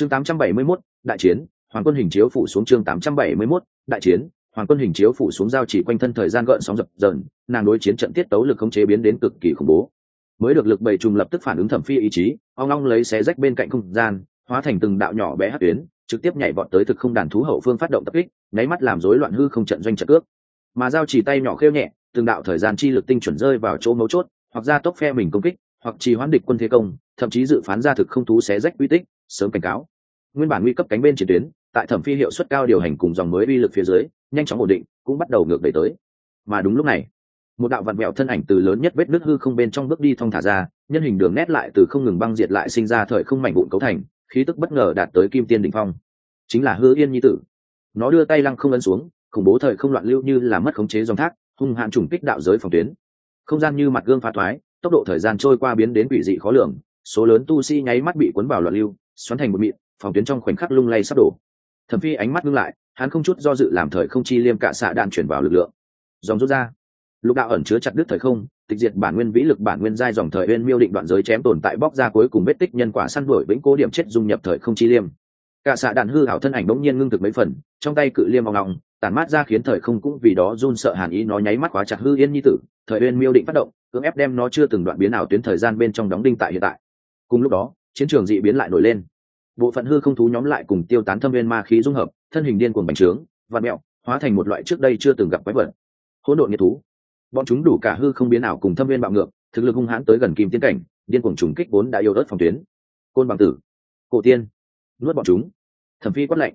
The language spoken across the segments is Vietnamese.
chương 871, đại chiến hoàng quân hình chiếu phủ xuống chương 871, đại chiến hoàng quân hình chiếu phủ xuống giao chỉ quanh thân thời gian gợn sóng dập dờn nàng đối chiến trận tiết tấu lực không chế biến đến cực kỳ khủng bố. Mới được lực bảy trùng lập tức phản ứng thẩm phi ý chí ong ong lấy xé rách bên cạnh không gian hóa thành từng đạo nhỏ bé hát tuyến trực tiếp nhảy vọt tới thực không đàn thú hậu phương phát động tập kích nháy mắt làm rối loạn hư không trận doanh trận cước. Mà giao chỉ tay nhỏ khêu nhẹ từng đạo thời gian chi lực tinh chuẩn rơi vào chỗ mấu chốt hoặc ra tốc phe mình công kích hoặc trì hoãn địch quân thế công thậm chí dự phán ra thực không thú xé rách uy tích, sớm cảnh cáo. Nguyên bản nguy cấp cánh bên chiến tuyến, tại thẩm phi hiệu suất cao điều hành cùng dòng mới uy lực phía dưới, nhanh chóng ổn định, cũng bắt đầu ngược đẩy tới. Mà đúng lúc này, một đạo vặn vẹo thân ảnh từ lớn nhất vết nước hư không bên trong bước đi thong thả ra, nhân hình đường nét lại từ không ngừng băng diệt lại sinh ra thời không mảnh vụn cấu thành, khí tức bất ngờ đạt tới kim tiên đỉnh phong. Chính là hư yên nhi tử. Nó đưa tay lăng không ấn xuống, khủng bố thời không loạn lưu như là mất khống chế dòng thác, hung hạn trùng kích đạo giới phòng tuyến. Không gian như mặt gương phá thoái, tốc độ thời gian trôi qua biến đến quỷ dị khó lường số lớn tu sĩ nháy mắt bị cuốn vào loạn lưu, xoắn thành một mịn, phòng tuyến trong khoảnh khắc lung lay sắp đổ. Thẩm phi ánh mắt ngưng lại, hắn không chút do dự làm thời không chi liêm cả xạ đạn chuyển vào lực lượng. Dòng rút ra. Lục đạo ẩn chứa chặt đứt thời không, tịch diệt bản nguyên vĩ lực bản nguyên giai dòng thời uyên miêu định đoạn giới chém tồn tại bóc ra cuối cùng vết tích nhân quả săn đuổi vĩnh cố điểm chết dung nhập thời không chi liêm. Cả xạ đạn hư hảo thân ảnh bỗng nhiên ngưng thực mấy phần, trong tay cự liêm vòng lòng tản mát ra khiến thời không cũng vì đó run sợ hàn ý nó nháy mắt quá chặt hư yên nhi tử, thời uyên miêu định phát động, cưỡng ép đem nó chưa từng đoạn biến nào tuyến thời gian bên trong đóng đinh tại hiện tại cùng lúc đó, chiến trường dị biến lại nổi lên. Bộ phận hư không thú nhóm lại cùng tiêu tán thâm viên ma khí dung hợp, thân hình điên cuồng bành trướng và mẹo hóa thành một loại trước đây chưa từng gặp quái vật. Hỗn độn nghiệt thú. Bọn chúng đủ cả hư không biến ảo cùng thâm viên bạo ngược, thực lực hung hãn tới gần kim tiến cảnh, điên cuồng trùng kích vốn đã yêu đất phòng tuyến. Côn bằng tử. Cổ tiên. Nuốt bọn chúng. Thẩm phi quát lệnh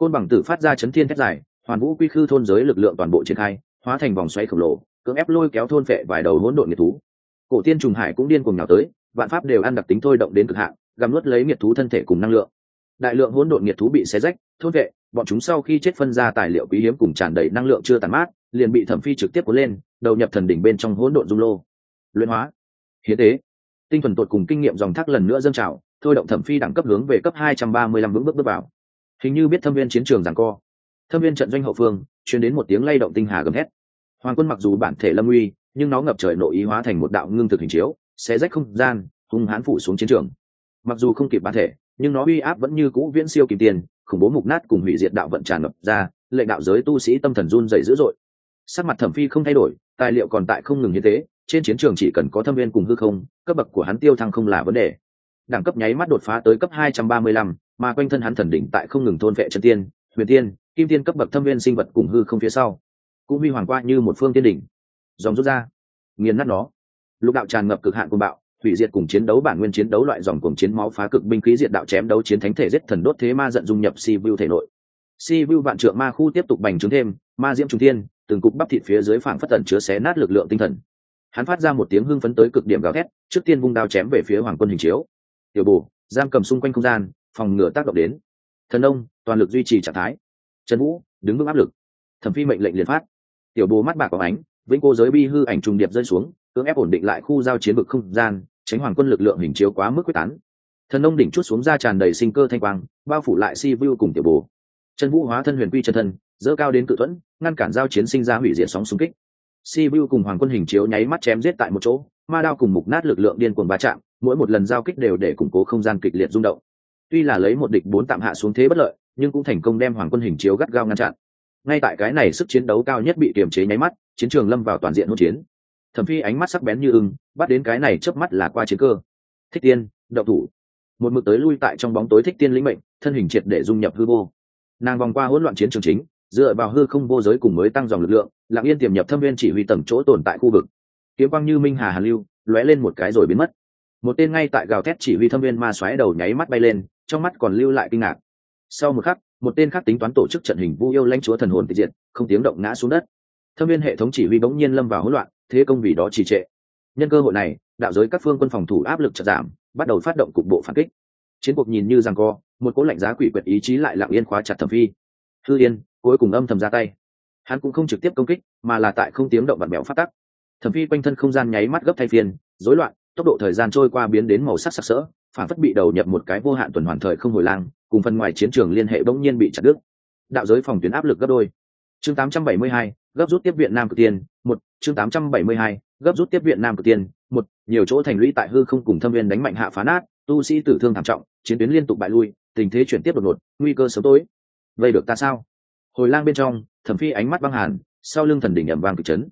côn bằng tử phát ra chấn thiên thét dài, hoàn vũ quy khư thôn giới lực lượng toàn bộ triển khai, hóa thành vòng xoay khổng lồ, cưỡng ép lôi kéo thôn phệ vài đầu hỗn độn nghiệt thú. Cổ tiên trùng hải cũng điên cuồng nào tới vạn pháp đều ăn đặc tính thôi động đến cực hạn, gặm nuốt lấy nghiệt thú thân thể cùng năng lượng. Đại lượng hỗn độn nghiệt thú bị xé rách, thôn vệ, bọn chúng sau khi chết phân ra tài liệu quý hiếm cùng tràn đầy năng lượng chưa tàn mát, liền bị thẩm phi trực tiếp cuốn lên, đầu nhập thần đỉnh bên trong hỗn độn dung lô. Luyện hóa. Hiến tế. Tinh thuần tột cùng kinh nghiệm dòng thác lần nữa dâng trào, thôi động thẩm phi đẳng cấp hướng về cấp hai trăm ba mươi lăm vững bước bước vào. Hình như biết thâm viên chiến trường giằng co. Thâm viên trận doanh hậu phương, truyền đến một tiếng lay động tinh hà gầm hét hoàng quân mặc dù bản thể lâm uy, nhưng nó ngập trời nội ý hóa thành một đạo ngưng thực hình chiếu xé rách không gian hung hãn phủ xuống chiến trường. Mặc dù không kịp bản thể nhưng nó uy áp vẫn như cũ viễn siêu kìm tiền khủng bố mục nát cùng hủy diệt đạo vận tràn ngập ra lệnh đạo giới tu sĩ tâm thần run dày dữ dội. Sắc mặt thẩm phi không thay đổi tài liệu còn tại không ngừng như thế trên chiến trường chỉ cần có thâm viên cùng hư không cấp bậc của hắn tiêu thăng không là vấn đề. Đẳng cấp nháy mắt đột phá tới cấp 235, mà quanh thân hắn thần đỉnh tại không ngừng thôn vệ chân tiên huyền tiên kim tiên cấp bậc thâm viên sinh vật cùng hư không phía sau. Cũng huy hoàng qua như một phương tiên đỉnh. Dòng rút ra. Nghiền nát nó lục đạo tràn ngập cực hạn cung bạo, hủy diệt cùng chiến đấu bản nguyên chiến đấu loại dòng cuồng chiến máu phá cực binh khí diệt đạo chém đấu chiến thánh thể giết thần đốt thế ma giận dung nhập si vu thể nội. Si vu vạn trượng ma khu tiếp tục bành trướng thêm, ma diễm trung thiên, từng cục bắp thịt phía dưới phảng phất tẩn chứa xé nát lực lượng tinh thần. Hắn phát ra một tiếng hưng phấn tới cực điểm gào thét, trước tiên vung đao chém về phía hoàng quân hình chiếu. Tiểu bù giam cầm xung quanh không gian, phòng ngừa tác động đến. Thần ông, toàn lực duy trì trạng thái. Trần vũ, đứng vững áp lực. Thẩm phi mệnh lệnh liền phát. Tiểu bù mắt bạc có ánh, vĩnh cô giới bi hư ảnh trùng điệp rơi xuống cưỡng ép ổn định lại khu giao chiến vực không gian, tránh hoàng quân lực lượng hình chiếu quá mức quyết tán. Thần nông đỉnh chút xuống ra tràn đầy sinh cơ thanh quang, bao phủ lại si vu cùng tiểu bồ. Chân vũ hóa thân huyền quy chân thân dỡ cao đến cự thuẫn, ngăn cản giao chiến sinh ra hủy diệt sóng xung kích. Si vu cùng hoàng quân hình chiếu nháy mắt chém giết tại một chỗ, ma đao cùng mục nát lực lượng điên cuồng va chạm, mỗi một lần giao kích đều để củng cố không gian kịch liệt rung động. Tuy là lấy một địch bốn tạm hạ xuống thế bất lợi, nhưng cũng thành công đem hoàng quân hình chiếu gắt gao ngăn chặn. Ngay tại cái này sức chiến đấu cao nhất bị kiềm chế nháy mắt, chiến trường lâm vào toàn diện hỗn chiến thẩm phi ánh mắt sắc bén như ưng, bắt đến cái này chớp mắt là qua chiến cơ. Thích tiên đậu thủ. Một mực tới lui tại trong bóng tối thích tiên lĩnh mệnh, thân hình triệt để dung nhập hư vô. Nàng vòng qua hỗn loạn chiến trường chính, dựa vào hư không vô giới cùng mới tăng dòng lực lượng, lặng yên tiềm nhập thâm viên chỉ huy tầng chỗ tồn tại khu vực. Kiếm quang như minh hà hàn lưu, lóe lên một cái rồi biến mất. Một tên ngay tại gào thét chỉ huy thâm viên ma xoáy đầu nháy mắt bay lên, trong mắt còn lưu lại kinh ngạc. Sau một khắc, một tên khác tính toán tổ chức trận hình vu yêu lãnh chúa thần hồn tiệt diệt, không tiếng động ngã xuống đất. Thâm viên hệ thống chỉ huy bỗng nhiên lâm vào hỗn loạn thế công vì đó trì trệ. Nhân cơ hội này đạo giới các phương quân phòng thủ áp lực chật giảm bắt đầu phát động cục bộ phản kích. Chiến cuộc nhìn như rằng co một cỗ lạnh giá quỷ quyệt ý chí lại lặng yên khóa chặt thẩm phi. Thư yên cuối cùng âm thầm ra tay. Hắn cũng không trực tiếp công kích mà là tại không tiếng động vặn mèo phát tắc. Thẩm phi quanh thân không gian nháy mắt gấp thay phiên rối loạn tốc độ thời gian trôi qua biến đến màu sắc sặc sỡ phản phất bị đầu nhập một cái vô hạn tuần hoàn thời không hồi lang cùng phần ngoài chiến trường liên hệ bỗng nhiên bị chặt đứt. Đạo giới phòng tuyến áp lực gấp đôi. Chương 872, gấp rút tiếp viện nam cực tiên một chương 872, gấp rút tiếp viện nam cực tiên một nhiều chỗ thành lũy tại hư không cùng thâm viên đánh mạnh hạ phá nát tu sĩ tử thương thảm trọng chiến tuyến liên tục bại lui tình thế chuyển tiếp đột ngột nguy cơ sớm tối. Vậy được ta sao? Hồi lang bên trong thẩm phi ánh mắt băng hàn sau lưng thần đỉnh ẩm vang cực chấn.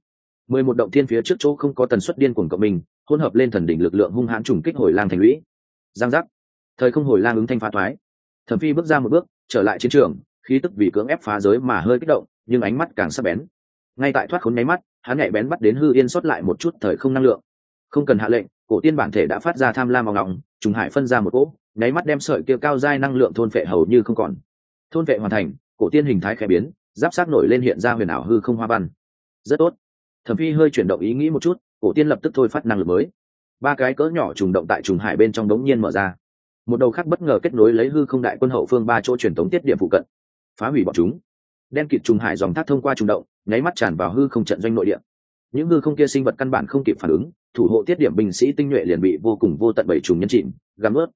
mười một động thiên phía trước chỗ không có tần suất điên cuồng cộng mình hỗn hợp lên thần đỉnh lực lượng hung hãn trùng kích hồi lang thành lũy. Giang giác. Thời không hồi lang ứng thanh phá thoái. Thẩm phi bước ra một bước trở lại chiến trường khí tức vì cưỡng ép phá giới mà hơi kích động nhưng ánh mắt càng sắc bén ngay tại thoát khốn nháy mắt, hắn nhạy bén bắt đến hư yên sót lại một chút thời không năng lượng. Không cần hạ lệnh, cổ tiên bản thể đã phát ra tham lam vào ngọng trùng hải phân ra một cỗ, nháy mắt đem sợi kia cao dai năng lượng thôn phệ hầu như không còn. Thôn phệ hoàn thành, cổ tiên hình thái khẽ biến, giáp sát nổi lên hiện ra huyền ảo hư không hoa văn. Rất tốt. Thẩm phi hơi chuyển động ý nghĩ một chút, cổ tiên lập tức thôi phát năng lực mới. Ba cái cỡ nhỏ trùng động tại trùng hải bên trong đống nhiên mở ra. Một đầu khác bất ngờ kết nối lấy hư không đại quân hậu phương ba chỗ truyền thống tiết điểm phụ cận. Phá hủy bọn chúng đen kịt trùng hải dòng thác thông qua trùng động, nháy mắt tràn vào hư không trận doanh nội địa. Những hư không kia sinh vật căn bản không kịp phản ứng, thủ hộ tiết điểm binh sĩ tinh nhuệ liền bị vô cùng vô tận bảy trùng nhân chìm gắn ướt.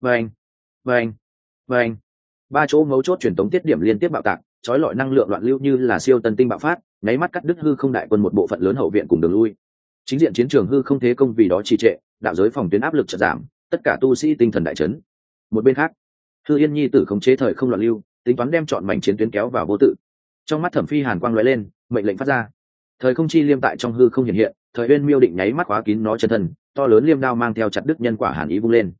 Vâng vâng vâng. Ba chỗ mấu chốt truyền tống tiết điểm liên tiếp bạo tạc, trói lọi năng lượng loạn lưu như là siêu tân tinh bạo phát, nháy mắt cắt đứt hư không đại quân một bộ phận lớn hậu viện cùng đường lui. Chính diện chiến trường hư không thế công vì đó trì trệ, đạo giới phòng tuyến áp lực chật giảm, tất cả tu sĩ tinh thần đại chấn. Một bên khác hư yên nhi tử khống chế thời không loạn lưu tính toán đem chọn mảnh chiến tuyến kéo vào vô tự. Trong mắt thẩm phi hàn quang lóe lên, mệnh lệnh phát ra. Thời không chi liêm tại trong hư không hiện hiện, thời uyên miêu định nháy mắt khóa kín nó chân thân, to lớn liêm đao mang theo chặt đức nhân quả hàn ý vung lên.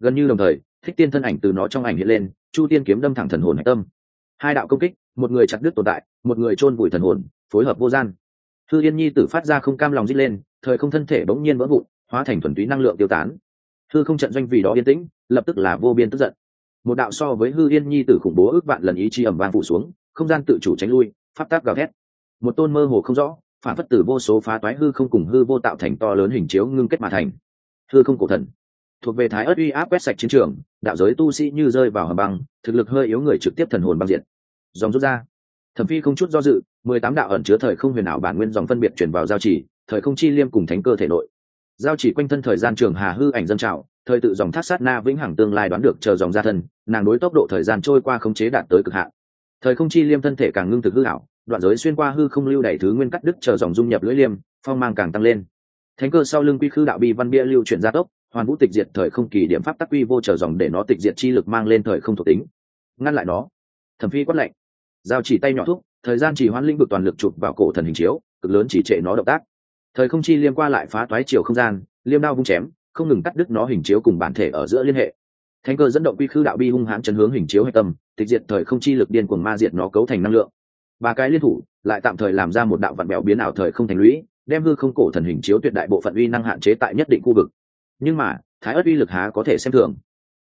Gần như đồng thời, thích tiên thân ảnh từ nó trong ảnh hiện lên, chu tiên kiếm đâm thẳng thần hồn hạch tâm. Hai đạo công kích, một người chặt đứt tồn tại, một người chôn vùi thần hồn, phối hợp vô gian. Thư yên nhi tử phát ra không cam lòng dít lên, thời không thân thể bỗng nhiên vỡ vụn, hóa thành thuần túy năng lượng tiêu tán. Thư không trận doanh vì đó yên tĩnh, lập tức là vô biên tức giận một đạo so với hư yên nhi tử khủng bố ước vạn lần ý chí ẩm vang phủ xuống, không gian tự chủ tránh lui, pháp tác gào thét. Một tôn mơ hồ không rõ, phản phất tử vô số phá toái hư không cùng hư vô tạo thành to lớn hình chiếu ngưng kết mà thành. Hư không cổ thần. Thuộc về thái ớt uy áp quét sạch chiến trường, đạo giới tu sĩ như rơi vào hầm băng, thực lực hơi yếu người trực tiếp thần hồn băng diện dòng rút ra. Thẩm phi không chút do dự, mười tám đạo ẩn chứa thời không huyền ảo bản nguyên dòng phân biệt chuyển vào giao chỉ thời không chi liêm cùng thánh cơ thể nội giao chỉ quanh thân thời gian trường hà hư ảnh dân trào, thời tự dòng thác sát na vĩnh hằng tương lai đoán được chờ dòng gia thân, nàng đối tốc độ thời gian trôi qua khống chế đạt tới cực hạn. Thời không chi liêm thân thể càng ngưng thực hư ảo, đoạn giới xuyên qua hư không lưu đẩy thứ nguyên cắt đức chờ dòng dung nhập lưỡi liêm, phong mang càng tăng lên. Thánh cơ sau lưng quy khư đạo bi văn bia lưu chuyển gia tốc, hoàn vũ tịch diệt thời không kỳ điểm pháp tắc quy vô chờ dòng để nó tịch diệt chi lực mang lên thời không thuộc tính. Ngăn lại nó. Thẩm phi quát lệnh giao chỉ tay nhỏ thúc, thời gian chỉ hoãn linh vực toàn lực chụp vào cổ thần hình chiếu, cực lớn chỉ trệ nó động tác thời không chi liêm qua lại phá toái chiều không gian, liêm đao vung chém, không ngừng cắt đứt nó hình chiếu cùng bản thể ở giữa liên hệ. Thánh cơ dẫn động quy khư đạo bi hung hãn chấn hướng hình chiếu hạch tâm, tịch diệt thời không chi lực điên cuồng ma diệt nó cấu thành năng lượng. Ba cái liên thủ lại tạm thời làm ra một đạo vận bèo biến ảo thời không thành lũy, đem hư không cổ thần hình chiếu tuyệt đại bộ phận uy năng hạn chế tại nhất định khu vực. Nhưng mà, thái ớt uy lực há có thể xem thường.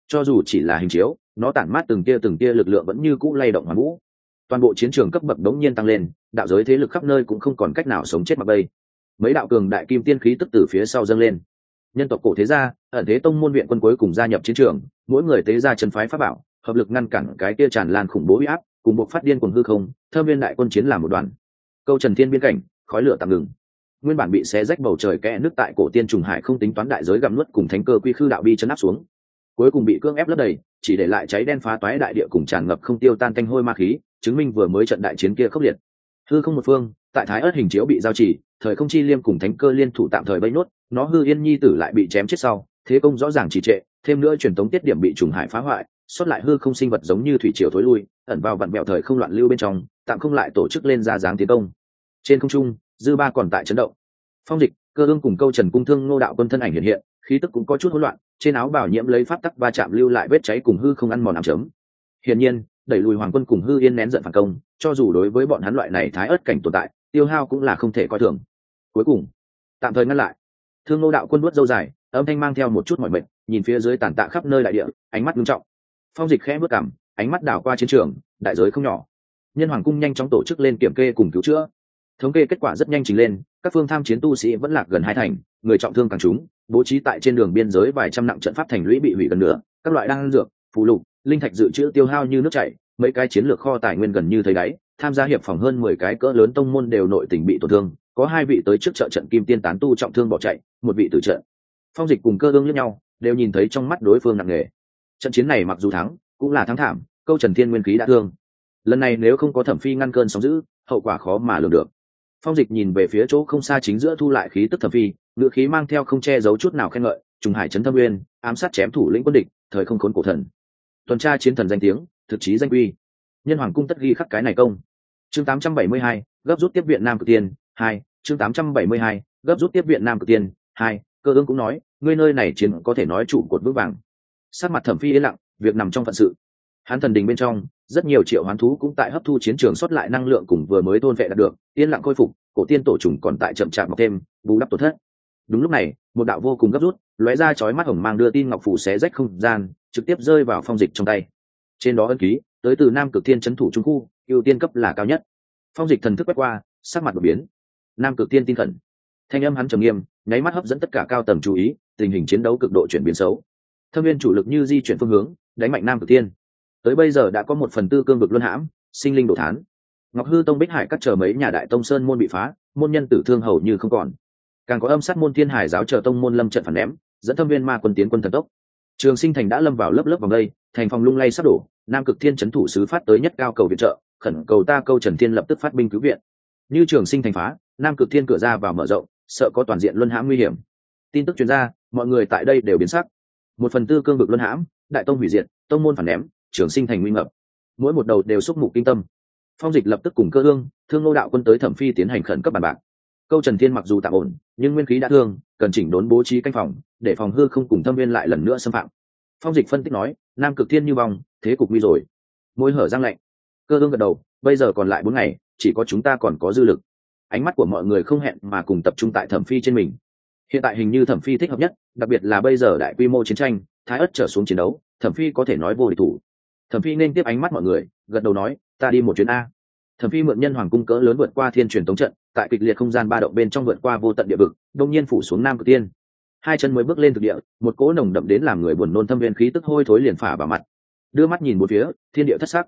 Cho dù chỉ là hình chiếu, nó tản mát từng tia từng tia lực lượng vẫn như cũ lay động hoàn vũ toàn bộ chiến trường cấp bậc đống nhiên tăng lên, đạo giới thế lực khắp nơi cũng không còn cách nào sống chết mặc bây mấy đạo cường đại kim tiên khí tức từ phía sau dâng lên. Nhân tộc cổ thế gia, ẩn thế tông môn viện quân cuối cùng gia nhập chiến trường, mỗi người tế gia chân phái pháp bảo, hợp lực ngăn cản cái kia tràn lan khủng bố uy áp, cùng buộc phát điên cuồng hư không thơm viên đại quân chiến làm một đoàn. Câu trần thiên biên cảnh, khói lửa tạm ngừng. Nguyên bản bị xé rách bầu trời kẽ nước tại cổ tiên trùng hải không tính toán đại giới gặm nuốt cùng thánh cơ quy khư đạo bi chấn áp xuống. Cuối cùng bị cương ép lấp đầy, chỉ để lại cháy đen phá toái đại địa cùng tràn ngập không tiêu tan canh hôi ma khí, chứng minh vừa mới trận đại chiến kia khốc liệt hư không một phương, tại thái ớt hình chiếu bị giao chỉ thời không chi liêm cùng thánh cơ liên thủ tạm thời bấy nốt, nó hư yên nhi tử lại bị chém chết sau, thế công rõ ràng trì trệ, thêm nữa truyền tống tiết điểm bị trùng hải phá hoại xuất lại hư không sinh vật giống như thủy triều thối lui, ẩn vào vặn bẹo thời không loạn lưu bên trong, tạm không lại tổ chức lên ra dáng tiến công. Trên không trung, dư ba còn tại chấn động. Phong dịch cơ ương cùng câu trần cung thương ngô đạo quân thân ảnh hiện hiện, khí tức cũng có chút hỗn loạn, trên áo bảo nhiễm lấy pháp tắc va chạm lưu lại vết cháy cùng hư không ăn mòn ám chấm. Hiển nhiên, đẩy lùi hoàng quân cùng hư yên nén giận phản công cho dù đối với bọn hắn loại này thái ớt cảnh tồn tại, tiêu hao cũng là không thể coi thường. Cuối cùng, tạm thời ngăn lại. Thương ngô đạo quân vuốt dâu dài, âm thanh mang theo một chút mọi mệnh nhìn phía dưới tàn tạ khắp nơi đại địa, ánh mắt nghiêm trọng. Phong dịch khẽ bước cảm, ánh mắt đảo qua chiến trường, đại giới không nhỏ. Nhân hoàng cung nhanh chóng tổ chức lên kiểm kê cùng cứu chữa. Thống kê kết quả rất nhanh trình lên, các phương tham chiến tu sĩ vẫn lạc gần hai thành, người trọng thương càng trúng, bố trí tại trên đường biên giới vài trăm nặng trận pháp thành lũy bị hủy gần nữa các loại đan dược phụ lục, linh thạch dự trữ tiêu hao như nước chảy mấy cái chiến lược kho tài nguyên gần như thấy đáy, tham gia hiệp phòng hơn mười cái cỡ lớn tông môn đều nội tình bị tổn thương, có hai vị tới trước trợ trận kim tiên tán tu trọng thương bỏ chạy, một vị tử trận. Phong dịch cùng cơ ương lẫn nhau, đều nhìn thấy trong mắt đối phương nặng nề. Trận chiến này mặc dù thắng, cũng là thắng thảm, câu trần thiên nguyên khí đã thương. Lần này nếu không có thẩm phi ngăn cơn sóng giữ hậu quả khó mà lường được. Phong dịch nhìn về phía chỗ không xa chính giữa thu lại khí tức thẩm phi ngự khí mang theo không che giấu chút nào khen ngợi, trùng hải trấn thâm uyên, ám sát chém thủ lĩnh quân địch, thời không khốn cổ thần. Tuần tra chiến thần danh tiếng thực chí danh quy. Nhân hoàng cung tất ghi khắc cái này công. Chương 872, gấp rút tiếp viện nam cực tiên hai chương 872, gấp rút tiếp viện nam cực tiên hai cơ ương cũng nói ngươi nơi này chiến có thể nói trụ cột vững vàng. Sát mặt thẩm phi yên lặng việc nằm trong phận sự. Hắn thần đình bên trong rất nhiều triệu hoán thú cũng tại hấp thu chiến trường xuất lại năng lượng cùng vừa mới tôn vệ đạt được yên lặng khôi phục cổ tiên tổ trùng còn tại chậm chạp mọc thêm bù đắp tổn thất. Đúng lúc này một đạo vô cùng gấp rút lóe ra chói mắt hồng mang đưa tin ngọc phủ xé rách không gian trực tiếp rơi vào phong dịch trong tay trên đó ân ký, tới từ nam cực thiên trấn thủ trung khu, ưu tiên cấp là cao nhất. Phong dịch thần thức quét qua, sắc mặt đột biến. Nam cực thiên tin khẩn. Thanh âm hắn trầm nghiêm, nháy mắt hấp dẫn tất cả cao tầng chú ý, tình hình chiến đấu cực độ chuyển biến xấu. Thâm viên chủ lực như di chuyển phương hướng, đánh mạnh nam cực thiên. Tới bây giờ đã có một phần tư cương vực luân hãm, sinh linh đổ thán. Ngọc hư tông bích hải cắt chờ mấy nhà đại tông sơn môn bị phá, môn nhân tử thương hầu như không còn. Càng có âm sát môn thiên hải giáo chờ tông môn lâm trận phản ném, dẫn thâm viên ma quân tiến quân thần tốc. Trường sinh thành đã lâm vào lớp lớp vòng đây, thành phòng lung lay sắp đổ nam cực thiên trấn thủ sứ phát tới nhất cao cầu viện trợ, khẩn cầu ta câu trần thiên lập tức phát binh cứu viện. Như trường sinh thành phá, nam cực thiên cửa ra vào mở rộng, sợ có toàn diện luân hãm nguy hiểm. Tin tức chuyên gia mọi người tại đây đều biến sắc. Một phần tư cương vực luân hãm, đại tông hủy diệt, tông môn phản ném, trường sinh thành nguy ngập. Mỗi một đầu đều xúc mục kinh tâm. Phong dịch lập tức cùng cơ ương thương ngô đạo quân tới thẩm phi tiến hành khẩn cấp bàn bạc. Câu trần thiên mặc dù tạm ổn, nhưng nguyên khí đã thương, cần chỉnh đốn bố trí canh phòng, để phòng hư không cùng thâm viên lại lần nữa xâm phạm. Phong dịch phân tích nói, nam cực thiên như vong thế cục nguy rồi. Môi hở răng lạnh. Cơ ương gật đầu, bây giờ còn lại bốn ngày, chỉ có chúng ta còn có dư lực. Ánh mắt của mọi người không hẹn mà cùng tập trung tại thẩm phi trên mình. Hiện tại hình như thẩm phi thích hợp nhất, đặc biệt là bây giờ đại quy mô chiến tranh, thái ất trở xuống chiến đấu, thẩm phi có thể nói vô địch thủ. Thẩm phi nên tiếp ánh mắt mọi người, gật đầu nói, ta đi một chuyến a. Thẩm phi mượn nhân hoàng cung cỡ lớn vượt qua thiên truyền tống trận, tại kịch liệt không gian ba động bên trong vượt qua vô tận địa vực, đông nhiên phủ xuống nam cực tiên. Hai chân mới bước lên thực địa, một cỗ nồng đậm đến làm người buồn nôn thâm viên khí tức hôi thối liền phả vào mặt đưa mắt nhìn một phía, thiên địa thất sắc.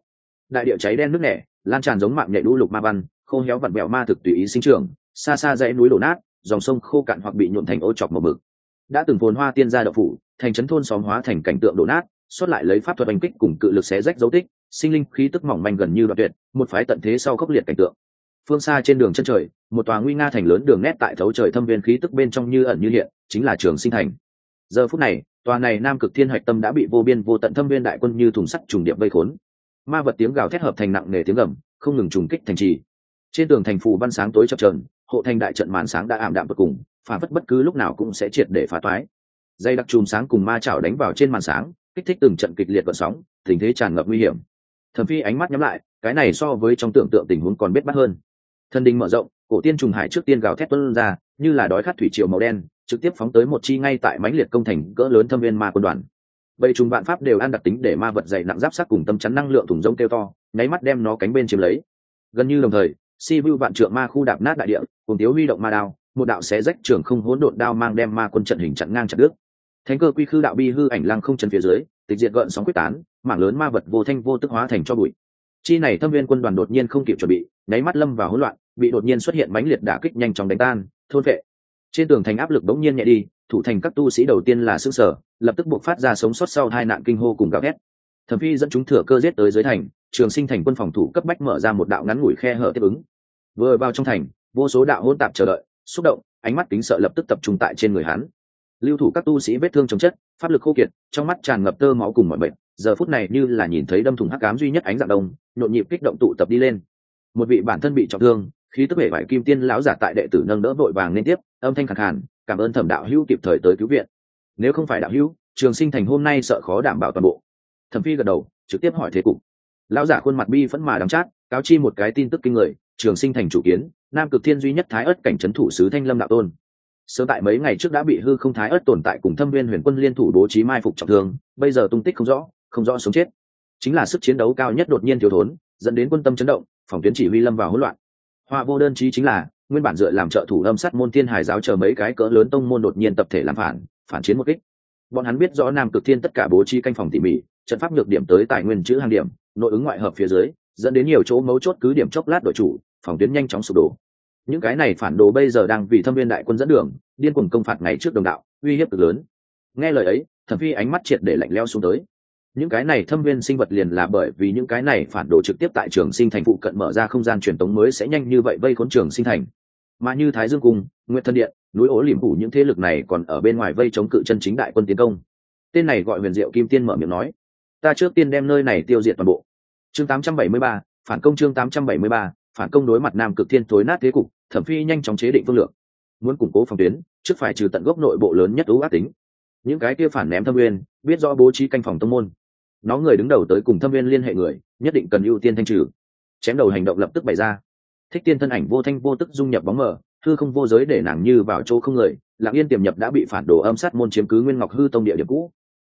Đại địa cháy đen nước nẻ, lan tràn giống mạng nhạy đu lục ma văn, khô héo vặn vẹo ma thực tùy ý sinh trưởng, xa xa dãy núi đổ nát, dòng sông khô cạn hoặc bị nhuộn thành ô chọc màu mực. Đã từng phồn hoa tiên gia đậu phủ, thành trấn thôn xóm hóa thành cảnh tượng đổ nát, xuất lại lấy pháp thuật oanh kích cùng cự lực xé rách dấu tích, sinh linh khí tức mỏng manh gần như đoạn tuyệt, một phái tận thế sau khốc liệt cảnh tượng. Phương xa trên đường chân trời, một tòa nguy nga thành lớn đường nét tại thấu trời thâm viên khí tức bên trong như ẩn như hiện, chính là trường sinh thành. Giờ phút này tòa này nam cực thiên hạch tâm đã bị vô biên vô tận thâm viên đại quân như thùng sắt trùng điệp vây khốn. Ma vật tiếng gào thét hợp thành nặng nề tiếng gầm, không ngừng trùng kích thành trì. Trên tường thành phủ văn sáng tối chập trờn hộ thành đại trận màn sáng đã ảm đạm vô cùng, phản phất bất cứ lúc nào cũng sẽ triệt để phá toái. Dây đặc chùm sáng cùng ma chảo đánh vào trên màn sáng, kích thích từng trận kịch liệt vận sóng, tình thế tràn ngập nguy hiểm. Thẩm phi ánh mắt nhắm lại, cái này so với trong tưởng tượng tình huống còn biết bắt hơn. Thân đình mở rộng, cổ tiên trùng hải trước tiên gào thét tuân ra, như là đói khát thủy triều màu đen trực tiếp phóng tới một chi ngay tại mãnh liệt công thành cỡ lớn thâm viên ma quân đoàn. Bầy trùng vạn pháp đều ăn đặc tính để ma vật dày nặng giáp sắc cùng tâm chắn năng lượng thùng rông kêu to, nháy mắt đem nó cánh bên chiếm lấy. Gần như đồng thời si vu vạn trượng ma khu đạp nát đại địa, cùng tiếu huy động ma đao, một đạo xé rách trường không hỗn độn đao mang đem ma quân trận hình chặn ngang chặt đứt. Thánh cơ quy khư đạo bi hư ảnh lăng không chân phía dưới, tịch diệt gợn sóng quyết tán, mảng lớn ma vật vô thanh vô tức hóa thành cho bụi. Chi này thâm viên quân đoàn đột nhiên không kịp chuẩn bị, nháy mắt lâm vào hỗn loạn, bị đột nhiên xuất hiện mãnh liệt đả kích nhanh chóng đánh tan, thôn vệ trên tường thành áp lực bỗng nhiên nhẹ đi, thủ thành các tu sĩ đầu tiên là xương sở lập tức buộc phát ra sống sót sau hai nạn kinh hô cùng gào ghét thẩm phi dẫn chúng thừa cơ giết tới dưới thành, trường sinh thành quân phòng thủ cấp bách mở ra một đạo ngắn ngủi khe hở tiếp ứng. Vừa vào trong thành, vô số đạo hôn tạp chờ đợi, xúc động, ánh mắt kính sợ lập tức tập trung tại trên người hắn. Lưu thủ các tu sĩ vết thương chống chất, pháp lực khô kiệt, trong mắt tràn ngập tơ máu cùng mọi bệnh giờ phút này như là nhìn thấy đâm thủng hắc cám duy nhất ánh dạng đông, nhộn nhịp kích động tụ tập đi lên. Một vị bản thân bị trọng thương khí tức bể vải kim tiên lão giả tại đệ tử nâng đỡ vội vàng liên tiếp, âm thanh khẳng hẳn cảm ơn thẩm đạo hữu kịp thời tới cứu viện. Nếu không phải đạo hữu, trường sinh thành hôm nay sợ khó đảm bảo toàn bộ. Thẩm phi gật đầu, trực tiếp hỏi thế cục. Lão giả khuôn mặt bi phẫn mà đắng chát, cáo chi một cái tin tức kinh người, trường sinh thành chủ kiến, nam cực thiên duy nhất thái ất cảnh trấn thủ sứ thanh lâm đạo tôn. Sớm tại mấy ngày trước đã bị hư không thái ất tồn tại cùng thâm viên huyền quân liên thủ bố trí mai phục trọng thương, bây giờ tung tích không rõ không rõ sống chết. Chính là sức chiến đấu cao nhất đột nhiên thiếu thốn, dẫn đến quân tâm chấn động, phòng tuyến chỉ huy lâm vào hỗn loạn hoa vô đơn chí chính là, nguyên bản dựa làm trợ thủ lâm sát môn thiên hải giáo chờ mấy cái cỡ lớn tông môn đột nhiên tập thể làm phản phản chiến một kích. Bọn hắn biết rõ nam cực thiên tất cả bố trí canh phòng tỉ mỉ, trận pháp nhược điểm tới tài nguyên chữ hàng điểm, nội ứng ngoại hợp phía dưới, dẫn đến nhiều chỗ mấu chốt cứ điểm chốc lát đội chủ, phòng tuyến nhanh chóng sụp đổ. Những cái này phản đồ bây giờ đang vì thâm viên đại quân dẫn đường, điên cuồng công phạt ngày trước đồng đạo, uy hiếp cực lớn. Nghe lời ấy, thẩm phi ánh mắt triệt để lạnh leo xuống tới những cái này thâm viên sinh vật liền là bởi vì những cái này phản đồ trực tiếp tại trường sinh thành phụ cận mở ra không gian truyền tống mới sẽ nhanh như vậy vây khốn trường sinh thành. Mà như thái dương cung nguyễn thân điện núi ố liềm phủ những thế lực này còn ở bên ngoài vây chống cự chân chính đại quân tiến công. Tên này gọi huyền diệu kim tiên mở miệng nói ta trước tiên đem nơi này tiêu diệt toàn bộ. Chương 873, phản công chương 873, phản công đối mặt nam cực thiên tối nát thế cục thẩm phi nhanh chóng chế định phương lược muốn củng cố phòng tuyến trước phải trừ tận gốc nội bộ lớn nhất ưu ác tính. Những cái kia phản ném thâm nguyên biết rõ bố trí canh phòng tông môn nó người đứng đầu tới cùng thâm viên liên hệ người, nhất định cần ưu tiên thanh trừ. Chém đầu hành động lập tức bày ra. Thích tiên thân ảnh vô thanh vô tức dung nhập bóng mờ, hư không vô giới để nàng như vào chỗ không người lạng yên tiềm nhập đã bị phản đồ âm sát môn chiếm cứ nguyên ngọc hư tông địa điểm cũ.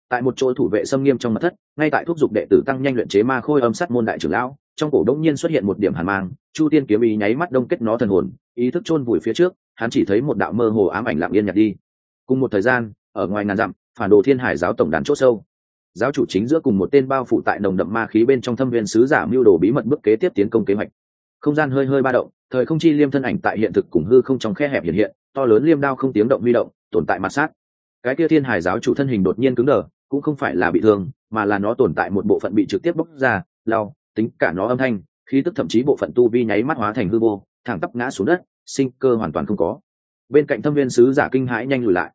Tại một chỗ thủ vệ xâm nghiêm trong mật thất, ngay tại thúc giục đệ tử tăng nhanh luyện chế ma khôi âm sát môn đại trưởng lão, trong cổ đống nhiên xuất hiện một điểm hàn mang, chu tiên kiếm ý nháy mắt đông kết nó thần hồn, ý thức chôn vùi phía trước, hắn chỉ thấy một đạo mơ hồ ám ảnh lạng yên nhạt đi. Cùng một thời gian, ở ngoài ngàn dặm, phản đồ thiên hải giáo tổng đàn chốt sâu giáo chủ chính giữa cùng một tên bao phủ tại nồng đậm ma khí bên trong thâm viên sứ giả mưu đồ bí mật bước kế tiếp tiến công kế hoạch. Không gian hơi hơi ba động, thời không chi liêm thân ảnh tại hiện thực cùng hư không trong khe hẹp hiện hiện, to lớn liêm đao không tiếng động huy động, tồn tại mặt sát. Cái kia thiên hải giáo chủ thân hình đột nhiên cứng đờ, cũng không phải là bị thương, mà là nó tồn tại một bộ phận bị trực tiếp bốc ra, lao, tính cả nó âm thanh, khí tức thậm chí bộ phận tu vi nháy mắt hóa thành hư vô, thẳng tắp ngã xuống đất, sinh cơ hoàn toàn không có. Bên cạnh thâm viên sứ giả kinh hãi nhanh lùi lại.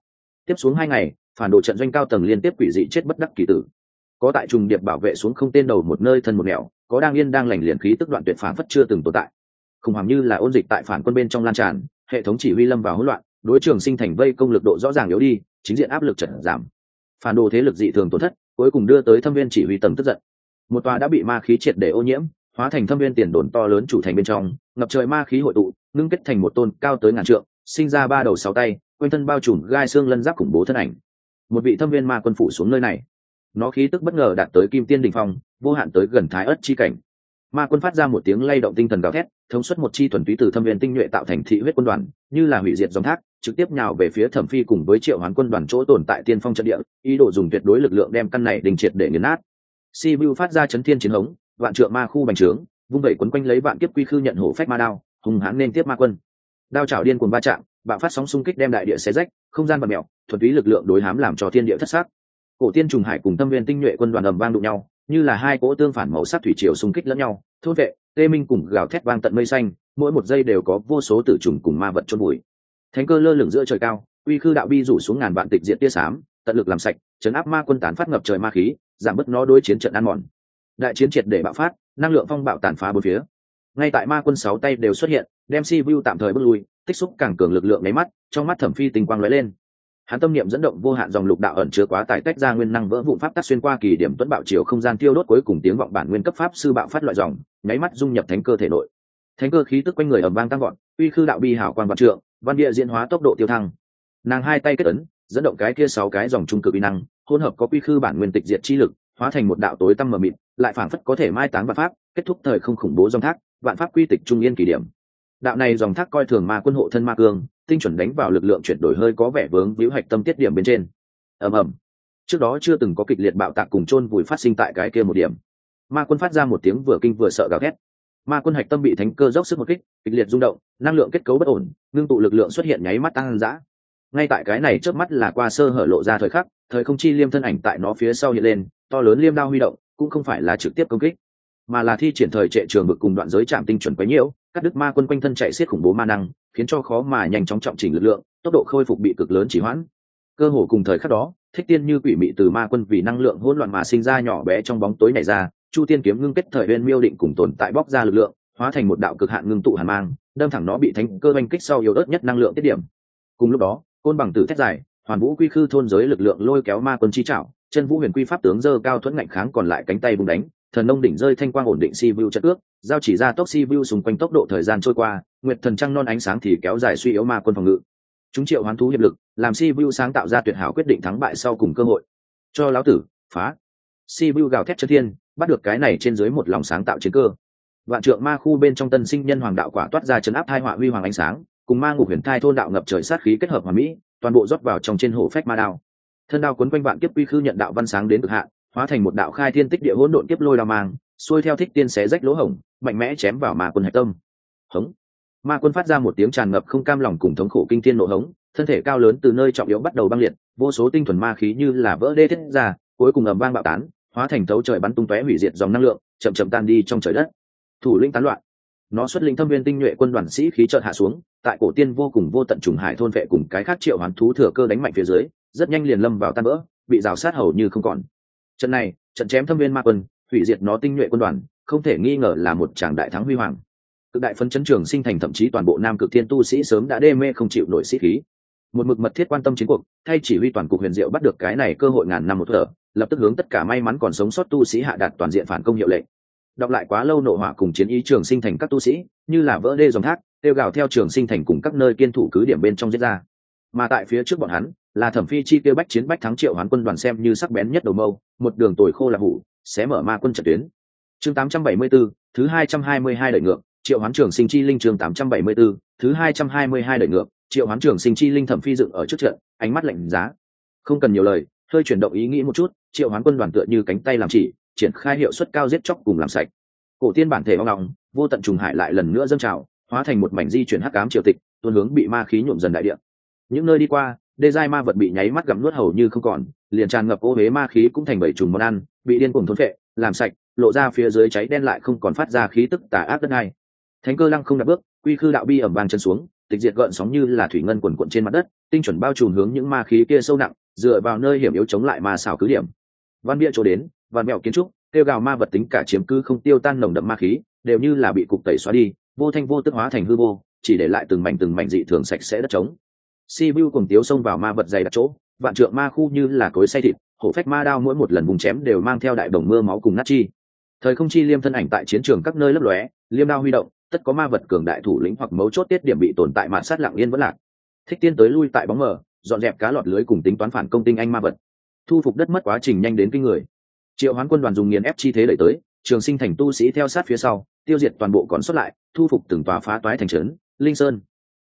Tiếp xuống hai ngày phản đồ trận doanh cao tầng liên tiếp quỷ dị chết bất đắc kỳ tử. Có tại trùng điệp bảo vệ xuống không tên đầu một nơi thân một nẻo, có đang yên đang lành liền khí tức đoạn tuyệt phản phất chưa từng tồn tại. Khủng hoảng như là ôn dịch tại phản quân bên trong lan tràn, hệ thống chỉ huy lâm vào hỗn loạn, đối trường sinh thành vây công lực độ rõ ràng yếu đi, chính diện áp lực trận giảm. Phản đồ thế lực dị thường tổn thất, cuối cùng đưa tới thâm viên chỉ huy tầng tức giận. Một tòa đã bị ma khí triệt để ô nhiễm, hóa thành thâm viên tiền đồn to lớn chủ thành bên trong, ngập trời ma khí hội tụ, ngưng kết thành một tôn cao tới ngàn trượng, sinh ra ba đầu sáu tay, quanh thân bao trùm gai xương lân giáp khủng bố thân ảnh một vị thâm viên ma quân phủ xuống nơi này. Nó khí tức bất ngờ đạt tới kim tiên đình phong, vô hạn tới gần thái ất chi cảnh. Ma quân phát ra một tiếng lay động tinh thần gào thét, thống suất một chi thuần túy từ thâm viên tinh nhuệ tạo thành thị huyết quân đoàn, như là hủy diệt dòng thác, trực tiếp nhào về phía thẩm phi cùng với triệu hoán quân đoàn chỗ tồn tại tiên phong trận địa, ý đồ dùng tuyệt đối lực lượng đem căn này đình triệt để nghiền nát. Si vu phát ra chấn thiên chiến hống, vạn trượng ma khu bành trướng, vung vẩy quấn quanh lấy vạn kiếp quy khư nhận hổ phách ma đao hùng hãn nên tiếp ma quân. Đao chảo điên cuồng va chạm, bạo phát sóng xung kích đem đại địa xé rách không gian và mèo thuần túy lực lượng đối hám làm cho thiên địa thất sắc. Cổ tiên trùng hải cùng tâm viên tinh nhuệ quân đoàn ầm vang đụng nhau, như là hai cỗ tương phản màu sắc thủy triều xung kích lẫn nhau. Thôn vệ, tê minh cùng gào thét vang tận mây xanh, mỗi một giây đều có vô số tử trùng cùng ma vật chôn bụi. Thánh cơ lơ lửng giữa trời cao, uy khư đạo bi rủ xuống ngàn vạn tịch diện tia xám, tận lực làm sạch, chấn áp ma quân tán phát ngập trời ma khí, giảm bớt nó đối chiến trận ăn mòn. Đại chiến triệt để bạo phát, năng lượng phong bạo tàn phá bốn phía. Ngay tại ma quân sáu tay đều xuất hiện, đem si vu tạm thời bước lui tích xúc càng cường lực lượng nháy mắt, trong mắt thẩm phi tình quang lóe lên. Hắn tâm niệm dẫn động vô hạn dòng lục đạo ẩn chứa quá tải tách ra nguyên năng vỡ vụn pháp tắc xuyên qua kỳ điểm tuấn bạo chiều không gian tiêu đốt cuối cùng tiếng vọng bản nguyên cấp pháp sư bạo phát loại dòng, nháy mắt dung nhập thánh cơ thể nội. Thánh cơ khí tức quanh người ầm vang tăng gọn uy khư đạo bi hảo quan vạn trượng, văn địa diễn hóa tốc độ tiêu thăng. Nàng hai tay kết ấn, dẫn động cái kia sáu cái dòng trung cực uy năng, hỗn hợp có quy khư bản nguyên tịch diệt chi lực, hóa thành một đạo tối tăm mờ mịt, lại phảng phất có thể mai táng vạn pháp, kết thúc thời không khủng bố dòng thác, vạn pháp quy tịch trung yên kỳ điểm đạo này dòng thác coi thường ma quân hộ thân ma cương, tinh chuẩn đánh vào lực lượng chuyển đổi hơi có vẻ vướng víu hạch tâm tiết điểm bên trên. Ầm ầm. Trước đó chưa từng có kịch liệt bạo tạc cùng chôn vùi phát sinh tại cái kia một điểm. Ma quân phát ra một tiếng vừa kinh vừa sợ gào thét. Ma quân hạch tâm bị thánh cơ dốc sức một kích, kịch liệt rung động, năng lượng kết cấu bất ổn, ngưng tụ lực lượng xuất hiện nháy mắt tăng dã. Ngay tại cái này trước mắt là qua sơ hở lộ ra thời khắc, thời không chi liêm thân ảnh tại nó phía sau hiện lên, to lớn liêm đao huy động, cũng không phải là trực tiếp công kích mà là thi triển thời trệ trường vực cùng đoạn giới chạm tinh chuẩn quấy nhiễu, cắt đứt ma quân quanh thân chạy xiết khủng bố ma năng, khiến cho khó mà nhanh chóng trọng chỉnh lực lượng, tốc độ khôi phục bị cực lớn chỉ hoãn. Cơ hồ cùng thời khắc đó, thích tiên như quỷ mị từ ma quân vì năng lượng hỗn loạn mà sinh ra nhỏ bé trong bóng tối này ra, chu tiên kiếm ngưng kết thời bên miêu định cùng tồn tại bóc ra lực lượng, hóa thành một đạo cực hạn ngưng tụ hàn mang, đâm thẳng nó bị thánh cơ oanh kích sau yếu ớt nhất năng lượng tiết điểm. Cùng lúc đó, côn bằng tử thét dài, hoàn vũ quy khư thôn giới lực lượng lôi kéo ma quân chi trảo, chân vũ huyền quy pháp tướng dơ cao thuẫn ngạnh kháng còn lại cánh tay bùng đánh thần nông đỉnh rơi thanh quang ổn định si vu chất ước, giao chỉ ra tốc si vu xung quanh tốc độ thời gian trôi qua, nguyệt thần trăng non ánh sáng thì kéo dài suy yếu ma quân phòng ngự. Chúng triệu hoán thú hiệp lực, làm si vu sáng tạo ra tuyệt hảo quyết định thắng bại sau cùng cơ hội. Cho lão tử, phá. Si vu gào thét chân thiên, bắt được cái này trên dưới một lòng sáng tạo chiến cơ. Vạn trượng ma khu bên trong tân sinh nhân hoàng đạo quả toát ra chấn áp thai họa huy hoàng ánh sáng, cùng ma ngục huyền thai thôn đạo ngập trời sát khí kết hợp hòa mỹ, toàn bộ rót vào trong trên hổ phách ma đao. Thân đao quấn quanh vạn kiếp quy khư nhận đạo văn sáng đến cực hạn hóa thành một đạo khai thiên tích địa hỗn độn kiếp lôi đao mang, xuôi theo thích tiên xé rách lỗ hổng, mạnh mẽ chém vào ma quân hạch tâm. Hống. Ma quân phát ra một tiếng tràn ngập không cam lòng cùng thống khổ kinh thiên nộ hống, thân thể cao lớn từ nơi trọng yếu bắt đầu băng liệt, vô số tinh thuần ma khí như là vỡ đê thiết ra, cuối cùng ầm vang bạo tán, hóa thành tấu trời bắn tung tóe hủy diệt dòng năng lượng, chậm chậm tan đi trong trời đất. Thủ lĩnh tán loạn. Nó xuất linh thâm viên tinh nhuệ quân đoàn sĩ khí chợt hạ xuống, tại cổ tiên vô cùng vô tận trùng hải thôn vệ cùng cái khác triệu hoán thú thừa cơ đánh mạnh phía dưới, rất nhanh liền lâm vào tan vỡ, bị rào sát hầu như không còn trận này, trận chém thâm viên ma quân, hủy diệt nó tinh nhuệ quân đoàn, không thể nghi ngờ là một tràng đại thắng huy hoàng. Cực đại phấn chấn trường sinh thành thậm chí toàn bộ nam cực thiên tu sĩ sớm đã đê mê không chịu nổi sĩ khí. Một mực mật thiết quan tâm chiến cuộc, thay chỉ huy toàn cục huyền diệu bắt được cái này cơ hội ngàn năm một thở, lập tức hướng tất cả may mắn còn sống sót tu sĩ hạ đạt toàn diện phản công hiệu lệnh. Đọc lại quá lâu nộ hỏa cùng chiến ý trường sinh thành các tu sĩ, như là vỡ đê dòng thác, tiêu gào theo trường sinh thành cùng các nơi kiên thủ cứ điểm bên trong diễn ra. Mà tại phía trước bọn hắn là thẩm phi chi tiêu bách chiến bách thắng triệu hoán quân đoàn xem như sắc bén nhất đầu mâu một đường tồi khô là hủ sẽ mở ma quân trận tuyến. Chương 874, thứ 222 đợi ngược triệu hoán trường sinh chi linh chương 874, thứ 222 đợi ngược triệu hoán trường sinh chi linh thẩm phi dựng ở trước trận ánh mắt lạnh giá. Không cần nhiều lời hơi chuyển động ý nghĩ một chút triệu hoán quân đoàn tựa như cánh tay làm chỉ triển khai hiệu suất cao giết chóc cùng làm sạch. Cổ tiên bản thể hoang lòng vô tận trùng hải lại lần nữa dâng trào hóa thành một mảnh di chuyển hắc ám triều tịch tuôn hướng bị ma khí nhuộm dần đại địa. Những nơi đi qua đê giai ma vật bị nháy mắt gặm nuốt hầu như không còn, liền tràn ngập ô huế ma khí cũng thành bảy trùng món ăn, bị điên cuồng thốn phệ, làm sạch, lộ ra phía dưới cháy đen lại không còn phát ra khí tức tà ác đất ngay. Thánh cơ lăng không đặt bước, quy khư đạo bi ẩm vàng chân xuống, tịch diệt gợn sóng như là thủy ngân quần quận trên mặt đất, tinh chuẩn bao trùm hướng những ma khí kia sâu nặng, dựa vào nơi hiểm yếu chống lại ma xảo cứ điểm. Văn bia chỗ đến văn mẹo kiến trúc kêu gào ma vật tính cả chiếm cư không tiêu tan nồng đậm ma khí, đều như là bị cục tẩy xóa đi, vô thanh vô tức hóa thành hư vô, chỉ để lại từng mảnh từng mảnh dị thường sạch sẽ đất trống si vu cùng tiếu xông vào ma vật dày đặc chỗ, vạn trượng ma khu như là cối say thịt, hổ phách ma đao mỗi một lần vùng chém đều mang theo đại đồng mưa máu cùng nát chi. Thời không chi liêm thân ảnh tại chiến trường các nơi lấp lóe, liêm đao huy động, tất có ma vật cường đại thủ lĩnh hoặc mấu chốt tiết điểm bị tồn tại mạn sát lặng yên vẫn lạc. Thích tiên tới lui tại bóng mờ, dọn dẹp cá lọt lưới cùng tính toán phản công tinh anh ma vật. Thu phục đất mất quá trình nhanh đến kinh người. Triệu hoán quân đoàn dùng nghiền ép chi thế đẩy tới, trường sinh thành tu sĩ theo sát phía sau, tiêu diệt toàn bộ còn xuất lại, thu phục từng tòa phá toái thành trấn, linh sơn.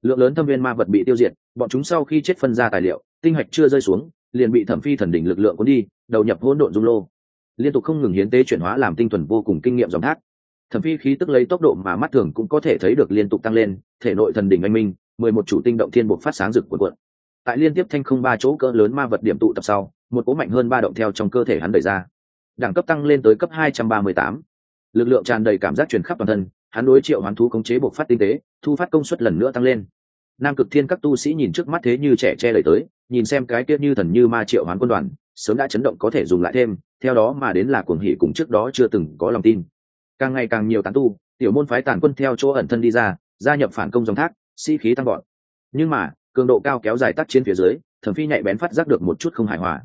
Lượng lớn thâm viên ma vật bị tiêu diệt bọn chúng sau khi chết phân ra tài liệu, tinh hạch chưa rơi xuống, liền bị thẩm phi thần đỉnh lực lượng cuốn đi, đầu nhập hỗn độn dung lô. Liên tục không ngừng hiến tế chuyển hóa làm tinh thuần vô cùng kinh nghiệm dòng thác. Thẩm phi khí tức lấy tốc độ mà mắt thường cũng có thể thấy được liên tục tăng lên, thể nội thần đỉnh anh minh, mười một chủ tinh động thiên buộc phát sáng rực cuộn cuộn. Tại liên tiếp thanh không ba chỗ cỡ lớn ma vật điểm tụ tập sau, một cỗ mạnh hơn ba động theo trong cơ thể hắn đẩy ra. Đẳng cấp tăng lên tới cấp hai trăm ba mươi tám. Lực lượng tràn đầy cảm giác truyền khắp toàn thân, hắn đối triệu hoán thú khống chế buộc phát tinh tế, thu phát công suất lần nữa tăng lên nam cực thiên các tu sĩ nhìn trước mắt thế như trẻ che lời tới, nhìn xem cái tiết như thần như ma triệu hoán quân đoàn, sớm đã chấn động có thể dùng lại thêm, theo đó mà đến là cuồng hỷ cùng trước đó chưa từng có lòng tin. Càng ngày càng nhiều tán tu, tiểu môn phái tàn quân theo chỗ ẩn thân đi ra, gia nhập phản công dòng thác, sĩ、si、khí tăng gọn nhưng mà, cường độ cao kéo dài tắt trên phía dưới, thẩm phi nhạy bén phát giác được một chút không hài hòa.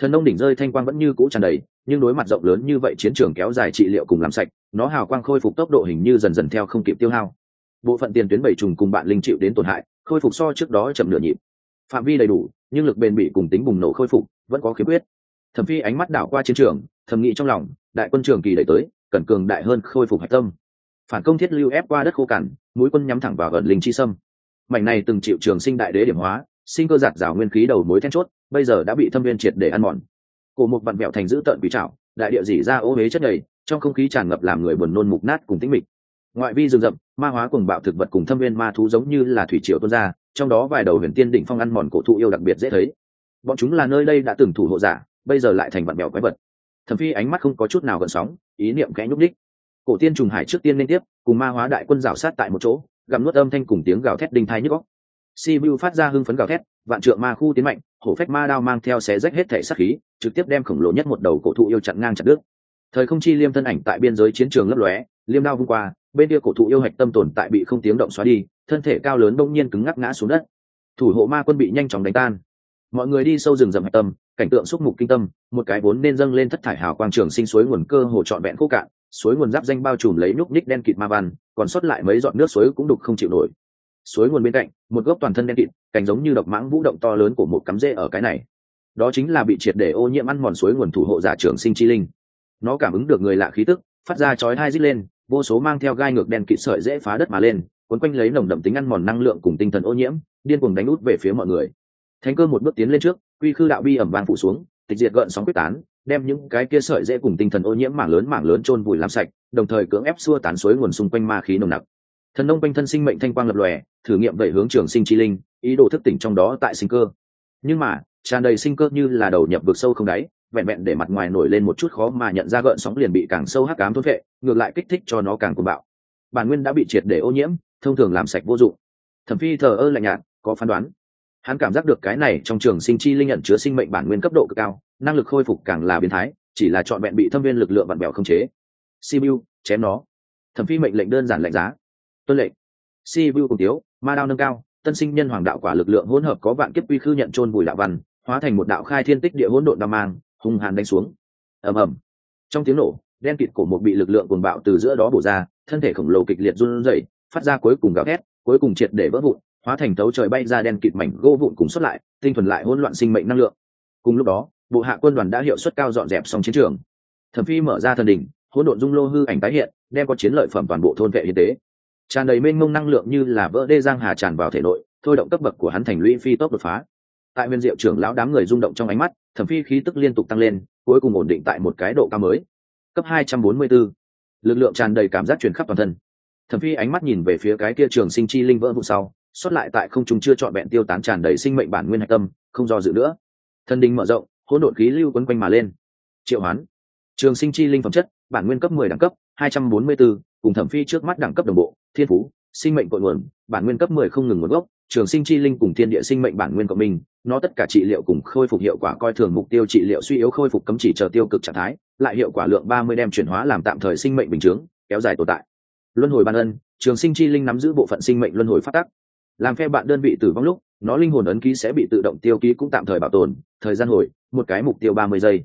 Thần nông đỉnh rơi thanh quang vẫn như cũ tràn đầy, nhưng đối mặt rộng lớn như vậy chiến trường kéo dài trị liệu cùng làm sạch, nó hào quang khôi phục tốc độ hình như dần dần theo không kịp tiêu hao bộ phận tiền tuyến bảy trùng cùng bạn linh chịu đến tổn hại, khôi phục so trước đó chậm nửa nhịp. Phạm vi đầy đủ, nhưng lực bền bỉ cùng tính bùng nổ khôi phục, vẫn có khiếm khuyết. Thẩm phi ánh mắt đảo qua chiến trường, thầm nghĩ trong lòng, đại quân trường kỳ đẩy tới, cần cường đại hơn khôi phục hạch tâm. Phản công thiết lưu ép qua đất khô cằn, mũi quân nhắm thẳng vào gần linh chi sâm. Mảnh này từng chịu trường sinh đại đế điểm hóa, sinh cơ giạt rào nguyên khí đầu mối then chốt, bây giờ đã bị thâm viên triệt để ăn mòn. Cổ một vặn vẹo thành giữ tợn quỷ trảo, đại địa dỉ ra ô huế chất đầy, trong không khí tràn ngập làm người buồn nôn mục nát cùng tĩnh mịch ngoại vi rừng rậm, ma hóa cùng bạo thực vật cùng thâm viên ma thú giống như là thủy triều tuôn ra, trong đó vài đầu huyền tiên đỉnh phong ăn mòn cổ thụ yêu đặc biệt dễ thấy. Bọn chúng là nơi đây đã từng thủ hộ giả, bây giờ lại thành vạn mèo quái vật. Thẩm phi ánh mắt không có chút nào gần sóng, ý niệm kẽ nhúc đích cổ tiên trùng hải trước tiên liên tiếp, cùng ma hóa đại quân rào sát tại một chỗ, gặm nuốt âm thanh cùng tiếng gào thét đinh thai nhức góc si vu phát ra hưng phấn gào thét, vạn trượng ma khu tiến mạnh, hổ phách ma đao mang theo xé rách hết thể sắc khí, trực tiếp đem khổng lồ nhất một đầu cổ thụ yêu chặn ngang chặt đứt. Thời không chi liêm thân ảnh tại biên giới chiến trường lấp lóe, liêm đao vung qua bên kia cổ thụ yêu hạch tâm tồn tại bị không tiếng động xóa đi, thân thể cao lớn đông nhiên cứng ngắc ngã xuống đất. Thủ hộ ma quân bị nhanh chóng đánh tan. Mọi người đi sâu rừng rậm hạch tâm, cảnh tượng xúc mục kinh tâm, một cái vốn nên dâng lên thất thải hào quang trường sinh suối nguồn cơ hồ trọn vẹn khô cạn, suối nguồn giáp danh bao trùm lấy núc ních đen kịt ma văn, còn sót lại mấy giọt nước suối cũng đục không chịu nổi. Suối nguồn bên cạnh, một gốc toàn thân đen kịt cành giống như độc mãng vũ động to lớn của một cắm rễ ở cái này. Đó chính là bị triệt để ô nhiễm ăn mòn suối nguồn thủ hộ giả trường sinh chi linh. Nó cảm ứng được người lạ khí tức, phát ra chói hai rít lên vô số mang theo gai ngược đen kịt sợi dễ phá đất mà lên quấn quanh lấy nồng đậm tính ăn mòn năng lượng cùng tinh thần ô nhiễm, điên cuồng đánh út về phía mọi người. Thánh cơ một bước tiến lên trước, quy khư đạo bi ẩm vàng phủ xuống, tịch diệt gợn sóng quyết tán, đem những cái kia sợi dễ cùng tinh thần ô nhiễm mảng lớn mảng lớn trôn vùi làm sạch, đồng thời cưỡng ép xua tán suối nguồn xung quanh ma khí nồng nặc. Thần nông quanh thân sinh mệnh thanh quang lập lòe, thử nghiệm đẩy hướng trường sinh chi linh, ý đồ thức tỉnh trong đó tại sinh cơ. Nhưng mà, tràn đầy sinh cơ như là đầu nhập vực sâu không đáy vẹn vẹn để mặt ngoài nổi lên một chút khó mà nhận ra gợn sóng liền bị càng sâu hắc ám thôn vệ ngược lại kích thích cho nó càng cuồng bạo. Bản nguyên đã bị triệt để ô nhiễm, thông thường làm sạch vô dụng. Thẩm phi thờ ơ lạnh nhạt, có phán đoán. Hắn cảm giác được cái này trong trường sinh chi linh nhận chứa sinh mệnh bản nguyên cấp độ cực cao, năng lực khôi phục càng là biến thái, chỉ là chọn vẹn bị thâm viên lực lượng vặn bèo không chế. Sibiu, chém nó. Thẩm phi mệnh lệnh đơn giản lạnh giá. Tuân lệnh. Sibiu cùng tiếu, ma đao nâng cao, tân sinh nhân hoàng đạo quả lực lượng hỗn hợp có vạn kiếp quy khư nhận trôn bùi đạo văn, hóa thành một đạo khai thiên tích địa hỗn độn đao mang hung hàn đánh xuống. Ầm ầm. Trong tiếng nổ, đen kịt cổ một bị lực lượng cuồng bạo từ giữa đó bổ ra, thân thể khổng lồ kịch liệt run rẩy, phát ra cuối cùng gào thét, cuối cùng triệt để vỡ vụn, hóa thành tấu trời bay ra đen kịt mảnh gỗ vụn cùng xuất lại, tinh thuần lại hỗn loạn sinh mệnh năng lượng. Cùng lúc đó, bộ hạ quân đoàn đã hiệu suất cao dọn dẹp xong chiến trường. Thẩm phi mở ra thần đỉnh, hỗn độn dung lô hư ảnh tái hiện, đem có chiến lợi phẩm toàn bộ thôn vệ y tế. Tràn đầy mênh mông năng lượng như là vỡ đê giang hà tràn vào thể nội, thôi động cấp bậc của hắn thành lũy phi tốc đột phá tại huyền diệu trưởng lão đám người rung động trong ánh mắt thẩm phi khí tức liên tục tăng lên cuối cùng ổn định tại một cái độ cao mới. Cấp 244. lực lượng tràn đầy cảm giác truyền khắp toàn thân. Thẩm phi ánh mắt nhìn về phía cái kia trường sinh chi linh vỡ vụ sau xuất lại tại không trung chưa trọn vẹn tiêu tán tràn đầy sinh mệnh bản nguyên hạch tâm không do dự nữa. Thân đình mở rộng hỗn độn khí lưu quấn quanh mà lên. Triệu hoán. Trường sinh chi linh phẩm chất bản nguyên cấp 10 đẳng cấp 244, cùng thẩm phi trước mắt đẳng cấp đồng bộ thiên phú sinh mệnh cội nguồn bản nguyên cấp 10 không ngừng nguồn gốc trường sinh chi linh cùng thiên địa sinh mệnh bản nguyên của mình, nó tất cả trị liệu cùng khôi phục hiệu quả coi thường mục tiêu trị liệu suy yếu khôi phục cấm chỉ chờ tiêu cực trạng thái, lại hiệu quả lượng 30 đem chuyển hóa làm tạm thời sinh mệnh bình chướng, kéo dài tồn tại. Luân hồi ban ân, trường sinh chi linh nắm giữ bộ phận sinh mệnh luân hồi phát tắc. Làm phe bạn đơn vị tử vong lúc, nó linh hồn ấn ký sẽ bị tự động tiêu ký cũng tạm thời bảo tồn, thời gian hồi, một cái mục tiêu 30 giây.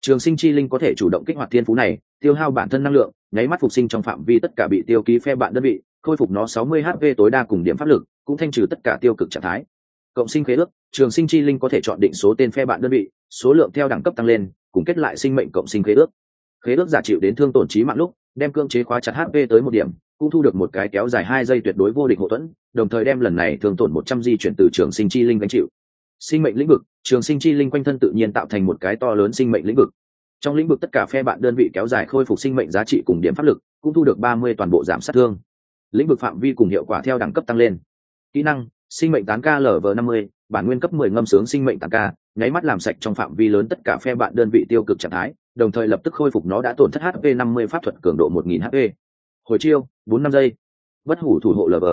Trường sinh chi linh có thể chủ động kích hoạt thiên phú này, tiêu hao bản thân năng lượng, nháy mắt phục sinh trong phạm vi tất cả bị tiêu ký phe bạn đơn vị, khôi phục nó 60 hp tối đa cùng điểm pháp lực cũng thanh trừ tất cả tiêu cực trạng thái. Cộng sinh khế ước, trường sinh chi linh có thể chọn định số tên phe bạn đơn vị, số lượng theo đẳng cấp tăng lên, cùng kết lại sinh mệnh cộng sinh khế ước. Khế ước giả chịu đến thương tổn trí mạng lúc, đem cương chế khóa chặt hp tới một điểm, cũng thu được một cái kéo dài hai giây tuyệt đối vô địch hậu thuẫn, đồng thời đem lần này thương tổn một trăm di chuyển từ trường sinh chi linh gánh chịu. Sinh mệnh lĩnh vực, trường sinh chi linh quanh thân tự nhiên tạo thành một cái to lớn sinh mệnh lĩnh vực. Trong lĩnh vực tất cả phe bạn đơn vị kéo dài khôi phục sinh mệnh giá trị cùng điểm pháp lực, cũng thu được ba mươi toàn bộ giảm sát thương. Lĩnh vực phạm vi cùng hiệu quả theo đẳng cấp tăng lên kỹ năng, sinh mệnh tán ca lv năm mươi, bản nguyên cấp mười ngâm sướng sinh mệnh tán ca, nháy mắt làm sạch trong phạm vi lớn tất cả phe bạn đơn vị tiêu cực trạng thái, đồng thời lập tức khôi phục nó đã tổn thất hp năm mươi pháp thuật cường độ một nghìn hp hồi chiêu, bốn năm giây. Bất hủ thủ hộ lv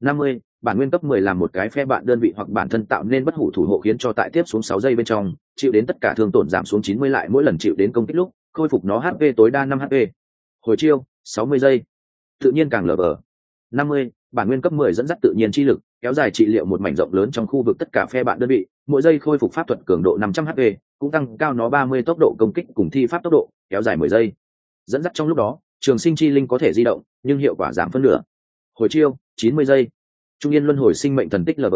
năm mươi, bản nguyên cấp mười làm một cái phe bạn đơn vị hoặc bản thân tạo nên bất hủ thủ hộ khiến cho tại tiếp xuống sáu giây bên trong, chịu đến tất cả thương tổn giảm xuống chín mươi lại mỗi lần chịu đến công kích lúc, khôi phục nó hp tối đa năm hp hồi chiêu, sáu mươi giây. Tự nhiên càng lở vờ năm mươi bản nguyên cấp mười dẫn dắt tự nhiên chi lực, kéo dài trị liệu một mảnh rộng lớn trong khu vực tất cả phe bạn đơn vị, mỗi giây khôi phục pháp thuật cường độ năm trăm hp cũng tăng cao nó ba mươi tốc độ công kích cùng thi pháp tốc độ, kéo dài mười giây. Dẫn dắt trong lúc đó, trường sinh chi linh có thể di động, nhưng hiệu quả giảm phân nửa. Hồi chiêu, chín mươi giây. Trung yên luân hồi sinh mệnh thần tích lv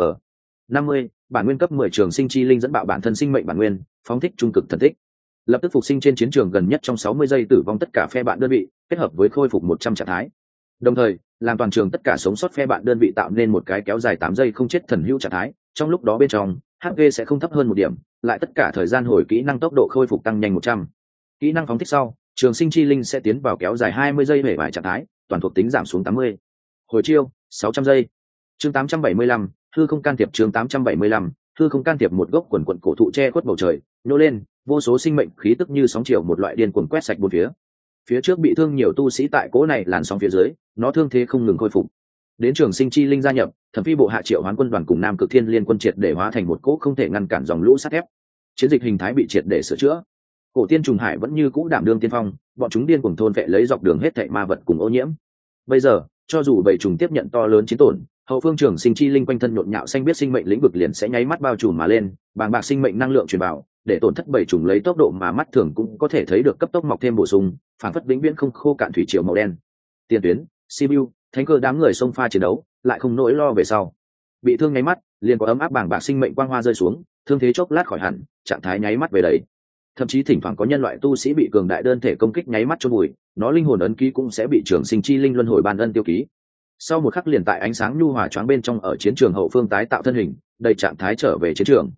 năm mươi, bản nguyên cấp mười trường sinh chi linh dẫn bạo bản thân sinh mệnh bản nguyên, phóng thích trung cực thần tích. Lập tức phục sinh trên chiến trường gần nhất trong sáu mươi giây tử vong tất cả phe bạn đơn vị, kết hợp với khôi phục một trăm trạng thái đồng thời, làm toàn trường tất cả sống sót phe bạn đơn vị tạo nên một cái kéo dài tám giây không chết thần hữu trạng thái, trong lúc đó bên trong hp sẽ không thấp hơn một điểm, lại tất cả thời gian hồi kỹ năng tốc độ khôi phục tăng nhanh một trăm. Kỹ năng phóng thích sau, trường sinh chi linh sẽ tiến vào kéo dài hai mươi giây hể vải trạng thái, toàn thuộc tính giảm xuống tám mươi. Hồi chiêu, sáu trăm giây. Chương tám trăm bảy mươi lăm thư không can thiệp chương tám trăm bảy mươi lăm thư không can thiệp một gốc quần quận cổ thụ che khuất bầu trời, nhô lên, vô số sinh mệnh khí tức như sóng chiều một loại điên cuồng quét sạch bốn phía phía trước bị thương nhiều tu sĩ tại cỗ này làn sóng phía dưới, nó thương thế không ngừng khôi phục. Đến trường sinh chi linh gia nhập, thẩm phi bộ hạ triệu hoán quân đoàn cùng nam cực thiên liên quân triệt để hóa thành một cỗ không thể ngăn cản dòng lũ sắt thép. Chiến dịch hình thái bị triệt để sửa chữa. Cổ tiên trùng hải vẫn như cũ đảm đương tiên phong, bọn chúng điên cuồng thôn vệ lấy dọc đường hết thệ ma vật cùng ô nhiễm. Bây giờ, cho dù bầy trùng tiếp nhận to lớn chiến tổn, hậu phương trường sinh chi linh quanh thân nhộn nhạo xanh biết sinh mệnh lĩnh vực liền sẽ nháy mắt bao trùm mà lên, bàng bạc sinh mệnh năng lượng truyền vào để tổn thất bảy trùng lấy tốc độ mà mắt thường cũng có thể thấy được cấp tốc mọc thêm bổ sung, phản phất vĩnh viễn không khô cạn thủy triều màu đen. Tiền tuyến, sibiu, thánh cơ đám người xông pha chiến đấu, lại không nỗi lo về sau. Bị thương nháy mắt, liền có ấm áp bảng bạc sinh mệnh quang hoa rơi xuống, thương thế chốc lát khỏi hẳn, trạng thái nháy mắt về đấy thậm chí thỉnh thoảng có nhân loại tu sĩ bị cường đại đơn thể công kích nháy mắt cho bụi nó linh hồn ấn ký cũng sẽ bị trường sinh chi linh luân hồi ban ân tiêu ký. Sau một khắc liền tại ánh sáng nhu hòa choáng bên trong ở chiến trường hậu phương tái tạo thân hình, đầy trạng thái trở về chiến trường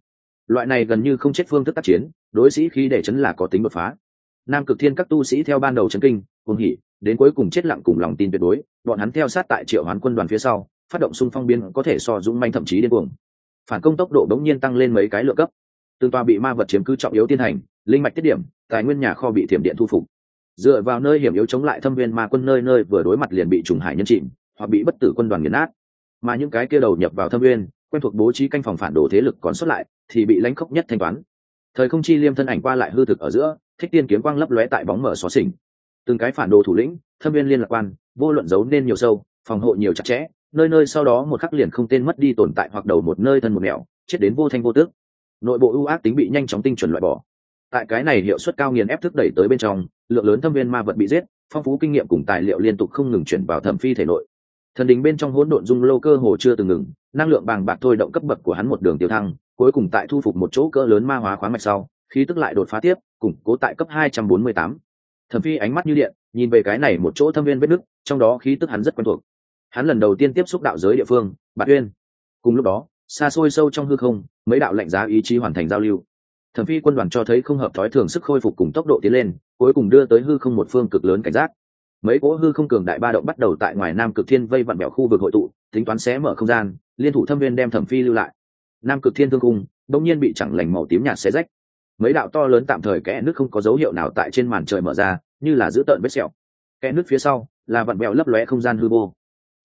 loại này gần như không chết phương thức tác chiến, đối sĩ khi để chấn là có tính đột phá. Nam cực thiên các tu sĩ theo ban đầu chấn kinh, cuồng hỉ, đến cuối cùng chết lặng cùng lòng tin tuyệt đối, bọn hắn theo sát tại triệu hoán quân đoàn phía sau, phát động xung phong biên có thể so dũng manh thậm chí điên cuồng. Phản công tốc độ bỗng nhiên tăng lên mấy cái lượng cấp. Tương toa bị ma vật chiếm cứ trọng yếu tiên hành linh mạch tiết điểm, tài nguyên nhà kho bị thiểm điện thu phục. Dựa vào nơi hiểm yếu chống lại thâm viên ma quân nơi nơi vừa đối mặt liền bị trùng hải nhân chìm, hoặc bị bất tử quân đoàn nghiền nát. Mà những cái kia đầu nhập vào thâm viên quen thuộc bố trí canh phòng phản đồ thế lực còn xuất lại, thì bị lãnh khốc nhất thanh toán. Thời không chi liêm thân ảnh qua lại hư thực ở giữa, thích tiên kiếm quang lấp lóe tại bóng mở xó xỉnh. Từng cái phản đồ thủ lĩnh, thâm viên liên lạc quan, vô luận giấu nên nhiều sâu, phòng hộ nhiều chặt chẽ, nơi nơi sau đó một khắc liền không tên mất đi tồn tại hoặc đầu một nơi thân một mẹo, chết đến vô thanh vô tước. Nội bộ ưu ác tính bị nhanh chóng tinh chuẩn loại bỏ. Tại cái này hiệu suất cao nghiền ép thức đẩy tới bên trong, lượng lớn thâm viên ma vật bị giết, phong phú kinh nghiệm cùng tài liệu liên tục không ngừng chuyển vào thẩm phi thể nội. Thần đình bên trong hỗn độn dung lâu cơ hồ chưa từng ngừng năng lượng bàng bạc thôi động cấp bậc của hắn một đường tiêu thăng, cuối cùng tại thu phục một chỗ cỡ lớn ma hóa khoáng mạch sau, khí tức lại đột phá tiếp, củng cố tại cấp 248. thẩm phi ánh mắt như điện, nhìn về cái này một chỗ thâm viên vết nứt, trong đó khí tức hắn rất quen thuộc. Hắn lần đầu tiên tiếp xúc đạo giới địa phương, bạt uyên. Cùng lúc đó, xa xôi sâu trong hư không, mấy đạo lạnh giá ý chí hoàn thành giao lưu. Thẩm phi quân đoàn cho thấy không hợp thói thường sức khôi phục cùng tốc độ tiến lên, cuối cùng đưa tới hư không một phương cực lớn cảnh giác. Mấy cỗ hư không cường đại ba động bắt đầu tại ngoài nam cực thiên vây vặn bèo khu vực hội tụ, tính toán xé mở không gian liên thủ thâm viên đem thẩm phi lưu lại. Nam cực thiên thương cung đông nhiên bị chẳng lành màu tím nhạt xé rách. Mấy đạo to lớn tạm thời kẽ nước không có dấu hiệu nào tại trên màn trời mở ra, như là giữ tợn vết sẹo. Kẽ nước phía sau là vặn bẹo lấp lóe không gian hư vô.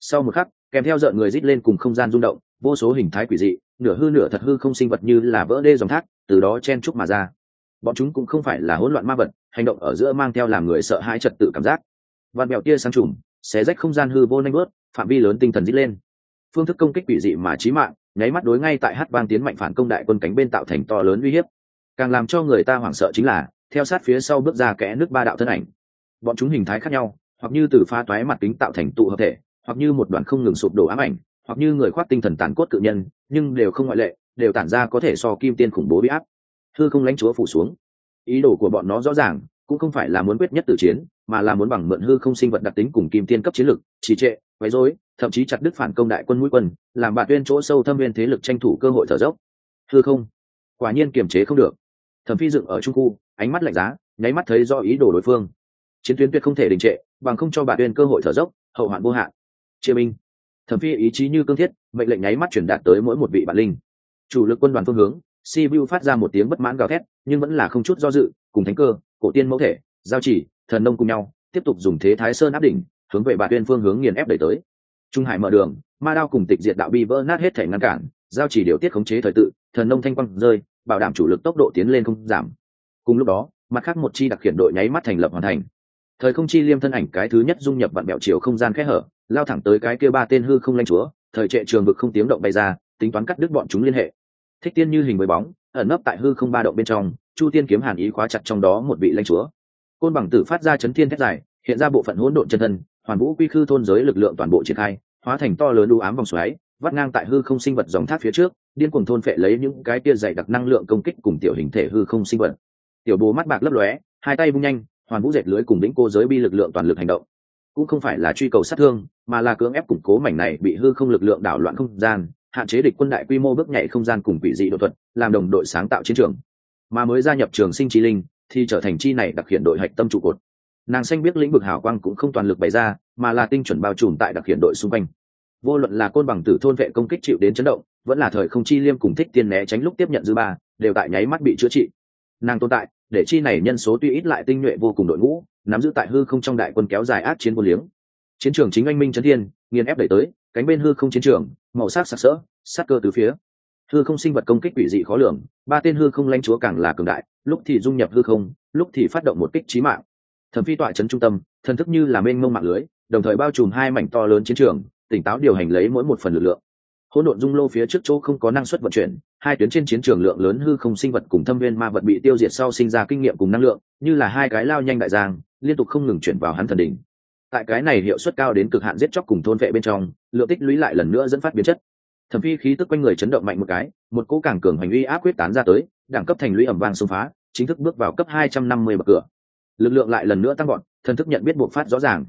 Sau một khắc, kèm theo rợn người rít lên cùng không gian rung động, vô số hình thái quỷ dị, nửa hư nửa thật hư không sinh vật như là vỡ đê dòng thác, từ đó chen chúc mà ra. Bọn chúng cũng không phải là hỗn loạn ma vật, hành động ở giữa mang theo làm người sợ hãi trật tự cảm giác. Vạn bẹo tia sang trùng xé rách không gian hư vô nanh bớt, phạm vi lớn tinh thần dít lên phương thức công kích quỷ dị mà chí mạng, nháy mắt đối ngay tại hát vang tiến mạnh phản công đại quân cánh bên tạo thành to lớn uy hiếp. Càng làm cho người ta hoảng sợ chính là, theo sát phía sau bước ra kẽ nước ba đạo thân ảnh. Bọn chúng hình thái khác nhau, hoặc như từ pha toái mặt kính tạo thành tụ hợp thể, hoặc như một đoàn không ngừng sụp đổ ám ảnh, hoặc như người khoác tinh thần tàn cốt cự nhân, nhưng đều không ngoại lệ, đều tản ra có thể so kim tiên khủng bố bị áp. Thư không lãnh chúa phủ xuống. Ý đồ của bọn nó rõ ràng, cũng không phải là muốn quyết nhất tử chiến, mà là muốn bằng mượn hư không sinh vật đặc tính cùng kim tiên cấp chiến lực trì trệ, quấy rối thậm chí chặt đứt phản công đại quân mũi quân, làm bạn tuyên chỗ sâu thâm viên thế lực tranh thủ cơ hội thở dốc. Thưa không? Quả nhiên kiềm chế không được. Thẩm phi dựng ở trung khu, ánh mắt lạnh giá, nháy mắt thấy do ý đồ đối phương. Chiến tuyến tuyệt không thể đình trệ, bằng không cho bạn tuyên cơ hội thở dốc, hậu hoạn vô hạn. Chia minh thẩm phi ý chí như cương thiết, mệnh lệnh nháy mắt truyền đạt tới mỗi một vị bản linh. Chủ lực quân đoàn phương hướng, si vu phát ra một tiếng bất mãn gào thét, nhưng vẫn là không chút do dự, cùng thánh cơ, cổ tiên mẫu thể, giao chỉ, thần nông cùng nhau, tiếp tục dùng thế thái sơn áp đỉnh, hướng về bà tuyên phương hướng nghiền ép đẩy tới trung hải mở đường, ma đao cùng tịch diệt đạo bi vỡ nát hết thể ngăn cản, giao chỉ điều tiết khống chế thời tự, thần nông thanh quang rơi, bảo đảm chủ lực tốc độ tiến lên không giảm. Cùng lúc đó, mặt khác một chi đặc khiển đội nháy mắt thành lập hoàn thành. Thời không chi liêm thân ảnh cái thứ nhất dung nhập vạn bẹo chiều không gian khẽ hở, lao thẳng tới cái kia ba tên hư không lanh chúa, thời trệ trường vực không tiếng động bay ra, tính toán cắt đứt bọn chúng liên hệ. Thích tiên như hình với bóng, ẩn nấp tại hư không ba động bên trong, chu tiên kiếm hàn ý khóa chặt trong đó một vị lanh chúa. Côn bằng tử phát ra chấn thiên thét dài, hiện ra bộ phận hỗn độn chân thân hoàn vũ quy khư thôn giới lực lượng toàn bộ triển khai, hóa thành to lớn u ám vòng xoáy, vắt ngang tại hư không sinh vật dòng thác phía trước, điên cuồng thôn phệ lấy những cái tia dày đặc năng lượng công kích cùng tiểu hình thể hư không sinh vật. Tiểu bố mắt bạc lấp lóe, hai tay vung nhanh, hoàn vũ dệt lưới cùng lĩnh cô giới bi lực lượng toàn lực hành động. Cũng không phải là truy cầu sát thương, mà là cưỡng ép củng cố mảnh này bị hư không lực lượng đảo loạn không gian, hạn chế địch quân đại quy mô bước nhảy không gian cùng quỷ dị đột thuật, làm đồng đội sáng tạo chiến trường. Mà mới gia nhập trường sinh trí linh, thì trở thành chi này đặc hiện đội hạch tâm trụ cột nàng xanh biết lĩnh vực hào quang cũng không toàn lực bày ra, mà là tinh chuẩn bao trùm tại đặc hiện đội xung quanh. Vô luận là côn bằng tử thôn vệ công kích chịu đến chấn động, vẫn là thời không chi liêm cùng thích tiên né tránh lúc tiếp nhận dư ba, đều tại nháy mắt bị chữa trị. Nàng tồn tại, để chi này nhân số tuy ít lại tinh nhuệ vô cùng đội ngũ, nắm giữ tại hư không trong đại quân kéo dài ác chiến vô liếng. Chiến trường chính anh minh trấn thiên, nghiền ép đẩy tới, cánh bên hư không chiến trường, màu sắc sặc sỡ sắc cơ từ phía. Hư không sinh vật công kích quỷ dị khó lường, ba tên hư không lãnh chúa càng là cường đại, lúc thì dung nhập hư không, lúc thì phát động một kích trí mạng thẩm phi tọa trấn trung tâm, thần thức như là mênh mông mạng lưới, đồng thời bao trùm hai mảnh to lớn chiến trường, tỉnh táo điều hành lấy mỗi một phần lực lượng. Hỗn độn dung lô phía trước chỗ không có năng suất vận chuyển, hai tuyến trên chiến trường lượng lớn hư không sinh vật cùng thâm viên ma vật bị tiêu diệt sau sinh ra kinh nghiệm cùng năng lượng, như là hai cái lao nhanh đại giang, liên tục không ngừng chuyển vào hắn thần đỉnh. Tại cái này hiệu suất cao đến cực hạn giết chóc cùng thôn vệ bên trong, lượng tích lũy lại lần nữa dẫn phát biến chất. Thẩm phi khí tức quanh người chấn động mạnh một cái, một cỗ càng cường hành uy áp quyết tán ra tới, đẳng cấp thành lũy ẩm vang xông phá, chính thức bước vào cấp hai trăm năm mươi bậc cửa lực lượng lại lần nữa tăng gọn thần thức nhận biết buộc phát rõ ràng.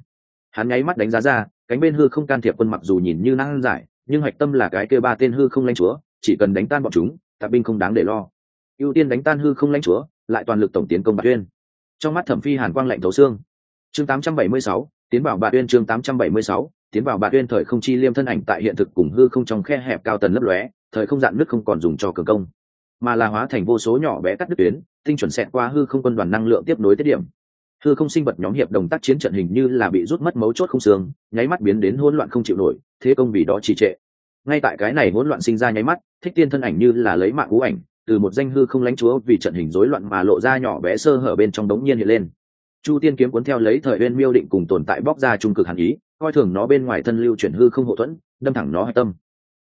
Hắn nháy mắt đánh giá ra cánh bên hư không can thiệp quân mặc dù nhìn như năng giải nhưng hạch tâm là cái kêu ba tên hư không lãnh chúa chỉ cần đánh tan bọn chúng tạp binh không đáng để lo. Ưu tiên đánh tan hư không lãnh chúa lại toàn lực tổng tiến công bạc tuyên trong mắt thẩm phi hàn quang lạnh thấu xương. Chương 876, tiến vào bạc tuyên chương 876, tiến vào bạc tuyên thời không chi liêm thân ảnh tại hiện thực cùng hư không trong khe hẹp cao tần lấp lóe thời không dạn nước không còn dùng cho cường công mà là hóa thành vô số nhỏ bé cắt đứt tuyến tinh chuẩn xẹt qua hư không quân đoàn năng lượng tiếp nối tiết điểm hư không sinh vật nhóm hiệp đồng tác chiến trận hình như là bị rút mất mấu chốt không xương, nháy mắt biến đến hỗn loạn không chịu nổi, thế công vì đó trì trệ. Ngay tại cái này hỗn loạn sinh ra nháy mắt, thích tiên thân ảnh như là lấy mạng ú ảnh, từ một danh hư không lãnh chúa vì trận hình rối loạn mà lộ ra nhỏ bé sơ hở bên trong đống nhiên hiện lên. Chu tiên kiếm cuốn theo lấy thời uyên miêu định cùng tồn tại bóc ra trung cực hàn ý, coi thường nó bên ngoài thân lưu chuyển hư không hậu thuẫn, đâm thẳng nó hạch tâm.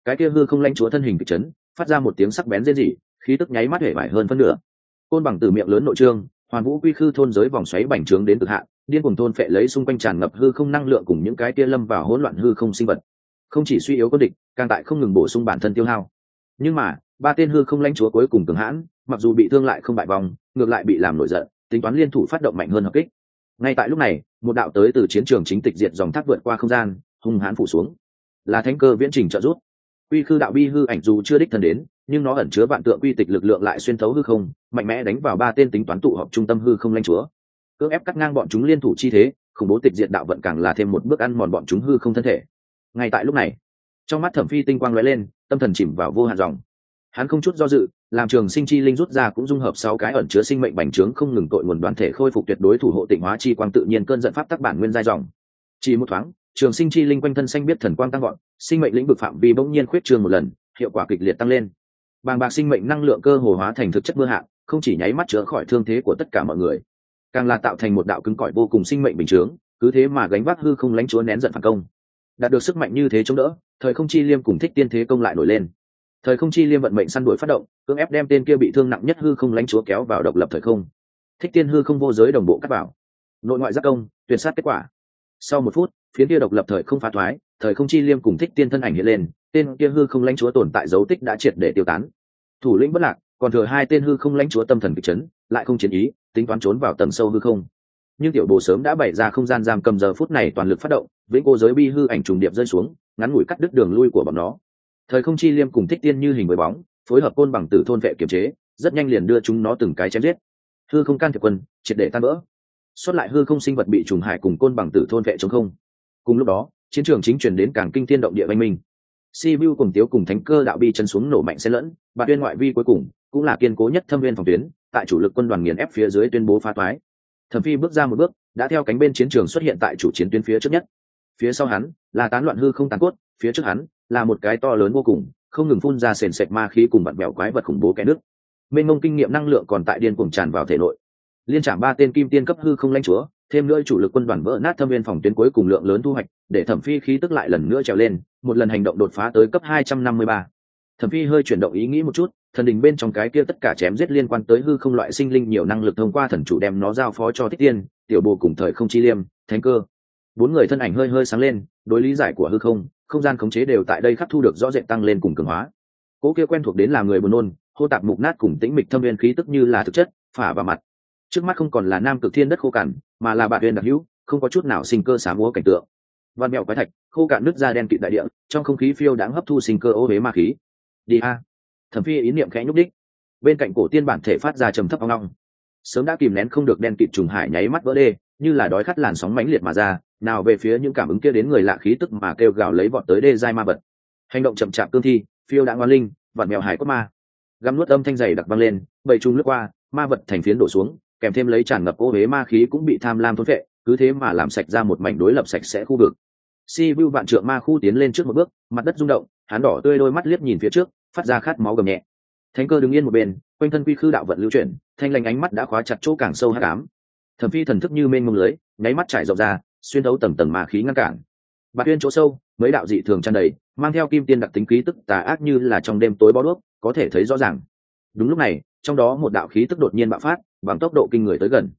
Cái kia hư không lãnh chúa thân hình kịch chấn, phát ra một tiếng sắc bén rên rỉ, khí tức nháy mắt hể vải hơn phân nửa. Côn bằng từ miệng lớn nội trương hoàn vũ quy khư thôn giới vòng xoáy bành trướng đến cực hạn, điên cùng thôn phệ lấy xung quanh tràn ngập hư không năng lượng cùng những cái tia lâm vào hỗn loạn hư không sinh vật. Không chỉ suy yếu quân địch, càng tại không ngừng bổ sung bản thân tiêu hao. Nhưng mà, ba tên hư không lãnh chúa cuối cùng cường hãn, mặc dù bị thương lại không bại vòng ngược lại bị làm nổi giận, tính toán liên thủ phát động mạnh hơn hợp kích. Ngay tại lúc này, một đạo tới từ chiến trường chính tịch diệt dòng thác vượt qua không gian, hung hãn phủ xuống. Là thánh cơ viễn trình trợ giúp quy khư đạo bi hư ảnh dù chưa đích thân đến, nhưng nó ẩn chứa vạn tượng quy tịch lực lượng lại xuyên thấu hư không, mạnh mẽ đánh vào ba tên tính toán tụ họp trung tâm hư không lanh chúa. Cưỡng ép cắt ngang bọn chúng liên thủ chi thế, khủng bố tịch diệt đạo vận càng là thêm một bước ăn mòn bọn chúng hư không thân thể. Ngay tại lúc này, trong mắt thẩm phi tinh quang lóe lên, tâm thần chìm vào vô hạn dòng. Hắn không chút do dự, làm trường sinh chi linh rút ra cũng dung hợp sáu cái ẩn chứa sinh mệnh bành trướng không ngừng tội nguồn đoàn thể khôi phục tuyệt đối thủ hộ tịnh hóa chi quang tự nhiên cơn giận pháp tắc bản nguyên giai dòng. Chỉ một thoáng trường sinh chi linh quanh thân xanh biết thần quang tăng gọn sinh mệnh lĩnh vực phạm vi bỗng nhiên khuyết trường một lần, hiệu quả kịch liệt tăng lên. Bàng bạc sinh mệnh năng lượng cơ hồ hóa thành thực chất mưa hạn không chỉ nháy mắt chữa khỏi thương thế của tất cả mọi người, càng là tạo thành một đạo cứng cỏi vô cùng sinh mệnh bình chướng, cứ thế mà gánh vác hư không lánh chúa nén giận phản công. Đạt được sức mạnh như thế chống đỡ, thời không chi liêm cùng thích tiên thế công lại nổi lên. Thời không chi liêm vận mệnh săn đuổi phát động, cưỡng ép đem tên kia bị thương nặng nhất hư không lánh chúa kéo vào độc lập thời không. Thích tiên hư không vô giới đồng bộ cắt vào. Nội ngoại giác công, tuyệt sát kết quả. Sau một phút phiến kia độc lập thời không phá thoái, thời không chi liêm cùng thích tiên thân ảnh hiện lên, tên kia hư không lãnh chúa tồn tại dấu tích đã triệt để tiêu tán. Thủ lĩnh bất lạc, còn thừa hai tên hư không lãnh chúa tâm thần kịch chấn, lại không chiến ý, tính toán trốn vào tầng sâu hư không. Nhưng tiểu bồ sớm đã bày ra không gian giam cầm giờ phút này toàn lực phát động, vĩnh cô giới bi hư ảnh trùng điệp rơi xuống, ngắn ngủi cắt đứt đường lui của bọn nó. Thời không chi liêm cùng thích tiên như hình với bóng, phối hợp côn bằng tử thôn vệ kiềm chế, rất nhanh liền đưa chúng nó từng cái chém giết. Hư không can thiệp quân, triệt để tan vỡ. Xuất lại hư không sinh vật bị trùng hải cùng côn bằng tử thôn vệ chống không cùng lúc đó, chiến trường chính chuyển đến càng kinh thiên động địa văn minh. Si vu cùng tiếu cùng thánh cơ đạo bi chân xuống nổ mạnh xen lẫn, và tuyên ngoại vi cuối cùng cũng là kiên cố nhất thâm viên phòng tuyến, tại chủ lực quân đoàn nghiền ép phía dưới tuyên bố phá toái. Thẩm phi bước ra một bước, đã theo cánh bên chiến trường xuất hiện tại chủ chiến tuyến phía trước nhất. Phía sau hắn là tán loạn hư không tàn cốt, phía trước hắn là một cái to lớn vô cùng, không ngừng phun ra sền sệt ma khí cùng vặn vẹo quái vật khủng bố kẽ nước. Mênh mông kinh nghiệm năng lượng còn tại điên cuồng tràn vào thể nội. Liên trạm ba tên kim tiên cấp hư không lãnh chúa thêm nữa chủ lực quân đoàn vỡ nát thâm viên phòng tuyến cuối cùng lượng lớn thu hoạch, để thẩm phi khí tức lại lần nữa trèo lên, một lần hành động đột phá tới cấp 253. thẩm phi hơi chuyển động ý nghĩ một chút, thần đình bên trong cái kia tất cả chém giết liên quan tới hư không loại sinh linh nhiều năng lực thông qua thần chủ đem nó giao phó cho thích tiên, tiểu bồ cùng thời không chi liêm, thánh cơ. Bốn người thân ảnh hơi hơi sáng lên, đối lý giải của hư không không gian khống chế đều tại đây khắc thu được rõ rệt tăng lên cùng cường hóa. Cỗ kia quen thuộc đến là người buồn nôn, hô tạp mục nát cùng tĩnh mịch thâm viên khí tức như là thực chất, phả vào mặt. Trước mắt không còn là nam cực thiên đất khô cằn mà là bạn huyền đặc hữu, không có chút nào sinh cơ xám múa cảnh tượng. Văn mèo quái thạch, khô cạn nước da đen kịt đại địa, trong không khí phiêu đáng hấp thu sinh cơ ô huế ma khí. Đi a. Thẩm phi ý niệm khẽ nhúc đích bên cạnh cổ tiên bản thể phát ra trầm thấp ong long sớm đã kìm nén không được đen kịt trùng hải nháy mắt vỡ đê, như là đói khát làn sóng mãnh liệt mà ra, nào về phía những cảm ứng kia đến người lạ khí tức mà kêu gào lấy vọt tới đê giai ma vật. Hành động chậm chạp cương thi, phiêu đã ngoan linh vặn mèo hải cốt ma. Găm nuốt âm thanh dày đặc văng lên bầy trùng lướt qua, ma vật thành phiến đổ xuống kèm thêm lấy tràn ngập ô huế ma khí cũng bị tham lam thốn vệ cứ thế mà làm sạch ra một mảnh đối lập sạch sẽ khu vực. Si vu vạn trượng ma khu tiến lên trước một bước, mặt đất rung động, hắn đỏ tươi đôi mắt liếc nhìn phía trước, phát ra khát máu gầm nhẹ. Thánh cơ đứng yên một bên, quanh thân quy khư đạo vận lưu chuyển, thanh lành ánh mắt đã khóa chặt chỗ càng sâu hát cám thẩm phi thần thức như mênh mông lưới, nháy mắt trải rộng ra, xuyên thấu tầng tầng ma khí ngăn cản. Bạc tuyên chỗ sâu, mấy đạo dị thường tràn đầy, mang theo kim tiên đặc tính khí tức tà ác như là trong đêm tối bó đuốc, có thể thấy rõ ràng. Đúng lúc này, trong đó một đạo khí tức đột nhiên bạo phát bằng tốc độ kinh người tới gần.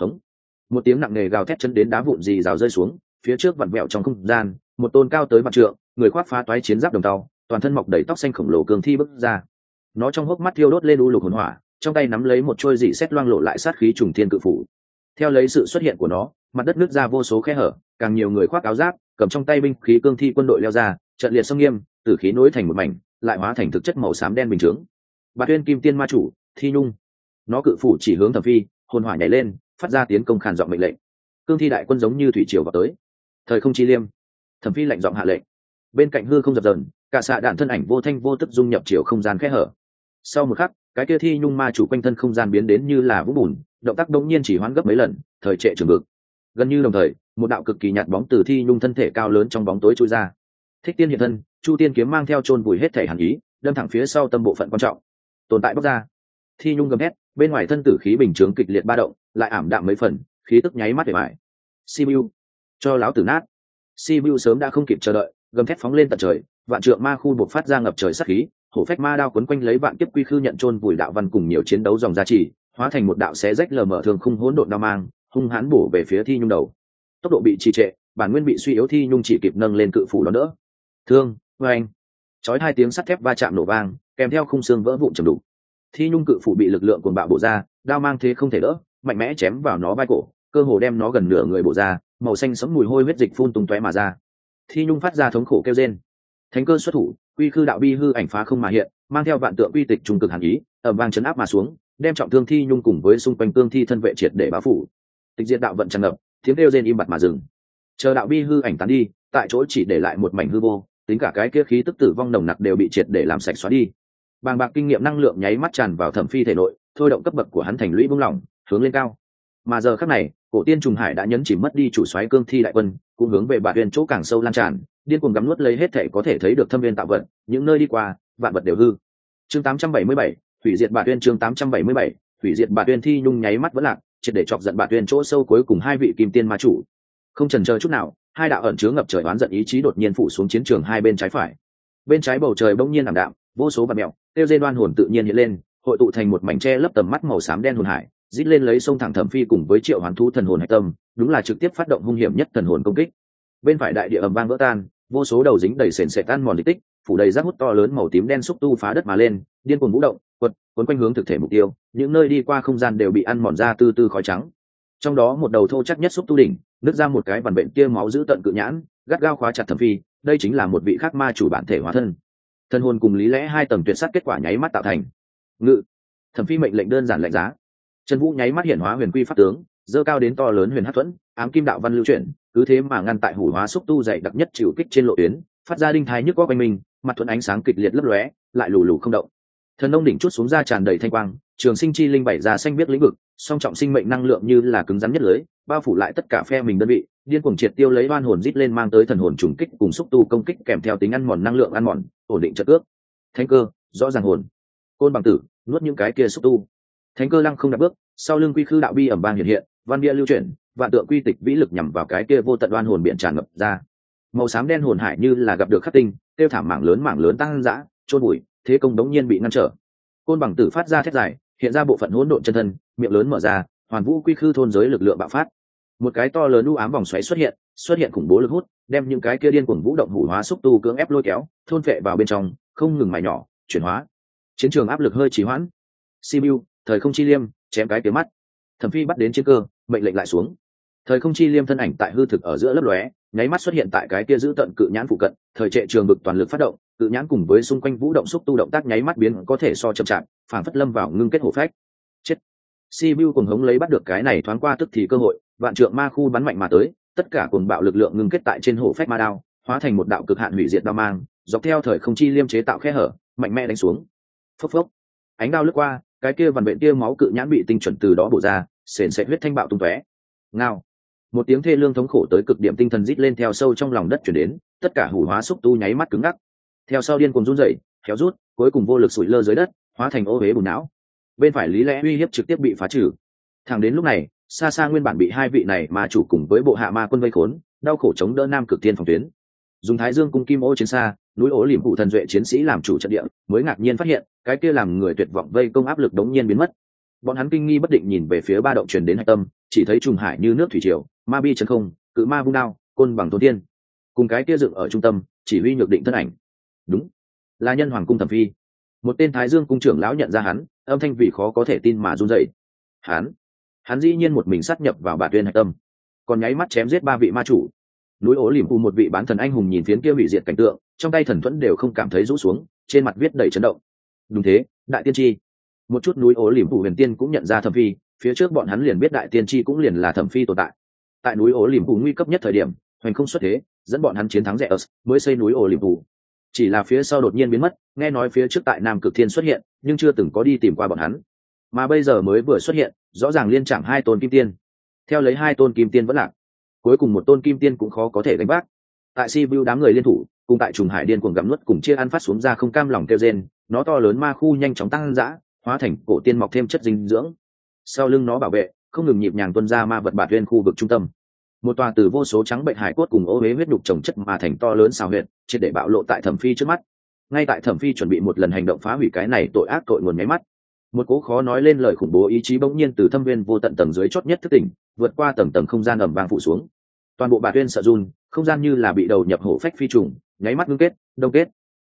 Hống. Một tiếng nặng nề gào thét chân đến đá vụn gì rào rơi xuống, phía trước vặn vẹo trong không gian, một tôn cao tới mặt trượng, người khoác phá toái chiến giáp đồng tàu toàn thân mọc đầy tóc xanh khổng lồ cường thi bước ra. Nó trong hốc mắt thiêu đốt lên u lục hồn hỏa, trong tay nắm lấy một trôi dị xét loang lộ lại sát khí trùng thiên cự phủ. Theo lấy sự xuất hiện của nó, mặt đất nước ra vô số khe hở, càng nhiều người khoác áo giáp, cầm trong tay binh khí cương thi quân đội leo ra, trận liệt sông nghiêm, tử khí nối thành một mảnh, lại hóa thành thực chất màu xám đen bình chướng bà tuyên kim tiên ma chủ, thi nhung nó cự phủ chỉ hướng thẩm phi, hồn hỏa nhảy lên, phát ra tiến công khàn giọng mệnh lệnh. Cương thi đại quân giống như thủy triều vào tới. Thời không chi liêm. Thẩm phi lạnh giọng hạ lệnh. Bên cạnh hư không dập dần cả xạ đạn thân ảnh vô thanh vô tức dung nhập chiều không gian khẽ hở. Sau một khắc, cái kia thi nhung ma chủ quanh thân không gian biến đến như là vũ bùn, động tác đông nhiên chỉ hoán gấp mấy lần, thời trệ trường ngực gần như đồng thời, một đạo cực kỳ nhạt bóng từ thi nhung thân thể cao lớn trong bóng tối trôi ra. Thích tiên hiện thân, chu tiên kiếm mang theo chôn vùi hết thể hàn ý, đâm thẳng phía sau tâm bộ phận quan trọng. Tồn tại bóc ra. Thi nhung gầm hét bên ngoài thân tử khí bình chướng kịch liệt ba động, lại ảm đạm mấy phần, khí tức nháy mắt để mải. Sibiu, cho láo tử nát. Sibiu sớm đã không kịp chờ đợi, gầm thép phóng lên tận trời, vạn trượng ma khu buộc phát ra ngập trời sát khí, hổ phách ma đao quấn quanh lấy vạn kiếp quy khư nhận trôn vùi đạo văn cùng nhiều chiến đấu dòng giá trị hóa thành một đạo xé rách lờ mở thường không hỗn độn đao mang, hung hãn bổ về phía thi nhung đầu. Tốc độ bị trì trệ, bản nguyên bị suy yếu thi nhung chỉ kịp nâng lên cự phủ đó đỡ. Thương vê anh chói hai tiếng sắt thép va chạm nổ vang, kèm theo khung xương vỡ vụn trầm đục thi nhung cự phủ bị lực lượng cuồng bạo bổ ra, đao mang thế không thể đỡ, mạnh mẽ chém vào nó vai cổ, cơ hồ đem nó gần nửa người bổ ra, màu xanh sẫm mùi hôi huyết dịch phun tung tóe mà ra. Thi nhung phát ra thống khổ kêu rên. Thánh cơ xuất thủ, quy khư đạo bi hư ảnh phá không mà hiện, mang theo vạn tượng quy tịch trung cực hàn ý ẩm vang chấn áp mà xuống, đem trọng thương thi nhung cùng với xung quanh tương thi thân vệ triệt để báo phủ. Tịch diệt đạo vận tràn ngập, tiếng kêu rên im bặt mà dừng. Chờ đạo bi hư ảnh tán đi, tại chỗ chỉ để lại một mảnh hư vô, tính cả cái kia khí tức tử vong nồng nặc đều bị triệt để làm sạch xóa đi bàng bạc kinh nghiệm năng lượng nháy mắt tràn vào thẩm phi thể nội thôi động cấp bậc của hắn thành lũy bung lỏng hướng lên cao. Mà giờ khắc này cổ tiên trùng hải đã nhấn chỉ mất đi chủ xoáy cương thi đại quân cũng hướng về bạt huyền chỗ càng sâu lan tràn điên cuồng gắm nuốt lấy hết thể có thể thấy được thâm viên tạo vật những nơi đi qua vạn vật đều hư. Chương 877, hủy diệt bạt huyền chương 877, hủy diệt bạt huyền thi nhung nháy mắt vẫn lạc triệt để chọc giận bạt huyền chỗ sâu cuối cùng hai vị kim tiên ma chủ. Không chần chờ chút nào hai đạo ẩn chứa ngập trời oán giận ý chí đột nhiên phủ xuống chiến trường hai bên trái phải. Bên trái bầu trời bỗng nhiên ảm đạm vô số vật mèo tiêu dê đoan hồn tự nhiên hiện lên, hội tụ thành một mảnh tre lấp tầm mắt màu xám đen hồn hải dít lên lấy sông thẳng thẩm phi cùng với triệu hoán thu thần hồn hạch tâm, đúng là trực tiếp phát động hung hiểm nhất thần hồn công kích. Bên phải đại địa ầm vang vỡ tan, vô số đầu dính đầy sền sệt tan mòn địch tích, phủ đầy rác hút to lớn màu tím đen xúc tu phá đất mà lên, điên cuồng vũ động, quật quấn quanh hướng thực thể mục tiêu, những nơi đi qua không gian đều bị ăn mòn ra tư tư khói trắng. Trong đó một đầu thô chắc nhất xúc tu đỉnh, nứt ra một cái vằn bệnh kia máu giữ tận cự nhãn, gắt gao khóa chặt thẩm phi, đây chính là một vị khắc ma chủ bản thể hóa thân thân hồn cùng lý lẽ hai tầng tuyệt sát kết quả nháy mắt tạo thành. Ngự. Thẩm phi mệnh lệnh đơn giản lạnh giá. Trần vũ nháy mắt hiển hóa huyền quy pháp tướng dơ cao đến to lớn huyền hát thuẫn, ám kim đạo văn lưu chuyển, cứ thế mà ngăn tại hủ hóa xúc tu dày đặc nhất chịu kích trên lộ tuyến, phát ra đinh thái nhức có quanh mình, mặt thuẫn ánh sáng kịch liệt lấp lóe, lại lù lù không động. Thần nông đỉnh chút xuống ra tràn đầy thanh quang, trường sinh chi linh bảy ra xanh biết lĩnh vực, song trọng sinh mệnh năng lượng như là cứng rắn nhất lưới, bao phủ lại tất cả phe mình đơn vị, điên cuồng triệt tiêu lấy oan hồn rít lên mang tới thần hồn trùng kích cùng xúc tu công kích kèm theo tính ăn mòn năng lượng ăn mòn ổn định chất ước. Thanh cơ, rõ ràng hồn. Côn bằng tử, nuốt những cái kia xúc tu. Thánh cơ lăng không đặt bước, sau lưng quy khư đạo bi ẩm bang hiện hiện, văn bia lưu chuyển, vạn tượng quy tịch vĩ lực nhằm vào cái kia vô tận đoan hồn biển tràn ngập ra. Màu xám đen hồn hải như là gặp được khắc tinh, tiêu thảm mảng lớn mảng lớn tăng dã trôn bụi, thế công đống nhiên bị ngăn trở. Côn bằng tử phát ra thét dài, hiện ra bộ phận hỗn độn chân thân, miệng lớn mở ra, hoàn vũ quy khư thôn giới lực lượng bạo phát. Một cái to lớn u ám vòng xoáy xuất hiện xuất hiện khủng bố lực hút, đem những cái kia điên cuồng vũ động hủ hóa xúc tu cưỡng ép lôi kéo, thôn vệ vào bên trong, không ngừng mài nhỏ, chuyển hóa. Chiến trường áp lực hơi trì hoãn. Simu thời không chi liêm, chém cái tiếng mắt. Thẩm phi bắt đến chiến cơ, mệnh lệnh lại xuống. Thời không chi liêm thân ảnh tại hư thực ở giữa lớp lóe, nháy mắt xuất hiện tại cái kia giữ tận cự nhãn phụ cận, thời trệ trường bực toàn lực phát động, cự nhãn cùng với xung quanh vũ động xúc tu động tác nháy mắt biến có thể so chậm chạp, phản phất lâm vào ngưng kết hổ phách. Chết. Simu cùng hống lấy bắt được cái này thoáng qua tức thì cơ hội, vạn trượng ma khu bắn mạnh mà tới tất cả cuồng bạo lực lượng ngưng kết tại trên hổ phách ma đao, hóa thành một đạo cực hạn hủy diệt đao mang, dọc theo thời không chi liêm chế tạo khe hở, mạnh mẽ đánh xuống. Phốc phốc. Ánh đao lướt qua, cái kia vằn vện kia máu cự nhãn bị tinh chuẩn từ đó bổ ra, sền sệt huyết thanh bạo tung tóe. Ngao. Một tiếng thê lương thống khổ tới cực điểm tinh thần rít lên theo sâu trong lòng đất chuyển đến, tất cả hủ hóa xúc tu nháy mắt cứng ngắc. Theo sau điên cùng run rẩy kéo rút, cuối cùng vô lực sủi lơ dưới đất, hóa thành ô huế bùn não. Bên phải lý lẽ uy hiếp trực tiếp bị phá trừ. Thẳng đến lúc này xa xa nguyên bản bị hai vị này mà chủ cùng với bộ hạ ma quân vây khốn, đau khổ chống đỡ nam cực tiên phòng tuyến. Dùng thái dương cung kim ô chiến xa, núi ố liềm phụ thần duệ chiến sĩ làm chủ trận địa, mới ngạc nhiên phát hiện, cái kia làm người tuyệt vọng vây công áp lực đống nhiên biến mất. Bọn hắn kinh nghi bất định nhìn về phía ba động truyền đến hạch tâm, chỉ thấy trùng hải như nước thủy triều, ma bi chân không, cự ma vung đao, côn bằng tôn tiên cùng cái kia dựng ở trung tâm, chỉ huy nhược định thân ảnh. Đúng, là nhân hoàng cung thẩm phi. Một tên thái dương cung trưởng lão nhận ra hắn, âm thanh vì khó có thể tin mà run dậy hắn hắn dĩ nhiên một mình sát nhập vào bà tuyên hạch tâm, còn nháy mắt chém giết ba vị ma chủ. Núi ố lìm u một vị bán thần anh hùng nhìn phiến kia hủy diệt cảnh tượng, trong tay thần thuẫn đều không cảm thấy rũ xuống, trên mặt viết đầy chấn động. Đúng thế, đại tiên tri. Một chút núi ố lìm u huyền tiên cũng nhận ra thẩm phi, phía trước bọn hắn liền biết đại tiên tri cũng liền là thẩm phi tồn tại. Tại núi ố lìm u nguy cấp nhất thời điểm, hoành không xuất thế, dẫn bọn hắn chiến thắng rẻ ớt mới xây núi ố lìm u chỉ là phía sau đột nhiên biến mất, nghe nói phía trước tại nam cực thiên xuất hiện, nhưng chưa từng có đi tìm qua bọn hắn mà bây giờ mới vừa xuất hiện, rõ ràng liên chạm hai tôn kim tiên. Theo lấy hai tôn kim tiên vẫn lạc, cuối cùng một tôn kim tiên cũng khó có thể đánh bác tại si vu đám người liên thủ, cùng tại trùng hải điên cuồng gặm nuốt cùng chia ăn phát xuống ra không cam lòng kêu rên, nó to lớn ma khu nhanh chóng tăng dã, hóa thành cổ tiên mọc thêm chất dinh dưỡng. Sau lưng nó bảo vệ, không ngừng nhịp nhàng tuân ra ma vật bạt lên khu vực trung tâm. Một tòa từ vô số trắng bệnh hải cốt cùng ô huế huyết đục trồng chất mà thành to lớn xào huyện triệt để bạo lộ tại thẩm phi trước mắt. Ngay tại thẩm phi chuẩn bị một lần hành động phá hủy cái này tội ác tội nguồn máy mắt một cố khó nói lên lời khủng bố ý chí bỗng nhiên từ thâm viên vô tận tầng dưới chót nhất thức tỉnh, vượt qua tầng tầng không gian ẩm vàng phụ xuống. Toàn bộ bà tuyên sợ run, không gian như là bị đầu nhập hổ phách phi trùng, nháy mắt ngưng kết, đông kết.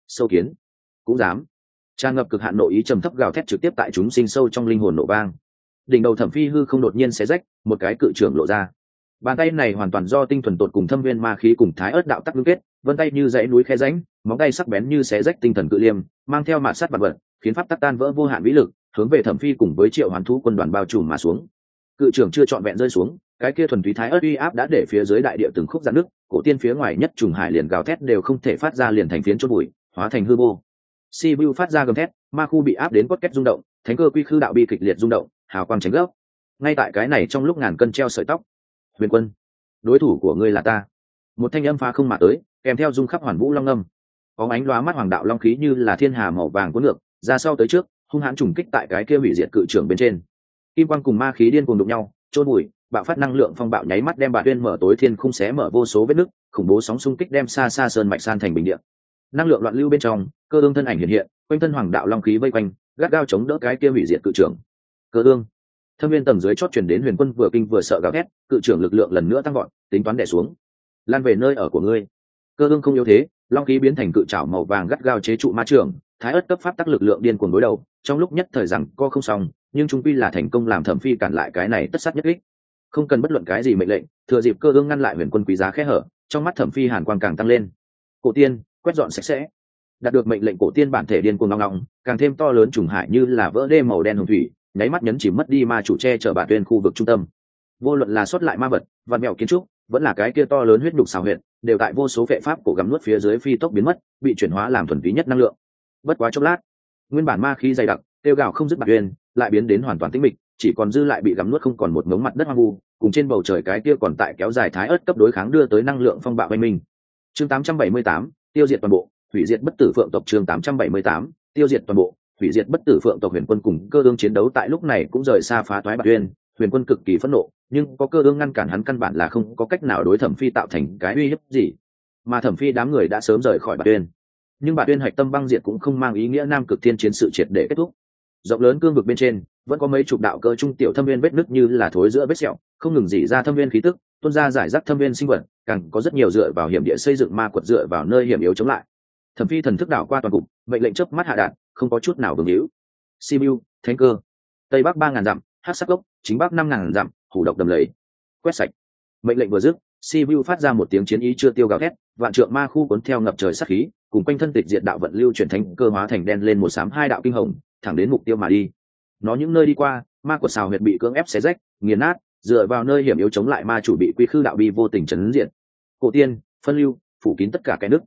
Sâu kiến. Cũng dám. Tràn ngập cực hạn nội ý trầm thấp gào thét trực tiếp tại chúng sinh sâu trong linh hồn nổ vang. Đỉnh đầu thẩm phi hư không đột nhiên xé rách, một cái cự trưởng lộ ra. Bàn tay này hoàn toàn do tinh thuần tột cùng thâm viên ma khí cùng thái ớt đạo tắc ngưng kết, vân tay như dãy núi khe ránh móng tay sắc bén như xé rách tinh thần cự liêm, mang theo mạt sắt vật vật khiến pháp tắc tan vỡ vô hạn vĩ lực hướng về thẩm phi cùng với triệu hoàn thú quân đoàn bao trùm mà xuống. Cự trưởng chưa trọn vẹn rơi xuống, cái kia thuần túy thái ớt uy áp đã để phía dưới đại địa từng khúc giãn nước cổ tiên phía ngoài nhất trùng hải liền gào thét đều không thể phát ra liền thành phiến chốt bụi, hóa thành hư vô. Si vu phát ra gầm thét, ma khu bị áp đến quất két rung động, thánh cơ quy khư đạo bị kịch liệt rung động, hào quang tránh gốc ngay tại cái này trong lúc ngàn cân treo sợi tóc, huyền quân, đối thủ của ngươi là ta. Một thanh âm phá không mà tới, kèm theo dung khắp hoàn vũ long âm. Có ánh lóa mắt hoàng đạo long khí như là thiên hà màu vàng cuốn ngược, ra sau tới trước hung hãn trùng kích tại cái kia hủy diệt cự trưởng bên trên. Kim quang cùng ma khí điên cùng đụng nhau trôn bụi, bạo phát năng lượng phong bạo nháy mắt đem bà tuyên mở tối thiên khung xé mở vô số vết nứt, khủng bố sóng xung kích đem xa xa sơn mạch san thành bình điện năng lượng loạn lưu bên trong, cơ ương thân ảnh hiện hiện, quanh thân hoàng đạo long khí vây quanh, gắt gao chống đỡ cái kia hủy diệt cự trưởng. Cơ ương. Thâm viên tầng dưới chót chuyển đến huyền quân vừa kinh vừa sợ gào thét, cự trưởng lực lượng lần nữa tăng gọn tính toán đẻ xuống. Lan về nơi ở của ngươi. Cơ ương không yếu thế, long khí biến thành cự trảo màu vàng gắt gao chế trụ ma trưởng thái ớt cấp pháp tắc lực lượng điên cuồng đối đầu, trong lúc nhất thời rằng co không xong, nhưng trung quy là thành công làm thẩm phi cản lại cái này tất sát nhất kích. Không cần bất luận cái gì mệnh lệnh, thừa dịp cơ ương ngăn lại huyền quân quý giá khẽ hở, trong mắt thẩm phi hàn quang càng tăng lên. Cổ tiên, quét dọn sạch sẽ. Đạt được mệnh lệnh cổ tiên bản thể điên cuồng ngong ngong càng thêm to lớn trùng hại như là vỡ đê màu đen hồng thủy, nháy mắt nhấn chỉ mất đi ma chủ che chở bà tuyên khu vực trung tâm. Vô luận là xuất lại ma vật và mèo kiến trúc, vẫn là cái kia to lớn huyết đục xào huyện đều tại vô số vệ pháp cổ gắm nuốt phía dưới phi tốc biến mất, bị chuyển hóa làm thuần túy nhất năng lượng bất quá chốc lát nguyên bản ma khí dày đặc tiêu gạo không dứt bạc uyên lại biến đến hoàn toàn tĩnh mịch chỉ còn dư lại bị gắm nuốt không còn một ngống mặt đất hoang vu cùng trên bầu trời cái kia còn tại kéo dài thái ớt cấp đối kháng đưa tới năng lượng phong bạo oanh minh. Chương 878, tiêu diệt toàn bộ hủy diệt bất tử phượng tộc chương 878, tiêu diệt toàn bộ hủy diệt bất tử phượng tộc huyền quân cùng cơ ương chiến đấu tại lúc này cũng rời xa phá toái bạc uyên huyền quân cực kỳ phẫn nộ nhưng có cơ ương ngăn cản hắn căn bản là không có cách nào đối thẩm phi tạo thành cái uy hiếp gì. Mà thẩm phi đám người đã sớm rời khỏi bạc uyên nhưng bản tuyên hạch tâm băng diệt cũng không mang ý nghĩa nam cực thiên chiến sự triệt để kết thúc. Rộng lớn cương vực bên trên, vẫn có mấy chục đạo cơ trung tiểu thâm viên vết nứt như là thối giữa vết sẹo, không ngừng dỉ ra thâm viên khí tức, tuôn ra giải rác thâm viên sinh vật, càng có rất nhiều dựa vào hiểm địa xây dựng ma quật dựa vào nơi hiểm yếu chống lại. Thẩm phi thần thức đảo qua toàn cục, mệnh lệnh chớp mắt hạ đạn, không có chút nào vương hữu simu thánh cơ. Tây bắc ba ngàn dặm hát sắc gốc chính bắc năm ngàn dặm, hủ độc đầm lầy. Quét sạch. Mệnh lệnh vừa dứt Sibiu phát ra một tiếng chiến ý chưa tiêu gào thét, vạn trượng ma khu cuốn theo ngập trời sát khí, cùng quanh thân tịch diệt đạo vận lưu chuyển thánh cơ hóa thành đen lên một sám hai đạo kinh hồng, thẳng đến mục tiêu mà đi. Nó những nơi đi qua, ma của xào huyệt bị cưỡng ép xé rách, nghiền nát, dựa vào nơi hiểm yếu chống lại ma chủ bị quy khư đạo bi vô tình chấn diện cổ tiên, phân lưu, phủ kín tất cả cái nước.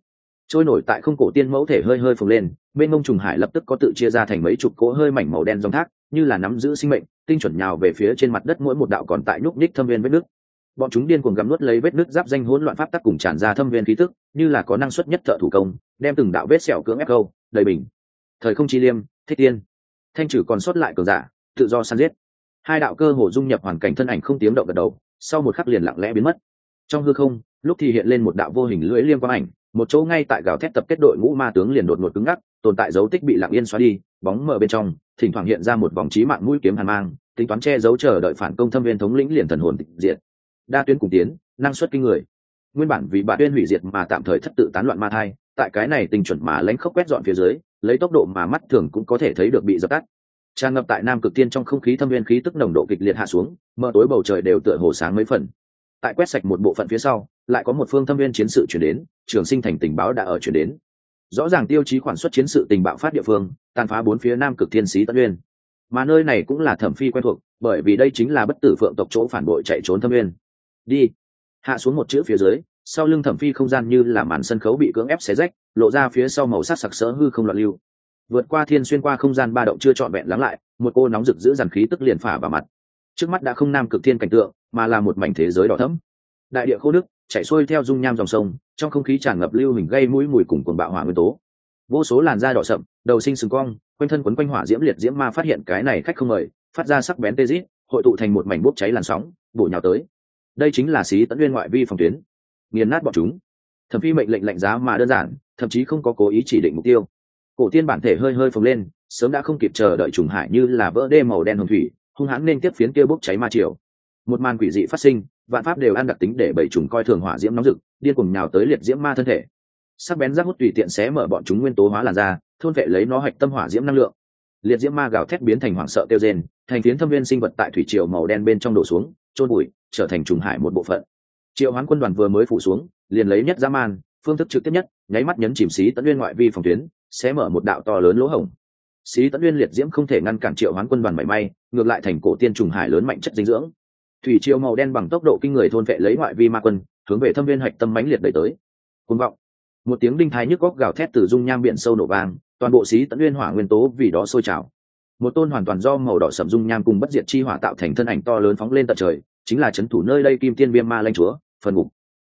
Trôi nổi tại không cổ tiên mẫu thể hơi hơi phồng lên bên ngông trùng hải lập tức có tự chia ra thành mấy chục cỗ hơi mảnh màu đen dòng thác, như là nắm giữ sinh mệnh, tinh chuẩn nhào về phía trên mặt đất mỗi một đạo còn tại nhúc nhích thâm viên vết nước bọn chúng điên cuồng gặm nuốt lấy vết nước giáp danh hỗn loạn pháp tắc cùng tràn ra thâm viên khí tức, như là có năng suất nhất thợ thủ công, đem từng đạo vết sẹo cưỡng ép câu, đầy bình. Thời không chi liêm, thích tiên. Thanh trừ còn sót lại cường giả, tự do săn giết. Hai đạo cơ hồ dung nhập hoàn cảnh thân ảnh không tiếng động gật đầu, sau một khắc liền lặng lẽ biến mất. Trong hư không, lúc thì hiện lên một đạo vô hình lưỡi liêm quang ảnh, một chỗ ngay tại gào thét tập kết đội ngũ ma tướng liền đột ngột cứng ngắc, tồn tại dấu tích bị lặng yên xóa đi, bóng mở bên trong, thỉnh thoảng hiện ra một vòng trí mạng mũi kiếm hàn mang, tính toán che giấu chờ đợi phản công thâm viên thống lĩnh liền thần hồn tịch diệt đa tuyến cùng tiến, năng suất kinh người. Nguyên bản vì bà tuyên hủy diệt mà tạm thời thất tự tán loạn ma thai, tại cái này tình chuẩn mà lãnh khốc quét dọn phía dưới, lấy tốc độ mà mắt thường cũng có thể thấy được bị dập tắt. Tràn ngập tại nam cực tiên trong không khí thâm viên khí tức nồng độ kịch liệt hạ xuống, mờ tối bầu trời đều tựa hồ sáng mấy phần. Tại quét sạch một bộ phận phía sau, lại có một phương thâm viên chiến sự chuyển đến, trường sinh thành tình báo đã ở chuyển đến. Rõ ràng tiêu chí khoản xuất chiến sự tình bạo phát địa phương, tàn phá bốn phía nam cực thiên sĩ tân uyên mà nơi này cũng là thẩm phi quen thuộc, bởi vì đây chính là bất tử phượng tộc chỗ phản bội chạy trốn thâm uyên đi. Hạ xuống một chữ phía dưới, sau lưng thẩm phi không gian như là màn sân khấu bị cưỡng ép xé rách, lộ ra phía sau màu sắc sặc sỡ hư không loạn lưu. Vượt qua thiên xuyên qua không gian ba động chưa trọn vẹn lắng lại, một cô nóng rực giữ dàn khí tức liền phả vào mặt. Trước mắt đã không nam cực thiên cảnh tượng, mà là một mảnh thế giới đỏ thẫm. Đại địa khô nước chảy xuôi theo dung nham dòng sông, trong không khí tràn ngập lưu hình gây mũi mùi cùng quần bạo hỏa nguyên tố. Vô số làn da đỏ sậm, đầu sinh sừng cong, quanh thân quấn quanh hỏa diễm liệt diễm ma phát hiện cái này khách không mời, phát ra sắc bén tê rít hội tụ thành một mảnh bốc cháy làn sóng, bổ nhào tới đây chính là xí tấn nguyên ngoại vi phòng tuyến. Nghiền nát bọn chúng. Thẩm phi mệnh lệnh lạnh giá mà đơn giản, thậm chí không có cố ý chỉ định mục tiêu. Cổ tiên bản thể hơi hơi phồng lên, sớm đã không kịp chờ đợi trùng hải như là vỡ đê màu đen hồng thủy, hung hãn nên tiếp phiến kia bốc cháy ma triều. Một màn quỷ dị phát sinh, vạn pháp đều ăn đặc tính để bảy trùng coi thường hỏa diễm nóng rực, điên cùng nhào tới liệt diễm ma thân thể. Sắc bén rác hút tùy tiện xé mở bọn chúng nguyên tố hóa làn da, thôn vệ lấy nó hạch tâm hỏa diễm năng lượng. Liệt diễm ma gào thét biến thành hoảng sợ tiêu rên, thành phiến thâm viên sinh vật tại thủy triều màu đen bên trong đổ xuống trôn bụi, trở thành trùng hải một bộ phận. Triệu hoán quân đoàn vừa mới phủ xuống, liền lấy nhất dã man, phương thức trực tiếp nhất, nháy mắt nhấn chìm xí tấn liên ngoại vi phòng tuyến, sẽ mở một đạo to lớn lỗ hổng. Xí tấn uyên liệt diễm không thể ngăn cản triệu hoán quân đoàn mảy may, ngược lại thành cổ tiên trùng hải lớn mạnh chất dinh dưỡng. Thủy triều màu đen bằng tốc độ kinh người thôn vệ lấy ngoại vi ma quân, hướng về thâm viên hạch tâm mãnh liệt đẩy tới. Côn vọng. Một tiếng đinh thái nhức góc gào thét từ dung nham biển sâu nổ vàng toàn bộ xí tấn uyên hỏa nguyên tố vì đó sôi trào. Một tôn hoàn toàn do màu đỏ sầm dung nham cùng bất diệt chi hỏa tạo thành thân ảnh to lớn phóng lên tận trời chính là c h ấ n thủ nơi đây kim tiên viêm ma lanh chúa, phần ngục.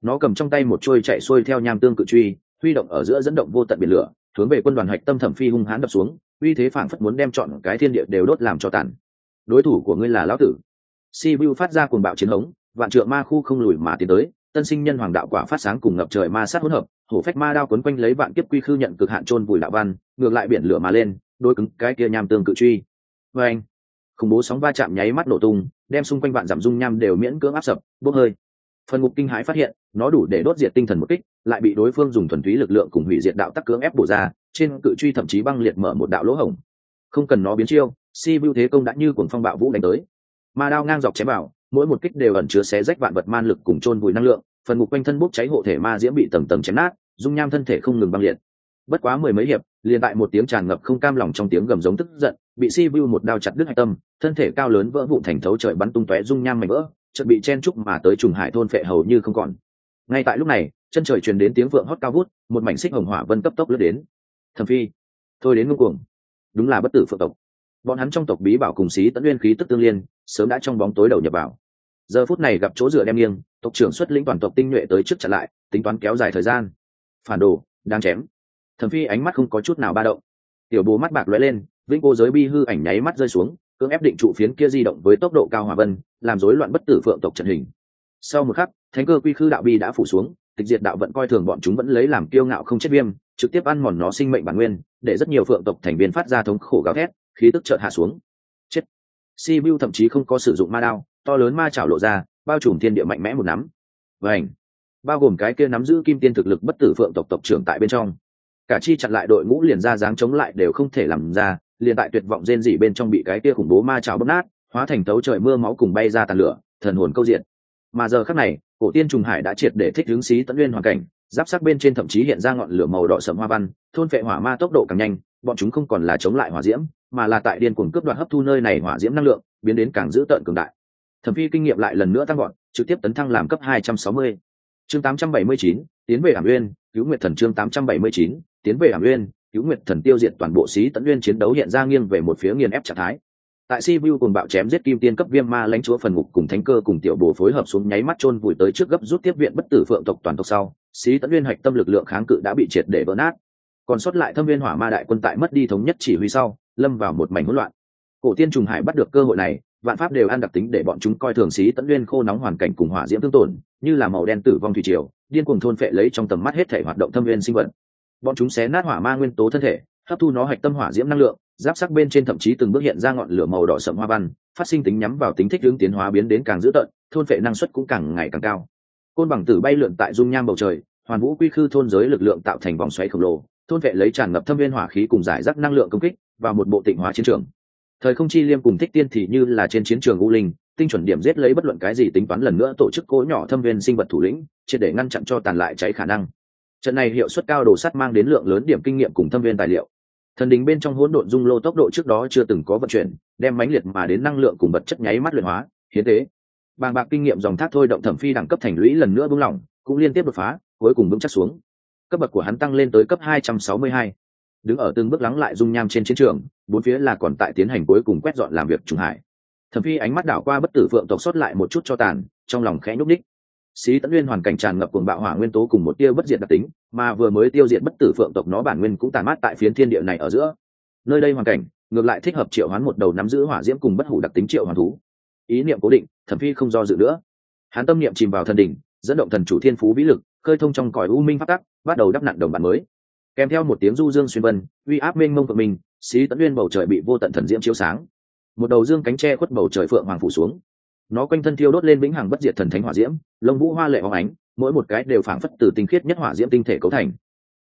Nó cầm trong tay một trôi chạy xuôi theo nham tương cự truy, huy động ở giữa dẫn động vô tận biển lửa, hướng về quân đoàn hạch tâm thẩm phi hung hãn đập xuống, uy thế phảng phất muốn đem chọn cái thiên địa đều đốt làm cho tàn. Đối thủ của ngươi là lão tử. Si vu phát ra cuồng bạo chiến hống, vạn trượng ma khu không lùi mà tiến tới, tân sinh nhân hoàng đạo quả phát sáng cùng ngập trời ma sát hỗn hợp, hổ phách ma đao quấn quanh lấy vạn kiếp quy khư nhận cực hạn trôn vùi đạo văn, ngược lại biển lửa mà lên đôi cứng cái kia nham tương cự truy. Vê anh khủng bố sóng va chạm nháy mắt nổ tung đem xung quanh vạn giảm dung nham đều miễn cưỡng áp sập, bốc hơi. Phần ngục kinh hãi phát hiện, nó đủ để đốt diệt tinh thần một kích, lại bị đối phương dùng thuần túy lực lượng cùng hủy diệt đạo tắc cưỡng ép bổ ra, trên cự truy thậm chí băng liệt mở một đạo lỗ hổng. Không cần nó biến chiêu, si bưu thế công đã như cuồng phong bạo vũ đánh tới. Ma đao ngang dọc chém vào, mỗi một kích đều ẩn chứa xé rách vạn vật man lực cùng chôn vùi năng lượng, phần ngục quanh thân bốc cháy hộ thể ma diễm bị tầng tầng chém nát, dung nham thân thể không ngừng băng liệt. Bất quá mười mấy hiệp liền tại một tiếng tràn ngập không cam lòng trong tiếng gầm giống tức giận, bị si vu một đao chặt đứt hạch tâm, thân thể cao lớn vỡ vụn thành thấu trời bắn tung tóe dung nham mảnh vỡ, chợt bị chen trúc mà tới trùng hải thôn phệ hầu như không còn. Ngay tại lúc này, chân trời truyền đến tiếng vượng hót cao vút, một mảnh xích hồng hỏa vân cấp tốc lướt đến. Thầm phi, thôi đến ngưng cuồng. Đúng là bất tử phượng tộc. Bọn hắn trong tộc bí bảo cùng xí tẫn uyên khí tức tương liên, sớm đã trong bóng tối đầu nhập vào. Giờ phút này gặp chỗ dựa đem nghiêng, tộc trưởng xuất lĩnh toàn tộc tinh nhuệ tới trước chặn lại, tính toán kéo dài thời gian. Phản đồ, đang chém thẩm phi ánh mắt không có chút nào ba động. Tiểu bố mắt bạc lóe lên, vĩnh cô giới bi hư ảnh nháy mắt rơi xuống, cưỡng ép định trụ phiến kia di động với tốc độ cao hòa vân, làm rối loạn bất tử phượng tộc trận hình. Sau một khắc, thánh cơ quy khư đạo bi đã phủ xuống, tịch diệt đạo vẫn coi thường bọn chúng vẫn lấy làm kiêu ngạo không chết viêm, trực tiếp ăn mòn nó sinh mệnh bản nguyên, để rất nhiều phượng tộc thành viên phát ra thống khổ gào thét, khí tức chợt hạ xuống. Chết. Si vu thậm chí không có sử dụng ma đao, to lớn ma chảo lộ ra, bao trùm thiên địa mạnh mẽ một nắm. Vảnh bao gồm cái kia nắm giữ kim tiên thực lực bất tử phượng tộc tộc trưởng tại bên trong cả chi chặn lại đội ngũ liền ra dáng chống lại đều không thể làm ra liền tại tuyệt vọng rên rỉ bên trong bị cái kia khủng bố ma trào bóp nát hóa thành tấu trời mưa máu cùng bay ra tàn lửa thần hồn câu diện mà giờ khắc này cổ tiên trùng hải đã triệt để thích hướng xí tận nguyên hoàn cảnh giáp sắc bên trên thậm chí hiện ra ngọn lửa màu đỏ sầm hoa văn thôn phệ hỏa ma tốc độ càng nhanh bọn chúng không còn là chống lại hỏa diễm mà là tại điên cuồng cướp đoạt hấp thu nơi này hỏa diễm năng lượng biến đến càng dữ tợn cường đại. Thẩm phi kinh nghiệm lại lần nữa tăng gọn trực tiếp tấn thăng làm cấp 260. chương 879, tiến về ảm uyên cứu nguyệt thần chương 879, tiến về ảm uyên, cứu nguyệt thần tiêu diệt toàn bộ sĩ tấn uyên chiến đấu hiện ra nghiêng về một phía nghiền ép trạng thái. Tại si vu cùng bạo chém giết kim tiên cấp viêm ma lãnh chúa phần ngục cùng thánh cơ cùng tiểu bồ phối hợp xuống nháy mắt chôn vùi tới trước gấp rút tiếp viện bất tử phượng tộc toàn tộc sau sĩ tấn uyên hạch tâm lực lượng kháng cự đã bị triệt để vỡ nát. Còn sót lại thâm viên hỏa ma đại quân tại mất đi thống nhất chỉ huy sau, lâm vào một mảnh hỗn loạn. Cổ tiên trùng hải bắt được cơ hội này, vạn pháp đều ăn đặc tính để bọn chúng coi thường xí tẫn nguyên khô nóng hoàn cảnh cùng hỏa diễm tương tổn, như là màu đen tử vong thủy triều, điên cuồng thôn phệ lấy trong tầm mắt hết thể hoạt động thâm viên sinh vật bọn chúng xé nát hỏa ma nguyên tố thân thể, hấp thu nó hạch tâm hỏa diễm năng lượng, giáp sắc bên trên thậm chí từng bước hiện ra ngọn lửa màu đỏ sậm hoa văn, phát sinh tính nhắm vào tính thích hướng tiến hóa biến đến càng dữ tợn, thôn phệ năng suất cũng càng ngày càng cao. Côn bằng tử bay lượn tại dung nham bầu trời, hoàn vũ quy khư thôn giới lực lượng tạo thành vòng xoáy khổng lồ, thôn vệ lấy tràn ngập thâm viên hỏa khí cùng giải rác năng lượng công kích và một bộ tịnh hóa chiến trường. Thời không chi liêm cùng thích tiên thì như là trên chiến trường u linh, tinh chuẩn điểm giết lấy bất luận cái gì tính toán lần nữa tổ chức cố nhỏ thâm viên sinh vật thủ lĩnh, triệt để ngăn chặn cho tàn lại cháy khả năng trận này hiệu suất cao đồ sắt mang đến lượng lớn điểm kinh nghiệm cùng thâm viên tài liệu. Thần đình bên trong hỗn độn dung lô tốc độ trước đó chưa từng có vận chuyển, đem mãnh liệt mà đến năng lượng cùng vật chất nháy mắt luyện hóa, hiến tế. Bàng bạc kinh nghiệm dòng thác thôi động thẩm phi đẳng cấp thành lũy lần nữa buông lỏng, cũng liên tiếp đột phá, cuối cùng vững chắc xuống. Cấp bậc của hắn tăng lên tới cấp 262. đứng ở từng bước lắng lại dung nham trên chiến trường, bốn phía là còn tại tiến hành cuối cùng quét dọn làm việc trùng hải. Thẩm phi ánh mắt đảo qua bất tử phượng tộc xuất lại một chút cho tàn, trong lòng khẽ nhúc ních Sĩ tấn nguyên hoàn cảnh tràn ngập cuồng bạo hỏa nguyên tố cùng một tia bất diệt đặc tính, mà vừa mới tiêu diệt bất tử phượng tộc nó bản nguyên cũng tàn mát tại phiến thiên địa này ở giữa. Nơi đây hoàn cảnh, ngược lại thích hợp triệu hoán một đầu nắm giữ hỏa diễm cùng bất hủ đặc tính triệu hoàn thú. Ý niệm cố định, thẩm phi không do dự nữa. Hắn tâm niệm chìm vào thần đỉnh, dẫn động thần chủ thiên phú vĩ lực, khơi thông trong cõi u minh phát tắc, bắt đầu đắp nặng đồng bản mới. Kèm theo một tiếng du dương xuyên vân, uy áp mênh mông của mình, xí tấn nguyên bầu trời bị vô tận thần diễm chiếu sáng. Một đầu dương cánh tre khuất bầu trời phượng hoàng phủ xuống nó quanh thân thiêu đốt lên vĩnh hằng bất diệt thần thánh hỏa diễm, lông vũ hoa lệ hóng ánh, mỗi một cái đều phảng phất từ tinh khiết nhất hỏa diễm tinh thể cấu thành.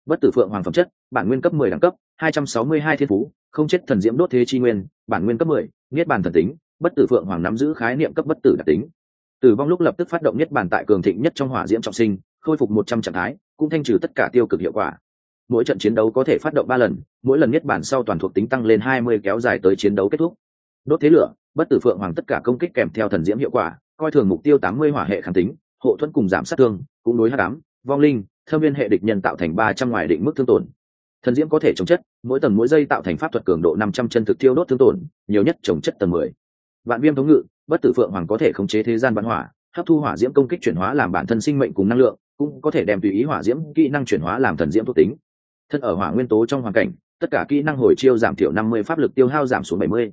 Bất tử phượng hoàng phẩm chất, bản nguyên cấp mười đẳng cấp, hai trăm sáu mươi hai thiên phú, không chết thần diễm đốt thế chi nguyên, bản nguyên cấp mười, niết bàn thần tính, bất tử phượng hoàng nắm giữ khái niệm cấp bất tử đặc tính. Tử vong lúc lập tức phát động niết bàn tại cường thịnh nhất trong hỏa diễm trọng sinh, khôi phục một trăm trạng thái, cũng thanh trừ tất cả tiêu cực hiệu quả. Mỗi trận chiến đấu có thể phát động ba lần, mỗi lần niết bàn sau toàn thuộc tính tăng lên hai mươi kéo dài tới chiến đấu kết thúc. Đốt thế lửa bất tử phượng hoàng tất cả công kích kèm theo thần diễm hiệu quả, coi thường mục tiêu tám mươi hỏa hệ kháng tính, hộ thuẫn cùng giảm sát thương, cũng đối hát đám vong linh, thâm viên hệ địch nhân tạo thành ba trăm ngoài định mức thương tổn. Thần diễm có thể chống chất, mỗi tầng mỗi giây tạo thành pháp thuật cường độ năm trăm chân thực tiêu đốt thương tổn, nhiều nhất chống chất tầng mười. Vạn viêm thống ngự, bất tử phượng hoàng có thể khống chế thế gian văn hỏa, hấp thu hỏa diễm công kích chuyển hóa làm bản thân sinh mệnh cùng năng lượng, cũng có thể đem tùy ý hỏa diễm kỹ năng chuyển hóa làm thần diễm thuộc tính. Thân ở hỏa nguyên tố trong hoàn cảnh, tất cả kỹ năng hồi chiêu giảm thiểu năm mươi pháp lực tiêu hao giảm xuống bảy mươi.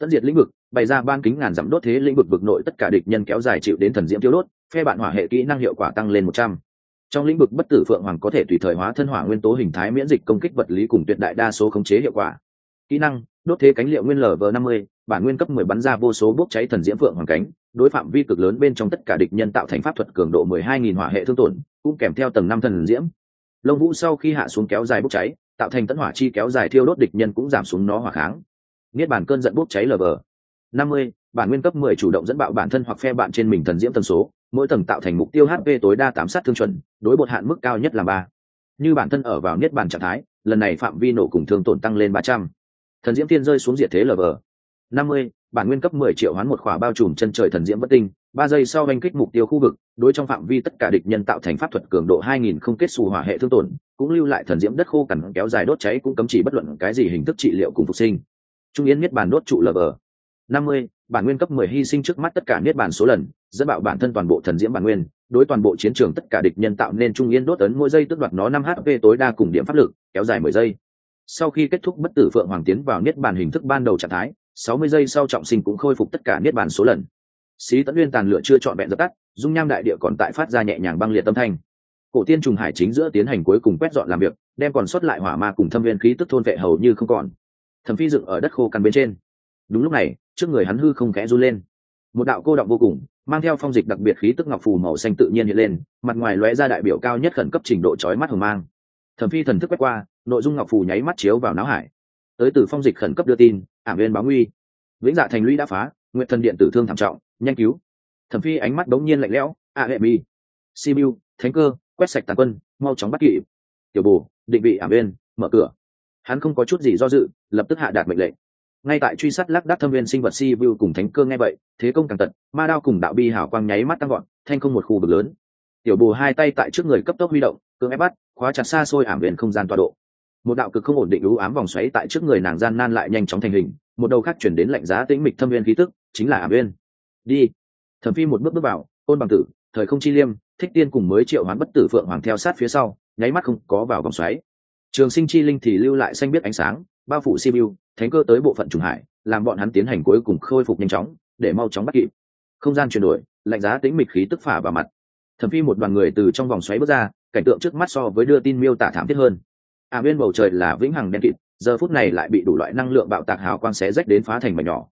Tất diệt lĩnh vực bày ra ban kính ngàn dặm đốt thế lĩnh vực vực nội tất cả địch nhân kéo dài chịu đến thần diễm tiêu đốt, phe bạn hỏa hệ kỹ năng hiệu quả tăng lên một trăm. Trong lĩnh vực bất tử phượng hoàng có thể tùy thời hóa thân hỏa nguyên tố hình thái miễn dịch công kích vật lý cùng tuyệt đại đa số khống chế hiệu quả. Kỹ năng, đốt thế cánh liệu nguyên lv năm mươi, bản nguyên cấp mười bắn ra vô số bốc cháy thần diễm phượng hoàng cánh, đối phạm vi cực lớn bên trong tất cả địch nhân tạo thành pháp thuật cường độ mười hai nghìn hỏa hệ thương tổn, cũng kèm theo tầng năm thần diễm. Lông vũ sau khi hạ xuống kéo dài bốc cháy, tạo thành tấn hỏa chi kéo dài thiêu đốt địch nhân cũng giảm xuống nó hỏa kháng. Niết bản cơn giận bốc cháy lv năm mươi, bản nguyên cấp mười chủ động dẫn bạo bản thân hoặc phe bạn trên mình thần diễm tần số, mỗi tầng tạo thành mục tiêu hp tối đa tám sát thương chuẩn, đối bột hạn mức cao nhất là ba. Như bản thân ở vào niết bàn trạng thái, lần này phạm vi nổ cùng thương tổn tăng lên ba trăm. Thần diễm tiên rơi xuống diệt thế lv năm mươi, bản nguyên cấp mười triệu hoán một khỏa bao trùm chân trời thần diễm bất tinh, ba giây sau oanh kích mục tiêu khu vực, đối trong phạm vi tất cả địch nhân tạo thành pháp thuật cường độ hai nghìn không kết xù hỏa hệ thương tổn, cũng lưu lại thần diễm đất khô cằn kéo dài đốt cháy cũng cấm chỉ bất luận cái gì hình thức trị liệu cùng phục sinh. Trung yến niết bàn đốt trụ lv năm mươi, bản nguyên cấp mười hy sinh trước mắt tất cả niết bàn số lần, dẫn bạo bản thân toàn bộ thần diễm bản nguyên, đối toàn bộ chiến trường tất cả địch nhân tạo nên trung yên đốt ấn mỗi giây tước đoạt nó năm hp tối đa cùng điểm pháp lực, kéo dài mười giây. Sau khi kết thúc bất tử phượng hoàng tiến vào niết bàn hình thức ban đầu trạng thái, sáu mươi giây sau trọng sinh cũng khôi phục tất cả niết bàn số lần. Xí tấn nguyên tàn lửa chưa trọn vẹn dập tắt, dung nham đại địa còn tại phát ra nhẹ nhàng băng liệt tâm thanh. Cổ tiên trùng hải chính giữa tiến hành cuối cùng quét dọn làm việc, đem còn sót lại hỏa ma cùng thâm viên khí tức thôn vệ hầu như không còn. Thẩm phi dựng ở đất khô cằn bên trên đúng lúc này, trước người hắn hư không khẽ run lên. Một đạo cô động vô cùng, mang theo phong dịch đặc biệt khí tức ngọc phù màu xanh tự nhiên hiện lên, mặt ngoài lóe ra đại biểu cao nhất khẩn cấp trình độ chói mắt hồng mang. Thẩm phi thần thức quét qua, nội dung ngọc phù nháy mắt chiếu vào não hải. Tới từ phong dịch khẩn cấp đưa tin, ảm viên báo nguy. Vĩnh dạ thành lũy đã phá nguyện thần điện tử thương thảm trọng, nhanh cứu. Thẩm phi ánh mắt đống nhiên lạnh lẽo, a hệ mi sibiu thánh cơ, quét sạch tàn quân, mau chóng bắt kịp. Tiểu bù định vị ảm viên mở cửa. Hắn không có chút gì do dự, lập tức hạ đạt mệnh lệnh ngay tại truy sát lắc đác thâm viên sinh vật si vu cùng thánh cơ nghe vậy, thế công càng tận, ma đao cùng đạo bi hảo quang nháy mắt tăng gọn thanh không một khu vực lớn. Tiểu bù hai tay tại trước người cấp tốc huy động, cưỡng ép bắt, khóa chặt xa xôi ảm biển không gian tọa độ. Một đạo cực không ổn định lũ ám vòng xoáy tại trước người nàng gian nan lại nhanh chóng thành hình, một đầu khác chuyển đến lạnh giá tĩnh mịch thâm viên khí tức, chính là ảm viên đi. Thẩm phi một bước bước vào ôn bằng tử, thời không chi liêm, thích tiên cùng mới triệu hoán bất tử phượng hoàng theo sát phía sau, nháy mắt không có vào vòng xoáy. Trường sinh chi linh thì lưu lại xanh biết ánh sáng bao phủ sibiu thánh cơ tới bộ phận trùng hải, làm bọn hắn tiến hành cuối cùng khôi phục nhanh chóng, để mau chóng bắt kịp. Không gian chuyển đổi, lạnh giá tính mịch khí tức phả vào mặt. Thẩm phi một đoàn người từ trong vòng xoáy bước ra, cảnh tượng trước mắt so với đưa tin miêu tả thảm thiết hơn. À bên bầu trời là vĩnh hằng đen kịt, giờ phút này lại bị đủ loại năng lượng bạo tạc hào quang xé rách đến phá thành mảnh nhỏ.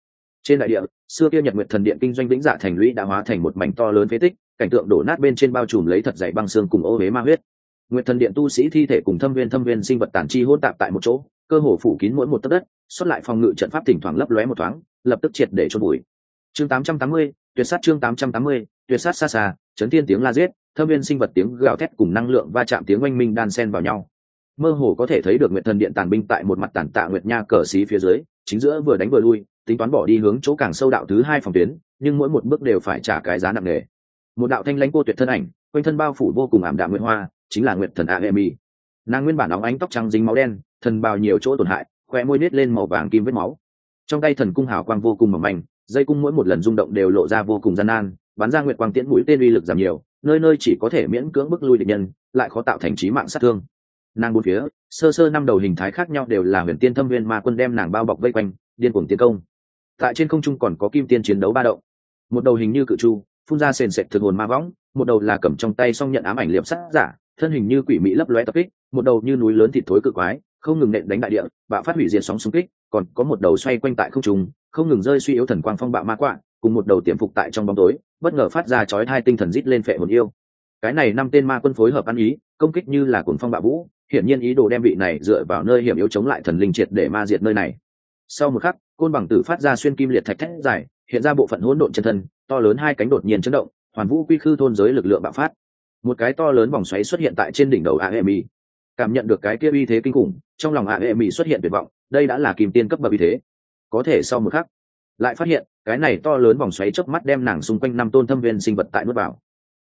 Trên đại địa, xưa kia nhật nguyệt thần điện kinh doanh vĩnh dạ thành lũy đã hóa thành một mảnh to lớn phế tích, cảnh tượng đổ nát bên trên bao trùm lấy thật dày băng xương cùng ô huế ma huyết. Nguyệt thần điện tu sĩ thi thể cùng thâm viên thâm viên sinh vật tàn chi hỗn tạp tại một chỗ cơ hồ phủ kín mỗi một tấc đất xuất lại phòng ngự trận pháp thỉnh thoảng lấp lóe một thoáng lập tức triệt để chôn bụi chương 880, tuyệt sát chương 880, tuyệt sát xa xa chấn thiên tiếng la giết thâm viên sinh vật tiếng gào thét cùng năng lượng va chạm tiếng oanh minh đan xen vào nhau. Mơ hồ có thể thấy được nguyệt thần điện tàn binh tại một mặt tàn tạ nguyệt nha cờ xí phía dưới chính giữa vừa đánh vừa lui tính toán bỏ đi hướng chỗ càng sâu đạo thứ hai phòng tuyến nhưng mỗi một bước đều phải trả cái giá nặng nề. Một đạo thanh lãnh cô tuyệt thân ảnh quanh thân bao phủ vô cùng ảm đạm nguyệt hoa chính là nguyệt thần a emi nàng nguyên bản óng ánh tóc trắng dính máu đen thần bào nhiều chỗ tổn hại, khoe môi nết lên màu vàng kim vết máu. Trong tay thần cung hào quang vô cùng mỏng manh, dây cung mỗi một lần rung động đều lộ ra vô cùng gian nan, bắn ra nguyệt quang tiễn mũi tên uy lực giảm nhiều, nơi nơi chỉ có thể miễn cưỡng bức lui địch nhân, lại khó tạo thành trí mạng sát thương. Nàng bốn phía, sơ sơ năm đầu hình thái khác nhau đều là huyền tiên thâm viên ma quân đem nàng bao bọc vây quanh, điên cuồng tiến công. Tại trên không trung còn có kim tiên chiến đấu ba động. Một đầu hình như cự chu, phun ra sền sệt thực hồn ma võng, một đầu là cầm trong tay xong nhận ám ảnh liệp sắt giả, thân hình như quỷ mỹ lấp lóe tập kích, một đầu như núi lớn thịt thối cự quái không ngừng nện đánh đại địa, bạo phát hủy diệt sóng xung kích, còn có một đầu xoay quanh tại không trung, không ngừng rơi suy yếu thần quang phong bạo ma quạ, cùng một đầu tiềm phục tại trong bóng tối, bất ngờ phát ra chói hai tinh thần rít lên phệ hồn yêu. Cái này năm tên ma quân phối hợp ăn ý, công kích như là cuồng phong bạo vũ, hiển nhiên ý đồ đem vị này dựa vào nơi hiểm yếu chống lại thần linh triệt để ma diệt nơi này. Sau một khắc, côn bằng tử phát ra xuyên kim liệt thạch thét dài, hiện ra bộ phận hỗn độn chân thân, to lớn hai cánh đột nhiên chấn động, hoàn vũ quy khư thôn giới lực lượng bạo phát. Một cái to lớn vòng xoáy xuất hiện tại trên đỉnh đầu aemi cảm nhận được cái kia uy thế kinh khủng, trong lòng aemi xuất hiện tuyệt vọng, đây đã là kìm tiên cấp bậc uy thế. Có thể sau một khắc, lại phát hiện, cái này to lớn vòng xoáy chớp mắt đem nàng xung quanh năm tôn thâm viên sinh vật tại nuốt vào.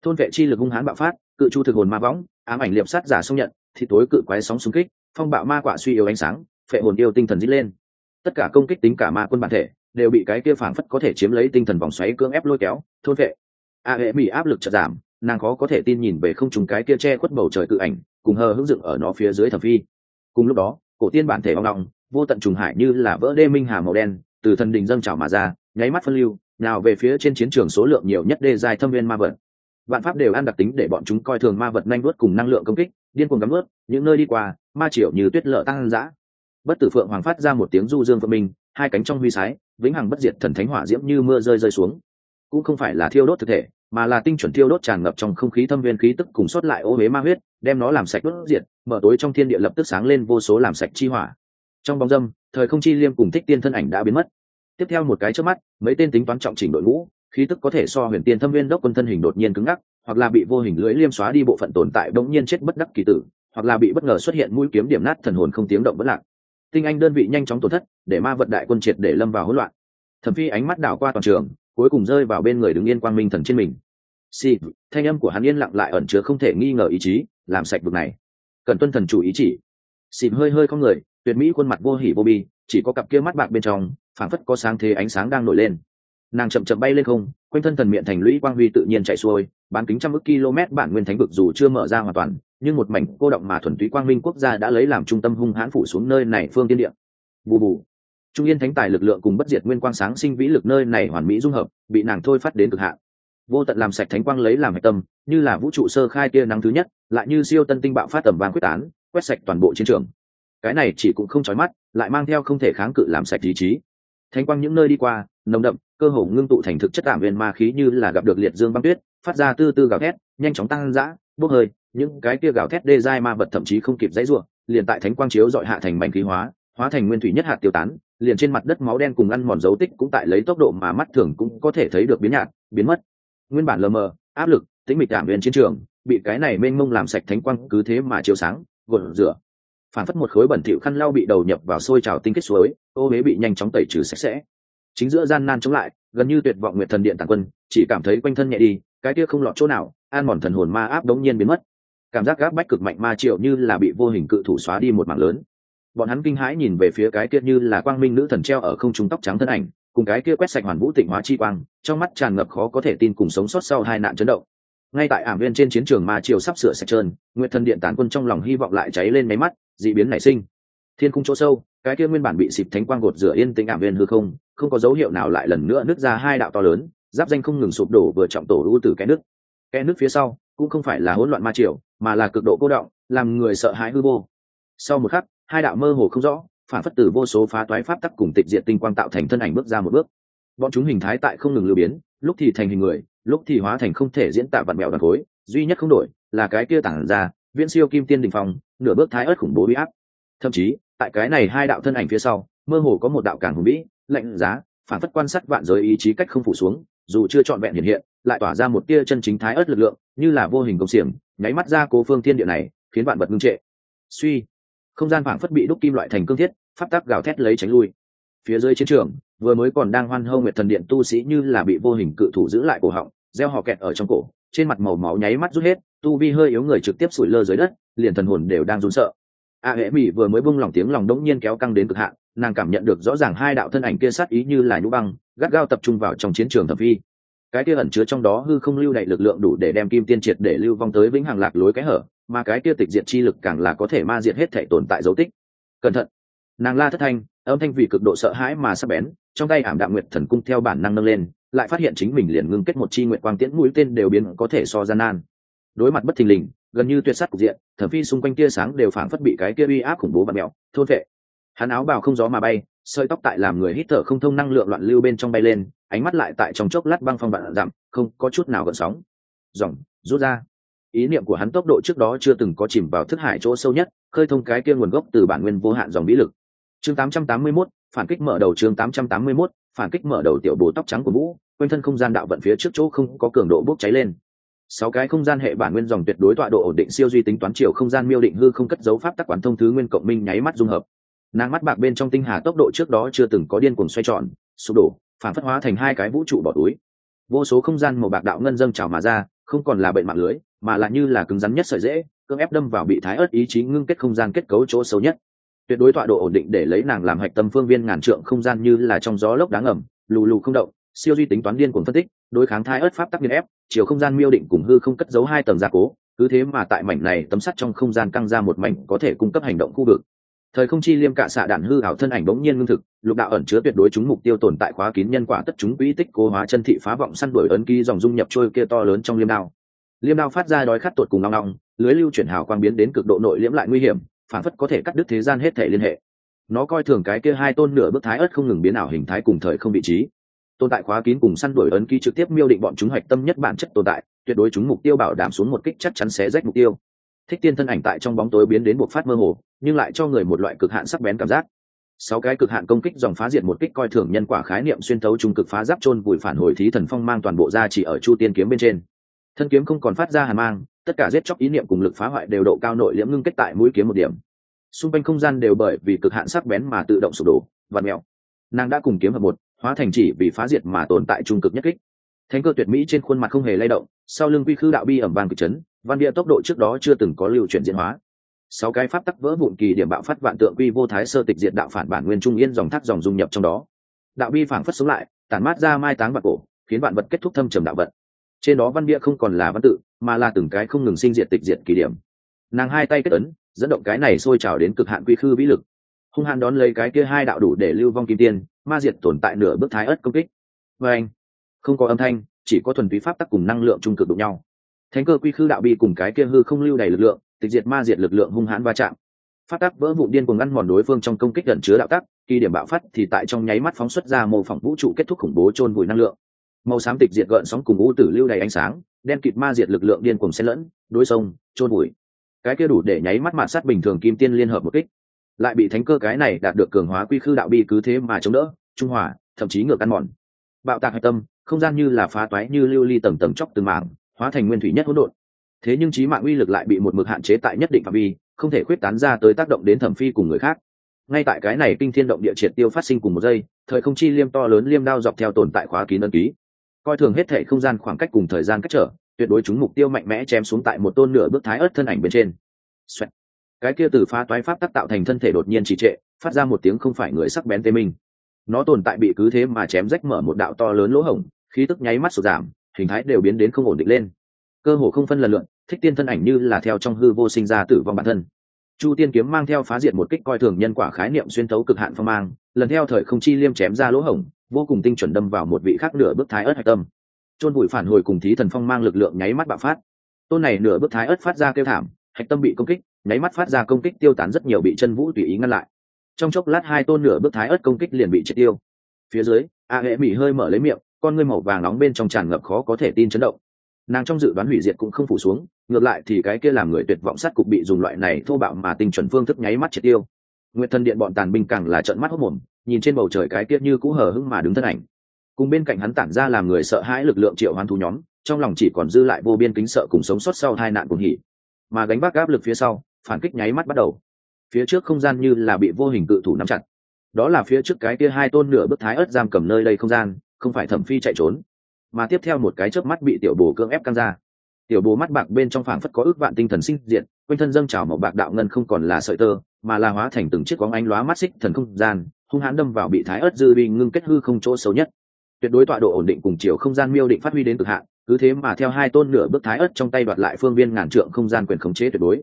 Thôn vệ chi lực hung hãn bạo phát, cự chu thực hồn ma võng, ám ảnh liệp sát giả xông nhận, thì tối cự quái sóng xung kích, phong bạo ma quả suy yếu ánh sáng, phệ hồn yêu tinh thần dít lên. Tất cả công kích tính cả ma quân bản thể, đều bị cái kia phảng phất có thể chiếm lấy tinh thần vòng xoáy cưỡng ép lôi kéo, thôn vệ. A hệ mỹ áp lực chật giảm nàng khó có thể tin nhìn về không trùng cái kia che khuất bầu trời cự ảnh, cùng hờ hững dựng ở nó phía dưới thẩm phi. Cùng lúc đó, cổ tiên bản thể hoang long vô tận trùng hải như là vỡ đê minh hà màu đen, từ thần đình dâng trào mà ra, nháy mắt phân lưu, nào về phía trên chiến trường số lượng nhiều nhất đê dài thâm viên ma vật. Vạn pháp đều ăn đặc tính để bọn chúng coi thường ma vật nhanh đuốt cùng năng lượng công kích, điên cuồng cắm ướt những nơi đi qua, ma triệu như tuyết lợ tăng dã bất tử phượng hoàng phát ra một tiếng du dương phượng minh, hai cánh trong huy sái, vĩnh hằng bất diệt thần thánh hỏa diễm như mưa rơi rơi xuống cũng không phải là thiêu đốt thực thể, mà là tinh chuẩn thiêu đốt tràn ngập trong không khí thâm viên khí tức cùng sót lại ô huế ma huyết, đem nó làm sạch đốt diệt, mở tối trong thiên địa lập tức sáng lên vô số làm sạch chi hỏa. Trong bóng dâm, thời không chi liêm cùng thích tiên thân ảnh đã biến mất. Tiếp theo một cái trước mắt, mấy tên tính toán trọng chỉnh đội ngũ, khí tức có thể so huyền tiên thâm viên đốc quân thân hình đột nhiên cứng ngắc, hoặc là bị vô hình lưới liêm xóa đi bộ phận tồn tại đống nhiên chết bất đắc kỳ tử, hoặc là bị bất ngờ xuất hiện mũi kiếm điểm nát thần hồn không tiếng động bất lạc. Tinh anh đơn vị nhanh chóng tổn thất, để ma vật đại quân triệt để lâm vào hỗn loạn. Thẩm phi ánh mắt đảo qua toàn trường cuối cùng rơi vào bên người đứng yên quang minh thần trên mình. Si thanh âm của hắn yên lặng lại ẩn chứa không thể nghi ngờ ý chí, làm sạch vực này. Cần tuân thần chủ ý chỉ. Xịp hơi hơi không người, tuyệt mỹ khuôn mặt vô hỉ vô bi, chỉ có cặp kia mắt bạc bên trong, phảng phất có sáng thế ánh sáng đang nổi lên. Nàng chậm chậm bay lên không, quanh thân thần miệng thành lũy quang huy tự nhiên chạy xuôi, bán kính trăm ước km bản nguyên thánh vực dù chưa mở ra hoàn toàn, nhưng một mảnh cô động mà thuần túy quang minh quốc gia đã lấy làm trung tâm hung hãn phủ xuống nơi này phương tiên địa. Bù bù trung yên thánh tài lực lượng cùng bất diệt nguyên quang sáng sinh vĩ lực nơi này hoàn mỹ dung hợp, bị nàng thôi phát đến cực hạn. Vô tận làm sạch thánh quang lấy làm hạch tâm, như là vũ trụ sơ khai tia nắng thứ nhất, lại như siêu tân tinh bạo phát tầm vàng quyết tán, quét sạch toàn bộ chiến trường. Cái này chỉ cũng không trói mắt, lại mang theo không thể kháng cự làm sạch ý chí. Thánh quang những nơi đi qua, nồng đậm, cơ hồ ngưng tụ thành thực chất tạm viên ma khí như là gặp được liệt dương băng tuyết, phát ra tư tư gào thét, nhanh chóng tăng dã, bốc hơi, những cái kia gào thét đê dai ma vật thậm chí không kịp dãy ruộng liền tại thánh quang chiếu dọi hạ thành mảnh khí hóa hóa thành nguyên thủy nhất hạt tiêu tán liền trên mặt đất máu đen cùng ăn mòn dấu tích cũng tại lấy tốc độ mà mắt thường cũng có thể thấy được biến nhạt, biến mất. Nguyên bản lờ mờ, áp lực tính mịch cảm viên chiến trường, bị cái này mênh mông làm sạch thánh quang cứ thế mà chiếu sáng, gột rửa. Phản phất một khối bẩn thỉu khăn lau bị đầu nhập vào sôi trào tinh kết suối, ô huế bị nhanh chóng tẩy trừ sạch sẽ. Chính giữa gian nan chống lại, gần như tuyệt vọng nguyệt thần điện tàn quân, chỉ cảm thấy quanh thân nhẹ đi, cái kia không lọt chỗ nào, an mòn thần hồn ma áp đống nhiên biến mất. Cảm giác gáp bách cực mạnh ma triệu như là bị vô hình cự thủ xóa đi một mảng lớn bọn hắn kinh hãi nhìn về phía cái kia như là quang minh nữ thần treo ở không trung tóc trắng thân ảnh, cùng cái kia quét sạch hoàn vũ tịnh hóa chi quang, trong mắt tràn ngập khó có thể tin cùng sống sót sau hai nạn chấn động. Ngay tại ảm viên trên chiến trường ma triều sắp sửa sạch trơn nguyện thần điện tán quân trong lòng hy vọng lại cháy lên máy mắt, dị biến nảy sinh. Thiên cung chỗ sâu, cái kia nguyên bản bị xịp thánh quang gột rửa yên tĩnh ảm viên hư không không có dấu hiệu nào lại lần nữa nứt ra hai đạo to lớn, giáp danh không ngừng sụp đổ vừa trọng tổ ưu từ cái nước. Cái nước phía sau, cũng không phải là hỗn loạn ma triều, mà là cực độ cô động, làm người sợ hãi hư vô. Sau một khắc hai đạo mơ hồ không rõ, phản phất từ vô số phá toái pháp tắc cùng tịch diện tinh quang tạo thành thân ảnh bước ra một bước. Bọn chúng hình thái tại không ngừng lưu biến, lúc thì thành hình người, lúc thì hóa thành không thể diễn tả vặn mẹo đoàn khối, duy nhất không đổi là cái kia tản ra, viễn siêu kim tiên đình phong, nửa bước thái ớt khủng bố bị áp. Thậm chí, tại cái này hai đạo thân ảnh phía sau, mơ hồ có một đạo càng hùng vĩ, lạnh giá, phản phất quan sát vạn giới ý chí cách không phủ xuống, dù chưa trọn vẹn hiện hiện, lại tỏa ra một tia chân chính thái ớt lực lượng, như là vô hình công xiềng, nháy mắt ra cố phương thiên địa này, khiến bạn bật ngưng trệ. Suy không gian phảng phất bị đúc kim loại thành cương thiết phát tác gào thét lấy tránh lui. Phía dưới chiến trường vừa mới còn đang hoan hâu nguyệt thần điện tu sĩ như là bị vô hình cự thủ giữ lại cổ họng gieo họ kẹt ở trong cổ trên mặt màu máu nháy mắt rút hết tu vi hơi yếu người trực tiếp sủi lơ dưới đất liền thần hồn đều đang run sợ. A à, mỹ vừa mới bung lòng tiếng lòng đống nhiên kéo căng đến cực hạn nàng cảm nhận được rõ ràng hai đạo thân ảnh kia sát ý như là nhũ băng gắt gao tập trung vào trong chiến trường thập vi cái kia ẩn chứa trong đó hư không lưu đậy lực lượng đủ để đem kim tiên triệt để lưu vong tới vĩnh hằng lạc lối cái hở mà cái kia tịch diệt chi lực càng là có thể ma diệt hết thể tồn tại dấu tích. Cẩn thận. Nàng la thất thanh, âm thanh vì cực độ sợ hãi mà sắp bén, trong tay ảm đạm nguyệt thần cung theo bản năng nâng lên, lại phát hiện chính mình liền ngưng kết một chi nguyện quang tiễn mũi tên đều biến có thể so gian nan. Đối mặt bất thình lình, gần như tuyệt sắt cục diện, thẩm phi xung quanh tia sáng đều phảng phất bị cái kia uy áp khủng bố và mẹo thôn vệ. Hắn áo bào không gió mà bay, sợi tóc tại làm người hít thở không thông năng lượng loạn lưu bên trong bay lên, ánh mắt lại tại trong chốc lát băng phong bạn giảm, không có chút nào gợn sóng. Dòng rút ra ý niệm của hắn tốc độ trước đó chưa từng có chìm vào thức hải chỗ sâu nhất khơi thông cái kia nguồn gốc từ bản nguyên vô hạn dòng vĩ lực. Chương 881, phản kích mở đầu chương 881, phản kích mở đầu tiểu bồ tóc trắng của vũ quanh thân không gian đạo vận phía trước chỗ không có cường độ bốc cháy lên. Sáu cái không gian hệ bản nguyên dòng tuyệt đối tọa độ ổn định siêu duy tính toán chiều không gian miêu định hư không cất dấu pháp tắc quán thông thứ nguyên cộng minh nháy mắt dung hợp. Nàng mắt bạc bên trong tinh hà tốc độ trước đó chưa từng có điên cuồng xoay tròn sụp đổ phản phất hóa thành hai cái vũ trụ bỏ túi. Vô số không gian màu bạc đạo ngân dâng trào mà ra không còn là bệnh mạng lưới mà là như là cứng rắn nhất sợi dễ, cưỡng ép đâm vào bị thái ớt ý chí ngưng kết không gian kết cấu chỗ xấu nhất. Tuyệt đối tọa độ ổn định để lấy nàng làm hạch tâm phương viên ngàn trượng không gian như là trong gió lốc đáng ẩm, lù lù không động, siêu duy tính toán điên cuồng phân tích, đối kháng thái ớt pháp tắc nghiên ép, chiều không gian miêu định cùng hư không cất giấu hai tầng gia cố, cứ thế mà tại mảnh này tấm sắt trong không gian căng ra một mảnh có thể cung cấp hành động khu vực. Thời không chi liêm cạ xạ đạn hư ảo thân ảnh bỗng nhiên ngưng thực, lục đạo ẩn chứa tuyệt đối chúng mục tiêu tồn tại khóa kín nhân quả tất chúng quỹ tích cố hóa chân thị phá vọng săn đuổi ấn ký dòng dung nhập trôi kia to lớn trong liêm đao liêm đao phát ra đói khát tột cùng ngong ngong lưới lưu chuyển hào quang biến đến cực độ nội liễm lại nguy hiểm, phản phất có thể cắt đứt thế gian hết thể liên hệ. Nó coi thường cái kia hai tôn nửa bước thái ớt không ngừng biến ảo hình thái cùng thời không vị trí. Tồn tại khóa kín cùng săn đuổi ấn ký trực tiếp miêu định bọn chúng hoạch tâm nhất bản chất tồn tại, tuyệt đối chúng mục tiêu bảo đảm xuống một kích chắc chắn sẽ rách mục tiêu. Thích tiên thân ảnh tại trong bóng tối biến đến buộc phát mơ hồ, nhưng lại cho người một loại cực hạn sắc bén cảm giác. Sáu cái cực hạn công kích dòng phá diệt một kích coi thường nhân quả khái niệm xuyên thấu trung cực phá giáp trôn vùi phản hồi thí thần phong mang toàn bộ ra chỉ ở chu tiên kiếm bên trên thân kiếm không còn phát ra hàn mang, tất cả giết chóc ý niệm cùng lực phá hoại đều độ cao nội liễm ngưng kết tại mũi kiếm một điểm. Xung quanh không gian đều bởi vì cực hạn sắc bén mà tự động sụp đổ và mèo. Nàng đã cùng kiếm hợp một, hóa thành chỉ vì phá diệt mà tồn tại trung cực nhất kích. Thánh cơ tuyệt mỹ trên khuôn mặt không hề lay động, sau lưng quy khư đạo bi ẩm vàng cực chấn, văn địa tốc độ trước đó chưa từng có lưu chuyển diễn hóa. Sáu cái pháp tắc vỡ vụn kỳ điểm bạo phát vạn tượng quy vô thái sơ tịch diện đạo phản bản nguyên trung yên dòng thác dòng dung nhập trong đó. Đạo bi phảng phất sống lại, tản mát ra mai táng vật cổ, khiến vạn vật kết thúc thâm trầm đạo vật trên đó văn bia không còn là văn tự, mà là từng cái không ngừng sinh diệt tịch diệt kỳ điểm. Nàng hai tay kết ấn, dẫn động cái này sôi trào đến cực hạn quy khư vĩ lực. Hung hãn đón lấy cái kia hai đạo đủ để lưu vong kim tiên, ma diệt tồn tại nửa bước thái ớt công kích. Và anh, không có âm thanh, chỉ có thuần túy pháp tắc cùng năng lượng trung cực đụng nhau. Thánh cơ quy khư đạo bi cùng cái kia hư không lưu đầy lực lượng, tịch diệt ma diệt lực lượng hung hãn va chạm. Phát tắc vỡ vụ điên cuồng ngăn mòn đối phương trong công kích gần chứa đạo tắc khi điểm bạo phát thì tại trong nháy mắt phóng xuất ra mô phỏng vũ trụ kết thúc khủng bố trôn vùi năng lượng màu xám tịch diệt gợn sóng cùng u tử lưu đầy ánh sáng, đen kịt ma diệt lực lượng điên cuồng xen lẫn, đối sông trôn bụi cái kia đủ để nháy mắt mạn sát bình thường kim tiên liên hợp một kích. Lại bị thánh cơ cái này đạt được cường hóa quy khư đạo bi cứ thế mà chống đỡ, trung hòa, thậm chí ngược ăn mòn. Bạo tạc hạch tâm, không gian như là phá toái như lưu ly tầng tầng chóc từng mảng, hóa thành nguyên thủy nhất hỗn độn. Thế nhưng trí mạng uy lực lại bị một mực hạn chế tại nhất định phạm vi, không thể khuyết tán ra tới tác động đến thẩm phi cùng người khác. Ngay tại cái này kinh thiên động địa triệt tiêu phát sinh cùng một giây, thời không chi liêm to lớn liêm đao dọc theo tồn tại khóa kín ân ký coi thường hết thể không gian khoảng cách cùng thời gian cách trở, tuyệt đối chúng mục tiêu mạnh mẽ chém xuống tại một tôn nửa bước thái ớt thân ảnh bên trên. Xoẹt. cái kia từ phá toái pháp tác tạo thành thân thể đột nhiên trì trệ, phát ra một tiếng không phải người sắc bén tê minh. Nó tồn tại bị cứ thế mà chém rách mở một đạo to lớn lỗ hổng, khí tức nháy mắt sụt giảm, hình thái đều biến đến không ổn định lên. Cơ hồ không phân lần lượn thích tiên thân ảnh như là theo trong hư vô sinh ra tử vong bản thân. Chu tiên kiếm mang theo phá diệt một kích coi thường nhân quả khái niệm xuyên thấu cực hạn phong mang, lần theo thời không chi liêm chém ra lỗ hổng vô cùng tinh chuẩn đâm vào một vị khác nửa bước thái ớt hạch tâm. Chôn bụi phản hồi cùng thí thần phong mang lực lượng nháy mắt bạo phát. Tôn này nửa bước thái ớt phát ra kêu thảm, hạch tâm bị công kích, nháy mắt phát ra công kích tiêu tán rất nhiều bị chân vũ tùy ý ngăn lại. Trong chốc lát hai tôn nửa bước thái ớt công kích liền bị triệt tiêu. Phía dưới, a hệ mỹ hơi mở lấy miệng, con ngươi màu vàng nóng bên trong tràn ngập khó có thể tin chấn động. Nàng trong dự đoán hủy diệt cũng không phủ xuống, ngược lại thì cái kia làm người tuyệt vọng sát cục bị dùng loại này thô bạo mà tinh chuẩn phương thức nháy mắt triệt tiêu nguyệt thần điện bọn tàn binh càng là trợn mắt hốc mồm, nhìn trên bầu trời cái tiết như cũ hờ hững mà đứng thân ảnh. Cùng bên cạnh hắn tản ra làm người sợ hãi lực lượng triệu hoán thú nhóm, trong lòng chỉ còn dư lại vô biên kính sợ cùng sống sót sau hai nạn cùng hỉ. Mà gánh vác áp lực phía sau, phản kích nháy mắt bắt đầu. Phía trước không gian như là bị vô hình cự thủ nắm chặt. Đó là phía trước cái kia hai tôn nửa bức thái ớt giam cầm nơi đây không gian, không phải thẩm phi chạy trốn. Mà tiếp theo một cái chớp mắt bị tiểu bồ cưỡng ép căng ra. Tiểu bồ mắt bạc bên trong phảng phất có ước vạn tinh thần sinh diện quanh thân dâng trào màu bạc đạo ngân không còn là sợi tơ mà là hóa thành từng chiếc quang ánh lóa mắt xích thần không gian, hung hãn đâm vào bị thái ớt dư bi ngưng kết hư không chỗ xấu nhất. Tuyệt đối tọa độ ổn định cùng chiều không gian miêu định phát huy đến cực hạn, cứ thế mà theo hai tôn nửa bước thái ớt trong tay đoạt lại phương viên ngàn trượng không gian quyền khống chế tuyệt đối.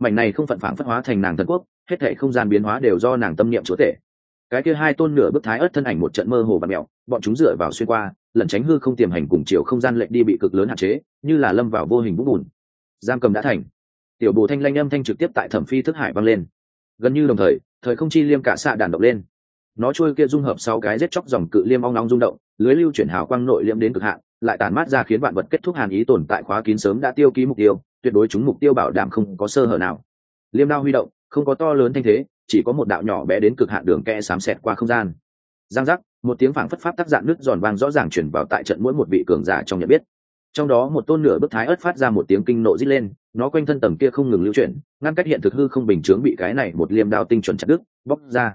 Mảnh này không phận phản phất hóa thành nàng thần quốc, hết thể không gian biến hóa đều do nàng tâm niệm chúa tể. Cái kia hai tôn nửa bước thái ớt thân ảnh một trận mơ hồ và mẹo bọn chúng dựa vào xuyên qua, lẩn tránh hư không tiềm hành cùng chiều không gian lệnh đi bị cực lớn hạn chế, như là lâm vào vô hình vũng bùn. Giam cầm đã thành. Tiểu bồ thanh lanh âm thanh trực tiếp tại thẩm phi thức hải vang lên gần như đồng thời thời không chi liêm cả xạ đàn động lên. Nó trôi kia dung hợp sau cái rết chóc dòng cự liêm ong nong rung động, lưới lưu chuyển hào quang nội liêm đến cực hạn, lại tàn mát ra khiến vạn vật kết thúc hàn ý tồn tại khóa kín sớm đã tiêu ký mục tiêu, tuyệt đối chúng mục tiêu bảo đảm không có sơ hở nào. Liêm đao huy động, không có to lớn thanh thế, chỉ có một đạo nhỏ bé đến cực hạn đường kẽ xám xẹt qua không gian. Giang giác, một tiếng phảng phất pháp tác dạng nước giòn vang rõ ràng chuyển vào tại trận mỗi một vị cường giả trong nhận biết trong đó một tôn nửa bức thái ớt phát ra một tiếng kinh nộ rít lên nó quanh thân tầng kia không ngừng lưu chuyển ngăn cách hiện thực hư không bình chướng bị cái này một liêm đao tinh chuẩn chặt đứt bóc ra.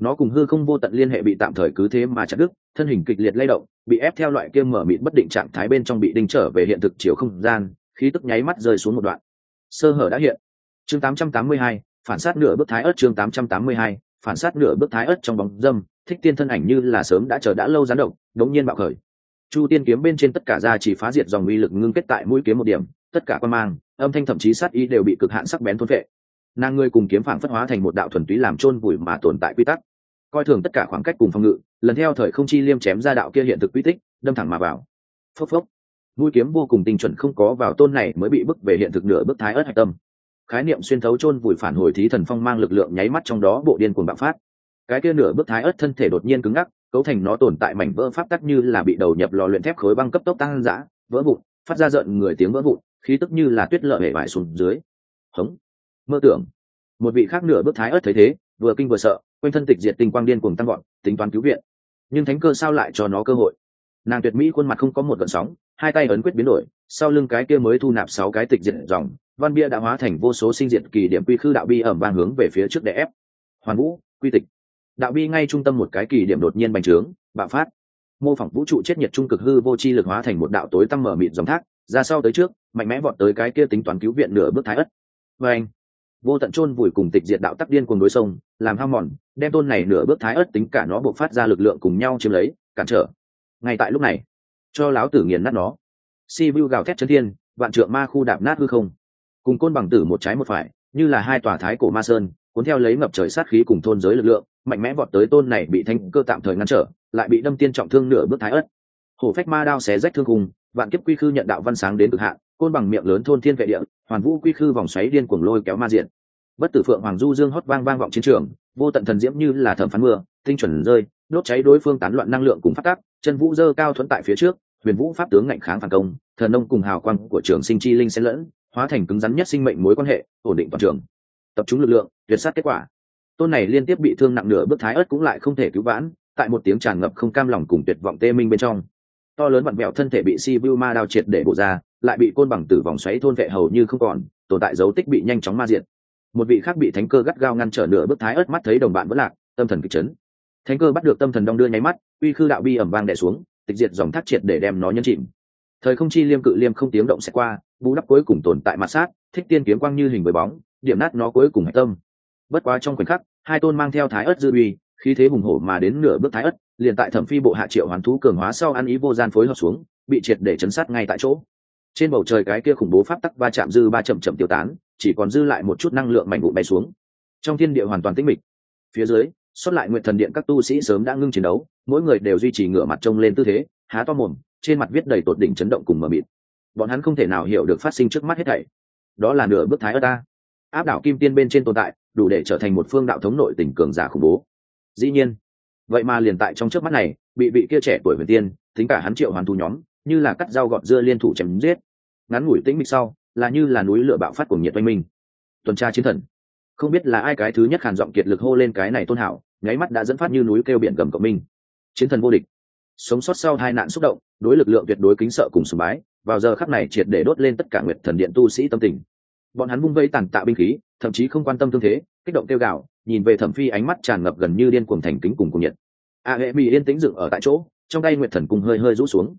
Nó cùng hư không vô tận liên hệ bị tạm thời cứ thế mà chặt đứt thân hình kịch liệt lay động bị ép theo loại kia mở mịt bất định trạng thái bên trong bị đinh trở về hiện thực chiều không gian khí tức nháy mắt rơi xuống một đoạn. Sơ hở đã hiện. Chương 882, phản sát nửa bước thái ớt chương 882, phản sát nửa bước thái ớt trong bóng dâm thích tiên thân ảnh như là sớm đã chờ đã lâu gián động đống nhiên bạo khởi chu tiên kiếm bên trên tất cả ra chỉ phá diệt dòng uy lực ngưng kết tại mũi kiếm một điểm, tất cả quan mang, âm thanh thậm chí sát ý đều bị cực hạn sắc bén thôn vệ nàng ngươi cùng kiếm phảng phất hóa thành một đạo thuần túy làm chôn vùi mà tồn tại quy tắc. Coi thường tất cả khoảng cách cùng phòng ngự, lần theo thời không chi liêm chém ra đạo kia hiện thực quy tích, đâm thẳng mà vào. Phốc phốc. Mũi kiếm vô cùng tinh chuẩn không có vào tôn này mới bị bức về hiện thực nửa bước thái ớt hạch tâm. Khái niệm xuyên thấu chôn vùi phản hồi thí thần phong mang lực lượng nháy mắt trong đó bộ điên cuồng bạo phát. Cái kia nửa bước thái ớt thân thể đột nhiên cứng ngắc cấu thành nó tồn tại mảnh vỡ pháp tắc như là bị đầu nhập lò luyện thép khối băng cấp tốc tăng dã vỡ vụn, phát ra giận người tiếng vỡ vụn, khí tức như là tuyết lợi hệ vải xuống dưới. Hống. Mơ tưởng. Một vị khác nửa bước thái ớt thấy thế, vừa kinh vừa sợ, quanh thân tịch diệt tinh quang điên cuồng tăng gọn tính toán cứu viện. Nhưng thánh cơ sao lại cho nó cơ hội? Nàng tuyệt mỹ khuôn mặt không có một gợn sóng, hai tay ấn quyết biến đổi, sau lưng cái kia mới thu nạp sáu cái tịch diệt dòng, văn bia đã hóa thành vô số sinh diệt kỳ điểm quy khư đạo bi ẩm vang hướng về phía trước để ép. Hoàn vũ, quy tịch đạo bi ngay trung tâm một cái kỳ điểm đột nhiên bành trướng, bạo phát. Mô phỏng vũ trụ chết nhiệt trung cực hư vô chi lực hóa thành một đạo tối tăm mở mịt dòng thác, ra sau tới trước, mạnh mẽ vọt tới cái kia tính toán cứu viện nửa bước thái ất. Vê anh, vô tận chôn vùi cùng tịch diệt đạo tắc điên cùng đối sông, làm hao mòn, đem tôn này nửa bước thái ất tính cả nó buộc phát ra lực lượng cùng nhau chiếm lấy, cản trở. Ngay tại lúc này, cho láo tử nghiền nát nó. Si vu gào thét chân thiên, vạn trượng ma khu đạp nát hư không. Cùng côn bằng tử một trái một phải, như là hai tòa thái cổ ma sơn, cuốn theo lấy ngập trời sát khí cùng thôn giới lực lượng mạnh mẽ vọt tới tôn này bị thanh cơ tạm thời ngăn trở, lại bị đâm tiên trọng thương nửa bước thái ớt. hổ phách ma đao xé rách thương cùng vạn kiếp quy khư nhận đạo văn sáng đến cực hạn, côn bằng miệng lớn thôn thiên vệ địa, hoàn vũ quy khư vòng xoáy điên cuồng lôi kéo ma diện. Bất tử phượng hoàng du dương hót vang vang vọng chiến trường, vô tận thần diễm như là thẩm phán mưa, tinh chuẩn rơi, đốt cháy đối phương tán loạn năng lượng cùng phát tác, chân vũ dơ cao thuẫn tại phía trước, huyền vũ pháp tướng ngạnh kháng phản công, thần nông cùng hào quang của trường sinh chi linh xen lẫn, hóa thành cứng rắn nhất sinh mệnh mối quan hệ, ổn định toàn trường. Tập trung lực lượng, tuyệt sát kết quả tôn này liên tiếp bị thương nặng nửa bước thái ớt cũng lại không thể cứu vãn, tại một tiếng tràn ngập không cam lòng cùng tuyệt vọng tê minh bên trong. To lớn vặn vẹo thân thể bị si vu ma đao triệt để bổ ra, lại bị côn bằng tử vòng xoáy thôn vệ hầu như không còn, tồn tại dấu tích bị nhanh chóng ma diệt. Một vị khác bị thánh cơ gắt gao ngăn trở nửa bước thái ớt mắt thấy đồng bạn vẫn lạc, tâm thần kịch chấn. Thánh cơ bắt được tâm thần đong đưa nháy mắt, uy khư đạo bi ẩm vang đè xuống, tịch diệt dòng thác triệt để đem nó nhân chìm. Thời không chi liêm cự liêm không tiếng động sẽ qua, bù đắp cuối cùng tồn tại mặt sát, thích tiên kiếm quang như hình với bóng, điểm nát nó cuối cùng hạch tâm bất quá trong khoảnh khắc, hai tôn mang theo thái ớt dư uy khi thế hùng hổ mà đến nửa bước thái ớt, liền tại thẩm phi bộ hạ triệu hoàn thú cường hóa sau ăn ý vô gian phối hợp xuống, bị triệt để chấn sát ngay tại chỗ. Trên bầu trời cái kia khủng bố pháp tắc va chạm dư ba chậm chậm tiêu tán, chỉ còn dư lại một chút năng lượng mạnh vụ bay xuống. Trong thiên địa hoàn toàn tĩnh mịch. Phía dưới, xuất lại nguyện thần điện các tu sĩ sớm đã ngưng chiến đấu, mỗi người đều duy trì ngửa mặt trông lên tư thế, há to mồm, trên mặt viết đầy tột đỉnh chấn động cùng mờ mịt. Bọn hắn không thể nào hiểu được phát sinh trước mắt hết thảy. Đó là nửa bước thái ớt ta. Áp đảo kim tiên bên trên tồn tại đủ để trở thành một phương đạo thống nội tình cường giả khủng bố. Dĩ nhiên, vậy mà liền tại trong trước mắt này, bị bị kia trẻ tuổi huyền tiên tính cả hắn triệu hoàn thu nhóm, như là cắt dao gọt dưa liên thủ chém giết. Ngắn ngủi tĩnh mịch sau, là như là núi lửa bạo phát của nhiệt oanh minh. Tuần tra chiến thần. Không biết là ai cái thứ nhất hàn giọng kiệt lực hô lên cái này tôn hảo, nháy mắt đã dẫn phát như núi kêu biển gầm cộng minh. Chiến thần vô địch. Sống sót sau hai nạn xúc động, đối lực lượng tuyệt đối kính sợ cùng sùng bái, vào giờ khắc này triệt để đốt lên tất cả nguyệt thần điện tu sĩ tâm tình. Bọn hắn vung vây tàn tạ binh khí thậm chí không quan tâm thương thế, kích động kêu gạo nhìn về thẩm phi ánh mắt tràn ngập gần như điên cuồng thành kính cùng cung nhiệt. A hệ mỹ yên tĩnh dựng ở tại chỗ, trong tay nguyệt thần cung hơi hơi rũ xuống.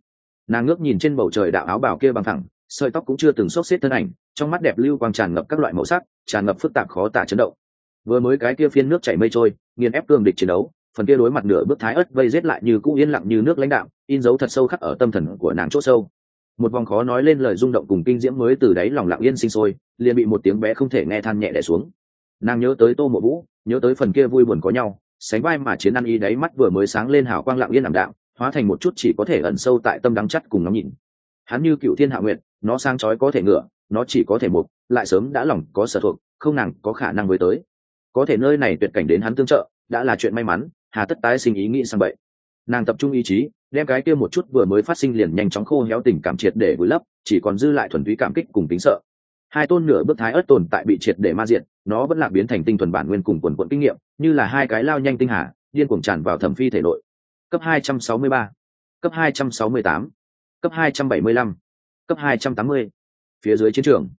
Nàng ngước nhìn trên bầu trời đạo áo bào kia bằng thẳng, sợi tóc cũng chưa từng xốc xếp thân ảnh, trong mắt đẹp lưu quang tràn ngập các loại màu sắc, tràn ngập phức tạp khó tả chấn động. Vừa mới cái kia phiên nước chảy mây trôi, nghiền ép cương địch chiến đấu, phần kia đối mặt nửa bước thái ớt vây rết lại như cũ yên lặng như nước lãnh đạo, in dấu thật sâu khắc ở tâm thần của nàng chỗ sâu một vòng khó nói lên lời rung động cùng kinh diễm mới từ đáy lòng lặng yên sinh sôi, liền bị một tiếng bé không thể nghe than nhẹ đẻ xuống. Nàng nhớ tới tô mộ vũ, nhớ tới phần kia vui buồn có nhau, sánh vai mà chiến ăn y đáy mắt vừa mới sáng lên hào quang lặng yên ảm đạm, hóa thành một chút chỉ có thể ẩn sâu tại tâm đắng chắt cùng ngắm nhìn. Hắn như cựu thiên hạ nguyện nó sang chói có thể ngựa nó chỉ có thể mục, lại sớm đã lòng có sở thuộc, không nàng có khả năng với tới. Có thể nơi này tuyệt cảnh đến hắn tương trợ, đã là chuyện may mắn, hà tất tái sinh ý nghĩ sang vậy nàng tập trung ý chí đem cái kia một chút vừa mới phát sinh liền nhanh chóng khô héo tình cảm triệt để vùi lấp chỉ còn dư lại thuần túy cảm kích cùng tính sợ. Hai tôn nửa bước thái ớt tồn tại bị triệt để ma diện nó vẫn là biến thành tinh thuần bản nguyên cùng quần quận kinh nghiệm như là hai cái lao nhanh tinh hà điên cuồng tràn vào thẩm phi thể nội. Cấp 263, cấp 268, cấp 275, cấp 280. phía dưới chiến trường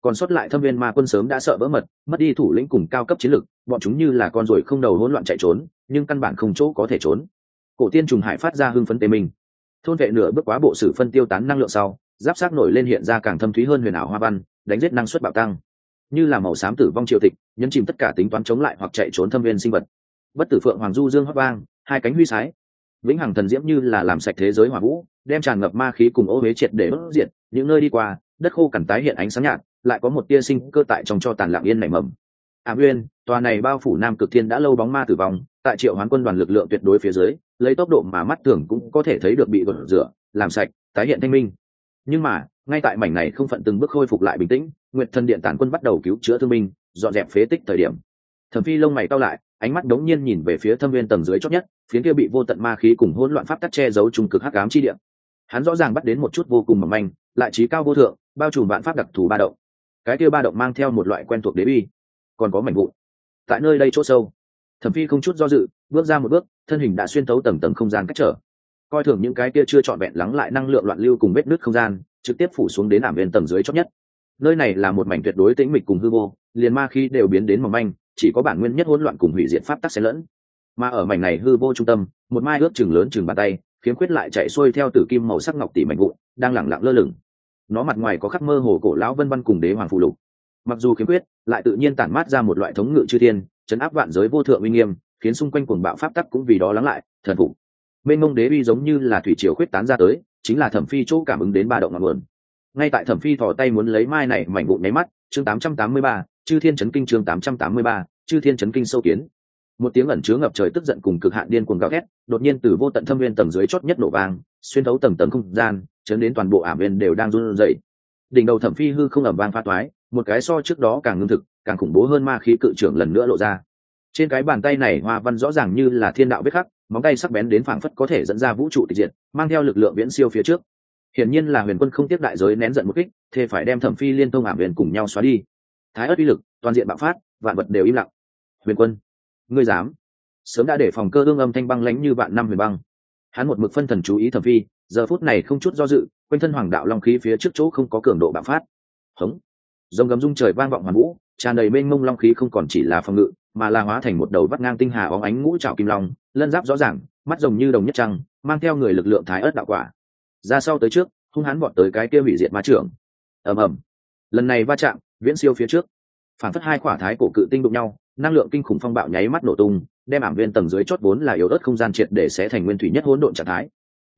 còn sót lại thâm viên ma quân sớm đã sợ vỡ mật mất đi thủ lĩnh cùng cao cấp chiến lực bọn chúng như là con ruồi không đầu hỗn loạn chạy trốn nhưng căn bản không chỗ có thể trốn cổ tiên trùng hải phát ra hưng phấn tê mình thôn vệ nửa bước quá bộ sử phân tiêu tán năng lượng sau, giáp sát nổi lên hiện ra càng thâm thúy hơn huyền ảo hoa văn, đánh giết năng suất bạo tăng. Như là màu xám tử vong triều tịch, nhấn chìm tất cả tính toán chống lại hoặc chạy trốn thâm viên sinh vật. Bất tử phượng hoàng du dương hót vang, hai cánh huy sái. Vĩnh hằng thần diễm như là làm sạch thế giới hỏa vũ, đem tràn ngập ma khí cùng ô huế triệt để bất diệt, những nơi đi qua, đất khô cằn tái hiện ánh sáng nhạt, lại có một tia sinh cơ tại trong cho tàn lạng yên nảy mầm. À uyên tòa này bao phủ nam cực thiên đã lâu bóng ma tử vong, tại triệu hoán quân đoàn lực lượng tuyệt đối phía dưới lấy tốc độ mà mắt thường cũng có thể thấy được bị gột rửa, làm sạch, tái hiện thanh minh. Nhưng mà, ngay tại mảnh này không phận từng bước khôi phục lại bình tĩnh nguyện thần điện tản quân bắt đầu cứu chữa thương binh, dọn dẹp phế tích thời điểm. Thẩm phi lông mày cao lại, ánh mắt đống nhiên nhìn về phía thâm viên tầng dưới chót nhất phiến kia bị vô tận ma khí cùng hỗn loạn pháp tắc che giấu trung cực hắc ám chi điện hắn rõ ràng bắt đến một chút vô cùng mỏng manh, lại trí cao vô thượng, bao trùm vạn pháp đặc thù ba động. Cái kia ba động mang theo một loại quen thuộc đế bi còn có mảnh vụn. Tại nơi đây chỗ sâu. Thẩm phi không chút do dự, bước ra một bước thân hình đã xuyên thấu tầng tầng không gian cách trở. Coi thường những cái kia chưa trọn vẹn lắng lại năng lượng loạn lưu cùng vết nứt không gian, trực tiếp phủ xuống đến ảm viên tầng dưới chót nhất. Nơi này là một mảnh tuyệt đối tĩnh mịch cùng hư vô, liền ma khi đều biến đến mỏng manh, chỉ có bản nguyên nhất hỗn loạn cùng hủy diệt pháp tắc xen lẫn. Mà ở mảnh này hư vô trung tâm, một mai ước chừng lớn chừng bàn tay, khiếm khuyết lại chạy xuôi theo tử kim màu sắc ngọc tỷ mảnh vụn, đang lẳng lặng lơ lửng. Nó mặt ngoài có khắc mơ hồ cổ lão vân văn cùng đế hoàng phụ lục. Mặc dù khiếm khuyết, lại tự nhiên tản mát ra một loại thống ngự chư thiên, chấn áp vạn giới vô thượng uy nghiêm khiến xung quanh cuồng bạo pháp tắc cũng vì đó lắng lại thần phục. Mênh mông đế uy giống như là thủy triều khuyết tán ra tới chính là thẩm phi chỗ cảm ứng đến ba động ngọn nguồn. Ngay tại thẩm phi thò tay muốn lấy mai này mảnh vụn nháy mắt chương 883, chư thiên chấn kinh chương 883, chư thiên chấn kinh sâu kiến. Một tiếng ẩn chứa ngập trời tức giận cùng cực hạn điên cuồng gào thét đột nhiên từ vô tận thâm viên tầng dưới chót nhất nổ vang xuyên thấu tầng tầng không gian chấn đến toàn bộ ảm viên đều đang run rẩy. Đỉnh đầu thẩm phi hư không ẩm vang pha toái một cái so trước đó càng ngưng thực càng khủng bố hơn ma khí cự trưởng lần nữa lộ ra trên cái bàn tay này hoa văn rõ ràng như là thiên đạo vết khắc, móng tay sắc bén đến phảng phất có thể dẫn ra vũ trụ tịch diệt, mang theo lực lượng viễn siêu phía trước. Hiển nhiên là huyền quân không tiếp đại giới nén giận một kích, thế phải đem thẩm phi liên thông ảm huyền cùng nhau xóa đi. Thái ớt uy lực, toàn diện bạo phát, vạn vật đều im lặng. Huyền quân, ngươi dám? Sớm đã để phòng cơ ương âm thanh băng lãnh như vạn năm huyền băng. Hắn một mực phân thần chú ý thẩm phi, giờ phút này không chút do dự, quanh thân hoàng đạo long khí phía trước chỗ không có cường độ bạo phát. Hống. Dòng gầm rung trời vang vọng hoàn vũ, tràn đầy mênh mông long khí không còn chỉ là phòng ngự mà là hóa thành một đầu vắt ngang tinh hà óng ánh ngũ trảo kim long, lân giáp rõ ràng, mắt rồng như đồng nhất trăng, mang theo người lực lượng thái ớt đạo quả. Ra sau tới trước, hung hãn bọn tới cái kia hủy diệt ma trưởng. Ầm ầm. Lần này va chạm, viễn siêu phía trước. Phản phất hai quả thái cổ cự tinh đụng nhau, năng lượng kinh khủng phong bạo nháy mắt nổ tung, đem ảm viên tầng dưới chót vốn là yếu ớt không gian triệt để sẽ thành nguyên thủy nhất hỗn độn trạng thái.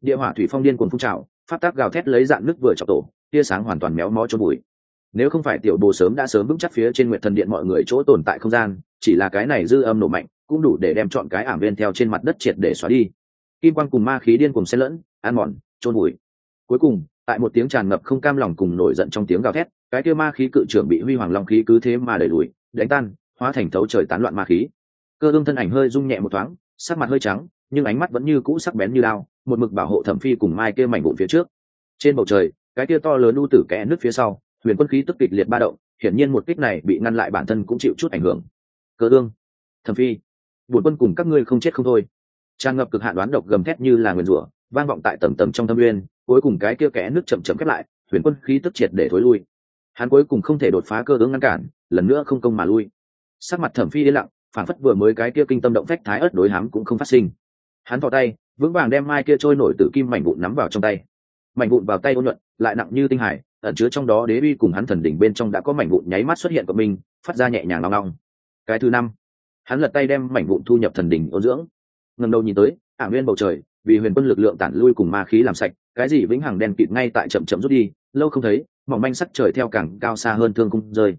Địa hỏa thủy phong điên cuồng phun trào phát tác gào thét lấy dạng nước vừa chọc tổ, tia sáng hoàn toàn méo mó cho bụi. Nếu không phải tiểu bồ sớm đã sớm vững chắc phía trên nguyện thần điện mọi người chỗ tồn tại không gian chỉ là cái này dư âm nổ mạnh, cũng đủ để đem chọn cái ảm viên theo trên mặt đất triệt để xóa đi. Kim quan cùng ma khí điên cùng xen lẫn, ăn mòn trôn bụi cuối cùng, tại một tiếng tràn ngập không cam lòng cùng nổi giận trong tiếng gào thét, cái kia ma khí cự trưởng bị huy hoàng long khí cứ thế mà đẩy lùi, đánh tan, hóa thành thấu trời tán loạn ma khí. Cơ ương thân ảnh hơi rung nhẹ một thoáng, sắc mặt hơi trắng, nhưng ánh mắt vẫn như cũ sắc bén như lao một mực bảo hộ thẩm phi cùng mai kia mảnh vụn phía trước. Trên bầu trời, cái kia to lớn u tử kẽ nước phía sau, huyền quân khí tức kịch liệt ba động, hiển nhiên một kích này bị ngăn lại bản thân cũng chịu chút ảnh hưởng cơ ương, thẩm phi, buồn quân cùng các ngươi không chết không thôi. Tràn ngập cực hạn đoán độc gầm thét như là nguyền rủa, vang vọng tại tầm tầm trong thâm uyên, cuối cùng cái kia kẽ nước chậm chậm khép lại, huyền quân khí tức triệt để thối lui. Hắn cuối cùng không thể đột phá cơ ứng ngăn cản, lần nữa không công mà lui. Sắc mặt thẩm phi yên lặng phản phất vừa mới cái kia kinh tâm động phách thái ớt đối hám cũng không phát sinh. Hắn vào tay, vững vàng đem mai kia trôi nổi từ kim mảnh vụn nắm vào trong tay. Mảnh vụn vào tay ôn nhuận, lại nặng như tinh hải, ẩn chứa trong đó đế uy cùng hắn thần đỉnh bên trong đã có mảnh vụn nháy mắt xuất hiện của mình, phát ra nhẹ nhàng long long cái thứ năm, hắn lật tay đem mảnh vụn thu nhập thần đình ôn dưỡng. Ngầm đầu nhìn tới ả nguyên bầu trời, vì huyền quân lực lượng tản lui cùng ma khí làm sạch, cái gì vĩnh hằng đen kịt ngay tại chậm chậm rút đi, lâu không thấy, mỏng manh sắc trời theo càng cao xa hơn thương cung rơi.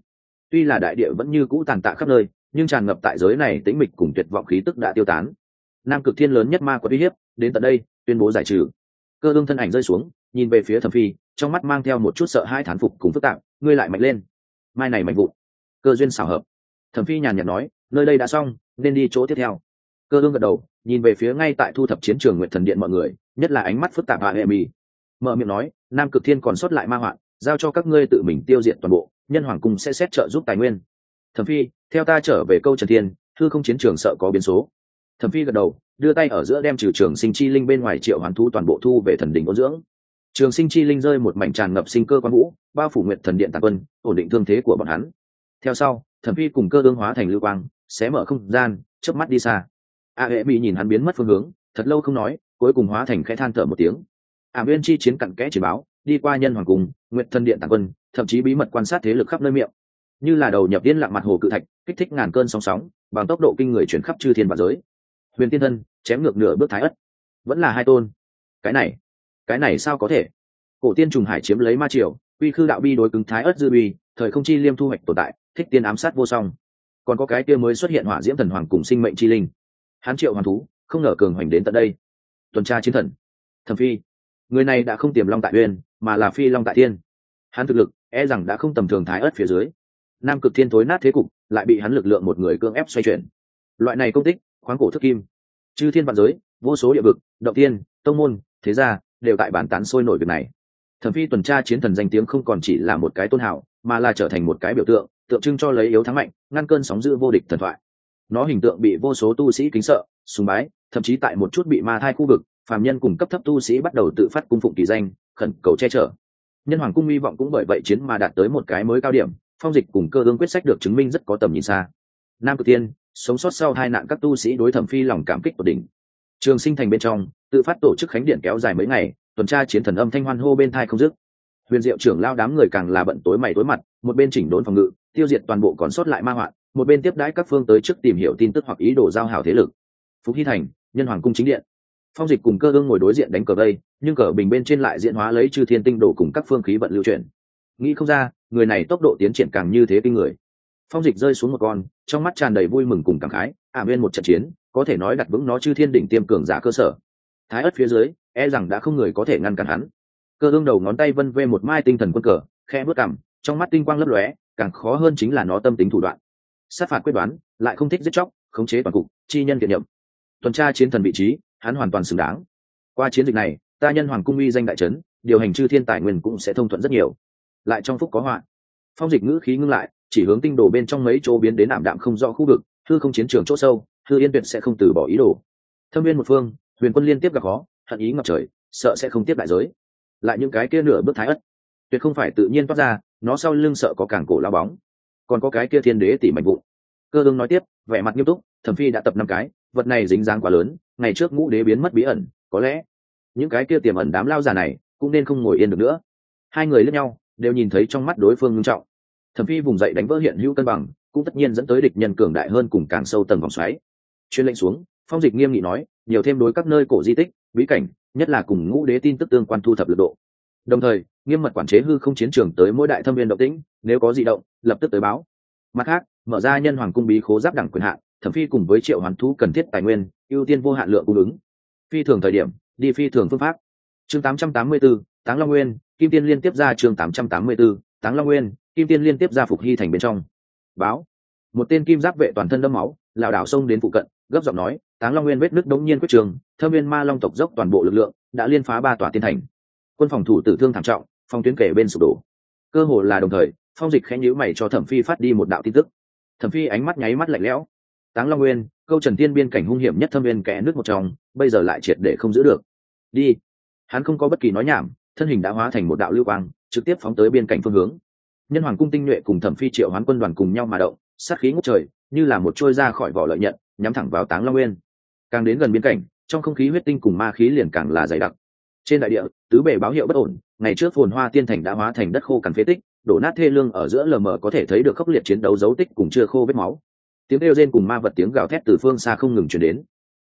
Tuy là đại địa vẫn như cũ tàn tạ khắp nơi, nhưng tràn ngập tại giới này tĩnh mịch cùng tuyệt vọng khí tức đã tiêu tán. Nam cực thiên lớn nhất ma của uy hiếp, đến tận đây, tuyên bố giải trừ. Cơ ương thân ảnh rơi xuống, nhìn về phía thẩm phi, trong mắt mang theo một chút sợ hai thán phục cùng phức tạp, ngươi lại mạnh lên. Mai này mạnh vụn. Cơ duyên xảo hợp thẩm phi nhàn nhạt nói, nơi đây đã xong, nên đi chỗ tiếp theo. Cơ ương gật đầu, nhìn về phía ngay tại thu thập chiến trường nguyện thần điện mọi người, nhất là ánh mắt phức tạp hạ hệ mì mở miệng nói, nam cực thiên còn sót lại ma hoạn, giao cho các ngươi tự mình tiêu diệt toàn bộ, nhân hoàng cung sẽ xét trợ giúp tài nguyên. Thẩm phi, theo ta trở về câu trần thiên, thư không chiến trường sợ có biến số. Thẩm phi gật đầu, đưa tay ở giữa đem trừ trường sinh chi linh bên ngoài triệu hoàn thu toàn bộ thu về thần đình ôn dưỡng. Trường sinh chi linh rơi một mảnh tràn ngập sinh cơ quan vũ, bao phủ nguyện thần điện tàn quân, ổn định thương thế của bọn hắn. Theo sau thẩm phi cùng cơ ương hóa thành lưu quang, xé mở không gian, chớp mắt đi xa. A hệ bị nhìn hắn biến mất phương hướng, thật lâu không nói, cuối cùng hóa thành khẽ than thở một tiếng. A nguyên chi chiến cặn kẽ chỉ báo, đi qua nhân hoàng cung nguyện thần điện tàng quân, thậm chí bí mật quan sát thế lực khắp nơi miệng. Như là đầu nhập điên lặng mặt hồ cự thạch, kích thích ngàn cơn sóng sóng, bằng tốc độ kinh người chuyển khắp chư thiên và giới. Huyền tiên thân, chém ngược nửa bước thái ất. Vẫn là hai tôn. Cái này cái này sao có thể? Cổ tiên trùng hải chiếm lấy ma triều quy khư đạo bi đối cứng thái ất dư uy thời không chi liêm thu hoạch tồn tại, thích tiên ám sát vô song. Còn có cái kia mới xuất hiện hỏa diễm thần hoàng cùng sinh mệnh chi linh. Hán triệu hoàng thú, không ngờ cường hoành đến tận đây. Tuần tra chiến thần. Thẩm phi. Người này đã không tiềm long tại uyên, mà là phi long tại thiên. Hắn thực lực e rằng đã không tầm thường thái ớt phía dưới. Nam cực thiên thối nát thế cục, lại bị hắn lực lượng một người cưỡng ép xoay chuyển. Loại này công tích khoáng cổ thức kim. Chư thiên vạn giới, vô số địa vực, động tiên tông môn, thế gia, đều tại bản tán sôi nổi việc này. Thẩm phi tuần tra chiến thần danh tiếng không còn chỉ là một cái tôn hảo mà là trở thành một cái biểu tượng tượng trưng cho lấy yếu thắng mạnh, ngăn cơn sóng dữ vô địch thần thoại. Nó hình tượng bị vô số tu sĩ kính sợ, sùng bái, thậm chí tại một chút bị ma thai khu vực, phàm nhân cùng cấp thấp tu sĩ bắt đầu tự phát cung phụng kỳ danh, khẩn cầu che chở. Nhân hoàng cung hy vọng cũng bởi vậy chiến mà đạt tới một cái mới cao điểm, phong dịch cùng cơ ương quyết sách được chứng minh rất có tầm nhìn xa. Nam cực tiên sống sót sau hai nạn các tu sĩ đối thẩm phi lòng cảm kích của đỉnh. Trường sinh thành bên trong, tự phát tổ chức khánh điện kéo dài mấy ngày, tuần tra chiến thần âm thanh hoan hô bên thai không dứt huyền diệu trưởng lao đám người càng là bận tối mày tối mặt, một bên chỉnh đốn phòng ngự, tiêu diệt toàn bộ còn sót lại ma hoạn, một bên tiếp đãi các phương tới trước tìm hiểu tin tức hoặc ý đồ giao hảo thế lực. Phúc hy thành, nhân hoàng cung chính điện. Phong dịch cùng cơ ương ngồi đối diện đánh cờ vây, nhưng cờ bình bên trên lại diễn hóa lấy chư thiên tinh đồ cùng các phương khí vận lưu chuyển. Nghĩ không ra, người này tốc độ tiến triển càng như thế kinh người. Phong dịch rơi xuống một con, trong mắt tràn đầy vui mừng cùng cảm khái ả nguyên một trận chiến, có thể nói đặt vững nó chư thiên đỉnh tiêm cường giả cơ sở. Thái ất phía dưới e rằng đã không người có thể ngăn cản hắn cơ ương đầu ngón tay vân vê một mai tinh thần quân cờ khe bước cằm, trong mắt tinh quang lấp lóe, càng khó hơn chính là nó tâm tính thủ đoạn. Sát phạt quyết đoán, lại không thích giết chóc, khống chế toàn cục, chi nhân kiện nhậm tuần tra chiến thần vị trí, hắn hoàn toàn xứng đáng. Qua chiến dịch này, ta nhân hoàng cung uy danh đại trấn, điều hành chư thiên tài nguyên cũng sẽ thông thuận rất nhiều. Lại trong phúc có họa. Phong dịch ngữ khí ngưng lại, chỉ hướng tinh đồ bên trong mấy chỗ biến đến ảm đạm không rõ khu vực thư không chiến trường chỗ sâu thư yên tuyệt sẽ không từ bỏ ý đồ. Thâm viên một phương, huyền quân liên tiếp gặp khó, hận ý ngập trời, sợ sẽ không tiếp đại giới lại những cái kia nửa bước thái ất. Tuyệt không phải tự nhiên toát ra, nó sau lưng sợ có cảng cổ lao bóng. Còn có cái kia thiên đế tỷ mạnh vụn. Cơ ương nói tiếp, vẻ mặt nghiêm túc, thẩm phi đã tập năm cái, vật này dính dáng quá lớn, ngày trước ngũ đế biến mất bí ẩn, có lẽ những cái kia tiềm ẩn đám lao già này cũng nên không ngồi yên được nữa. Hai người lẫn nhau đều nhìn thấy trong mắt đối phương nghiêm trọng. Thẩm phi vùng dậy đánh vỡ hiện hữu cân bằng, cũng tất nhiên dẫn tới địch nhân cường đại hơn cùng càng sâu tầng vòng xoáy. Chuyên lệnh xuống, phong dịch nghiêm nghị nói, nhiều thêm đối các nơi cổ di tích, bí cảnh nhất là cùng ngũ đế tin tức tương quan thu thập lực độ. Đồng thời nghiêm mật quản chế hư không chiến trường tới mỗi đại thâm viên động tĩnh nếu có di động lập tức tới báo. Mặt khác mở ra nhân hoàng cung bí khố giáp đẳng quyền hạn thẩm phi cùng với triệu hoàn thú cần thiết tài nguyên ưu tiên vô hạn lượng cung ứng. Phi thường thời điểm đi phi thường phương pháp. Chương 884, táng long nguyên kim tiên liên tiếp ra chương 884, táng long nguyên kim tiên liên tiếp ra phục hy thành bên trong. Báo. Một tên kim giáp vệ toàn thân đâm máu lảo đảo xông đến phụ cận gấp giọng nói, táng long nguyên vết nước đống nhiên quyết trường, thâm viên ma long tộc dốc toàn bộ lực lượng, đã liên phá ba tòa tiên thành. Quân phòng thủ tử thương thảm trọng, phong tuyến kể bên sụp đổ. Cơ hồ là đồng thời, phong dịch khẽ nhíu mày cho thẩm phi phát đi một đạo tin tức. Thẩm phi ánh mắt nháy mắt lạnh lẽo. Táng long nguyên, câu trần tiên biên cảnh hung hiểm nhất thâm viên kẽ nước một trong, bây giờ lại triệt để không giữ được. Đi. Hắn không có bất kỳ nói nhảm, thân hình đã hóa thành một đạo lưu quang, trực tiếp phóng tới biên cảnh phương hướng. Nhân hoàng cung tinh nhuệ cùng thẩm phi triệu hoán quân đoàn cùng nhau mà động, sát khí ngút trời, như là một trôi ra khỏi vỏ lợi nhận nhắm thẳng vào táng long nguyên càng đến gần biên cảnh trong không khí huyết tinh cùng ma khí liền càng là dày đặc trên đại địa tứ bề báo hiệu bất ổn ngày trước phồn hoa tiên thành đã hóa thành đất khô cằn phế tích đổ nát thê lương ở giữa lờ mờ có thể thấy được khốc liệt chiến đấu dấu tích cùng chưa khô vết máu tiếng kêu rên cùng ma vật tiếng gào thét từ phương xa không ngừng chuyển đến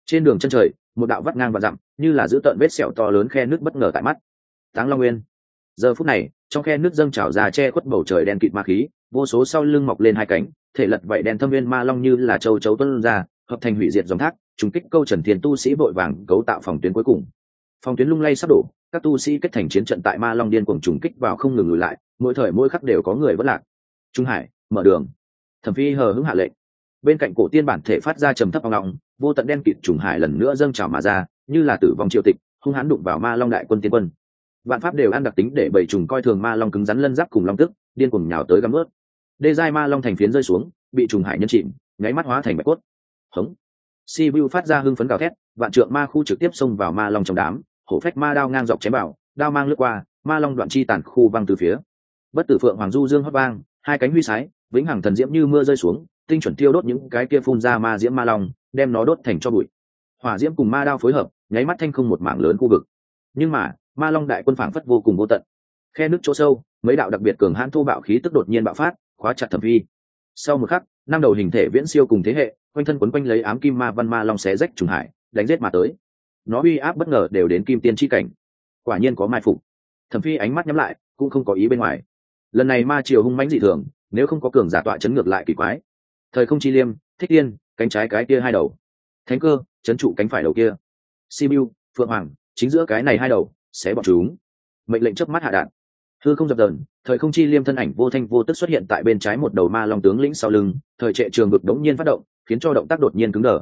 trên đường chân trời một đạo vắt ngang và dặm như là giữ tợn vết sẹo to lớn khe nước bất ngờ tại mắt táng long nguyên giờ phút này trong khe nước dâng trào ra che khuất bầu trời đen kịt ma khí vô số sau lưng mọc lên hai cánh thể lật vậy đen thâm viên ma long như là châu chấu tuân ra hợp thành hủy diệt dòng thác, trùng kích câu trần thiên tu sĩ vội vàng cấu tạo phòng tuyến cuối cùng. Phòng tuyến lung lay sắp đổ, các tu sĩ kết thành chiến trận tại ma long điên cuồng trùng kích vào không ngừng lùi lại, mỗi thời mỗi khắc đều có người vất lạc. Trung hải, mở đường. Thẩm phi hờ hững hạ lệnh. Bên cạnh cổ tiên bản thể phát ra trầm thấp vào ngọng vô tận đen kịt trùng hải lần nữa dâng trào mà ra, như là tử vong triều tịch, hung hãn đụng vào ma long đại quân tiên quân. Vạn pháp đều ăn đặc tính để bảy trùng coi thường ma long cứng rắn lân giáp cùng long tức, điên cuồng nhào tới găm ướt. Đê giai ma long thành phiến rơi xuống, bị trùng hải nhân chìm, nháy mắt hóa thành bạch cốt hống. Si vu phát ra hưng phấn gào thét, vạn trượng ma khu trực tiếp xông vào ma long trong đám, hổ phách ma đao ngang dọc chém bảo đao mang lướt qua, ma long đoạn chi tàn khu văng từ phía. Bất tử phượng hoàng du dương hót vang, hai cánh huy sái, vĩnh hằng thần diễm như mưa rơi xuống, tinh chuẩn tiêu đốt những cái kia phun ra ma diễm ma long, đem nó đốt thành cho bụi. Hỏa diễm cùng ma đao phối hợp, nháy mắt thanh không một mảng lớn khu vực. Nhưng mà, ma long đại quân phảng phất vô cùng vô tận. Khe nước chỗ sâu, mấy đạo đặc biệt cường hãn thu bạo khí tức đột nhiên bạo phát, khóa chặt thẩm vi sau một khắc, năm đầu hình thể viễn siêu cùng thế hệ quanh thân quấn quanh lấy ám kim ma văn ma long xé rách trùng hải, đánh giết mà tới. Nó uy áp bất ngờ đều đến kim tiên tri cảnh. Quả nhiên có mai phục. Thẩm phi ánh mắt nhắm lại, cũng không có ý bên ngoài. Lần này ma triều hung mãnh dị thường, nếu không có cường giả tọa chấn ngược lại kỳ quái. Thời không chi liêm, thích tiên cánh trái cái kia hai đầu. Thánh cơ, chấn trụ cánh phải đầu kia. Sibiu phượng hoàng, chính giữa cái này hai đầu sẽ bọn chúng. Mệnh lệnh chớp mắt hạ đạn. Thư không dập dờn, thời không chi liêm thân ảnh vô thanh vô tức xuất hiện tại bên trái một đầu ma long tướng lĩnh sau lưng, thời trệ trường vực đống nhiên phát động khiến cho động tác đột nhiên cứng đờ.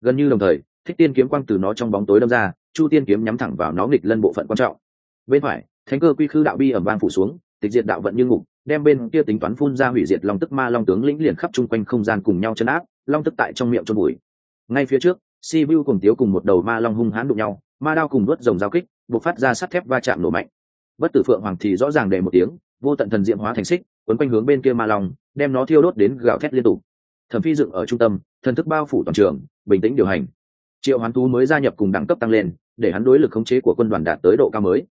Gần như đồng thời, thích tiên kiếm quang từ nó trong bóng tối đâm ra, chu tiên kiếm nhắm thẳng vào nó nghịch lân bộ phận quan trọng. Bên phải, thánh cơ quy khư đạo bi ẩm vang phủ xuống, tịch diệt đạo vận như ngục, đem bên kia tính toán phun ra hủy diệt long tức ma long tướng lĩnh liền khắp chung quanh không gian cùng nhau chấn áp, long tức tại trong miệng trôn bụi. Ngay phía trước, si vu cùng tiếu cùng một đầu ma long hung hãn đụng nhau, ma đao cùng đuốt rồng giao kích buộc phát ra sắt thép va chạm nổ mạnh. Bất tử phượng hoàng thì rõ ràng để một tiếng, vô tận thần diệm hóa thành xích, quấn quanh hướng bên kia ma long, đem nó thiêu đốt đến gạo thét liên tục thẩm phi dựng ở trung tâm thần thức bao phủ toàn trường bình tĩnh điều hành. Triệu hoán thú mới gia nhập cùng đẳng cấp tăng lên để hắn đối lực khống chế của quân đoàn đạt tới độ cao mới.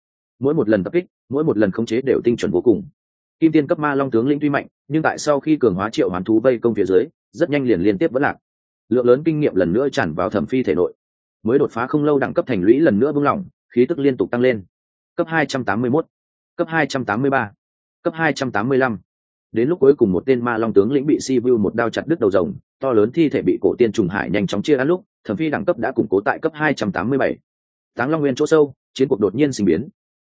Mỗi một lần tập kích mỗi một lần khống chế đều tinh chuẩn vô cùng. Kim tiên cấp ma long tướng lĩnh tuy mạnh nhưng tại sau khi cường hóa triệu hoán thú vây công phía dưới rất nhanh liền liên tiếp vẫn lạc. Lượng lớn kinh nghiệm lần nữa tràn vào thẩm phi thể nội. Mới đột phá không lâu đẳng cấp thành lũy lần nữa vững lỏng khí tức liên tục tăng lên. Cấp 281, cấp 283, cấp 285 đến lúc cuối cùng một tên ma long tướng lĩnh bị si vu một đao chặt đứt đầu rồng, to lớn thi thể bị cổ tiên trùng hải nhanh chóng chia ăn lúc, thẩm phi đẳng cấp đã củng cố tại cấp 287. táng long nguyên chỗ sâu, chiến cuộc đột nhiên sinh biến.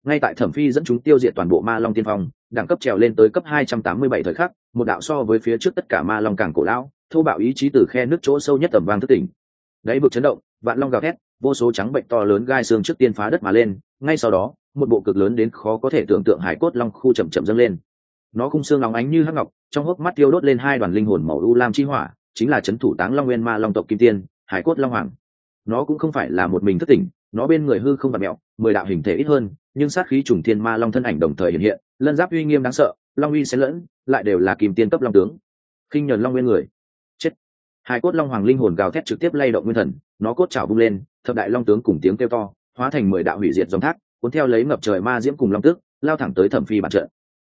Ngay tại thẩm phi dẫn chúng tiêu diệt toàn bộ ma long tiên phong, đẳng cấp trèo lên tới cấp 287 thời khắc, một đạo so với phía trước tất cả ma long càng cổ lão, thô bạo ý chí từ khe nước chỗ sâu nhất tầm vang thức tỉnh. Đáy vực chấn động, vạn long gào thét, vô số trắng bệnh to lớn gai xương trước tiên phá đất mà lên, ngay sau đó, một bộ cực lớn đến khó có thể tưởng tượng hải cốt long khu chậm chậm dâng lên nó khung xương óng ánh như hắc ngọc, trong hốc mắt tiêu đốt lên hai đoàn linh hồn màu u lam chi hỏa, chính là c thủ táng long nguyên ma long tộc kim tiên, hải cốt long hoàng. Nó cũng không phải là một mình thất tỉnh, nó bên người hư không và mẹo, mười đạo hình thể ít hơn, nhưng sát khí trùng thiên ma long thân ảnh đồng thời hiện hiện, lân giáp uy nghiêm đáng sợ, long uy xen lẫn, lại đều là kim tiên cấp long tướng. Khinh nhờn long nguyên người. Chết. Hải cốt long hoàng linh hồn gào thét trực tiếp lay động nguyên thần, nó cốt chảo bung lên, thập đại long tướng cùng tiếng kêu to, hóa thành mười đạo hủy diệt dòng thác, cuốn theo lấy ngập trời ma diễm cùng long tước, lao thẳng tới thẩm phi bản trận.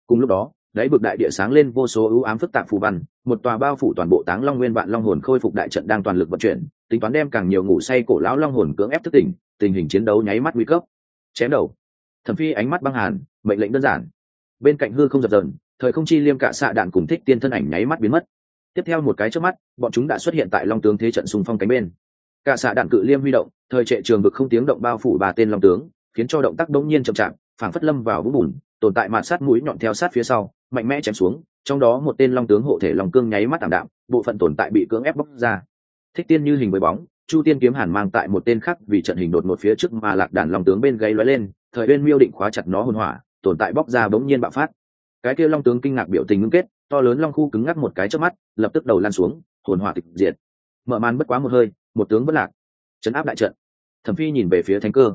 Cùng lúc đó đáy vực đại địa sáng lên, vô số ưu ám phức tạp phù văn, một tòa bao phủ toàn bộ táng long nguyên vạn long hồn khôi phục đại trận đang toàn lực vận chuyển, tính toán đem càng nhiều ngủ say cổ lão long hồn cưỡng ép thức tỉnh, tình hình chiến đấu nháy mắt nguy cấp. Chém đầu. Thẩm phi ánh mắt băng hàn, mệnh lệnh đơn giản. Bên cạnh hư không dập dờn, thời không chi liêm cả xạ đạn cùng thích tiên thân ảnh nháy mắt biến mất. Tiếp theo một cái trước mắt, bọn chúng đã xuất hiện tại long tướng thế trận xung phong cánh bên. Cả xạ đạn cự liêm huy động, thời trệ trường vực không tiếng động bao phủ ba tên long tướng, khiến cho động tác đống nhiên chậm chạp, phảng phất lâm vào vũng bùn tồn tại mạt sát mũi nhọn theo sát phía sau, mạnh mẽ chém xuống, trong đó một tên long tướng hộ thể long cương nháy mắt tạm đạm, bộ phận tồn tại bị cưỡng ép bóc ra. Thích tiên như hình với bóng, chu tiên kiếm hàn mang tại một tên khác vì trận hình đột một phía trước mà lạc đàn long tướng bên gáy lóe lên, thời bên miêu định khóa chặt nó hôn hỏa, tồn tại bóc ra bỗng nhiên bạo phát. Cái kia long tướng kinh ngạc biểu tình ngưng kết, to lớn long khu cứng ngắc một cái trước mắt, lập tức đầu lan xuống, hồn hỏa tịch diệt. Mở màn bất quá một hơi, một tướng bất lạc. Chấn áp đại trận. Thẩm phi nhìn về phía thánh cơ.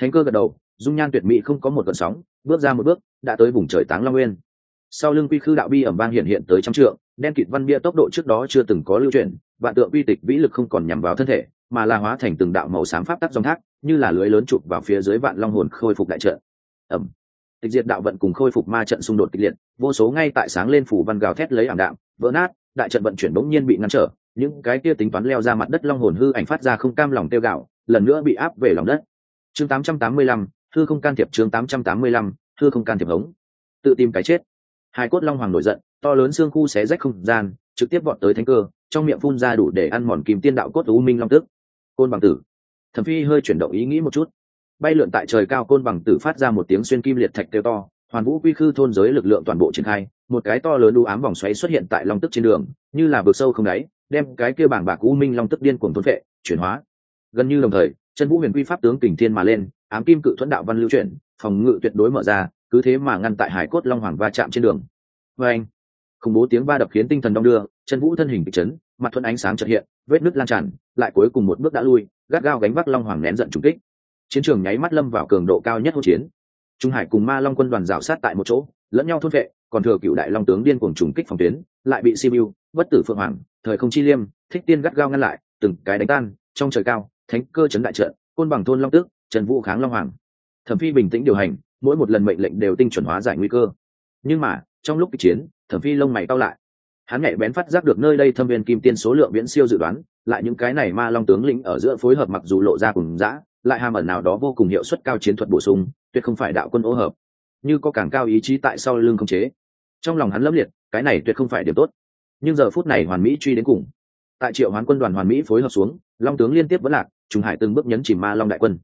Thánh cơ gật đầu dung nhan tuyệt mỹ không có một gợn sóng bước ra một bước đã tới vùng trời táng long nguyên. Sau lưng quy khư đạo bi ẩm vang hiện hiện tới trăm trượng đen kịt văn bia tốc độ trước đó chưa từng có lưu truyền vạn tượng quy tịch vĩ lực không còn nhằm vào thân thể mà là hóa thành từng đạo màu xám pháp tắc dòng thác như là lưới lớn chụp vào phía dưới vạn long hồn khôi phục đại trận. Ẩm. Tịch diệt đạo vận cùng khôi phục ma trận xung đột kịch liệt vô số ngay tại sáng lên phủ văn gào thét lấy ảm đạm vỡ nát đại trận vận chuyển bỗng nhiên bị ngăn trở những cái kia tính toán leo ra mặt đất long hồn hư ảnh phát ra không cam lòng tiêu gạo lần nữa bị áp về lòng đất. Chương 885, hư không can thiệp chương 885, hư không can thiệp hống. Tự tìm cái chết. Hai cốt long hoàng nổi giận to lớn xương khu xé rách không gian trực tiếp vọt tới thánh cơ trong miệng phun ra đủ để ăn mòn kim tiên đạo cốt u minh long tức. Côn bằng tử. Thẩm phi hơi chuyển động ý nghĩ một chút. Bay lượn tại trời cao côn bằng tử phát ra một tiếng xuyên kim liệt thạch kêu to hoàn vũ quy khư thôn giới lực lượng toàn bộ triển khai một cái to lớn đu ám vòng xoáy xuất hiện tại long tức trên đường như là vực sâu không đáy đem cái kia bảng bạc u minh long tức điên cuồng thôn vệ chuyển hóa. Gần như đồng thời chân vũ huyền quy pháp tướng kình thiên mà lên ám kim cự thuẫn đạo văn lưu chuyển, phòng ngự tuyệt đối mở ra, cứ thế mà ngăn tại hải cốt long hoàng va chạm trên đường. Vê anh, khủng bố tiếng va đập khiến tinh thần đong đưa, chân vũ thân hình bị chấn, mặt thuẫn ánh sáng trật hiện, vết nứt lan tràn, lại cuối cùng một bước đã lui, gắt gao gánh vác long hoàng nén giận trùng kích. Chiến trường nháy mắt lâm vào cường độ cao nhất hỗn chiến. Trung hải cùng ma long quân đoàn rào sát tại một chỗ, lẫn nhau thôn vệ, còn thừa cựu đại long tướng điên cuồng trùng kích phòng tuyến, lại bị sibiu bất tử phượng hoàng, thời không chi liêm, thích tiên gắt gao ngăn lại, từng cái đánh tan, trong trời cao, thánh cơ chấn đại trận, côn bằng thôn long tước trần vũ kháng long hoàng. Thẩm phi bình tĩnh điều hành, mỗi một lần mệnh lệnh đều tinh chuẩn hóa giải nguy cơ. Nhưng mà, trong lúc kịch chiến, thẩm phi lông mày cao lại. Hắn nhạy bén phát giác được nơi đây thâm viên kim tiên số lượng viễn siêu dự đoán, lại những cái này ma long tướng lĩnh ở giữa phối hợp mặc dù lộ ra cùng dã, lại hàm ẩn nào đó vô cùng hiệu suất cao chiến thuật bổ sung, tuyệt không phải đạo quân ô hợp. Như có càng cao ý chí tại sau lưng không chế. Trong lòng hắn lâm liệt, cái này tuyệt không phải điểm tốt. Nhưng giờ phút này hoàn mỹ truy đến cùng. Tại triệu hoán quân đoàn hoàn mỹ phối hợp xuống, long tướng liên tiếp vẫn lạc, trùng hải từng bước nhấn chìm ma long đại quân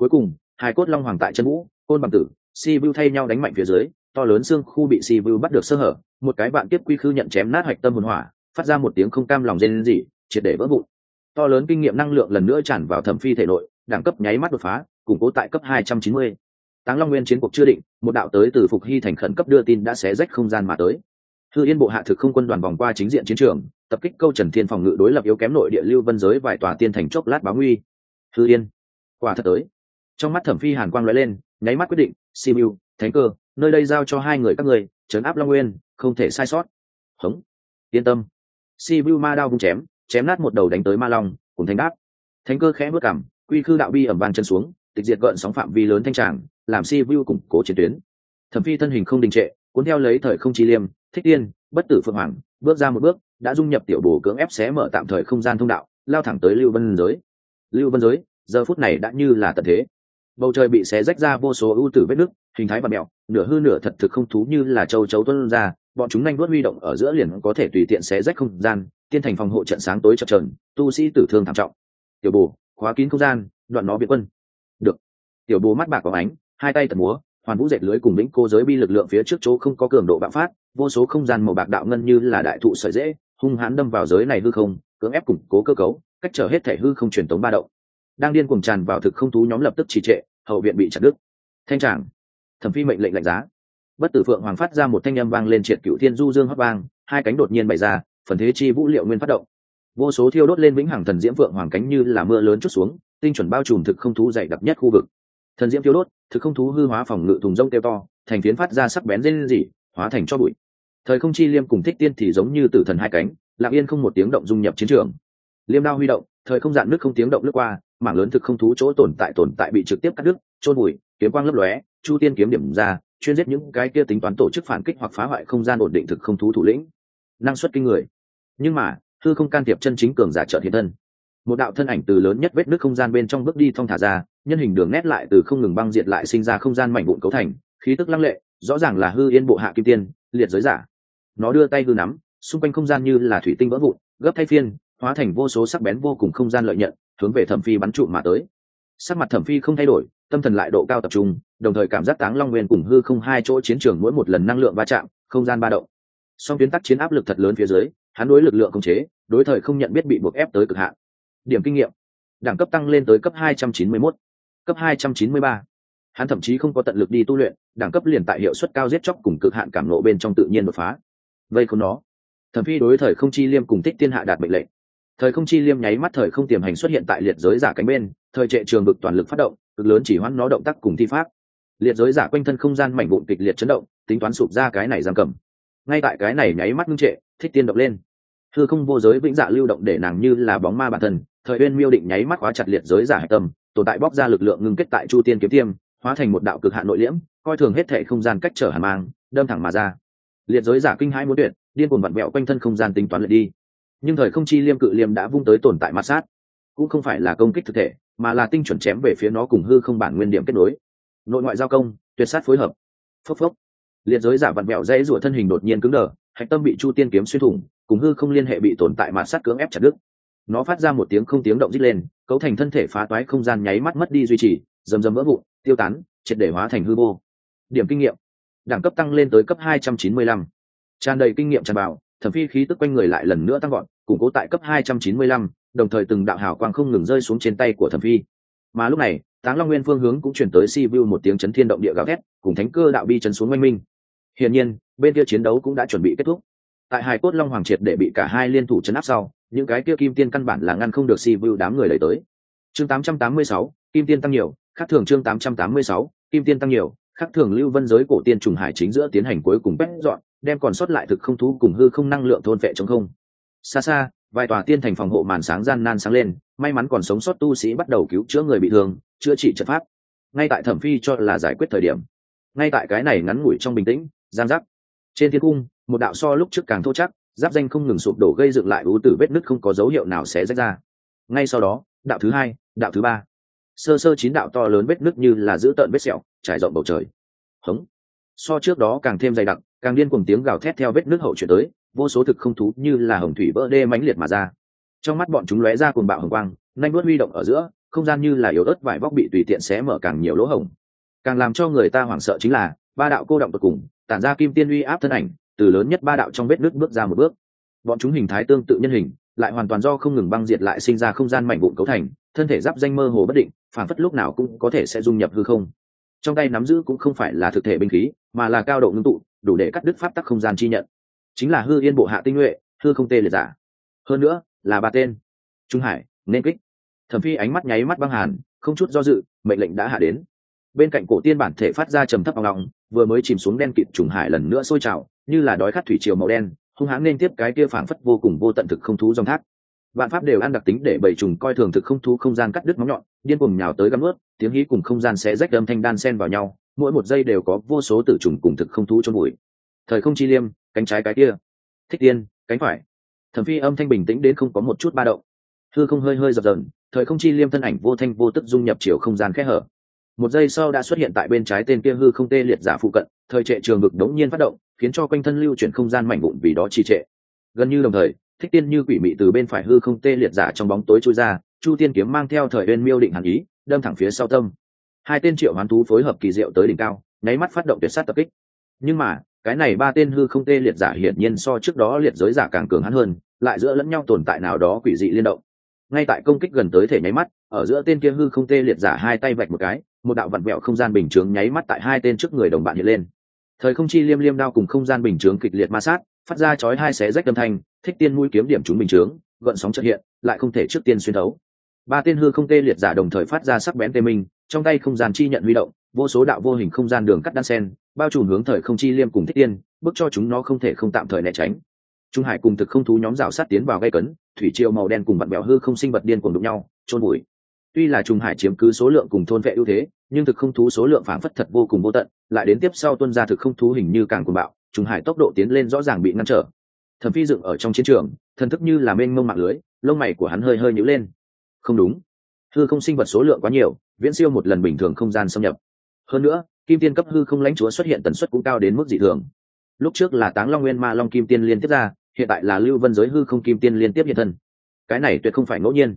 cuối cùng hai cốt long hoàng tại chân vũ côn bằng tử si vu thay nhau đánh mạnh phía dưới to lớn xương khu bị si vu bắt được sơ hở một cái bạn tiếp quy khư nhận chém nát hạch tâm hồn hỏa phát ra một tiếng không cam lòng rên rỉ triệt để vỡ vụn to lớn kinh nghiệm năng lượng lần nữa tràn vào thẩm phi thể nội đẳng cấp nháy mắt đột phá củng cố tại cấp 290. Táng Long Nguyên chiến cuộc chưa định, một đạo tới từ Phục Hy thành khẩn cấp đưa tin đã xé rách không gian mà tới. Hư Yên bộ hạ thực không quân đoàn vòng qua chính diện chiến trường, tập kích câu Trần Thiên phòng ngự đối lập yếu kém nội địa lưu vân giới vài tòa tiên thành chốc lát báo nguy. Hư Yên, quả thật tới. Trong mắt Thẩm Phi hàn quang lóe lên, nháy mắt quyết định, Simu, Thánh Cơ, nơi đây giao cho hai người các người, trấn áp Long Nguyên, không thể sai sót. hống yên tâm. Simu ma đao vung chém, chém nát một đầu đánh tới Ma Long, cùng thanh đáp. Thánh Cơ khẽ bước cằm, quy khư đạo bi ẩm vang chân xuống, tịch diệt gợn sóng phạm vi lớn thanh tràng làm simu củng cố chiến tuyến thẩm phi thân hình không đình trệ cuốn theo lấy thời không chi liêm thích tiên bất tử phượng hoàng bước ra một bước đã dung nhập tiểu bồ cưỡng ép xé mở tạm thời không gian thông đạo lao thẳng tới lưu vân giới lưu vân giới giờ phút này đã như là tận thế bầu trời bị xé rách ra vô số ưu tử vết nước hình thái và mẹo nửa hư nửa thật thực không thú như là châu chấu tuân ra, bọn chúng nhanh đuốt huy động ở giữa liền có thể tùy tiện xé rách không gian, tiên thành phòng hộ trận sáng tối chập trờn tu sĩ tử thương thảm trọng. Tiểu bồ, khóa kín không gian, đoạn nó biệt quân. Được. Tiểu bồ mắt bạc có ánh, hai tay tật múa, hoàn vũ dệt lưới cùng lĩnh cô giới bi lực lượng phía trước chỗ không có cường độ bạo phát, vô số không gian màu bạc đạo ngân như là đại thụ sợi dễ, hung hãn đâm vào giới này hư không, cưỡng ép củng cố cơ cấu, cách trở hết thể hư không truyền tống ba động. Đang điên cuồng tràn vào thực không thú nhóm lập tức trì trệ hậu viện bị chặt đứt. Thanh tràng, thẩm phi mệnh lệnh lạnh giá. Bất tử phượng hoàng phát ra một thanh âm vang lên triệt cựu thiên du dương hót vang, hai cánh đột nhiên bày ra, phần thế chi vũ liệu nguyên phát động. Vô số thiêu đốt lên vĩnh hằng thần diễm phượng hoàng cánh như là mưa lớn chút xuống, tinh chuẩn bao trùm thực không thú dày đặc nhất khu vực. Thần diễm thiêu đốt, thực không thú hư hóa phòng ngự thùng rông kêu to, thành phiến phát ra sắc bén lên dỉ hóa thành cho bụi. Thời không chi liêm cùng thích tiên thì giống như tử thần hai cánh, lặng yên không một tiếng động dung nhập chiến trường. Liêm đao huy động, thời không dạn nước không tiếng động lướt qua mảng lớn thực không thú chỗ tồn tại tồn tại bị trực tiếp cắt đứt trôn bụi kiếm quang lấp lóe, chu tiên kiếm điểm ra, chuyên giết những cái kia tính toán tổ chức phản kích hoặc phá hoại không gian ổn định thực không thú thủ lĩnh. Năng suất kinh người. Nhưng mà thư không can thiệp chân chính cường giả trợ hiện thân. Một đạo thân ảnh từ lớn nhất vết nước không gian bên trong bước đi thong thả ra, nhân hình đường nét lại từ không ngừng băng diệt lại sinh ra không gian mảnh vụn cấu thành, khí tức lăng lệ, rõ ràng là hư yên bộ hạ kim tiên, liệt giới giả. Nó đưa tay hư nắm, xung quanh không gian như là thủy tinh vỡ vụn, gấp thay phiên, hóa thành vô số sắc bén vô cùng không gian lợi nhận hướng về thẩm phi bắn trụ mà tới. Sắc mặt thẩm phi không thay đổi tâm thần lại độ cao tập trung đồng thời cảm giác táng long nguyên cùng hư không hai chỗ chiến trường mỗi một lần năng lượng va chạm không gian ba động. Song tuyến tắc chiến áp lực thật lớn phía dưới hắn đối lực lượng không chế đối thời không nhận biết bị buộc ép tới cực hạn. Điểm kinh nghiệm. Đẳng cấp tăng lên tới cấp 291, cấp 293. hắn thậm chí không có tận lực đi tu luyện đẳng cấp liền tại hiệu suất cao giết chóc cùng cực hạn cảm nộ bên trong tự nhiên đột phá. Vây không nó. Thẩm phi đối thời không chi liêm cùng thích tiên hạ đạt mệnh lệnh thời không chi liêm nháy mắt thời không tiềm hành xuất hiện tại liệt giới giả cánh bên, thời trệ trường vực toàn lực phát động, cực lớn chỉ hoãn nó động tác cùng thi pháp. Liệt giới giả quanh thân không gian mảnh vụn kịch liệt chấn động, tính toán sụp ra cái này giam cầm. Ngay tại cái này nháy mắt ngưng trệ, thích tiên động lên. Thư không vô giới vĩnh dạ lưu động để nàng như là bóng ma bản thân, thời uyên miêu định nháy mắt khóa chặt liệt giới giả hạch tâm, tồn tại bóc ra lực lượng ngưng kết tại chu tiên kiếm tiêm, hóa thành một đạo cực hạn nội liễm, coi thường hết thệ không gian cách trở hàn mang, đâm thẳng mà ra. Liệt giới giả kinh hãi muốn tuyệt, điên cuồng vặn vẹo quanh thân không gian tính toán lệ đi nhưng thời không chi liêm cự liêm đã vung tới tồn tại mặt sát. Cũng không phải là công kích thực thể, mà là tinh chuẩn chém về phía nó cùng hư không bản nguyên điểm kết nối. Nội ngoại giao công, tuyệt sát phối hợp. Phốc phốc. Liệt giới giả vặn mẹo dãy rủa thân hình đột nhiên cứng đờ, hạch tâm bị chu tiên kiếm xuyên thủng, cùng hư không liên hệ bị tồn tại mạt sát cưỡng ép chặt đứt. Nó phát ra một tiếng không tiếng động rít lên, cấu thành thân thể phá toái không gian nháy mắt mất đi duy trì dầm dầm vỡ vụn, tiêu tán, triệt để hóa thành hư vô. Điểm kinh nghiệm. Đẳng cấp tăng lên tới cấp 295. tràn đầy kinh nghiệm tràn bảo thẩm phi khí tức quanh người lại lần nữa tăng gọn củng cố tại cấp 295, đồng thời từng đạo hào quang không ngừng rơi xuống trên tay của thẩm phi. Mà lúc này táng long nguyên phương hướng cũng chuyển tới si vu một tiếng chấn thiên động địa gào thét cùng thánh cơ đạo bi chấn xuống oanh minh. Hiển nhiên bên kia chiến đấu cũng đã chuẩn bị kết thúc. Tại hai cốt long hoàng triệt để bị cả hai liên thủ chấn áp sau những cái kia kim tiên căn bản là ngăn không được si vu đám người đẩy tới. Chương 886, kim tiên tăng nhiều khác thường chương 886, kim tiên tăng nhiều khác thường lưu vân giới cổ tiên trùng hải chính giữa tiến hành cuối cùng quét dọn đem còn sót lại thực không thú cùng hư không năng lượng thôn vệ trong không. Xa xa, vài tòa tiên thành phòng hộ màn sáng gian nan sáng lên, may mắn còn sống sót tu sĩ bắt đầu cứu chữa người bị thương, chữa trị trận pháp. Ngay tại thẩm phi cho là giải quyết thời điểm, ngay tại cái này ngắn ngủi trong bình tĩnh, giang giáp trên thiên cung, một đạo so lúc trước càng thô chắc, giáp danh không ngừng sụp đổ gây dựng lại ú tử vết nứt không có dấu hiệu nào sẽ rách ra. Ngay sau đó, đạo thứ hai, đạo thứ ba. Sơ sơ chín đạo to lớn vết nứt như là giữ tợn vết sẹo, trải rộng bầu trời. Hống so trước đó càng thêm dày đặc, càng điên cùng tiếng gào thét theo vết nước hậu chuyển tới, vô số thực không thú như là hồng thủy vỡ đê mãnh liệt mà ra. Trong mắt bọn chúng lóe ra cùng bạo hồng quang nanh bước huy động ở giữa, không gian như là yếu ớt vải vóc bị tùy tiện xé mở càng nhiều lỗ hổng. Càng làm cho người ta hoảng sợ chính là, ba đạo cô động tột cùng, tản ra kim tiên uy áp thân ảnh, từ lớn nhất ba đạo trong vết nước bước ra một bước. Bọn chúng hình thái tương tự nhân hình, lại hoàn toàn do không ngừng băng diệt lại sinh ra không gian mạnh vụn cấu thành, thân thể giáp danh mơ hồ bất định phản phất lúc nào cũng có thể sẽ dung nhập hư không trong tay nắm giữ cũng không phải là thực thể binh khí, mà là cao độ ngưng tụ, đủ để cắt đứt pháp tắc không gian chi nhận. Chính là hư yên bộ hạ tinh nhuệ, hư không tê liệt giả. Hơn nữa, là ba tên. Trung hải, nên kích. Thẩm phi ánh mắt nháy mắt băng hàn, không chút do dự, mệnh lệnh đã hạ đến. Bên cạnh cổ tiên bản thể phát ra trầm thấp vào ngọng vừa mới chìm xuống đen kịt trùng hải lần nữa sôi trào, như là đói khát thủy triều màu đen, hung hãng nên tiếp cái kia phảng phất vô cùng vô tận thực không thú dòng thác vạn pháp đều ăn đặc tính để bầy trùng coi thường thực không thú không gian cắt đứt móng nhọn, điên cuồng nhào tới găm ướt tiếng hí cùng không gian sẽ rách âm thanh đan sen vào nhau, mỗi một giây đều có vô số tử trùng cùng thực không thú trong bụi thời không chi liêm, cánh trái cái kia. Thích tiên, cánh phải. Thẩm phi âm thanh bình tĩnh đến không có một chút ba động. Thư không hơi hơi dập dần thời không chi liêm thân ảnh vô thanh vô tức dung nhập chiều không gian khẽ hở. Một giây sau đã xuất hiện tại bên trái tên kia hư không tê liệt giả phụ cận, thời trệ trường ngực đống nhiên phát động, khiến cho quanh thân lưu chuyển không gian mảnh vụn vì đó trì trệ. Gần như đồng thời thích tiên như quỷ mị từ bên phải hư không tê liệt giả trong bóng tối trôi ra, chu tiên kiếm mang theo thời bên miêu định hàn ý, đâm thẳng phía sau tâm. Hai tên triệu hoán thú phối hợp kỳ diệu tới đỉnh cao, nháy mắt phát động tuyệt sát tập kích. Nhưng mà, cái này ba tên hư không tê liệt giả hiển nhiên so trước đó liệt giới giả càng cường hắn hơn, lại giữa lẫn nhau tồn tại nào đó quỷ dị liên động. Ngay tại công kích gần tới thể nháy mắt, ở giữa tên kia hư không tê liệt giả hai tay vạch một cái, một đạo vặn vẹo không gian bình chướng nháy mắt tại hai tên trước người đồng bạn hiện lên. Thời không chi liêm liêm đao cùng không gian bình chướng kịch liệt ma sát, phát ra chói hai xé rách âm thanh thích tiên mũi kiếm điểm chúng bình chướng, gợn sóng trợ hiện, lại không thể trước tiên xuyên thấu. Ba tên hư không tê liệt giả đồng thời phát ra sắc bén tê minh, trong tay không gian chi nhận huy động, vô số đạo vô hình không gian đường cắt đan sen, bao trùm hướng thời không chi liêm cùng thích tiên bức cho chúng nó không thể không tạm thời né tránh. Trung hải cùng thực không thú nhóm rào sát tiến vào gây cấn, thủy triều màu đen cùng vặn bèo hư không sinh vật điên cùng đụng nhau trôn bụi tuy là trung hải chiếm cứ số lượng cùng thôn vệ ưu thế, nhưng thực không thú số lượng phản phất thật vô cùng vô tận, lại đến tiếp sau tuân ra thực không thú hình như càng cuồng bạo, trung hải tốc độ tiến lên rõ ràng bị ngăn trở thẩm phi dựng ở trong chiến trường, thần thức như là mênh mông mạng lưới, lông mày của hắn hơi hơi nhữ lên. Không đúng. Hư không sinh vật số lượng quá nhiều, viễn siêu một lần bình thường không gian xâm nhập. Hơn nữa, kim tiên cấp hư không lãnh chúa xuất hiện tần suất cũng cao đến mức dị thường. Lúc trước là táng long nguyên ma long kim tiên liên tiếp ra, hiện tại là lưu vân giới hư không kim tiên liên tiếp hiện thân. Cái này tuyệt không phải ngẫu nhiên.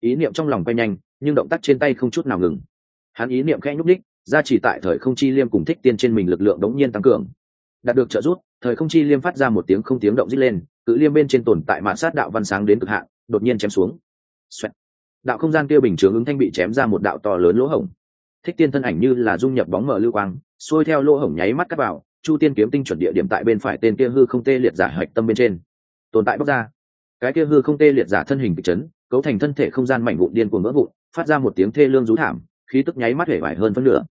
Ý niệm trong lòng quay nhanh, nhưng động tác trên tay không chút nào ngừng. Hắn ý niệm khẽ nhúc đích ra chỉ tại thời không chi liêm cùng thích tiên trên mình lực lượng đống nhiên tăng cường. Đạt được trợ giúp thời không chi liêm phát ra một tiếng không tiếng động rít lên, cự liêm bên trên tồn tại mạn sát đạo văn sáng đến cực hạn, đột nhiên chém xuống. Xoẹt. đạo không gian kia bình chướng ứng thanh bị chém ra một đạo to lớn lỗ hổng. Thích tiên thân ảnh như là dung nhập bóng mở lưu quang, xuôi theo lỗ hổng nháy mắt cắt vào, chu tiên kiếm tinh chuẩn địa điểm tại bên phải tên kia hư không tê liệt giả hạch tâm bên trên. Tồn tại bóc ra. Cái kia hư không tê liệt giả thân hình bị chấn, cấu thành thân thể không gian mảnh vụn điên cuồng vỡ vụn, phát ra một tiếng thê lương rú thảm, khí tức nháy mắt hể vải hơn phân nửa.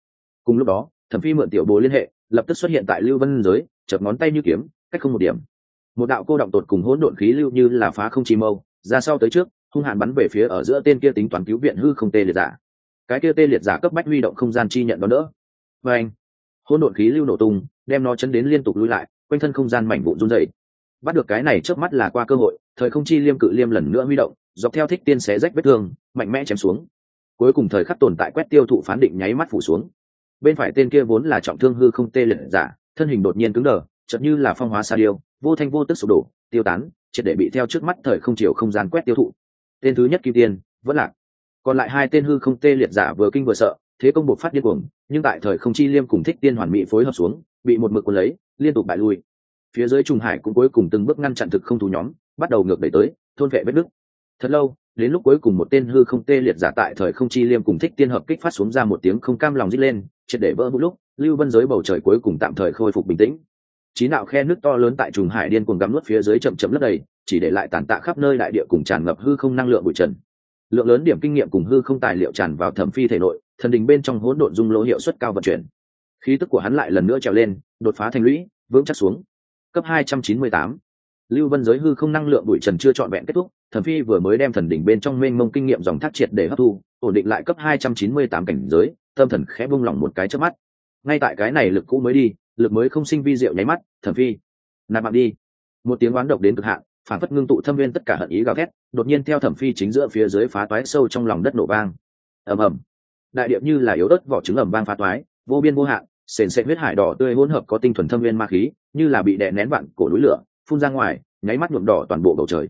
Cùng lúc đó, thẩm phi mượn tiểu bố liên hệ lập tức xuất hiện tại lưu vân giới chập ngón tay như kiếm, cách không một điểm. Một đạo cô động tột cùng hỗn độn khí lưu như là phá không chi mâu, ra sau tới trước, hung hạn bắn về phía ở giữa tên kia tính toán cứu viện hư không tê liệt giả. Cái kia tê liệt giả cấp bách huy động không gian chi nhận đó nữa. Và anh, hỗn độn khí lưu nổ tung, đem nó chấn đến liên tục lui lại, quanh thân không gian mảnh vụn run dày bắt được cái này trước mắt là qua cơ hội, thời không chi liêm cự liêm lần nữa huy động, dọc theo thích tiên xé rách vết thương, mạnh mẽ chém xuống. Cuối cùng thời khắc tồn tại quét tiêu thụ phán định nháy mắt phủ xuống bên phải tên kia vốn là trọng thương hư không tê liệt giả, thân hình đột nhiên cứng đờ, chợt như là phong hóa sa điêu, vô thanh vô tức sụp đổ, tiêu tán, triệt để bị theo trước mắt thời không chiều không gian quét tiêu thụ. Tên thứ nhất kim tiên, vẫn lạc. Còn lại hai tên hư không tê liệt giả vừa kinh vừa sợ, thế công buộc phát điên cuồng, nhưng tại thời không chi liêm cùng thích tiên hoàn mỹ phối hợp xuống, bị một mực quân lấy, liên tục bại lui. Phía dưới trung hải cũng cuối cùng từng bước ngăn chặn thực không thú nhóm, bắt đầu ngược đẩy tới, thôn vệ vết nước thật lâu, đến lúc cuối cùng một tên hư không tê liệt giả tại thời không chi liêm cùng thích tiên hợp kích phát xuống ra một tiếng không cam lòng rít lên triệt để vỡ một lúc, lưu vân giới bầu trời cuối cùng tạm thời khôi phục bình tĩnh. Trí nạo khe nước to lớn tại trùng hải điên cuồng gắm nuốt phía dưới chậm chậm lấp đầy, chỉ để lại tàn tạ khắp nơi đại địa cùng tràn ngập hư không năng lượng bụi trần. Lượng lớn điểm kinh nghiệm cùng hư không tài liệu tràn vào thẩm phi thể nội, thần đình bên trong hỗn độn dung lỗ hiệu suất cao vận chuyển. Khí tức của hắn lại lần nữa trèo lên, đột phá thành lũy, vững chắc xuống. Cấp 298. lưu vân giới hư không năng lượng bụi trần chưa trọn vẹn kết thúc thẩm phi vừa mới đem thần đỉnh bên trong mênh mông kinh nghiệm dòng thác triệt để hấp thu, ổn định lại cấp 298 cảnh giới, tâm thần khẽ bung lỏng một cái trước mắt. Ngay tại cái này lực cũ mới đi, lực mới không sinh vi diệu nháy mắt, thẩm phi, nạp mạng đi. Một tiếng oán độc đến cực hạn, phản phất ngưng tụ thâm viên tất cả hận ý gào thét, đột nhiên theo thẩm phi chính giữa phía dưới phá toái sâu trong lòng đất nổ vang. Ầm ầm. Đại điệp như là yếu đất vỏ trứng ầm vang phá toái, vô biên vô hạn, sền sệt huyết hải đỏ tươi hỗn hợp có tinh thuần thâm viên ma khí, như là bị đè nén vạn cổ núi lửa, phun ra ngoài, nháy mắt nhuộm đỏ toàn bộ bầu trời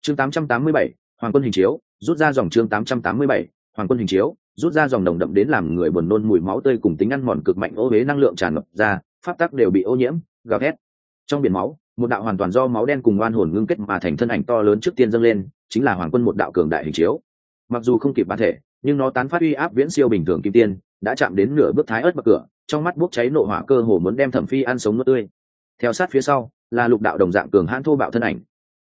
chương 887, hoàng quân hình chiếu rút ra dòng chương 887, hoàng quân hình chiếu rút ra dòng đồng đậm đến làm người buồn nôn mùi máu tươi cùng tính ăn mòn cực mạnh ô huế năng lượng tràn ngập ra pháp tắc đều bị ô nhiễm gào thét. Trong biển máu một đạo hoàn toàn do máu đen cùng oan hồn ngưng kết mà thành thân ảnh to lớn trước tiên dâng lên chính là hoàng quân một đạo cường đại hình chiếu. Mặc dù không kịp bản thể nhưng nó tán phát uy áp viễn siêu bình thường kim tiên đã chạm đến nửa bước thái ớt bậc cửa trong mắt bốc cháy nộ hỏa cơ hồ muốn đem thẩm phi ăn sống nước tươi. Theo sát phía sau là lục đạo đồng dạng cường hãn thô bạo thân ảnh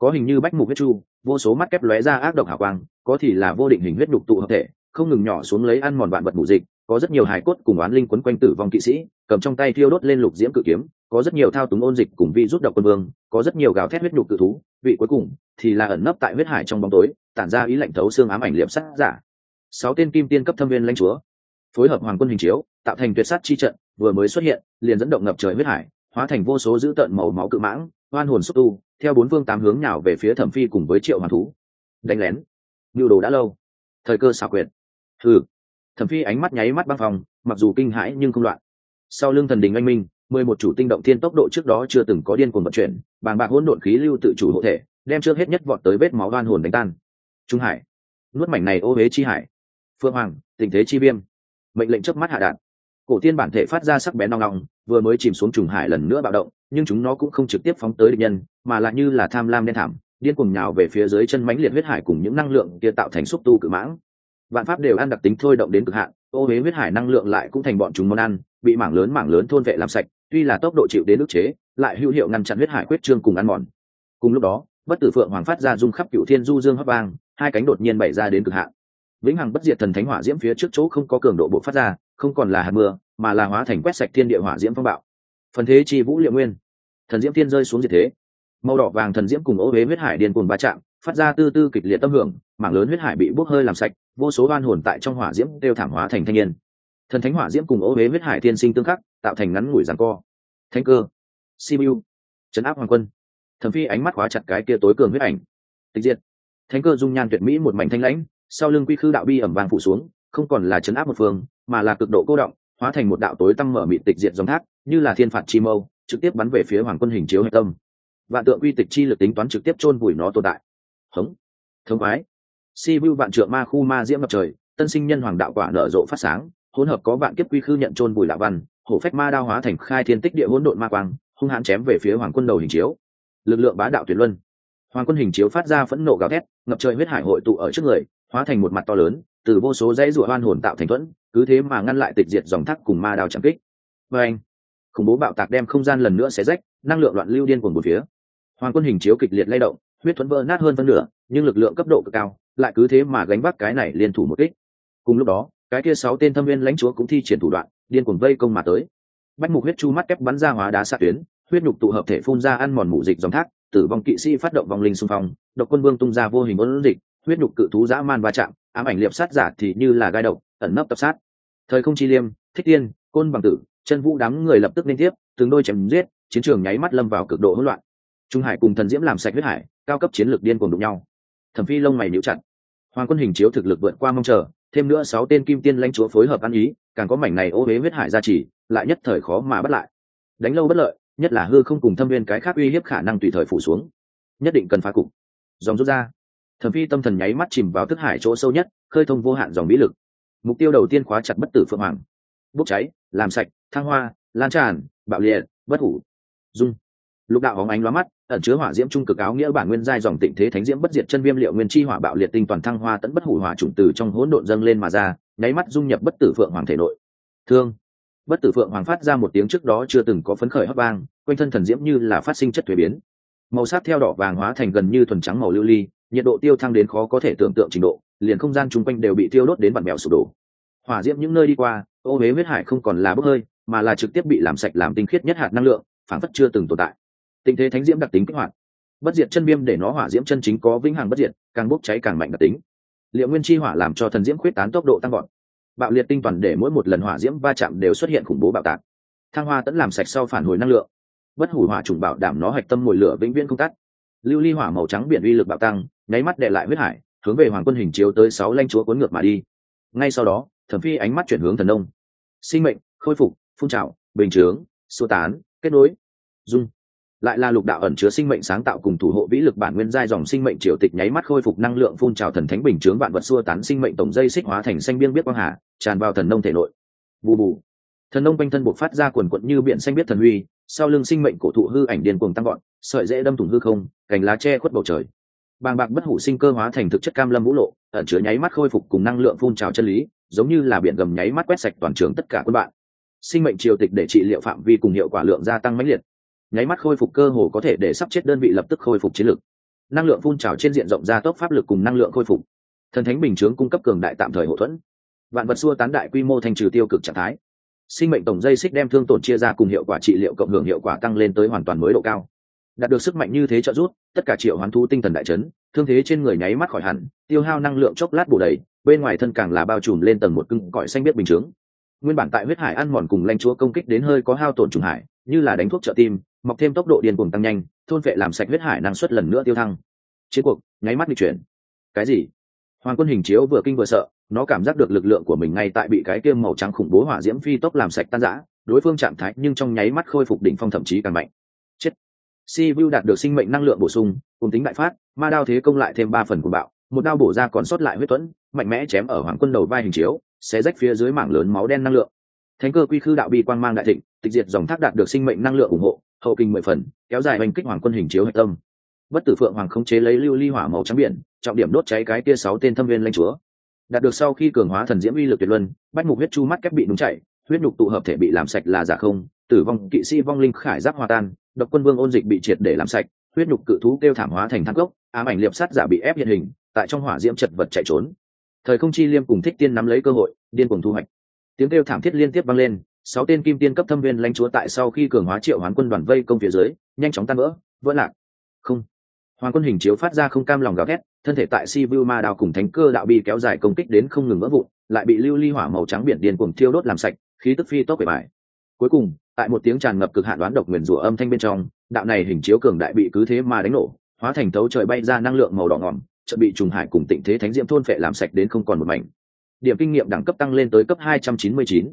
có hình như bách mục huyết chu, vô số mắt kép lóe ra ác độc hào quang, có thì là vô định hình huyết đục tụ hợp thể, không ngừng nhỏ xuống lấy ăn mòn vạn vật mù dịch, có rất nhiều hài cốt cùng oán linh quấn quanh tử vong kỵ sĩ, cầm trong tay thiêu đốt lên lục diễm cự kiếm, có rất nhiều thao túng ôn dịch cùng vi rút độc quân vương, có rất nhiều gào thét huyết nhục cự thú, vị cuối cùng thì là ẩn nấp tại huyết hải trong bóng tối, tản ra ý lạnh thấu xương ám ảnh liệm sát giả. Sáu tên kim tiên cấp thâm viên lãnh chúa, phối hợp hoàng quân hình chiếu, tạo thành tuyệt sát chi trận, vừa mới xuất hiện, liền dẫn động ngập trời huyết hải, hóa thành vô số dữ tợn màu máu cự mãng oan hồn xúc tu, theo bốn phương tám hướng nào về phía thẩm phi cùng với triệu hoàng thú. Đánh lén. Nhu đồ đã lâu. Thời cơ xảo quyệt. Thử thẩm phi ánh mắt nháy mắt băng phòng, mặc dù kinh hãi nhưng không loạn. Sau lưng thần đình anh minh, mười một chủ tinh động thiên tốc độ trước đó chưa từng có điên cuồng vận chuyển, bàng bạc hỗn độn khí lưu tự chủ hộ thể, đem trước hết nhất vọt tới vết máu đoan hồn đánh tan. Trung hải. Nuốt mảnh này ô huế chi hải. Phương hoàng tình thế chi viêm. Mệnh lệnh chớp mắt hạ đạn. Cổ tiên bản thể phát ra sắc bén nong nong vừa mới chìm xuống trùng hải lần nữa bạo động, nhưng chúng nó cũng không trực tiếp phóng tới địch nhân, mà lại như là tham lam đen thảm, điên cuồng nhào về phía dưới chân mãnh liệt huyết hải cùng những năng lượng kia tạo thành xúc tu cự mãng. Vạn pháp đều ăn đặc tính thôi động đến cực hạn, ô huế huyết hải năng lượng lại cũng thành bọn chúng món ăn, bị mảng lớn mảng lớn thôn vệ làm sạch, tuy là tốc độ chịu đến ức chế, lại hữu hiệu ngăn chặn huyết hải quyết trương cùng ăn mòn. Cùng lúc đó, bất tử phượng hoàng phát ra dung khắp cựu thiên du dương hấp vang, hai cánh đột nhiên bày ra đến cực hạn. Vĩnh hằng bất diệt thần thánh hỏa diễm phía trước chỗ không có cường độ bộ phát ra, không còn là hạt mưa mà là hóa thành quét sạch thiên địa hỏa diễm phong bạo. Phần thế chi vũ liệu nguyên. Thần diễm thiên rơi xuống diệt thế. Màu đỏ vàng thần diễm cùng ô huế huyết hải điên cuồng va chạm, phát ra tư tư kịch liệt tâm hưởng, mảng lớn huyết hải bị bốc hơi làm sạch, vô số oan hồn tại trong hỏa diễm đều thảm hóa thành thanh niên. Thần thánh hỏa diễm cùng ô huế huyết hải thiên sinh tương khắc, tạo thành ngắn ngủi giằng co. Thanh cơ. Simu chấn áp hoàng quân. Thẩm phi ánh mắt khóa chặt cái kia tối cường huyết ảnh. Tịch diệt. Thánh cơ dung nhan tuyệt mỹ một mảnh thanh lãnh, sau lưng quy khư đạo bi ẩm vàng phủ xuống, không còn là chấn áp một phương, mà là cực độ cô động hóa thành một đạo tối tăng mở mịt tịch diệt dòng thác, như là thiên phạt chi mâu, trực tiếp bắn về phía hoàng quân hình chiếu hạch tâm. Vạn tượng quy tịch chi lực tính toán trực tiếp chôn vùi nó tồn tại. Hống, thống quái si vu vạn trượng ma khu ma diễm ngập trời, tân sinh nhân hoàng đạo quả nở rộ phát sáng, hỗn hợp có vạn kiếp quy khư nhận chôn vùi lạ văn, hổ phách ma đao hóa thành khai thiên tích địa hỗn độn ma quang, hung hãn chém về phía hoàng quân đầu hình chiếu. Lực lượng bá đạo tuyệt luân. Hoàng quân hình chiếu phát ra phẫn nộ gào thét, ngập trời huyết hải hội tụ ở trước người, hóa thành một mặt to lớn, từ vô số dãy rủa hoan hồn tạo thành thuẫn cứ thế mà ngăn lại tịch diệt dòng thác cùng ma đao chẳng kích. Vê anh, khủng bố bạo tạc đem không gian lần nữa xé rách, năng lượng loạn lưu điên cuồng một phía. Hoàng quân hình chiếu kịch liệt lay động, huyết thuẫn vỡ nát hơn phân nửa, nhưng lực lượng cấp độ cực cao, lại cứ thế mà gánh vác cái này liên thủ một kích. Cùng lúc đó, cái kia sáu tên thâm viên lãnh chúa cũng thi triển thủ đoạn, điên cuồng vây công mà tới. Bách mục huyết chu mắt kép bắn ra hóa đá sát tuyến, huyết nhục tụ hợp thể phun ra ăn mòn mủ dịch dòng thác, tử vong kỵ sĩ phát động vòng linh xung phong, độc quân vương tung ra vô hình ôn dịch huyết nhục cự thú dã man va chạm, ám ảnh liệp sát giả thì như là gai độc ẩn nấp tập sát. Thời không chi liêm, thích tiên, côn bằng tử, chân vũ đám người lập tức liên tiếp, từng đôi chém giết, chiến trường nháy mắt lâm vào cực độ hỗn loạn. Trung hải cùng thần diễm làm sạch huyết hải, cao cấp chiến lược điên cuồng đụng nhau. Thẩm phi lông mày níu chặt. Hoàng quân hình chiếu thực lực vượt qua mong chờ, thêm nữa sáu tên kim tiên lãnh chúa phối hợp ăn ý, càng có mảnh này ô huế huyết hải gia trì, lại nhất thời khó mà bắt lại. Đánh lâu bất lợi, nhất là hư không cùng thâm viên cái khác uy hiếp khả năng tùy thời phủ xuống. Nhất định cần phá cục. Dòng rút ra. Thẩm phi tâm thần nháy mắt chìm vào thức hải chỗ sâu nhất, khơi thông vô hạn dòng mỹ lực mục tiêu đầu tiên khóa chặt bất tử phượng hoàng. Bốc cháy, làm sạch, thăng hoa, lan tràn, bạo liệt, bất hủ. Dung. Lục đạo hóng ánh lóa mắt, ẩn chứa hỏa diễm trung cực áo nghĩa bản nguyên giai dòng tịnh thế thánh diễm bất diệt chân viêm liệu nguyên chi hỏa bạo liệt tinh toàn thăng hoa tẫn bất hủ hỏa chủng từ trong hỗn độn dâng lên mà ra, nháy mắt dung nhập bất tử phượng hoàng thể nội. Thương. Bất tử phượng hoàng phát ra một tiếng trước đó chưa từng có phấn khởi hấp vang, quanh thân thần diễm như là phát sinh chất thuế biến. Màu sắc theo đỏ vàng hóa thành gần như thuần trắng màu lưu ly, nhiệt độ tiêu thăng đến khó có thể tưởng tượng trình độ liền không gian chung quanh đều bị tiêu đốt đến bản mèo sụp đổ. Hỏa diễm những nơi đi qua, ô huế huyết hải không còn là bốc hơi, mà là trực tiếp bị làm sạch làm tinh khiết nhất hạt năng lượng, phản phất chưa từng tồn tại. Tình thế thánh diễm đặc tính kích hoạt. Bất diệt chân viêm để nó hỏa diễm chân chính có vĩnh hằng bất diệt, càng bốc cháy càng mạnh đặc tính. Liệu nguyên chi hỏa làm cho thần diễm khuyết tán tốc độ tăng gọn bạo liệt tinh toàn để mỗi một lần hỏa diễm va chạm đều xuất hiện khủng bố bạo tạc. Thang hoa tẫn làm sạch sau phản hồi năng lượng. Bất hủ hỏa trùng bảo đảm nó hạch tâm mùi lửa vĩnh viễn không tắt. Lưu ly hỏa màu trắng biển uy lực bạo tăng, nháy mắt đệ lại huyết hải hướng về hoàng quân hình chiếu tới sáu lanh chúa cuốn ngược mà đi. Ngay sau đó, thẩm phi ánh mắt chuyển hướng thần nông. Sinh mệnh, khôi phục, phun trào, bình chướng sơ tán, kết nối. Dung. Lại là lục đạo ẩn chứa sinh mệnh sáng tạo cùng thủ hộ vĩ lực bản nguyên giai dòng sinh mệnh triều tịch nháy mắt khôi phục năng lượng phun trào thần thánh bình chướng vạn vật xua tán sinh mệnh tổng dây xích hóa thành xanh biên biết quang hà, tràn vào thần nông thể nội. Bù bù. Thần nông quanh thân buộc phát ra quần quận như biển xanh biết thần huy sau lưng sinh mệnh cổ thụ hư ảnh điên cuồng tăng gọn sợi dễ đâm thủng hư không, cành lá che khuất bầu trời bàng bạc bất hủ sinh cơ hóa thành thực chất cam lâm vũ lộ, ẩn chứa nháy mắt khôi phục cùng năng lượng phun trào chân lý, giống như là biển gầm nháy mắt quét sạch toàn trường tất cả quân bạn. Sinh mệnh triều tịch để trị liệu phạm vi cùng hiệu quả lượng gia tăng mãnh liệt. Nháy mắt khôi phục cơ hồ có thể để sắp chết đơn vị lập tức khôi phục chiến lực năng lượng phun trào trên diện rộng gia tốc pháp lực cùng năng lượng khôi phục. Thần thánh bình chướng cung cấp cường đại tạm thời hậu thuẫn. Vạn vật xua tán đại quy mô thành trừ tiêu cực trạng thái. Sinh mệnh tổng dây xích đem thương tổn chia ra cùng hiệu quả trị liệu cộng hưởng hiệu quả tăng lên tới hoàn toàn mới độ cao đạt được sức mạnh như thế trợ giúp, tất cả triệu hoán thu tinh thần đại chấn, thương thế trên người nháy mắt khỏi hẳn, tiêu hao năng lượng chốc lát bù đầy, bên ngoài thân càng là bao trùm lên tầng một cưng cõi xanh biết bình chướng. Nguyên bản tại huyết hải ăn mòn cùng lanh chúa công kích đến hơi có hao tổn trùng hải, như là đánh thuốc trợ tim, mọc thêm tốc độ điên cuồng tăng nhanh, thôn vệ làm sạch huyết hải năng suất lần nữa tiêu thăng. Chiến cuộc, nháy mắt đi chuyển. Cái gì? Hoàng quân hình chiếu vừa kinh vừa sợ, nó cảm giác được lực lượng của mình ngay tại bị cái kia màu trắng khủng bố hỏa diễm phi tốc làm sạch tan rã, đối phương trạng thái nhưng trong nháy mắt khôi phục đỉnh phong thậm chí càng mạnh si vu đạt được sinh mệnh năng lượng bổ sung, cùng tính đại phát, ma đao thế công lại thêm ba phần của bạo, một đao bổ ra còn sót lại huyết tuẫn, mạnh mẽ chém ở hoàng quân đầu vai hình chiếu xé rách phía dưới mảng lớn máu đen năng lượng. Thánh cơ quy khư đạo bi quang mang đại thịnh, tịch diệt dòng thác đạt được sinh mệnh năng lượng ủng hộ, hậu kinh mười phần, kéo dài hành kích hoàng quân hình chiếu hạch tâm. Bất tử phượng hoàng không chế lấy lưu ly hỏa màu trắng biển, trọng điểm đốt cháy cái kia sáu tên thâm viên lanh chúa. Đạt được sau khi cường hóa thần diễm uy lực tuyệt luân, bách mục huyết chu mắt kép bị đúng chạy huyết nhục tụ hợp thể bị làm sạch là giả không tử vong, kỵ sĩ vong linh khải giáp hòa tan, độc quân vương ôn dịch bị triệt để làm sạch, huyết nhục cự thú kêu thảm hóa thành thác gốc ám ảnh liệp sát giả bị ép hiện hình, tại trong hỏa diễm chật vật chạy trốn. Thời không chi liêm cùng thích tiên nắm lấy cơ hội, điên cuồng thu hoạch. Tiếng kêu thảm thiết liên tiếp vang lên, sáu tên kim tiên cấp thâm viên lãnh chúa tại sau khi cường hóa triệu hoán quân đoàn vây công phía dưới, nhanh chóng tan vỡ vỡ lạc. Không. Hoàng quân hình chiếu phát ra không cam lòng gào thét, thân thể tại si vu ma đào cùng thánh cơ đạo bi kéo dài công kích đến không ngừng vỡ vụn, lại bị lưu ly hỏa màu trắng biển điên cuồng thiêu đốt làm sạch, khí tức phi tốc bể bài cuối cùng tại một tiếng tràn ngập cực hạn đoán độc nguyền rủa âm thanh bên trong đạo này hình chiếu cường đại bị cứ thế mà đánh nổ hóa thành tấu trời bay ra năng lượng màu đỏ ngỏm chợt bị trùng hải cùng tịnh thế thánh diễm thôn phệ làm sạch đến không còn một mảnh. Điểm kinh nghiệm đẳng cấp tăng lên tới cấp 299.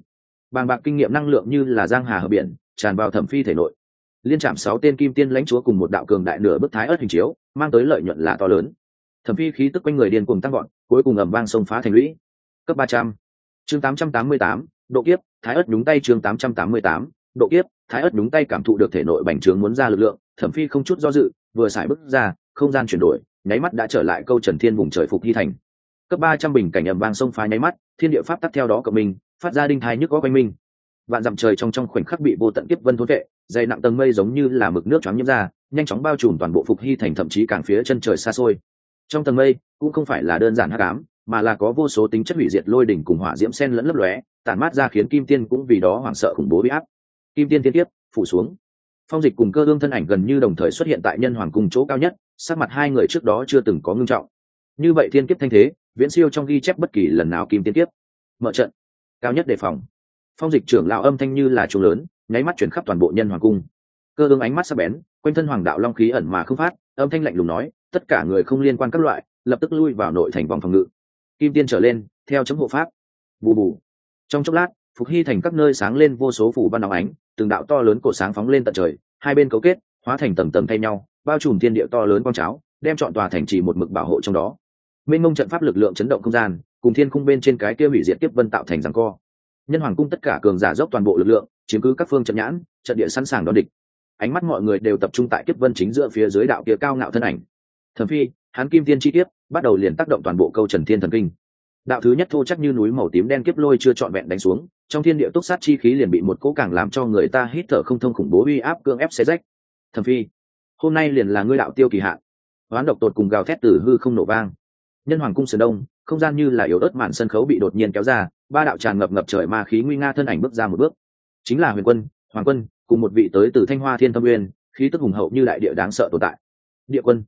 bàng bạc kinh nghiệm năng lượng như là giang hà hợp biển tràn vào thẩm phi thể nội. Liên chạm sáu tên kim tiên lãnh chúa cùng một đạo cường đại nửa bức thái ớt hình chiếu mang tới lợi nhuận là to lớn. Thẩm phi khí tức quanh người điên cuồng tăng gọn cuối cùng ầm vang sông phá thành lũy. Cấp 300. chương 888, độ kiếp thái ớt đúng tay chương 888, độ kiếp, thái ớt đúng tay cảm thụ được thể nội bành trướng muốn ra lực lượng, thẩm phi không chút do dự, vừa xài bước ra, không gian chuyển đổi, nháy mắt đã trở lại câu trần thiên vùng trời phục hy thành. Cấp ba trăm bình cảnh ầm vang sông phá nháy mắt, thiên địa pháp tắt theo đó cộng minh, phát ra đinh thai nhức có quanh minh vạn dặm trời trong trong khoảnh khắc bị vô tận kiếp vân thối vệ, dày nặng tầng mây giống như là mực nước choáng nhiễm ra, nhanh chóng bao trùm toàn bộ phục hy thành thậm chí càng phía chân trời xa xôi. Trong tầng mây, cũng không phải là đơn giản hắc ám, mà là có vô số tính chất hủy diệt lôi đỉnh cùng hỏa diễm sen lẫn lấp lóe, tản mát ra khiến kim tiên cũng vì đó hoảng sợ khủng bố bị áp kim tiên tiên tiếp phủ xuống. Phong dịch cùng cơ ương thân ảnh gần như đồng thời xuất hiện tại nhân hoàng cung chỗ cao nhất sát mặt hai người trước đó chưa từng có ngưng trọng. Như vậy thiên kiếp thanh thế, viễn siêu trong ghi chép bất kỳ lần nào kim tiên tiếp mở trận. Cao nhất đề phòng. Phong dịch trưởng lão âm thanh như là trùng lớn, nháy mắt chuyển khắp toàn bộ nhân hoàng cung. Cơ ương ánh mắt sắc bén, quanh thân hoàng đạo long khí ẩn mà không phát, âm thanh lạnh lùng nói, tất cả người không liên quan các loại, lập tức lui vào nội thành vòng phòng ngự. Kim tiên trở lên, theo chấm hộ pháp. Bù bù. Trong chốc lát phục hy thành các nơi sáng lên vô số phủ văn óng ánh, từng đạo to lớn cổ sáng phóng lên tận trời, hai bên cấu kết, hóa thành tầng tầng thay nhau, bao trùm thiên địa to lớn quang cháo, đem chọn tòa thành trì một mực bảo hộ trong đó. Minh mông trận pháp lực lượng chấn động không gian, cùng thiên khung bên trên cái kia hủy diệt tiếp vân tạo thành rằng co. Nhân hoàng cung tất cả cường giả dốc toàn bộ lực lượng, chiếm cứ các phương trận nhãn, trận địa sẵn sàng đón địch. Ánh mắt mọi người đều tập trung tại kiếp vân chính giữa phía dưới đạo kia cao ngạo thân ảnh. Thẩm phi hắn kim tiên chi tiết bắt đầu liền tác động toàn bộ câu trần thiên thần kinh. Đạo thứ nhất thô chắc như núi màu tím đen kiếp lôi chưa trọn vẹn đánh xuống trong thiên địa túc sát chi khí liền bị một cỗ càng làm cho người ta hít thở không thông khủng bố uy áp cưỡng ép xé rách. Thẩm phi, hôm nay liền là ngươi đạo tiêu kỳ hạn. Oán độc tột cùng gào thét từ hư không nổ vang. Nhân hoàng cung sườn đông, không gian như là yếu ớt màn sân khấu bị đột nhiên kéo ra, ba đạo tràn ngập ngập trời ma khí nguy nga thân ảnh bước ra một bước. Chính là huyền quân, hoàng quân, cùng một vị tới từ thanh hoa thiên thâm uyên, khí tức hùng hậu như đại địa đáng sợ tồn tại. Địa quân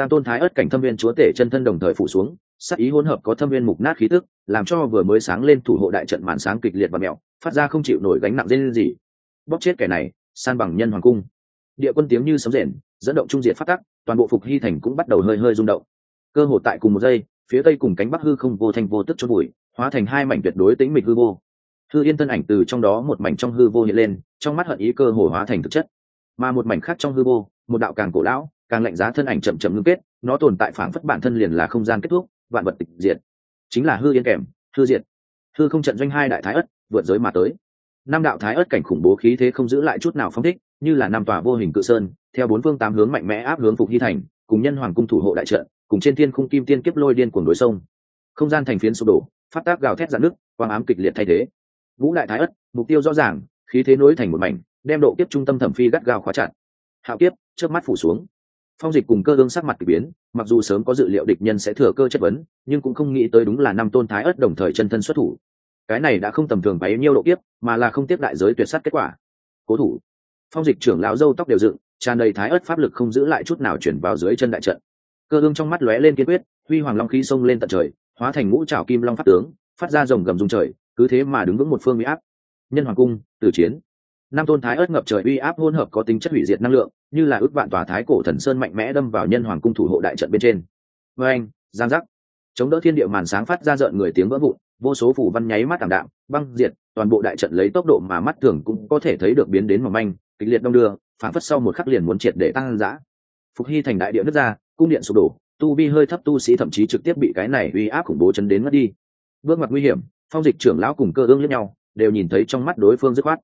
tam tôn thái ớt cảnh thâm viên chúa tể chân thân đồng thời phủ xuống, sắc ý hỗn hợp có thâm viên mục nát khí tức, làm cho vừa mới sáng lên thủ hộ đại trận màn sáng kịch liệt và mẹo, phát ra không chịu nổi gánh nặng dây gì bóp chết kẻ này, san bằng nhân hoàng cung. Địa quân tiếng như sấm rền, dẫn động trung diệt phát tắc, toàn bộ phục hy thành cũng bắt đầu hơi hơi rung động. Cơ hồ tại cùng một giây, phía tây cùng cánh bắc hư không vô thanh vô tức cho bụi, hóa thành hai mảnh tuyệt đối tĩnh mịch hư vô. Hư yên thân ảnh từ trong đó một mảnh trong hư vô hiện lên, trong mắt hận ý cơ hồ hóa thành thực chất. Mà một mảnh khác trong hư vô, một đạo càng cổ lão càng lạnh giá thân ảnh chậm chậm ngưng kết, nó tồn tại phảng phất bản thân liền là không gian kết thúc, vạn vật tịch diệt. Chính là hư yên kèm, hư diệt. Hư không trận doanh hai đại thái ất vượt giới mà tới. Năm đạo thái ất cảnh khủng bố khí thế không giữ lại chút nào phong thích, như là năm tòa vô hình cự sơn, theo bốn phương tám hướng mạnh mẽ áp hướng phục hy thành, cùng nhân hoàng cung thủ hộ đại trận, cùng trên thiên khung kim tiên kiếp lôi điên cuồng đối sông. Không gian thành phiến sụp đổ, phát tác gào thét dạn nước, quang ám kịch liệt thay thế. Vũ đại thái ất mục tiêu rõ ràng, khí thế nối thành một mảnh, đem độ kiếp trung tâm thẩm phi gắt gao khóa chặt. Hạo kiếp trước mắt phủ xuống phong dịch cùng cơ ương sắc mặt k ỳ biến, mặc dù sớm có dự liệu địch nhân sẽ thừa cơ chất vấn, nhưng cũng không nghĩ tới đúng là năm tôn thái ất đồng thời chân thân xuất thủ. Cái này đã không tầm thường bấy nhiêu độ kiếp, mà là không tiếp đại giới tuyệt s á t kết quả. Cố thủ. Phong dịch trưởng lão dâu tóc đều dựng, tràn đầy thái ớt pháp lực không giữ lại chút nào chuyển vào dưới chân đại trận. Cơ ương trong mắt lóe lên kiên quyết, huy hoàng long khí xông lên tận trời, hóa thành ngũ trào kim long phát tướng, phát ra rồng gầm dung trời, cứ thế mà đứng vững một phương bị áp. Nhân hoàng cung, tử chiến năm tôn thái ớt ngập trời uy áp hỗn hợp có tính chất hủy diệt năng lượng, như là ước vạn tòa thái cổ thần sơn mạnh mẽ đâm vào nhân hoàng cung thủ hộ đại trận bên trên. Vê anh, giang giác. Chống đỡ thiên địa màn sáng phát ra rợn người tiếng vỡ vụn, vô số phủ văn nháy mắt tảm đạm, băng diệt, toàn bộ đại trận lấy tốc độ mà mắt thường cũng có thể thấy được biến đến mỏng manh, kịch liệt đông đưa phản phất sau một khắc liền muốn triệt để tăng giã phục hy thành đại địa nước ra, cung điện sụp đổ, tu vi hơi thấp tu sĩ thậm chí trực tiếp bị cái này uy áp khủng bố chấn đến mất đi. Bước mặt nguy hiểm, phong dịch trưởng lão cùng cơ ương lẫn nhau, đều nhìn thấy trong mắt đối phương dứt khoát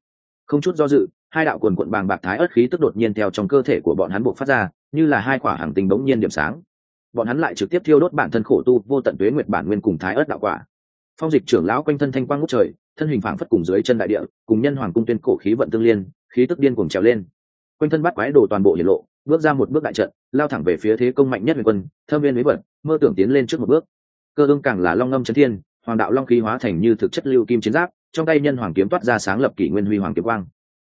không chút do dự, hai đạo quần quận bàng bạc thái ớt khí tức đột nhiên theo trong cơ thể của bọn hắn buộc phát ra, như là hai quả hàng tinh bỗng nhiên điểm sáng. Bọn hắn lại trực tiếp thiêu đốt bản thân khổ tu, vô tận tuế nguyệt bản nguyên cùng thái ớt đạo quả. Phong dịch trưởng lão quanh thân thanh quang ngút trời, thân hình phảng phất cùng dưới chân đại địa, cùng nhân hoàng cung tuyên cổ khí vận tương liên, khí tức điên cuồng trèo lên. Quanh thân bắt quái đồ toàn bộ hiển lộ, bước ra một bước đại trận, lao thẳng về phía thế công mạnh nhất huyền quân, thâm viên mấy vật, mơ tưởng tiến lên trước một bước. Cơ ương càng là long ngâm chấn thiên, hoàng đạo long khí hóa thành như thực chất lưu kim chiến giáp trong tay nhân hoàng kiếm toát ra sáng lập kỷ nguyên huy hoàng kiếm quang.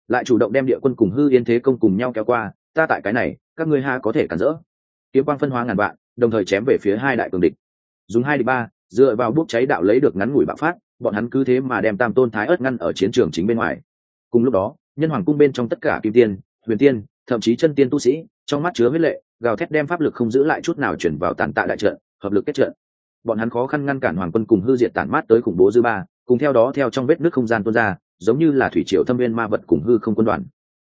Lại chủ động đem địa quân cùng hư yên thế công cùng nhau kéo qua, ta tại cái này, các ngươi ha có thể cản rỡ. Kiếm quang phân hóa ngàn vạn, đồng thời chém về phía hai đại cường địch. Dùng hai địch ba, dựa vào bút cháy đạo lấy được ngắn ngủi bạo phát, bọn hắn cứ thế mà đem tam tôn thái ớt ngăn ở chiến trường chính bên ngoài. Cùng lúc đó, nhân hoàng cung bên trong tất cả kim tiên, huyền tiên, thậm chí chân tiên tu sĩ, trong mắt chứa huyết lệ, gào thét đem pháp lực không giữ lại chút nào chuyển vào tàn tạ đại trận, hợp lực kết trận. Bọn hắn khó khăn ngăn cản hoàng quân cùng hư diệt tản mát tới khủng bố dư ba cùng theo đó theo trong vết nước không gian tuôn ra, giống như là thủy triều thâm viên ma vật cùng hư không quân đoàn.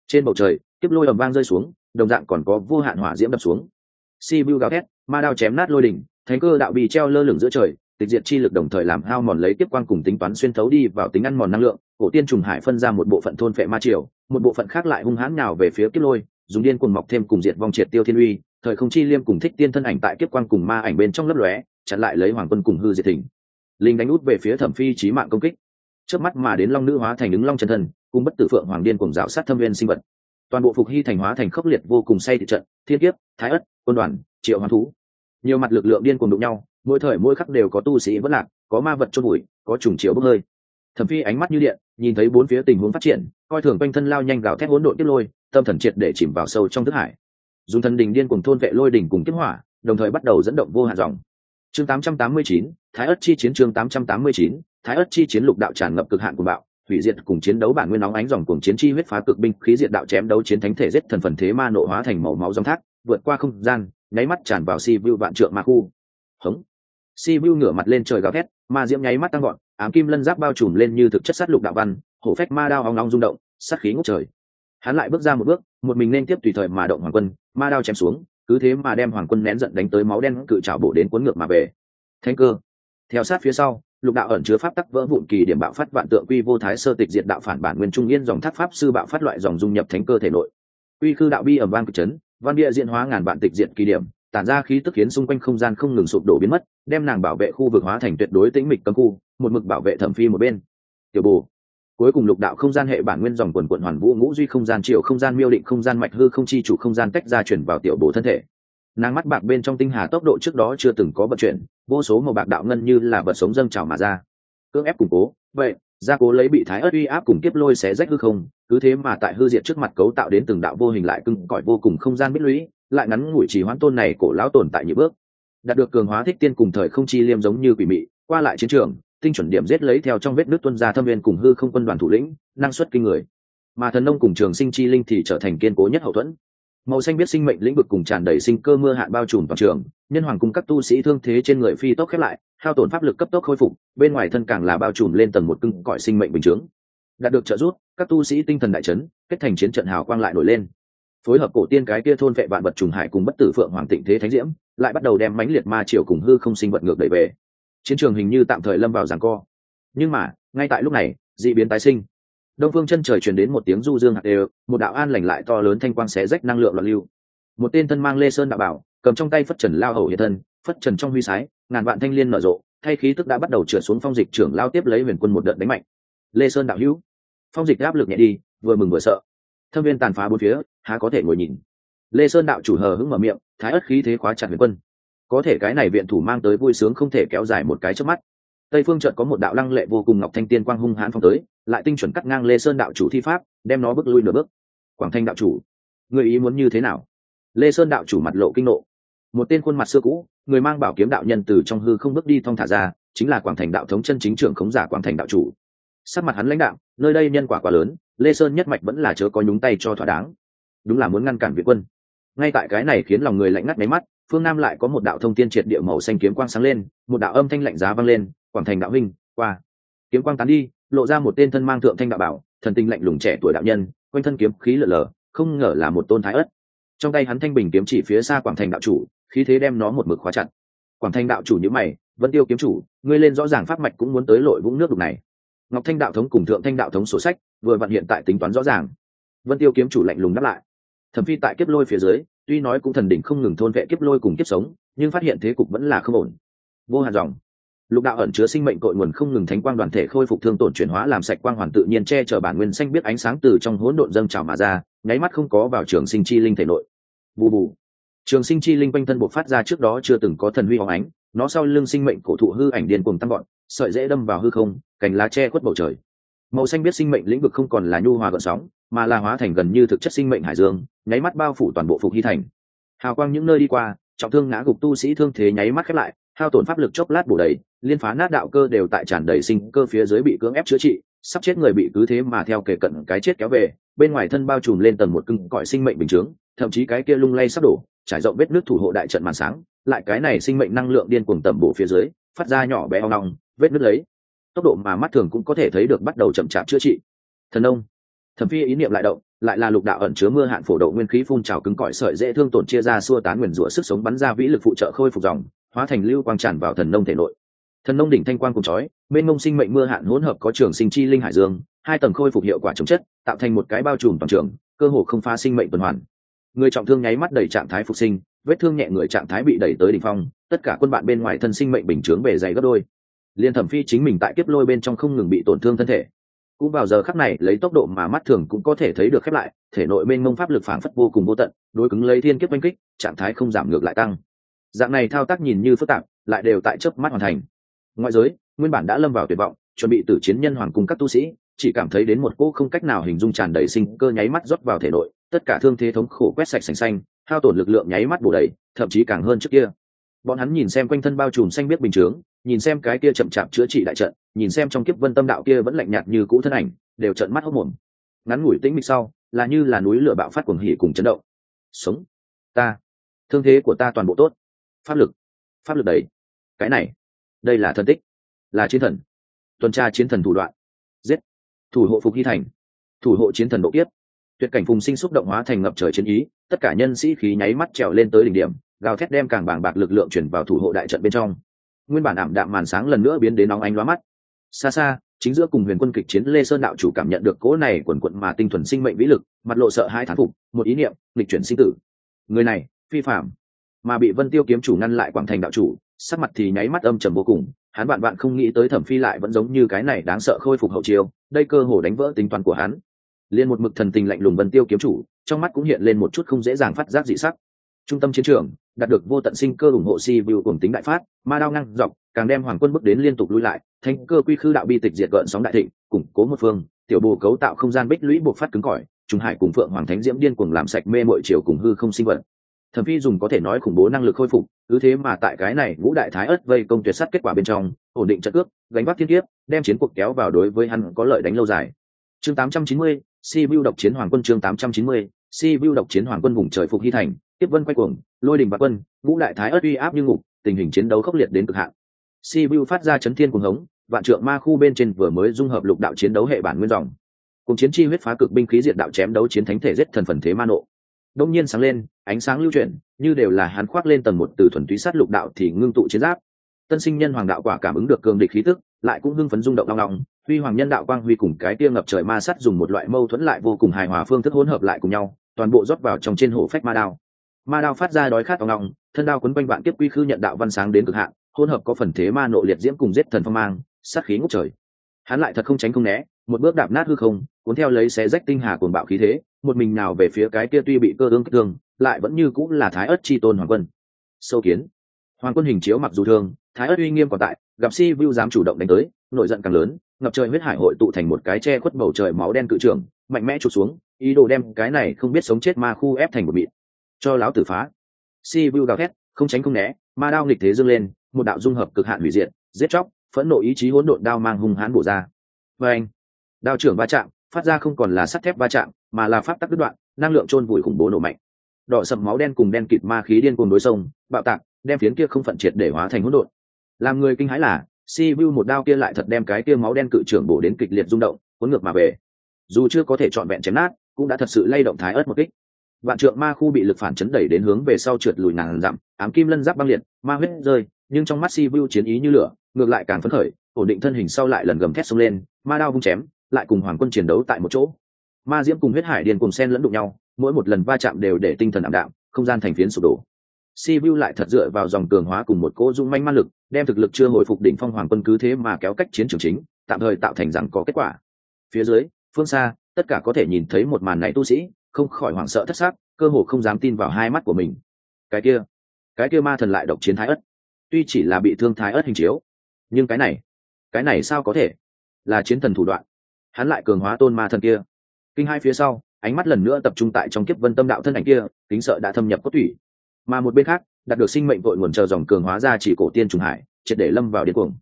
Trên bầu trời tiếp lôi ầm vang rơi xuống, đồng dạng còn có vô hạn hỏa diễm đập xuống. Si vu gào thét, ma đao chém nát lôi đỉnh, thánh cơ đạo bì treo lơ lửng giữa trời, tịch diệt chi lực đồng thời làm hao mòn lấy tiếp quang cùng tính toán xuyên thấu đi vào tính ăn mòn năng lượng, cổ tiên trùng hải phân ra một bộ phận thôn phệ ma triều, một bộ phận khác lại hung hãn nào về phía kiếp lôi, dùng điên cuồng mọc thêm cùng diệt vong triệt tiêu thiên uy, thời không chi liêm cùng thích tiên thân ảnh tại kiếp quang cùng ma ảnh bên trong lấp lóe, chặn lại lấy hoàng quân cùng hư diệt thỉnh linh đánh út về phía thẩm phi trí mạng công kích. Trước mắt mà đến long nữ hóa thành ứng long chân thân cùng bất tử phượng hoàng điên cùng dạo sát thâm viên sinh vật. Toàn bộ phục hy thành hóa thành khốc liệt vô cùng say thị trận thiên kiếp thái ất quân đoàn triệu hoán thú. Nhiều mặt lực lượng điên cùng đụng nhau mỗi thời mỗi khắc đều có tu sĩ vẫn lạc có ma vật chôn bụi có trùng chiếu bốc hơi. Thẩm phi ánh mắt như điện nhìn thấy bốn phía tình huống phát triển coi thường quanh thân lao nhanh gào thét hỗn độn tiếp lôi tâm thần triệt để chìm vào sâu trong thức hải. Dùng thần đình điên cùng thôn vệ lôi đỉnh cùng kiếp hỏa đồng thời bắt đầu dẫn động vô hạn dòng. Chương 889, thái ất chi chiến chương 889, thái ất chi chiến lục đạo tràn ngập cực hạn của bạo hủy diệt cùng chiến đấu bản nguyên nóng ánh dòng cuồng chiến chi huyết phá cực binh khí diệt đạo chém đấu chiến thánh thể giết thần phần thế ma nộ hóa thành màu máu dòng thác vượt qua không gian nháy mắt tràn vào si vu vạn trượng ma khu. Hống. Si vu ngửa mặt lên trời gào thét ma diễm nháy mắt tăng gọn ám kim lân giáp bao trùm lên như thực chất sát lục đạo văn hổ phách ma đao ong ong rung động sát khí ngút trời. Hắn lại bước ra một bước một mình nên tiếp tùy thời mà động hoàng quân ma đao chém xuống cứ thế mà đem hoàng quân nén giận đánh tới máu đen cự trào bổ đến cuốn ngược mà về. Thánh cơ theo sát phía sau, lục đạo ẩn chứa pháp tắc vỡ vụn kỳ điểm bạo phát vạn tượng quy vô thái sơ tịch diệt đạo phản bản nguyên trung yên dòng thác pháp sư bạo phát loại dòng dung nhập thánh cơ thể nội. Quy khư đạo bi ẩm vang cực chấn, văn địa diện hóa ngàn vạn tịch diệt kỳ điểm, tản ra khí tức khiến xung quanh không gian không ngừng sụp đổ biến mất, đem nàng bảo vệ khu vực hóa thành tuyệt đối tĩnh mịch cấm khu, một mực bảo vệ thẩm phi một bên. Tiểu bù cuối cùng lục đạo không gian hệ bản nguyên dòng quần quận hoàn vũ ngũ duy không gian triệu không gian, miêu định không gian, mạch hư không chi chủ không gian tách ra chuyển vào tiểu bồ thân thể nàng mắt bạc bên trong tinh hà tốc độ trước đó chưa từng có vận chuyển, vô số màu bạc đạo ngân như là vật sống dâng trào mà ra. Cưỡng ép củng cố, vậy, gia cố lấy bị thái ớt uy áp cùng kiếp lôi xé rách hư không, cứ thế mà tại hư diệt trước mặt cấu tạo đến từng đạo vô hình lại cưng cõi vô cùng không gian biết lũy, lại ngắn ngủi chỉ hoãn tôn này cổ lão tồn tại nhiều bước. Đạt được cường hóa thích tiên cùng thời không chi liêm giống như quỷ mị, qua lại chiến trường, tinh chuẩn điểm giết lấy theo trong vết nước tuân gia thâm viên cùng hư không quân đoàn thủ lĩnh, năng suất kinh người. Mà thần nông cùng trường sinh chi linh thì trở thành kiên cố nhất hậu thuẫn màu xanh biết sinh mệnh lĩnh vực cùng tràn đầy sinh cơ mưa hạn bao trùm toàn trường. Nhân hoàng cung các tu sĩ thương thế trên người phi tốc khép lại, hao tổn pháp lực cấp tốc khôi phục, bên ngoài thân càng là bao trùm lên tầng một cưng cõi sinh mệnh bình chướng. Đạt được trợ giúp, các tu sĩ tinh thần đại chấn, kết thành chiến trận hào quang lại nổi lên. Phối hợp cổ tiên cái kia thôn vệ vạn vật trùng hải cùng bất tử phượng hoàng tịnh thế thánh diễm, lại bắt đầu đem mãnh liệt ma triều cùng hư không sinh vật ngược đẩy về. Chiến trường hình như tạm thời lâm vào giằng co. Nhưng mà, ngay tại lúc này d ị biến tái sinh đông phương chân trời truyền đến một tiếng du dương hạt đều một đạo an lành lại to lớn thanh quang xé rách năng lượng loạn lưu. Một tên thân mang lê sơn đạo bảo, cầm trong tay phất trần lao hầu hiện thân, phất trần trong huy sái, ngàn vạn thanh liên nở rộ, thay khí tức đã bắt đầu trượt xuống phong dịch trưởng lao tiếp lấy huyền quân một đợt đánh mạnh. Lê sơn đạo hữu, phong dịch áp lực nhẹ đi, vừa mừng vừa sợ. Thâm viên tàn phá bốn phía, há có thể ngồi nhìn. Lê sơn đạo chủ hờ hững mở miệng, thái ất khí thế khóa chặt huyền quân. Có thể cái này viện thủ mang tới vui sướng không thể kéo dài một cái trước mắt. Tây phương chợt có một đạo lăng lệ vô cùng ngọc thanh tiên quang hung hãn phong tới lại tinh chuẩn cắt ngang lê sơn đạo chủ thi pháp, đem nó bước lui nửa bước. Quảng thanh đạo chủ, người ý muốn như thế nào? Lê sơn đạo chủ mặt lộ kinh nộ. Một tên khuôn mặt xưa cũ, người mang bảo kiếm đạo nhân từ trong hư không bước đi thong thả ra, chính là quảng thành đạo thống chân chính trưởng khống giả quảng thành đạo chủ. Sắc mặt hắn lãnh đạo nơi đây nhân quả quá lớn, lê sơn nhất mạch vẫn là chớ có nhúng tay cho thỏa đáng. Đúng là muốn ngăn cản việt quân. Ngay tại cái này khiến lòng người lạnh ngắt máy mắt, phương nam lại có một đạo thông tiên triệt địa màu xanh kiếm quang sáng lên, một đạo âm thanh lạnh giá vang lên, quảng thành đạo huynh, qua. Kiếm quang tán đi lộ ra một tên thân mang thượng thanh đạo bảo, thần tinh lạnh lùng trẻ tuổi đạo nhân, quanh thân kiếm khí lở lở không ngờ là một tôn thái ất trong tay hắn thanh bình kiếm chỉ phía xa quảng thành đạo chủ, khí thế đem nó một mực khóa chặt. Quảng thanh đạo chủ nhữ mày vẫn tiêu kiếm chủ, ngươi lên rõ ràng pháp mạch cũng muốn tới lội vũng nước đục này. Ngọc thanh đạo thống cùng thượng thanh đạo thống sổ sách, vừa vận hiện tại tính toán rõ ràng. Vân tiêu kiếm chủ lạnh lùng đáp lại, thẩm phi tại kiếp lôi phía dưới, tuy nói cũng thần đỉnh không ngừng thôn vệ kiếp lôi cùng kiếp sống, nhưng phát hiện thế cục vẫn là không ổn. Vô hạn dòng lục đạo ẩn chứa sinh mệnh cội nguồn không ngừng thánh quang đoàn thể khôi phục thương tổn chuyển hóa làm sạch quang hoàn tự nhiên che chở bản nguyên xanh biết ánh sáng từ trong hỗn độn dâng trào mà ra, nháy mắt không có vào trường sinh chi linh thể nội. Bù bù. Trường sinh chi linh quanh thân buộc phát ra trước đó chưa từng có thần huy hóng ánh, nó sau lưng sinh mệnh cổ thụ hư ảnh điên cuồng tăng gọn sợi dễ đâm vào hư không, cành lá che khuất bầu trời. Màu xanh biết sinh mệnh lĩnh vực không còn là nhu hòa gợn sóng, mà là hóa thành gần như thực chất sinh mệnh hải dương, nháy mắt bao phủ toàn bộ phục hy thành. Hào quang những nơi đi qua, trọng thương ngã gục tu sĩ thương thế nháy mắt khép lại hao tổn pháp lực chốc lát bổ đầy, liên phá nát đạo cơ đều tại tràn đầy sinh cơ phía dưới bị cưỡng ép chữa trị, sắp chết người bị cứ thế mà theo kể cận cái chết kéo về, bên ngoài thân bao trùm lên tầng một cưng cõi sinh mệnh bình chướng, thậm chí cái kia lung lay sắp đổ, trải rộng vết nước thủ hộ đại trận màn sáng, lại cái này sinh mệnh năng lượng điên cuồng tầm bổ phía dưới, phát ra nhỏ bé oong long vết nước lấy. Tốc độ mà mắt thường cũng có thể thấy được bắt đầu chậm chạp chữa trị. Thần ông, thẩm phi ý niệm lại động, lại là lục đạo ẩn chứa mưa hạn phổ độ nguyên khí phun trào cứng cỏi sợi dễ thương tổn chia ra xua tán nguyền rủa sức sống bắn ra vĩ lực phụ trợ khôi phục dòng hóa thành lưu quang tràn vào thần nông thể nội. Thần nông đỉnh thanh quang cùng chói bên ngông sinh mệnh mưa hạn hỗn hợp có trường sinh chi linh hải dương, hai tầng khôi phục hiệu quả chống chất, tạo thành một cái bao trùm toàn trường, cơ hồ không phá sinh mệnh tuần hoàn. Người trọng thương nháy mắt đầy trạng thái phục sinh, vết thương nhẹ người trạng thái bị đẩy tới đỉnh phong, tất cả quân bạn bên ngoài thân sinh mệnh bình chướng bề dày gấp đôi. Liên thẩm phi chính mình tại kiếp lôi bên trong không ngừng bị tổn thương thân thể. Cũng vào giờ khắc này, lấy tốc độ mà mắt thường cũng có thể thấy được khép lại, thể nội bên mông pháp lực phảng phất vô cùng vô tận, đối cứng lấy thiên kiếp oanh kích, trạng thái không giảm ngược lại tăng dạng này thao tác nhìn như phức tạp, lại đều tại chớp mắt hoàn thành. Ngoại giới, nguyên bản đã lâm vào tuyệt vọng, chuẩn bị tử chiến nhân hoàng cung các tu sĩ, chỉ cảm thấy đến một cô không cách nào hình dung tràn đầy sinh cơ nháy mắt rót vào thể nội, tất cả thương thế thống khổ quét sạch sành xanh, hao tổn lực lượng nháy mắt bổ đầy, thậm chí càng hơn trước kia. Bọn hắn nhìn xem quanh thân bao trùm xanh biết bình chướng, nhìn xem cái kia chậm chạp chữa trị đại trận, nhìn xem trong kiếp vân tâm đạo kia vẫn lạnh nhạt như cũ thân ảnh, đều trợn mắt hốc mồm ngắn ngủi tĩnh mịch sau, là như là núi lửa bạo phát cuồng hỉ cùng chấn động. Sống, ta, thương thế của ta toàn bộ tốt pháp lực. Pháp lực đấy. Cái này. Đây là thân tích. Là chiến thần. Tuần tra chiến thần thủ đoạn. Giết. Thủ hộ phục hy thành. Thủ hộ chiến thần độ kiếp. Tuyệt cảnh phùng sinh xúc động hóa thành ngập trời chiến ý, tất cả nhân sĩ khí nháy mắt trèo lên tới đỉnh điểm, gào thét đem càng bảng bạc lực lượng chuyển vào thủ hộ đại trận bên trong. Nguyên bản ảm đạm màn sáng lần nữa biến đến nóng ánh lóa mắt. Xa xa, chính giữa cùng huyền quân kịch chiến lê sơn đạo chủ cảm nhận được cỗ này quần quận mà tinh thuần sinh mệnh vĩ lực, mặt lộ sợ hai thán phục, một ý niệm lịch chuyển sinh tử. Người này, phi phạm mà bị vân tiêu kiếm chủ ngăn lại quảng thành đạo chủ, sắc mặt thì nháy mắt âm trầm vô cùng, hắn bạn bạn không nghĩ tới thẩm phi lại vẫn giống như cái này đáng sợ khôi phục hậu chiêu, đây cơ hồ đánh vỡ tính toán của hắn. Liên một mực thần tình lạnh lùng vân tiêu kiếm chủ, trong mắt cũng hiện lên một chút không dễ dàng phát giác dị sắc. Trung tâm chiến trường, đạt được vô tận sinh cơ ủng hộ si view cùng tính đại phát, ma đao ngăn dọc, càng đem hoàng quân bước đến liên tục lui lại, thanh cơ quy khư đạo bi tịch diệt gợn sóng đại thịnh, củng cố một phương, tiểu bồ cấu tạo không gian bích lũy buộc phát cứng cỏi trung hải cùng phượng hoàng thánh diễm điên cùng làm sạch mê mội chiều cùng hư không sinh vật thẩm phi dùng có thể nói khủng bố năng lực khôi phục cứ thế mà tại cái này ngũ đại thái ớt vây công tuyệt sắt kết quả bên trong ổn định trận cước gánh vác thiên kiếp đem chiến cuộc kéo vào đối với hắn có lợi đánh lâu dài. Chương 890, si vu độc chiến hoàng quân chương 890, si vu độc chiến hoàng quân vùng trời phục hy thành tiếp vân quay cuồng lôi đình và quân ngũ đại thái ớt uy áp như ngục tình hình chiến đấu khốc liệt đến cực hạn. Si vu phát ra chấn thiên cuồng hống vạn trượng ma khu bên trên vừa mới dung hợp lục đạo chiến đấu hệ bản nguyên dòng. Cùng chiến chi huyết phá cực binh khí diệt đạo chém đấu chiến thánh thể giết thần phần thế ma nộ đông nhiên sáng lên, ánh sáng lưu chuyển, như đều là hắn khoác lên tầng một từ thuần túy sát lục đạo thì ngưng tụ chiến giáp. Tân sinh nhân hoàng đạo quả cảm ứng được cường địch khí tức, lại cũng hưng phấn rung động đong đong huy hoàng nhân đạo quang huy cùng cái tia ngập trời ma sắt dùng một loại mâu thuẫn lại vô cùng hài hòa phương thức hỗn hợp lại cùng nhau, toàn bộ rót vào trong trên hổ phách ma đao. Ma đao phát ra đói khát đong đong thân đao quấn quanh vạn tiếp quy khư nhận đạo văn sáng đến cực hạn, hỗn hợp có phần thế ma nộ liệt diễm cùng giết thần phong mang, sát khí ngút trời. Hắn lại thật không tránh không né, một bước đạp nát hư không, cuốn theo lấy xé rách tinh hà cuồng bạo khí thế một mình nào về phía cái kia tuy bị cơ ương kích thương, lại vẫn như cũng là thái ất chi tôn hoàng quân. Sâu kiến. Hoàng quân hình chiếu mặc dù thương, thái ất uy nghiêm còn tại, gặp si vu dám chủ động đánh tới nội giận càng lớn, ngập trời huyết hải hội tụ thành một cái che khuất bầu trời máu đen cự trường mạnh mẽ trụt xuống, ý đồ đem cái này không biết sống chết ma khu ép thành một mịn. Cho láo tử phá. Si vu gào thét, không tránh không né, ma đao nghịch thế dâng lên, một đạo dung hợp cực hạn hủy diệt, giết chóc, phẫn nộ ý chí hỗn độn đao mang hung hãn bổ ra. Và anh, đao trưởng va chạm phát ra không còn là sắt thép va chạm, mà là pháp tắc đứt đoạn, năng lượng trôn vùi khủng bố nổ mạnh. Đỏ sầm máu đen cùng đen kịt ma khí điên cuồng đối sông, bạo tạc, đem phiến kia không phận triệt để hóa thành hỗn độn. Làm người kinh hãi là, si vu một đao kia lại thật đem cái kia máu đen cự trưởng bổ đến kịch liệt rung động, cuốn ngược mà về. Dù chưa có thể trọn vẹn chém nát, cũng đã thật sự lay động thái ớt một kích. Vạn trượng ma khu bị lực phản chấn đẩy đến hướng về sau trượt lùi ngàn dặm, ám kim lân giáp băng liệt, ma huyết rơi, nhưng trong mắt si vu chiến ý như lửa, ngược lại càng phấn khởi, ổn định thân hình sau lại lần gầm thét xông lên, ma đao vung chém lại cùng hoàng quân chiến đấu tại một chỗ. Ma diễm cùng huyết hải điền cùng sen lẫn đụng nhau, mỗi một lần va chạm đều để tinh thần ảm đạm, không gian thành phiến sụp đổ. Si vu lại thật dựa vào dòng cường hóa cùng một cỗ dung manh ma lực, đem thực lực chưa hồi phục đỉnh phong hoàng quân cứ thế mà kéo cách chiến trường chính, tạm thời tạo thành rằng có kết quả. Phía dưới, phương xa, tất cả có thể nhìn thấy một màn này tu sĩ, không khỏi hoảng sợ thất xác cơ hồ không dám tin vào hai mắt của mình. Cái kia cái kia ma thần lại độc chiến thái ất tuy chỉ là bị thương thái ất hình chiếu, nhưng cái này cái này sao có thể? Là chiến thần thủ đoạn hắn lại cường hóa tôn ma thần kia. Kinh hai phía sau, ánh mắt lần nữa tập trung tại trong kiếp vân tâm đạo thân ảnh kia, kính sợ đã thâm nhập cốt thủy mà một bên khác, đạt được sinh mệnh vội nguồn chờ dòng cường hóa ra chỉ cổ tiên trùng hải, triệt để lâm vào điên cuồng.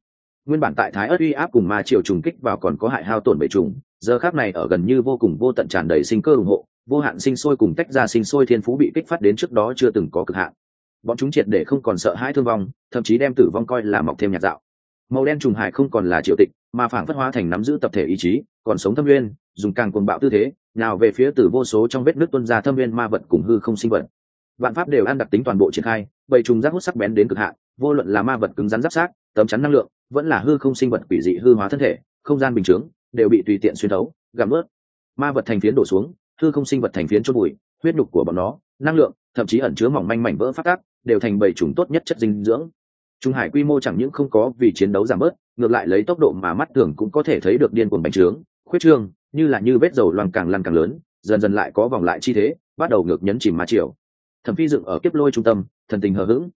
Nguyên bản tại thái ớt uy áp cùng ma triều trùng kích vào còn có hại hao tổn bệ trùng, giờ khác này ở gần như vô cùng vô tận tràn đầy sinh cơ ủng hộ, vô hạn sinh sôi cùng tách ra sinh sôi thiên phú bị kích phát đến trước đó chưa từng có cực hạn. Bọn chúng triệt để không còn sợ hãi thương vong, thậm chí đem tử vong coi là mọc thêm nhạt dạo. Màu đen trùng hải không còn là triều tịch, mà phảng phất hóa thành nắm giữ tập thể ý chí còn sống thâm nguyên, dùng càng cuồng bạo tư thế, nào về phía từ vô số trong vết nước tuân ra thâm nguyên ma vật cùng hư không sinh vật. Vạn pháp đều ăn đặc tính toàn bộ triển khai, bầy trùng rác hút sắc bén đến cực hạn, vô luận là ma vật cứng rắn giáp sát, tấm chắn năng lượng, vẫn là hư không sinh vật quỷ dị hư hóa thân thể, không gian bình chướng, đều bị tùy tiện xuyên thấu, gặm ướt. Ma vật thành phiến đổ xuống, hư không sinh vật thành phiến chôn bụi huyết nhục của bọn nó, năng lượng, thậm chí ẩn chứa mỏng manh mảnh vỡ phát tác, đều thành bầy trùng tốt nhất chất dinh dưỡng. Trung hải quy mô chẳng những không có vì chiến đấu giảm bớt ngược lại lấy tốc độ mà mắt thường cũng có thể thấy được điên cuồng bành trướng, khuyết trương, như là như vết dầu loang càng lăn càng lớn, dần dần lại có vòng lại chi thế, bắt đầu ngược nhấn chìm mà chiều thẩm phi dựng ở kiếp lôi trung tâm, thần tình hờ hững.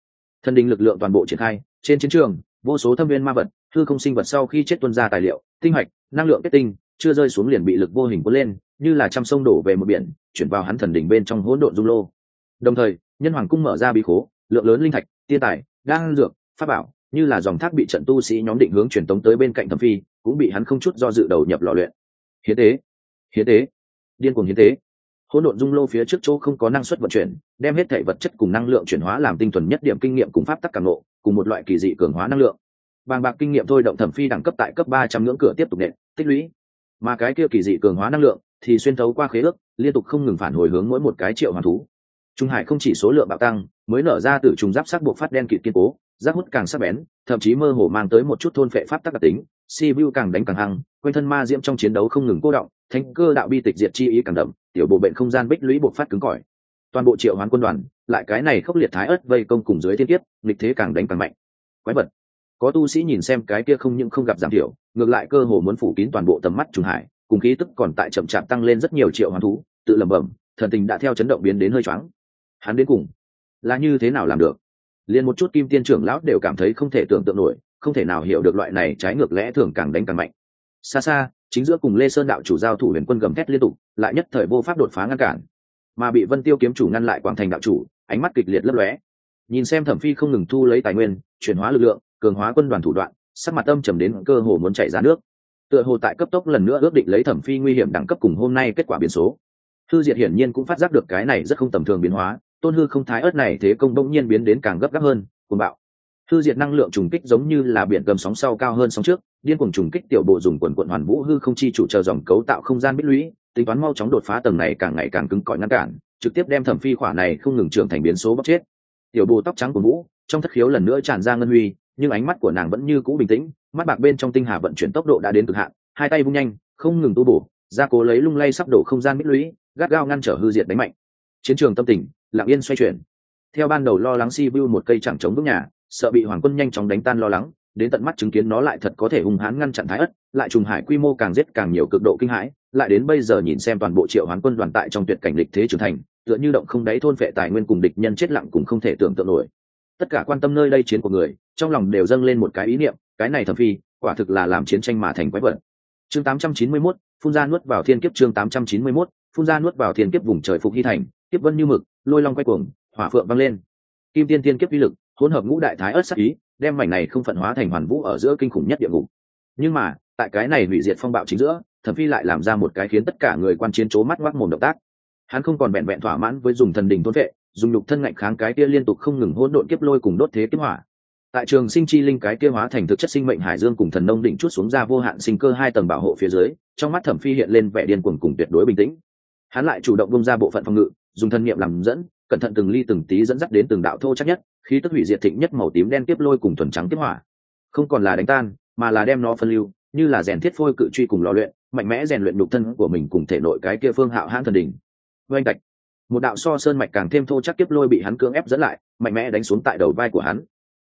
Thần đình lực lượng toàn bộ triển khai, trên chiến trường, vô số thâm viên ma vật, hư không sinh vật sau khi chết tuân ra tài liệu, tinh hoạch, năng lượng kết tinh, chưa rơi xuống liền bị lực vô hình cuốn lên, như là trăm sông đổ về một biển, chuyển vào hắn thần đỉnh bên trong hỗn độn dung lô. Đồng thời, nhân hoàng cung mở ra bí khố, lượng lớn linh thạch, tiên tài, đan dược, pháp bảo như là dòng thác bị trận tu sĩ nhóm định hướng truyền tống tới bên cạnh thẩm phi, cũng bị hắn không chút do dự đầu nhập lò luyện. Hiến tế hiến tế, điên cuồng hiến tế. Hỗn độn dung lô phía trước chỗ không có năng suất vận chuyển, đem hết thể vật chất cùng năng lượng chuyển hóa làm tinh thuần nhất điểm kinh nghiệm cùng pháp tắc càng lộ, cùng một loại kỳ dị cường hóa năng lượng. Bàng bạc kinh nghiệm thôi động thẩm phi đẳng cấp tại cấp ba trăm ngưỡng cửa tiếp tục nện, tích lũy. Mà cái kia kỳ dị cường hóa năng lượng thì xuyên thấu qua khế ước, liên tục không ngừng phản hồi hướng mỗi một cái triệu hoàn thú. Trung hải không chỉ số lượng bạo tăng, mới nở ra từ trùng giáp sắc buộc phát đen kịt kiên cố giáp hút càng sắc bén, thậm chí mơ hồ mang tới một chút thôn phệ pháp tắc đặc tính, si vu càng đánh càng hăng, quanh thân ma diễm trong chiến đấu không ngừng cô động, thánh cơ đạo bi tịch diệt chi ý càng đậm, tiểu bộ bệnh không gian bích lũy buộc phát cứng cỏi. Toàn bộ triệu hoán quân đoàn, lại cái này khốc liệt thái ớt vây công cùng dưới thiên kiếp, nghịch thế càng đánh càng mạnh. Quái vật. Có tu sĩ nhìn xem cái kia không những không gặp giảm thiểu, ngược lại cơ hồ muốn phủ kín toàn bộ tầm mắt trùng hải, cùng khí tức còn tại chậm chạp tăng lên rất nhiều triệu hoán thú, tự lẩm bẩm, thần tình đã theo chấn động biến đến hơi choáng. Hắn đến cùng là như thế nào làm được? Liền một chút kim tiên trưởng lão đều cảm thấy không thể tưởng tượng nổi, không thể nào hiểu được loại này trái ngược lẽ thường càng đánh càng mạnh. Xa xa, chính giữa cùng lê sơn đạo chủ giao thủ huyền quân gầm thét liên tục, lại nhất thời vô pháp đột phá ngăn cản. Mà bị vân tiêu kiếm chủ ngăn lại quảng thành đạo chủ, ánh mắt kịch liệt lấp lóe. Nhìn xem thẩm phi không ngừng thu lấy tài nguyên, chuyển hóa lực lượng, cường hóa quân đoàn thủ đoạn, sắc mặt âm trầm đến cơ hồ muốn chạy ra nước. Tựa hồ tại cấp tốc lần nữa ước định lấy thẩm phi nguy hiểm đẳng cấp cùng hôm nay kết quả biến số. Thư diệt hiển nhiên cũng phát giác được cái này rất không tầm thường biến hóa tôn hư không thái ớt này thế công bỗng nhiên biến đến càng gấp gáp hơn, cuồng bạo. Hư diệt năng lượng trùng kích giống như là biển cầm sóng sau cao hơn sóng trước, điên cuồng trùng kích tiểu bộ dùng quần quận hoàn vũ hư không chi chủ chờ dòng cấu tạo không gian bích lũy, tính toán mau chóng đột phá tầng này càng ngày càng cứng cỏi ngăn cản, trực tiếp đem thẩm phi khỏa này không ngừng trưởng thành biến số bóc chết. Tiểu bộ tóc trắng của vũ, trong thất khiếu lần nữa tràn ra ngân huy, nhưng ánh mắt của nàng vẫn như cũ bình tĩnh, mắt bạc bên trong tinh hà vận chuyển tốc độ đã đến cực hạn, hai tay vung nhanh, không ngừng tu bổ ra cố lấy lung lay sắp đổ không gian bích lũy, gắt gao ngăn trở hư diệt đánh mạnh chiến trường tâm tình lặng yên xoay chuyển. Theo ban đầu lo lắng si vu một cây chẳng chống bước nhà sợ bị hoàng quân nhanh chóng đánh tan lo lắng đến tận mắt chứng kiến nó lại thật có thể hung hãn ngăn chặn thái ất lại trùng hải quy mô càng giết càng nhiều cực độ kinh hãi lại đến bây giờ nhìn xem toàn bộ triệu hoán quân đoàn tại trong tuyệt cảnh lịch thế trưởng thành tựa như động không đáy thôn vệ tài nguyên cùng địch nhân chết lặng cũng không thể tưởng tượng nổi. Tất cả quan tâm nơi đây chiến của người trong lòng đều dâng lên một cái ý niệm cái này thầm phi quả thực là làm chiến tranh mà thành quái vật. Chương 891, phun ra nuốt vào thiên kiếp chương 891, phun ra nuốt vào thiên kiếp vùng trời phục hy thành kiếp vân như mực, lôi long quay cuồng, hỏa phượng văng lên. Kim tiên tiên kiếp uy lực, hỗn hợp ngũ đại thái ớt sắc ý, đem mảnh này không phận hóa thành hoàn vũ ở giữa kinh khủng nhất địa ngục. Nhưng mà, tại cái này hủy diệt phong bạo chính giữa, thẩm phi lại làm ra một cái khiến tất cả người quan chiến chố mắt ngoác mồm động tác. Hắn không còn vẹn vẹn thỏa mãn với dùng thần đình thôn vệ, dùng lục thân ngạnh kháng cái kia liên tục không ngừng hỗn độn kiếp lôi cùng đốt thế kiếp hỏa. Tại trường sinh chi linh cái kia hóa thành thực chất sinh mệnh hải dương cùng thần nông định chút xuống ra vô hạn sinh cơ hai tầng bảo hộ phía dưới, trong mắt thẩm phi hiện lên vẻ điên cuồng cùng tuyệt đối bình tĩnh. Hắn lại chủ động bông ra bộ phận phòng ngự dùng thân nghiệm làm dẫn, cẩn thận từng ly từng tí dẫn dắt đến từng đạo thô chắc nhất khi tức hủy diệt thịnh nhất màu tím đen tiếp lôi cùng thuần trắng tiếp hỏa. Không còn là đánh tan, mà là đem nó phân lưu, như là rèn thiết phôi cự truy cùng lò luyện, mạnh mẽ rèn luyện đục thân của mình cùng thể nội cái kia phương hạo hãn thần đỉnh. Oanh tạch. Một đạo so sơn mạch càng thêm thô chắc tiếp lôi bị hắn cưỡng ép dẫn lại, mạnh mẽ đánh xuống tại đầu vai của hắn.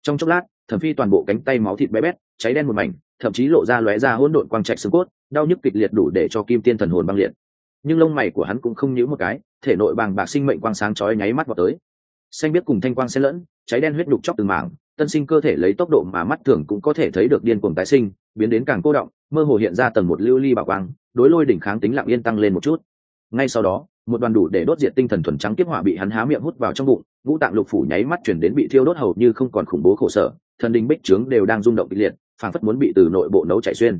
Trong chốc lát, thẩm phi toàn bộ cánh tay máu thịt bé bét, cháy đen một mảnh, thậm chí lộ ra lóe ra hỗn độn quang trạch xương cốt, đau nhức kịch liệt đủ để cho kim tiên thần hồn băng liệt. Nhưng lông mày của hắn cũng không nhíu một cái thể nội bàng bạc sinh mệnh quang sáng chói nháy mắt vào tới. Xanh biết cùng thanh quang xen lẫn, cháy đen huyết đục chóc từng mảng, tân sinh cơ thể lấy tốc độ mà mắt thường cũng có thể thấy được điên cuồng tái sinh, biến đến càng cô động, mơ hồ hiện ra tầng một lưu ly bảo quang, đối lôi đỉnh kháng tính lặng yên tăng lên một chút. Ngay sau đó, một đoàn đủ để đốt diệt tinh thần thuần trắng kiếp hỏa bị hắn há miệng hút vào trong bụng, ngũ tạng lục phủ nháy mắt chuyển đến bị thiêu đốt hầu như không còn khủng bố khổ sở, thần đình bích trướng đều đang rung động kịch liệt, phảng phất muốn bị từ nội bộ nấu chảy xuyên.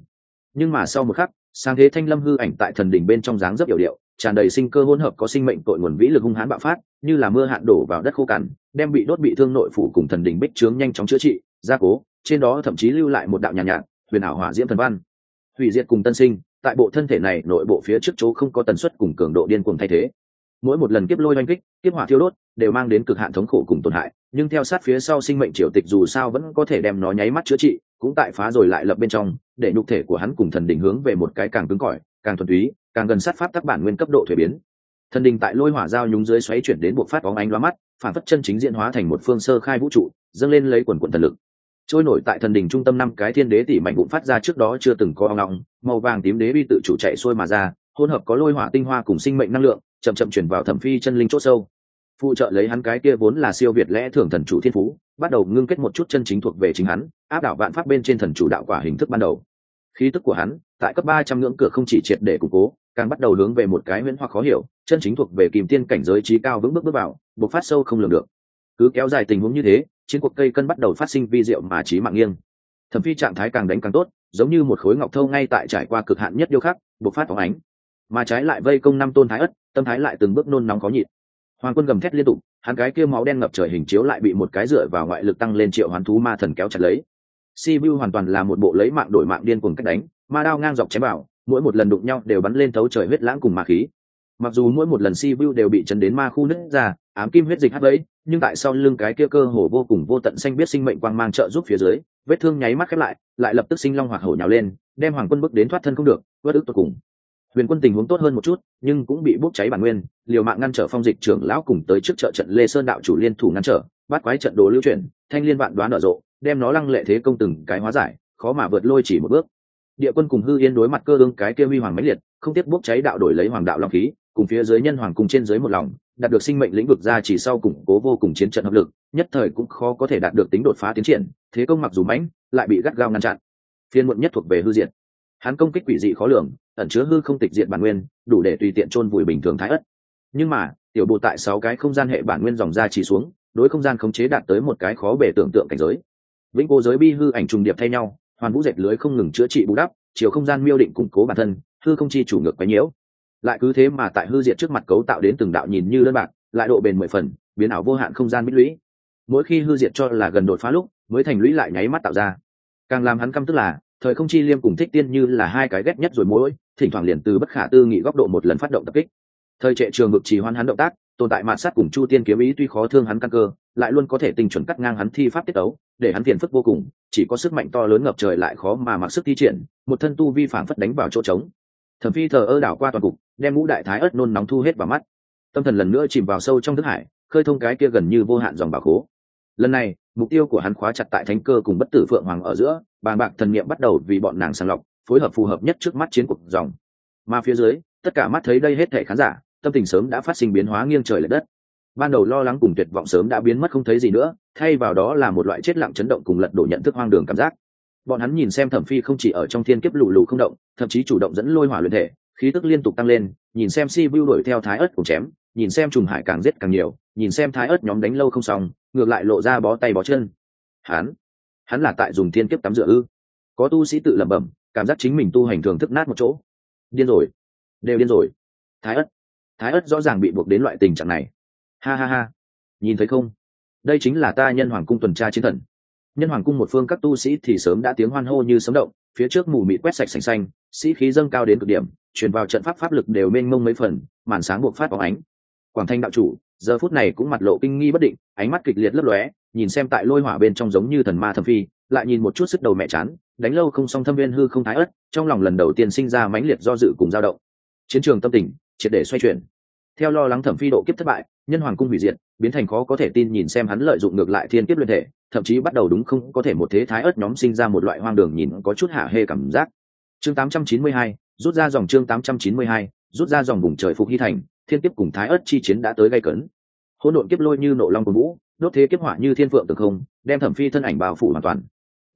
Nhưng mà sau một khắc sang thế thanh lâm hư ảnh tại thần đình bên trong dáng rất hiểu điệu tràn đầy sinh cơ hỗn hợp có sinh mệnh tội nguồn vĩ lực hung hãn bạo phát như là mưa hạn đổ vào đất khô cằn đem bị đốt bị thương nội phủ cùng thần đình bích trướng nhanh chóng chữa trị gia cố trên đó thậm chí lưu lại một đạo nhàn nhạt, nhạt huyền ảo hỏa diễm thần văn. Hủy diệt cùng tân sinh tại bộ thân thể này nội bộ phía trước chỗ không có tần suất cùng cường độ điên cuồng thay thế. Mỗi một lần kiếp lôi oanh kích kiếp hỏa thiêu đốt đều mang đến cực hạn thống khổ cùng tổn hại nhưng theo sát phía sau sinh mệnh triều tịch dù sao vẫn có thể đem nó nháy mắt chữa trị cũng tại phá rồi lại lập bên trong để nhục thể của hắn cùng thần đình hướng về một cái càng cứng cỏi càng thuần túy càng gần sát pháp tắc bản nguyên cấp độ thuế biến. Thần đình tại lôi hỏa giao nhúng dưới xoáy chuyển đến buộc phát bóng ánh loa mắt, phản phất chân chính diễn hóa thành một phương sơ khai vũ trụ, dâng lên lấy quần quần thần lực. Trôi nổi tại thần đình trung tâm năm cái thiên đế tỷ mạnh bụng phát ra trước đó chưa từng có ong ong, màu vàng tím đế bi tự chủ chạy xuôi mà ra, hỗn hợp có lôi hỏa tinh hoa cùng sinh mệnh năng lượng, chậm chậm chuyển vào thẩm phi chân linh chỗ sâu. Phụ trợ lấy hắn cái kia vốn là siêu việt lẽ thường thần chủ thiên phú, bắt đầu ngưng kết một chút chân chính thuộc về chính hắn, áp đảo vạn pháp bên trên thần chủ đạo quả hình thức ban đầu. Khí tức của hắn, tại cấp ba trăm ngưỡng cửa không chỉ triệt để củng cố càng bắt đầu hướng về một cái huyễn hoặc khó hiểu, chân chính thuộc về kìm tiên cảnh giới trí cao vững bước bước vào, bộc phát sâu không lường được. Cứ kéo dài tình huống như thế, chiến cuộc cây cân bắt đầu phát sinh vi diệu mà trí mạng nghiêng. Thẩm phi trạng thái càng đánh càng tốt, giống như một khối ngọc thâu ngay tại trải qua cực hạn nhất điêu khắc, bộc phát phóng ánh. Mà trái lại vây công năm tôn thái ất, tâm thái lại từng bước nôn nóng khó nhịn. Hoàng quân gầm thét liên tục, hắn cái kia máu đen ngập trời hình chiếu lại bị một cái dựa vào ngoại lực tăng lên triệu hoán thú ma thần kéo chặt lấy. Si vu hoàn toàn là một bộ lấy mạng đổi mạng điên cuồng cách đánh, ma đao ngang dọc chém vào mỗi một lần đụng nhau đều bắn lên thấu trời huyết lãng cùng ma khí. Mặc dù mỗi một lần si vu đều bị chấn đến ma khu nứt ra, ám kim huyết dịch hắt bẫy nhưng tại sau lưng cái kia cơ hồ vô cùng vô tận xanh biết sinh mệnh quang mang trợ giúp phía dưới, vết thương nháy mắt khép lại lại lập tức sinh long hoặc hổ nhào lên, đem hoàng quân bước đến thoát thân không được, vớt ức tột cùng. Huyền quân tình huống tốt hơn một chút, nhưng cũng bị bốc cháy bản nguyên, liều mạng ngăn trở phong dịch trưởng lão cùng tới trước trợ trận lê sơn đạo chủ liên thủ ngăn trở, bắt quái trận đồ lưu chuyển, thanh liên vạn đoán nở rộ, đem nó lăng lệ thế công từng cái hóa giải, khó mà vượt lôi chỉ một bước địa quân cùng hư yên đối mặt cơ ương cái kia huy hoàng mãnh liệt, không tiếc bốc cháy đạo đổi lấy hoàng đạo long khí, cùng phía dưới nhân hoàng cùng trên dưới một lòng, đạt được sinh mệnh lĩnh vực ra chỉ sau củng cố vô cùng chiến trận hợp lực, nhất thời cũng khó có thể đạt được tính đột phá tiến triển, thế công mặc dù mãnh, lại bị gắt gao ngăn chặn. Phiên muộn nhất thuộc về hư diện hắn công kích quỷ dị khó lường, ẩn chứa hư không tịch diện bản nguyên, đủ để tùy tiện chôn vùi bình thường thái ất. Nhưng mà, tiểu bộ tại sáu cái không gian hệ bản nguyên dòng ra chỉ xuống, đối không gian khống chế đạt tới một cái khó bể tưởng tượng cảnh giới. Vĩnh cố giới bi hư ảnh trùng điệp thay nhau hoàn vũ dệt lưới không ngừng chữa trị bù đắp, chiều không gian miêu định củng cố bản thân, hư không chi chủ ngược quấy nhiễu. Lại cứ thế mà tại hư diệt trước mặt cấu tạo đến từng đạo nhìn như đơn bạc, lại độ bền mười phần, biến ảo vô hạn không gian bích lũy. Mỗi khi hư diệt cho là gần đột phá lúc, mới thành lũy lại nháy mắt tạo ra. Càng làm hắn căm tức là, thời không chi liêm cùng thích tiên như là hai cái ghét nhất rồi mỗi thỉnh thoảng liền từ bất khả tư nghị góc độ một lần phát động tập kích. Thời trệ trường ngực trì hoan hắn động tác tồn tại mạt sát cùng chu tiên kiếm ý tuy khó thương hắn căn cơ, lại luôn có thể tình chuẩn cắt ngang hắn thi pháp tiết tấu, để hắn phiền phức vô cùng, chỉ có sức mạnh to lớn ngập trời lại khó mà mặc sức thi triển, một thân tu vi phản phất đánh vào chỗ trống. Thẩm phi thờ ơ đảo qua toàn cục, đem ngũ đại thái ớt nôn nóng thu hết vào mắt. Tâm thần lần nữa chìm vào sâu trong thức hải, khơi thông cái kia gần như vô hạn dòng bà khố. Lần này, mục tiêu của hắn khóa chặt tại thánh cơ cùng bất tử phượng hoàng ở giữa bàn bạc thần niệm bắt đầu vì bọn nàng sàng lọc, phối hợp phù hợp nhất trước mắt chiến cuộc dòng. Mà phía dưới, tất cả mắt thấy đây hết thể khán giả tâm tình sớm đã phát sinh biến hóa nghiêng trời l ệ đất. Ban đầu lo lắng cùng tuyệt vọng sớm đã biến mất không thấy gì nữa, thay vào đó là một loại chết lặng chấn động cùng lật đổ nhận thức hoang đường cảm giác. Bọn hắn nhìn xem thẩm phi không chỉ ở trong thiên kiếp lù lù không động, thậm chí chủ động dẫn lôi hỏa luyện thể, khí tức liên tục tăng lên, nhìn xem si vu đuổi theo thái ớt cùng chém, nhìn xem trùng hải càng giết càng nhiều, nhìn xem thái ớt nhóm đánh lâu không xong, ngược lại lộ ra bó tay bó chân. Hắn hắn là tại dùng thiên kiếp tắm rửa ư? Có tu sĩ tự lẩm bẩm, cảm giác chính mình tu hành thường thức nát một chỗ. Điên rồi, đều điên rồi. Thái ất thái ất rõ ràng bị buộc đến loại tình trạng này. Ha ha ha. Nhìn thấy không? Đây chính là ta nhân hoàng cung tuần tra chiến thần. Nhân hoàng cung một phương các tu sĩ thì sớm đã tiếng hoan hô như sấm động, phía trước mù mịt quét sạch sành xanh, sĩ khí dâng cao đến cực điểm, truyền vào trận pháp pháp lực đều mênh mông mấy phần, màn sáng buộc phát bóng ánh. Quảng thanh đạo chủ, giờ phút này cũng mặt lộ kinh nghi bất định, ánh mắt kịch liệt lấp lóe, nhìn xem tại lôi hỏa bên trong giống như thần ma thầm phi, lại nhìn một chút sức đầu mẹ chán, đánh lâu không xong thâm viên hư không thái ớt, trong lòng lần đầu tiên sinh ra mãnh liệt do dự cùng dao động. Chiến trường tâm tình triệt để xoay chuyển. Theo lo lắng thẩm phi độ kiếp thất bại nhân hoàng cung hủy diệt biến thành khó có thể tin nhìn xem hắn lợi dụng ngược lại thiên kiếp luyện thể thậm chí bắt đầu đúng không có thể một thế thái ớt nhóm sinh ra một loại hoang đường nhìn có chút hạ hê cảm giác. Chương 892, rút ra dòng chương 892, rút ra dòng vùng trời phục hy thành thiên kiếp cùng thái ớt chi chiến đã tới gây cấn. Hỗn độn kiếp lôi như nộ long của vũ đốt thế kiếp hỏa như thiên phượng từ không đem thẩm phi thân ảnh bao phủ hoàn toàn.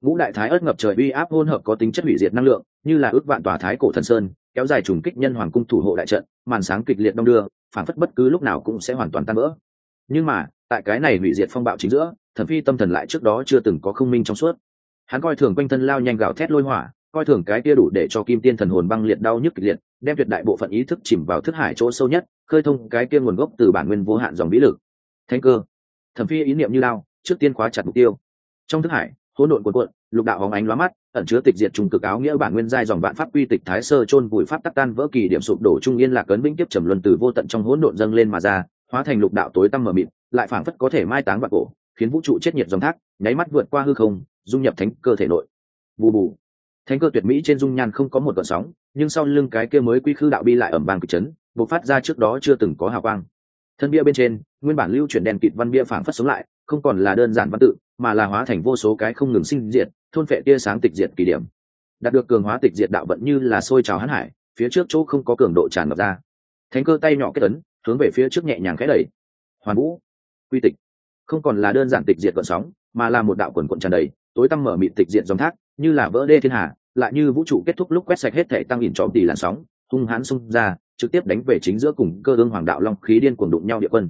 Ngũ đại thái ớt ngập trời uy áp hôn hợp có tính chất hủy diệt năng lượng như là ước vạn tòa thái cổ thần sơn kéo dài trùng kích nhân hoàng cung thủ hộ đại trận, màn sáng kịch liệt đông đưa, phản phất bất cứ lúc nào cũng sẽ hoàn toàn tan vỡ. Nhưng mà, tại cái này hủy diệt phong bạo chính giữa thẩm phi tâm thần lại trước đó chưa từng có không minh trong suốt. Hắn coi thường quanh thân lao nhanh gạo thét lôi hỏa, coi thường cái kia đủ để cho kim tiên thần hồn băng liệt đau nhức kịch liệt, đem tuyệt đại bộ phận ý thức chìm vào thức hải chỗ sâu nhất, khơi thông cái kia nguồn gốc từ bản nguyên vô hạn dòng vĩ lực. Thanh cơ. Thẩm phi ý niệm như lao trước tiên khóa chặt mục tiêu. Trong thức hải, hỗn độn cuộn cuộn, lục đạo hóng ánh lóa mắt ẩn chứa tịch diệt trùng cực áo nghĩa bản nguyên giai dòng vạn pháp quy tịch thái sơ chôn vùi pháp tắc tan vỡ kỳ điểm sụp đổ trung yên lạc cấn vĩnh tiếp trầm luân từ vô tận trong hỗn độn dâng lên mà ra, hóa thành lục đạo tối tăm mờ mịt, lại phảng phất có thể mai táng vạn cổ, khiến vũ trụ chết nhiệt dòng thác, nháy mắt vượt qua hư không, dung nhập thánh cơ thể nội. Bù bù. Thánh cơ tuyệt mỹ trên dung nhan không có một gợn sóng, nhưng sau lưng cái kia mới quy khư đạo bi lại ẩm vàng cực chấn, bộc phát ra trước đó chưa từng có hào quang. Thân bia bên trên, nguyên bản lưu chuyển đèn kịt văn bia phảng phất sống lại, không còn là đơn giản văn tự, mà là hóa thành vô số cái không ngừng sinh diệt thôn phệ tia sáng tịch diệt kỳ điểm. Đạt được cường hóa tịch diệt đạo vận như là sôi trào hãn hải, phía trước chỗ không có cường độ tràn ngập ra. Thánh cơ tay nhỏ kết ấn, hướng về phía trước nhẹ nhàng khẽ đẩy. Hoàn vũ. Quy tịch. Không còn là đơn giản tịch diệt gợn sóng, mà là một đạo quần quận tràn đầy, tối tăm mở mịt tịch diệt dòng thác, như là vỡ đê thiên hà, lại như vũ trụ kết thúc lúc quét sạch hết thể tăng ỉn trọm tỷ làn sóng, hung hãn xung ra, trực tiếp đánh về chính giữa cùng cơ ương hoàng đạo long khí điên cuồng đụng nhau địa quân.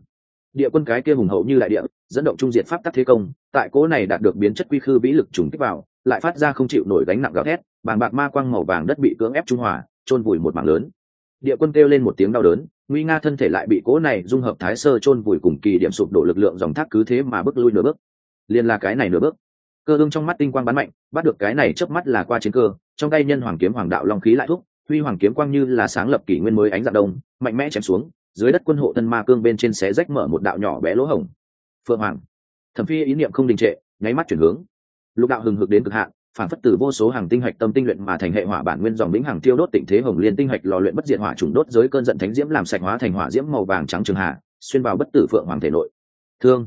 Địa quân cái kia hùng hậu như đại địa, dẫn động trung diệt pháp tắc thế công, tại cố này đạt được biến chất quy khư vĩ lực trùng kích vào lại phát ra không chịu nổi gánh nặng gào thét, bàng bạc ma quang màu vàng đất bị cưỡng ép trung hòa, chôn vùi một mảng lớn. Địa quân kêu lên một tiếng đau đớn, nguy nga thân thể lại bị cỗ này dung hợp thái sơ chôn vùi cùng kỳ điểm sụp đổ lực lượng dòng thác cứ thế mà bước lui nửa bước. Liền là cái này nửa bước. Cơ ương trong mắt tinh quang bắn mạnh, bắt được cái này chớp mắt là qua chiến cơ, trong tay nhân hoàng kiếm hoàng đạo long khí lại thúc, huy hoàng kiếm quang như là sáng lập kỷ nguyên mới ánh dạng đông, mạnh mẽ chém xuống, dưới đất quân hộ thân ma cương bên trên xé rách mở một đạo nhỏ bé lỗ hổng. Phượng hoàng, thẩm phi ý niệm không đình trệ, nháy mắt chuyển hướng lục đạo hừng hực đến cực hạn, phản phất từ vô số hàng tinh hạch tâm tinh luyện mà thành hệ hỏa bản nguyên dòng lĩnh hàng tiêu đốt tịnh thế hồng liên tinh hạch lò luyện bất diệt hỏa trùng đốt giới cơn giận thánh diễm làm sạch hóa thành hỏa diễm màu vàng trắng trường hạ, xuyên vào bất tử phượng hoàng thể nội. Thương.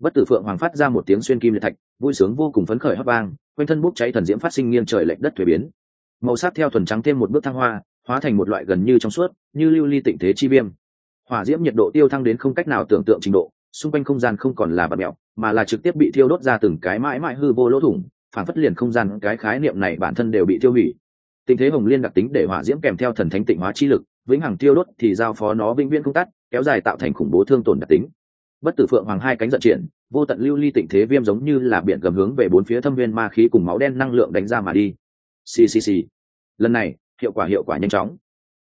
Bất tử phượng hoàng phát ra một tiếng xuyên kim liệt thạch, vui sướng vô cùng phấn khởi hấp vang, quanh thân bốc cháy thần diễm phát sinh nghiêng trời lệch đất thuế biến. Màu sắc theo thuần trắng thêm một bước thăng hoa, hóa thành một loại gần như trong suốt, như lưu ly tịnh thế chi viêm. Hỏa diễm nhiệt độ tiêu thăng đến không cách nào tưởng tượng trình độ, xung quanh không gian không còn là bạt mẹo mà là trực tiếp bị thiêu đốt ra từng cái mãi mãi hư vô lỗ thủng, phản phất liền không gian cái khái niệm này bản thân đều bị tiêu hủy. Tình thế hồng liên đặc tính để hỏa diễm kèm theo thần thánh tịnh hóa chi lực, vĩnh hằng tiêu đốt thì giao phó nó vĩnh viễn không tắt, kéo dài tạo thành khủng bố thương tổn đặc tính. Bất tử phượng hoàng hai cánh giận triển, vô tận lưu ly tịnh thế viêm giống như là biển gầm hướng về bốn phía thâm viên ma khí cùng máu đen năng lượng đánh ra mà đi. Ccc lần này, hiệu quả hiệu quả nhanh chóng.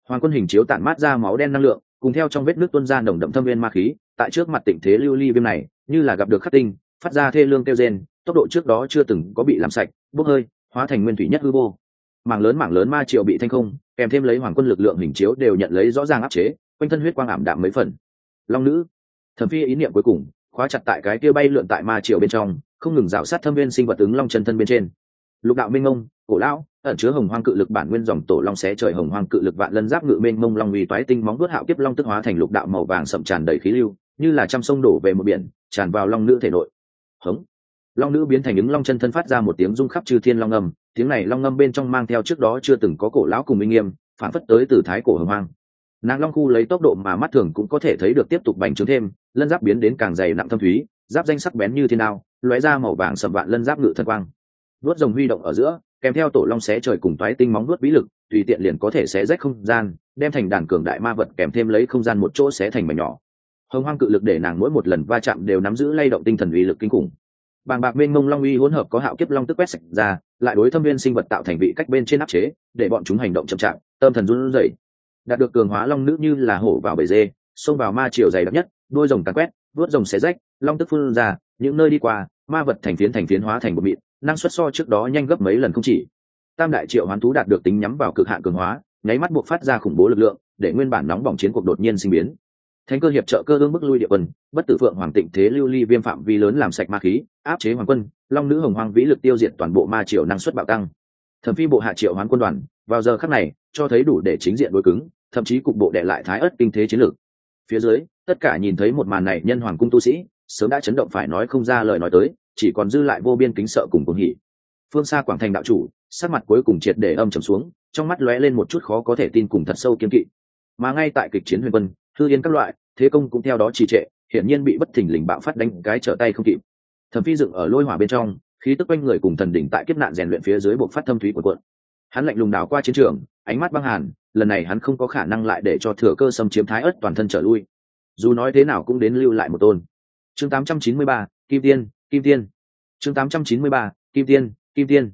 Hoàng quân hình chiếu tản mát ra máu đen năng lượng, cùng theo trong vết nước tuôn ra nồng đậm thâm viên ma khí, tại trước mặt tịnh thế lưu ly viêm này như là gặp được khắc tinh, phát ra thê lương kêu gen tốc độ trước đó chưa từng có bị làm sạch, bốc hơi, hóa thành nguyên thủy nhất hư vô. Mảng lớn mảng lớn ma triệu bị thanh không, kèm thêm lấy hoàng quân lực lượng hình chiếu đều nhận lấy rõ ràng áp chế, quanh thân huyết quang ảm đạm mấy phần. Long nữ, thẩm phi ý niệm cuối cùng, khóa chặt tại cái kia bay lượn tại ma triều bên trong, không ngừng rào sát thâm viên sinh vật ứng long chân thân bên trên. Lục đạo minh ông cổ lão, ẩn chứa hồng hoang cự lực bản nguyên dòng tổ long xé trời hồng hoang cự lực vạn lân giáp ngự mênh mông long uy toái tinh móng vuốt hạo kiếp long tức hóa thành lục đạo màu vàng sậm tràn đầy khí lưu như là trăm sông đổ về một biển, tràn vào long nữ thể nội. Hống. Long nữ biến thành ứng long chân thân phát ra một tiếng rung khắp chư thiên long âm, tiếng này long âm bên trong mang theo trước đó chưa từng có cổ lão cùng minh nghiêm, phản phất tới từ thái cổ hồng hoang. Nàng long khu lấy tốc độ mà mắt thường cũng có thể thấy được tiếp tục bành trướng thêm, lân giáp biến đến càng dày nặng thâm thúy, giáp danh sắc bén như thiên nào lóe ra màu vàng sầm vạn lân giáp ngự thần quang. Vuốt rồng huy động ở giữa, kèm theo tổ long xé trời cùng toái tinh móng vuốt vĩ lực, tùy tiện liền có thể xé rách không gian, đem thành đàn cường đại ma vật kèm thêm lấy không gian một chỗ xé thành mảnh nhỏ hồng hoang cự lực để nàng mỗi một lần va chạm đều nắm giữ lay động tinh thần uy lực kinh khủng. Bàng bạc mênh mông long uy hỗn hợp có hạo kiếp long tức quét sạch ra, lại đối thâm viên sinh vật tạo thành vị cách bên trên áp chế, để bọn chúng hành động chậm chạp, tâm thần run rẩy. Đạt được cường hóa long nữ như là hổ vào bể dê, xông vào ma triều dày đặc nhất, đôi rồng càn quét vớt rồng xé rách, long tức phun ra, những nơi đi qua, ma vật thành phiến thành phiến hóa thành một mịn, năng suất so trước đó nhanh gấp mấy lần không chỉ. Tam đại triệu hoán thú đạt được tính nhắm vào cực hạn cường hóa, nháy mắt buộc phát ra khủng bố lực lượng, để nguyên bản nóng bỏng chiến cuộc đột nhiên sinh biến thánh cơ hiệp trợ cơ ương bức lui địa quân, bất tử phượng hoàng tịnh thế lưu ly viêm phạm vi lớn làm sạch ma khí, áp chế hoàng quân, long nữ hồng hoàng vĩ lực tiêu diệt toàn bộ ma triều năng suất bạo tăng. Thẩm phi bộ hạ triệu hoán quân đoàn, vào giờ khắc này, cho thấy đủ để chính diện đối cứng, thậm chí cục bộ đệ lại thái ớt kinh thế chiến lược. Phía dưới, tất cả nhìn thấy một màn này nhân hoàng cung tu sĩ, sớm đã chấn động phải nói không ra lời nói tới, chỉ còn dư lại vô biên kính sợ cùng cùng hỉ. Phương xa quảng thành đạo chủ, sắc mặt cuối cùng triệt để âm trầm xuống, trong mắt lóe lên một chút khó có thể tin cùng thật sâu kiên kỵ. Mà ngay tại kịch chiến huyền quân thư yên các loại thế công cũng theo đó trì trệ hiển nhiên bị bất thình lình bạo phát đánh cái trở tay không kịp. Thẩm phi dựng ở lôi hỏa bên trong khí tức quanh người cùng thần đỉnh tại kiếp nạn rèn luyện phía dưới buộc phát thâm thúy của quận hắn lạnh lùng đảo qua chiến trường ánh mắt băng hàn lần này hắn không có khả năng lại để cho thừa cơ xâm chiếm thái ớt toàn thân trở lui. Dù nói thế nào cũng đến lưu lại một tôn. Chương 893, kim tiên kim tiên. Chương 893, kim tiên kim tiên.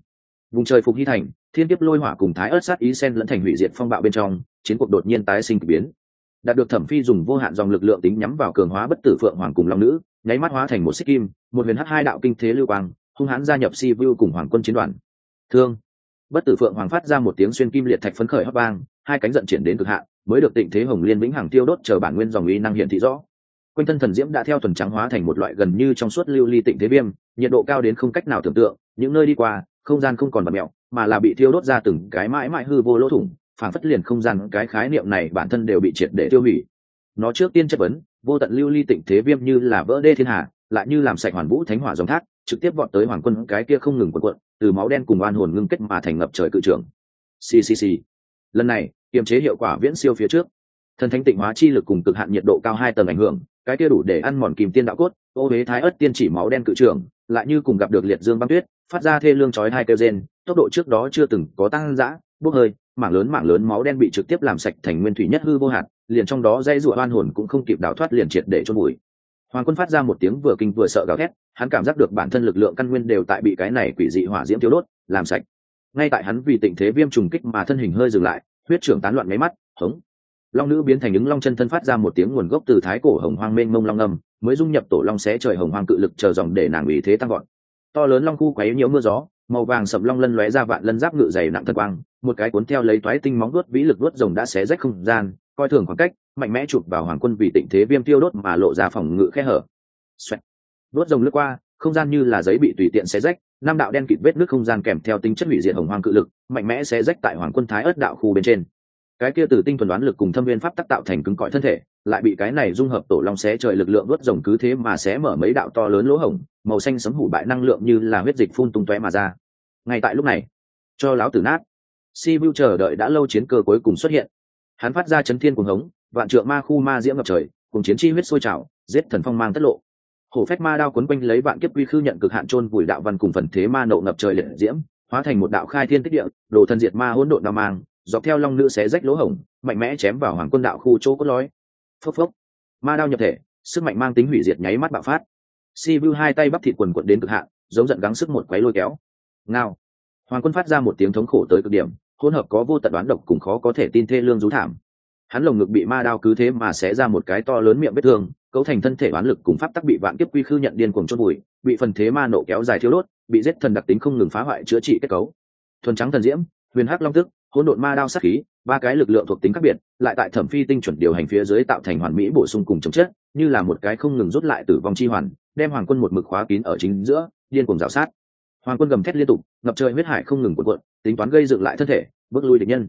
Vùng trời phục hy thành thiên kiếp lôi hỏa cùng thái ớt sát ý sen lẫn thành hủy diệt phong bạo bên trong chiến cuộc đột nhiên tái sinh kỳ biến đạt được thẩm phi dùng vô hạn dòng lực lượng tính nhắm vào cường hóa bất tử phượng hoàng cùng long nữ, nháy mắt hóa thành một xích kim, một huyền hắc hai đạo kinh thế lưu quang, hung hãn gia nhập si vu cùng hoàng quân chiến đoàn. Thương. Bất tử phượng hoàng phát ra một tiếng xuyên kim liệt thạch phấn khởi hấp vang, hai cánh giận triển đến cực hạn, mới được tịnh thế hồng liên vĩnh hằng tiêu đốt chờ bản nguyên dòng uy năng hiện thị rõ. Quanh thân thần diễm đã theo thuần trắng hóa thành một loại gần như trong suốt lưu ly tịnh thế viêm, nhiệt độ cao đến không cách nào tưởng tượng, những nơi đi qua, không gian không còn bật mẹo, mà là bị thiêu đốt ra từng cái mãi mãi hư vô lỗ thủng phản phất liền không gian cái khái niệm này bản thân đều bị triệt để tiêu hủy. Nó trước tiên chất vấn, vô tận lưu ly tịnh thế viêm như là vỡ đê thiên hạ, lại như làm sạch hoàn vũ thánh hỏa dòng thác, trực tiếp vọt tới hoàng quân cái kia không ngừng quần quận từ máu đen cùng oan hồn ngưng kết mà thành ngập trời cự trưởng. Ccc lần này, kiềm chế hiệu quả viễn siêu phía trước. Thần thánh tịnh hóa chi lực cùng cực hạn nhiệt độ cao hai tầng ảnh hưởng, cái kia đủ để ăn mòn kìm tiên đạo cốt, ô huế thái ớt tiên chỉ máu đen cự trưởng, lại như cùng gặp được liệt dương băng tuyết, phát ra thê lương chói hai kêu gen tốc độ trước đó chưa từng có tăng dã, bốc hơi mảng lớn mảng lớn máu đen bị trực tiếp làm sạch thành nguyên thủy nhất hư vô hạt liền trong đó dây rụa oan hồn cũng không kịp đào thoát liền triệt để chôn bụi. Hoàng quân phát ra một tiếng vừa kinh vừa sợ gào thét, hắn cảm giác được bản thân lực lượng căn nguyên đều tại bị cái này quỷ dị hỏa diễm thiếu đốt, làm sạch. Ngay tại hắn vì tình thế viêm trùng kích mà thân hình hơi dừng lại, huyết trưởng tán loạn máy mắt, hống. Long nữ biến thành những long chân thân phát ra một tiếng nguồn gốc từ thái cổ hồng hoang mênh mông long âm, mới dung nhập tổ long xé trời hồng hoang cự lực chờ dòng để nàng ủy thế tăng gọn to lớn long khu quấy nhiễu mưa gió, màu vàng sậm long lân lóe ra vạn lân giáp ngự dày nặng thân quang một cái cuốn theo lấy toái tinh móng đuốt vĩ lực đuốt rồng đã xé rách không gian, coi thường khoảng cách, mạnh mẽ chụp vào hoàng quân vì tịnh thế viêm tiêu đốt mà lộ ra phòng ngự khe hở. Xoẹt. đuốt rồng lướt qua, không gian như là giấy bị tùy tiện xé rách, năm đạo đen kịt vết nước không gian kèm theo tính chất hủy diệt hồng hoang cự lực, mạnh mẽ xé rách tại hoàng quân thái ớt đạo khu bên trên. Cái kia từ tinh thuần đoán lực cùng thâm viên pháp tác tạo thành cứng cỏi thân thể, lại bị cái này dung hợp tổ long xé trời lực lượng đuốt rồng cứ thế mà xé mở mấy đạo to lớn lỗ hổng, màu xanh sấm hủ bại năng lượng như là huyết dịch phun tung tóe mà ra. Ngay tại lúc này, cho lão tử nát si vu chờ đợi đã lâu chiến cơ cuối cùng xuất hiện. Hắn phát ra chấn thiên cuồng hống, vạn trượng ma khu ma diễm ngập trời, cùng chiến chi huyết sôi trào, giết thần phong mang tất lộ. Hổ phách ma đao quấn quanh lấy vạn kiếp quy khư nhận cực hạn chôn vùi đạo văn cùng phần thế ma nộ ngập trời liệt diễm, hóa thành một đạo khai thiên tích địa, đồ thân diệt ma hỗn độn đao mang, dọc theo long nữ xé rách lỗ hổng, mạnh mẽ chém vào hoàng quân đạo khu chỗ cốt lói phốc phốc. Ma đao nhập thể, sức mạnh mang tính hủy diệt nháy mắt bạo phát. Si vu hai tay bắp thịt quần quận đến cực hạn, giống giận gắng sức một quấy lôi kéo. Ngao. Hoàng quân phát ra một tiếng thống khổ tới cực điểm hỗn hợp có vô tận đoán độc cùng khó có thể tin thê lương rú thảm. Hắn lồng ngực bị ma đao cứ thế mà xé ra một cái to lớn miệng vết thương, cấu thành thân thể oán lực cùng pháp tắc bị vạn kiếp quy khư nhận điên cuồng chôn bụi bị phần thế ma nộ kéo dài thiếu đốt, bị giết thần đặc tính không ngừng phá hoại chữa trị kết cấu. Thuần trắng thần diễm, huyền hắc long tức, hỗn độn ma đao sát khí, ba cái lực lượng thuộc tính khác biệt, lại tại thẩm phi tinh chuẩn điều hành phía dưới tạo thành hoàn mỹ bổ sung cùng chống chết như là một cái không ngừng rút lại tử vong chi hoàn, đem hoàng quân một mực khóa kín ở chính giữa, điên cuồng rào sát. Hoàng quân gầm thét liên tục, ngập trời huyết hải không ngừng cuộn cuộn tính toán gây dựng lại thân thể, bước lui địch nhân.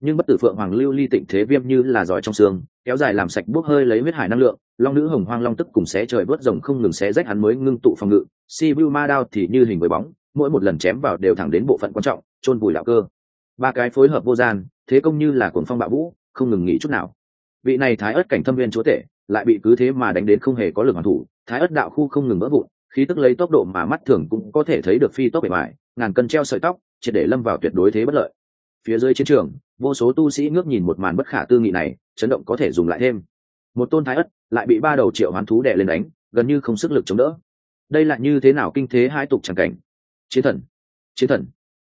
Nhưng bất tử phượng hoàng lưu ly tịnh thế viêm như là giỏi trong xương, kéo dài làm sạch bốc hơi lấy huyết hải năng lượng, long nữ hồng hoang long tức cùng xé trời vớt rồng không ngừng xé rách hắn mới ngưng tụ phòng ngự, si vu ma đao thì như hình với bóng, mỗi một lần chém vào đều thẳng đến bộ phận quan trọng, chôn vùi đạo cơ. Ba cái phối hợp vô gian, thế công như là cuồng phong bạo vũ, không ngừng nghỉ chút nào. Vị này thái ớt cảnh thâm viên chúa tể, lại bị cứ thế mà đánh đến không hề có lực hoàn thủ, thái ớt đạo khu không ngừng vỡ vụn, khí tức lấy tốc độ mà mắt thường cũng có thể thấy được phi tốc bề mại ngàn cân treo sợi tóc chỉ để lâm vào tuyệt đối thế bất lợi. Phía dưới chiến trường, vô số tu sĩ ngước nhìn một màn bất khả tư nghị này, chấn động có thể dùng lại thêm. Một tôn thái ất lại bị ba đầu triệu hoán thú đè lên đánh, gần như không sức lực chống đỡ. Đây là như thế nào kinh thế hai tục chẳng cảnh? Chiến thần chiến thần.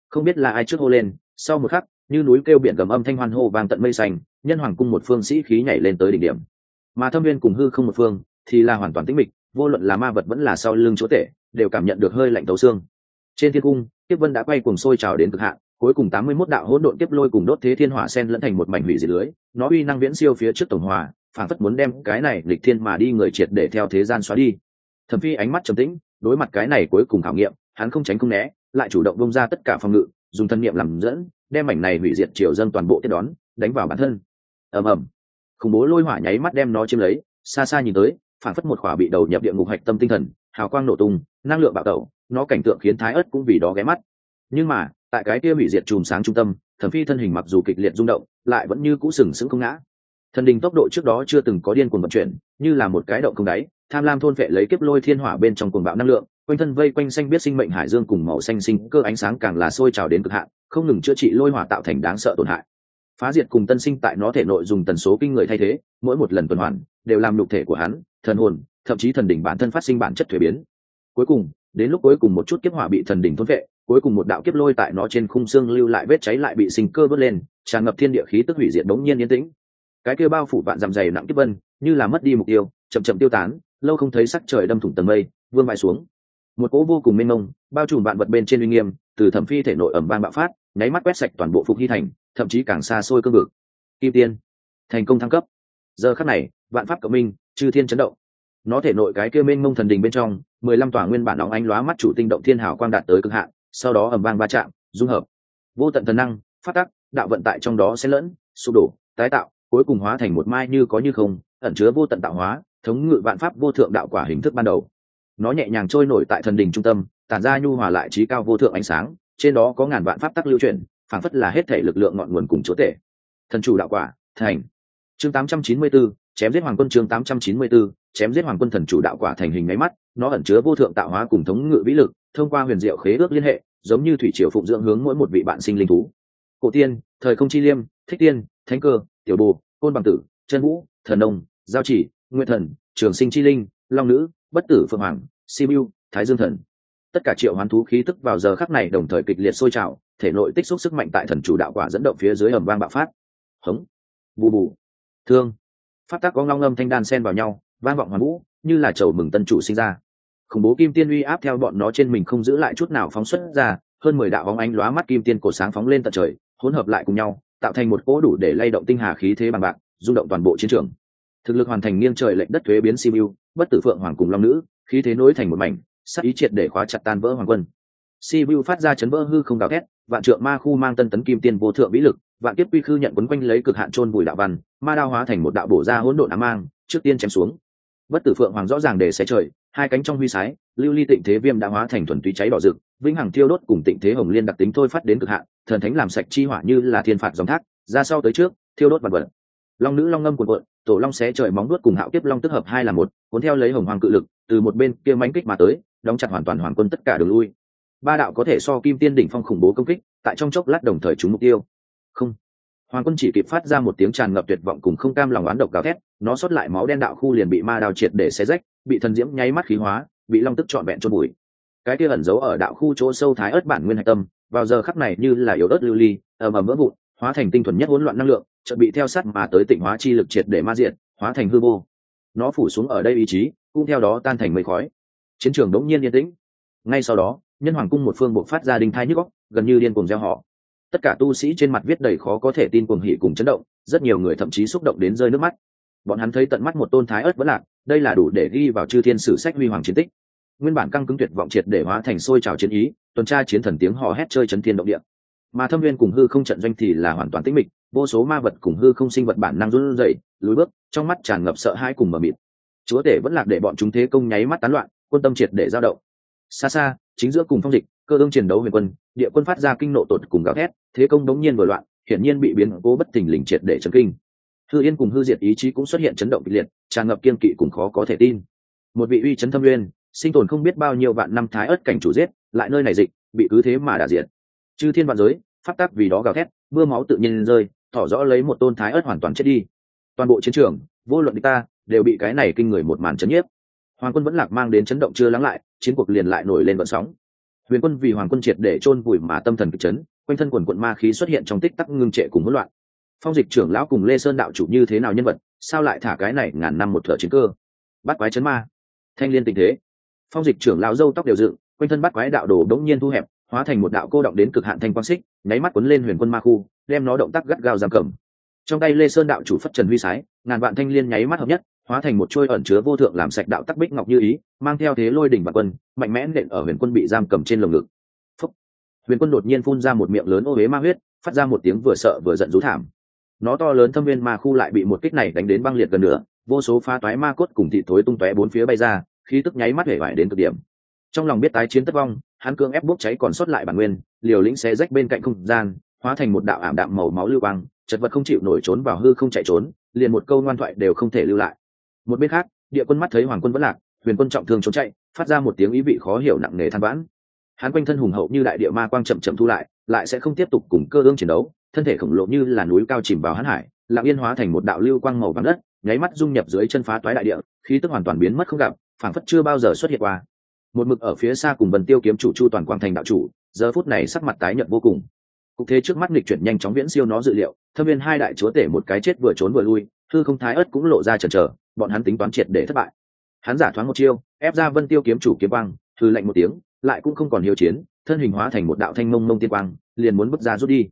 Không biết là ai trước hô lên, sau một khắc, như núi kêu biển gầm âm thanh hoan hô vang tận mây xanh, nhân hoàng cung một phương sĩ khí nhảy lên tới đỉnh điểm. Mà thâm viên cùng hư không một phương thì là hoàn toàn tĩnh mịch, vô luận là ma vật vẫn là sau lưng chỗ tể, đều cảm nhận được hơi lạnh tấu xương. Trên thiên cung tiếp vân đã quay cuồng sôi trào đến cực hạn, cuối cùng tám mươi 81 đạo hỗn độn tiếp lôi cùng đốt thế thiên hỏa sen lẫn thành một mảnh hủy diệt lưới, nó uy năng viễn siêu phía trước tổng hòa, phản phất muốn đem cái này lịch thiên mà đi người triệt để theo thế gian xóa đi. Thẩm phi ánh mắt trầm tĩnh, đối mặt cái này cuối cùng khảo nghiệm, hắn không tránh không né, lại chủ động bông ra tất cả phòng ngự, dùng thân niệm làm dẫn, đem mảnh này hủy diệt triều dân toàn bộ tiếp đón, đánh vào bản thân. Ầm ầm. Khủng bố lôi hỏa nháy mắt đem nó chiếm lấy, xa xa nhìn tới, phản phất một khỏa bị đầu nhập địa ngục hạch tâm tinh thần, hào quang nổ tung, năng lượng bạo tẩu nó cảnh tượng khiến thái ớt cũng vì đó ghé mắt. Nhưng mà, tại cái kia hủy diệt chùm sáng trung tâm thẩm phi thân hình mặc dù kịch liệt rung động, lại vẫn như cũ sừng sững không ngã. Thần đình tốc độ trước đó chưa từng có điên cuồng vận chuyển, như là một cái động không đáy, tham lam thôn vệ lấy kiếp lôi thiên hỏa bên trong cuồng bạo năng lượng, quanh thân vây quanh xanh biết sinh mệnh hải dương cùng màu xanh sinh cơ ánh sáng càng là sôi trào đến cực hạn, không ngừng chữa trị lôi hỏa tạo thành đáng sợ tổn hại. Phá diệt cùng tân sinh tại nó thể nội dùng tần số kinh người thay thế, mỗi một lần tuần hoàn, đều làm nhục thể của hắn, thần hồn, thậm chí thần đỉnh bản thân phát sinh bản chất thuế biến. Cuối cùng đến lúc cuối cùng một chút kiếp hỏa bị thần đỉnh thôn vệ, cuối cùng một đạo kiếp lôi tại nó trên khung xương lưu lại vết cháy lại bị sinh cơ bớt lên, tràn ngập thiên địa khí tức hủy diệt đống nhiên yên tĩnh. Cái kia bao phủ vạn dằm dày nặng kiếp vân, như là mất đi mục tiêu, chậm chậm tiêu tán, lâu không thấy sắc trời đâm thủng tầng mây, vương bại xuống. Một cỗ vô cùng mênh mông, bao trùm vạn vật bên trên uy nghiêm, từ thẩm phi thể nội ẩm vang bạo phát, nháy mắt quét sạch toàn bộ phục hy thành, thậm chí càng xa xôi cương vực. Kim tiên, thành công thăng cấp. Giờ khắc này, vạn pháp cộng minh, chư thiên chấn động nó thể nội cái kia mênh mông thần đình bên trong mười lăm tòa nguyên bản óng ánh lóa mắt chủ tinh động thiên hảo quang đạt tới cực hạn sau đó ẩm vang va chạm dung hợp. Vô tận thần năng phát tắc đạo vận tại trong đó sẽ lẫn sụp đổ tái tạo cuối cùng hóa thành một mai như có như không ẩn chứa vô tận tạo hóa thống ngự vạn pháp vô thượng đạo quả hình thức ban đầu. Nó nhẹ nhàng trôi nổi tại thần đình trung tâm tản ra nhu hòa lại trí cao vô thượng ánh sáng trên đó có ngàn vạn pháp tắc lưu truyền phảng phất là hết thể lực lượng ngọn nguồn cùng chúa tể thần chủ đạo quả thành. Chương 894, chém giết hoàng quân chương 894, chém giết hoàng quân thần chủ đạo quả thành hình máy mắt nó ẩn chứa vô thượng tạo hóa cùng thống ngự vĩ lực thông qua huyền diệu khế ước liên hệ giống như thủy triều phụng dưỡng hướng mỗi một vị bạn sinh linh thú. Cổ tiên thời không chi liêm thích tiên thánh cơ tiểu bồ côn bằng tử chân vũ thần nông giao chỉ nguyên thần trường sinh chi linh long nữ bất tử phượng hoàng simu thái dương thần. Tất cả triệu hoán thú khí tức vào giờ khắc này đồng thời kịch liệt sôi trào thể nội tích xúc sức mạnh tại thần chủ đạo quả dẫn động phía dưới ẩm vang bạo phát. Hống. Bù bù. Thương. Pháp tắc có ngong âm thanh đan sen vào nhau, vang vọng hoàn vũ, như là chầu mừng tân chủ sinh ra. Khủng bố kim tiên uy áp theo bọn nó trên mình không giữ lại chút nào phóng xuất ra, hơn mười đạo bóng ánh lóa mắt kim tiên cổ sáng phóng lên tận trời, hỗn hợp lại cùng nhau, tạo thành một cỗ đủ để lay động tinh hà khí thế bằng bạc, rung động toàn bộ chiến trường. Thực lực hoàn thành nghiêng trời lệnh đất thuế biến simu bất tử phượng hoàng cùng long nữ, khí thế nối thành một mảnh sắc ý triệt để khóa chặt tan vỡ hoàng quân. Simu phát ra chấn vỡ hư không gào thét, vạn trượng ma khu mang tân tấn kim tiên vô thượng vĩ lực vạn kiếp quy khư nhận quấn quanh lấy cực hạn trôn bùi đạo văn, ma đao hóa thành một đạo bổ ra hỗn độn ám mang, trước tiên chém xuống. Bất tử phượng hoàng rõ ràng để xé trời, hai cánh trong huy sái, lưu ly tịnh thế viêm đã hóa thành thuần túy cháy đỏ rực, vĩnh hằng thiêu đốt cùng tịnh thế hồng liên đặc tính thôi phát đến cực hạn, thần thánh làm sạch chi hỏa như là thiên phạt dòng thác, ra sau tới trước, thiêu đốt vật vật. Long nữ long ngâm cuộn cuộn, tổ long xé trời móng đuốt cùng hạo kiếp long tức hợp hai là một, cuốn theo lấy hồng hoàng cự lực, từ một bên kia mánh kích mà tới, đóng chặt hoàn toàn hoàng quân tất cả đường lui. Ba đạo có thể so kim tiên đỉnh phong khủng bố công kích, tại trong chốc lát đồng thời trúng mục tiêu không. Hoàng quân chỉ kịp phát ra một tiếng tràn ngập tuyệt vọng cùng không cam lòng oán độc gào thét, nó xuất lại máu đen đạo khu liền bị ma đào triệt để xé rách, bị thần diễm nháy mắt khí hóa, bị long tức trọn vẹn trôn bụi. Cái kia ẩn giấu ở đạo khu chỗ sâu thái ớt bản nguyên hạch tâm, vào giờ khắc này như là yếu ớt lưu ly, ầm ầm vỡ vụn, hóa thành tinh thuần nhất hỗn loạn năng lượng, chợt bị theo sát mà tới tịnh hóa chi lực triệt để ma diện hóa thành hư vô. Nó phủ xuống ở đây ý chí, cũng theo đó tan thành mây khói. Chiến trường đống nhiên yên tĩnh. Ngay sau đó, nhân hoàng cung một phương buộc phát ra đinh thai nhức góc gần như điên cuồng gieo họ tất cả tu sĩ trên mặt viết đầy khó có thể tin cuồng hỉ cùng chấn động, rất nhiều người thậm chí xúc động đến rơi nước mắt. Bọn hắn thấy tận mắt một tôn thái ớt vẫn lạc, đây là đủ để ghi vào chư thiên sử sách huy hoàng chiến tích. Nguyên bản căng cứng tuyệt vọng triệt để hóa thành sôi trào chiến ý, tuần tra chiến thần tiếng hò hét chơi chấn thiên động địa. Mà thâm viên cùng hư không trận doanh thì là hoàn toàn tĩnh mịch, vô số ma vật cùng hư không sinh vật bản năng run rẩy, lùi bước, trong mắt tràn ngập sợ hãi cùng mờ mịt. Chúa tể vẫn lạc để bọn chúng thế công nháy mắt tán loạn, quân tâm triệt để dao động. Xa xa chính giữa cùng phong dịch, cơ ương chiến đấu huyền quân, địa quân phát ra kinh nộ tột cùng gào thét, thế công đống nhiên vừa loạn, hiển nhiên bị biến cố bất thình lình triệt để chấn kinh. Hư yên cùng hư diệt ý chí cũng xuất hiện chấn động kịch liệt, tràn ngập kiên kỵ cùng khó có thể tin. Một vị uy chấn thâm nguyên, sinh tồn không biết bao nhiêu vạn năm thái ớt cảnh chủ giết, lại nơi này dịch, bị cứ thế mà đả diệt. Chư thiên vạn giới phát tác vì đó gào thét, mưa máu tự nhiên rơi tỏ rõ lấy một tôn thái ớt hoàn toàn chết đi. Toàn bộ chiến trường, vô luận địch ta, đều bị cái này kinh người một màn chấn nhiếp hoàng quân vẫn lạc mang đến chấn động chưa lắng lại, chiến cuộc liền lại nổi lên vận sóng. Huyền quân vì hoàng quân triệt để chôn vùi mà tâm thần kịch chấn, quanh thân quần quận ma khí xuất hiện trong tích tắc ngưng trệ cùng hỗn loạn. Phong dịch trưởng lão cùng lê sơn đạo chủ như thế nào nhân vật, sao lại thả cái này ngàn năm một thợ chiến cơ? Bắt quái chấn ma. Thanh liên tình thế. Phong dịch trưởng lão dâu tóc đều dựng, quanh thân bắt quái đạo đồ đống nhiên thu hẹp, hóa thành một đạo cô động đến cực hạn thanh quang xích, nháy mắt quấn lên huyền quân ma khu, đem nó động tác gắt gao giam cầm. Trong tay lê sơn đạo chủ phất trần huy sái, ngàn vạn thanh liên nháy mắt hợp nhất hóa thành một trôi ẩn chứa vô thượng làm sạch đạo tắc bích ngọc như ý, mang theo thế lôi đỉnh và quân, mạnh mẽ nện ở huyền quân bị giam cầm trên lồng ngực. Phúc. huyền quân đột nhiên phun ra một miệng lớn ô huế ma huyết, phát ra một tiếng vừa sợ vừa giận rú thảm. Nó to lớn thâm viên ma khu lại bị một kích này đánh đến băng liệt gần nửa, vô số pha toái ma cốt cùng thị thối tung tóe bốn phía bay ra, khí tức nháy mắt hể vải đến cực điểm. Trong lòng biết tái chiến tất vong, hắn cương ép bốc cháy còn sót lại bản nguyên, liều lĩnh xé rách bên cạnh không gian, hóa thành một đạo ảm đạm màu máu lưu băng chật vật không chịu nổi trốn vào hư không chạy trốn, liền một câu ngoan thoại đều không thể lưu lại một bên khác, địa quân mắt thấy hoàng quân vẫn lạc, huyền quân trọng thương trốn chạy, phát ra một tiếng ý vị khó hiểu nặng nề than vãn. Hắn quanh thân hùng hậu như đại địa ma quang chậm chậm thu lại lại sẽ không tiếp tục cùng cơ ương chiến đấu, thân thể khổng lồ như là núi cao chìm vào hắn hải, lặng yên hóa thành một đạo lưu quang màu vàng đất, nháy mắt dung nhập dưới chân phá toái đại địa, khí tức hoàn toàn biến mất không gặp, phảng phất chưa bao giờ xuất hiện qua. Một mực ở phía xa cùng vần tiêu kiếm chủ chu toàn quang thành đạo chủ, giờ phút này sắc mặt tái nhợt vô cùng. Cục thế trước mắt nghịch chuyển nhanh chóng viễn siêu nó dự liệu, thâm viên hai đại chúa tể một cái chết vừa trốn vừa lui thư không thái ất cũng lộ ra chần chờ bọn hắn tính toán triệt để thất bại. Hắn giả thoáng một chiêu, ép ra vân tiêu kiếm chủ kiếm quang thư lạnh một tiếng, lại cũng không còn hiếu chiến, thân hình hóa thành một đạo thanh mông mông tiên quang, liền muốn bước ra rút đi.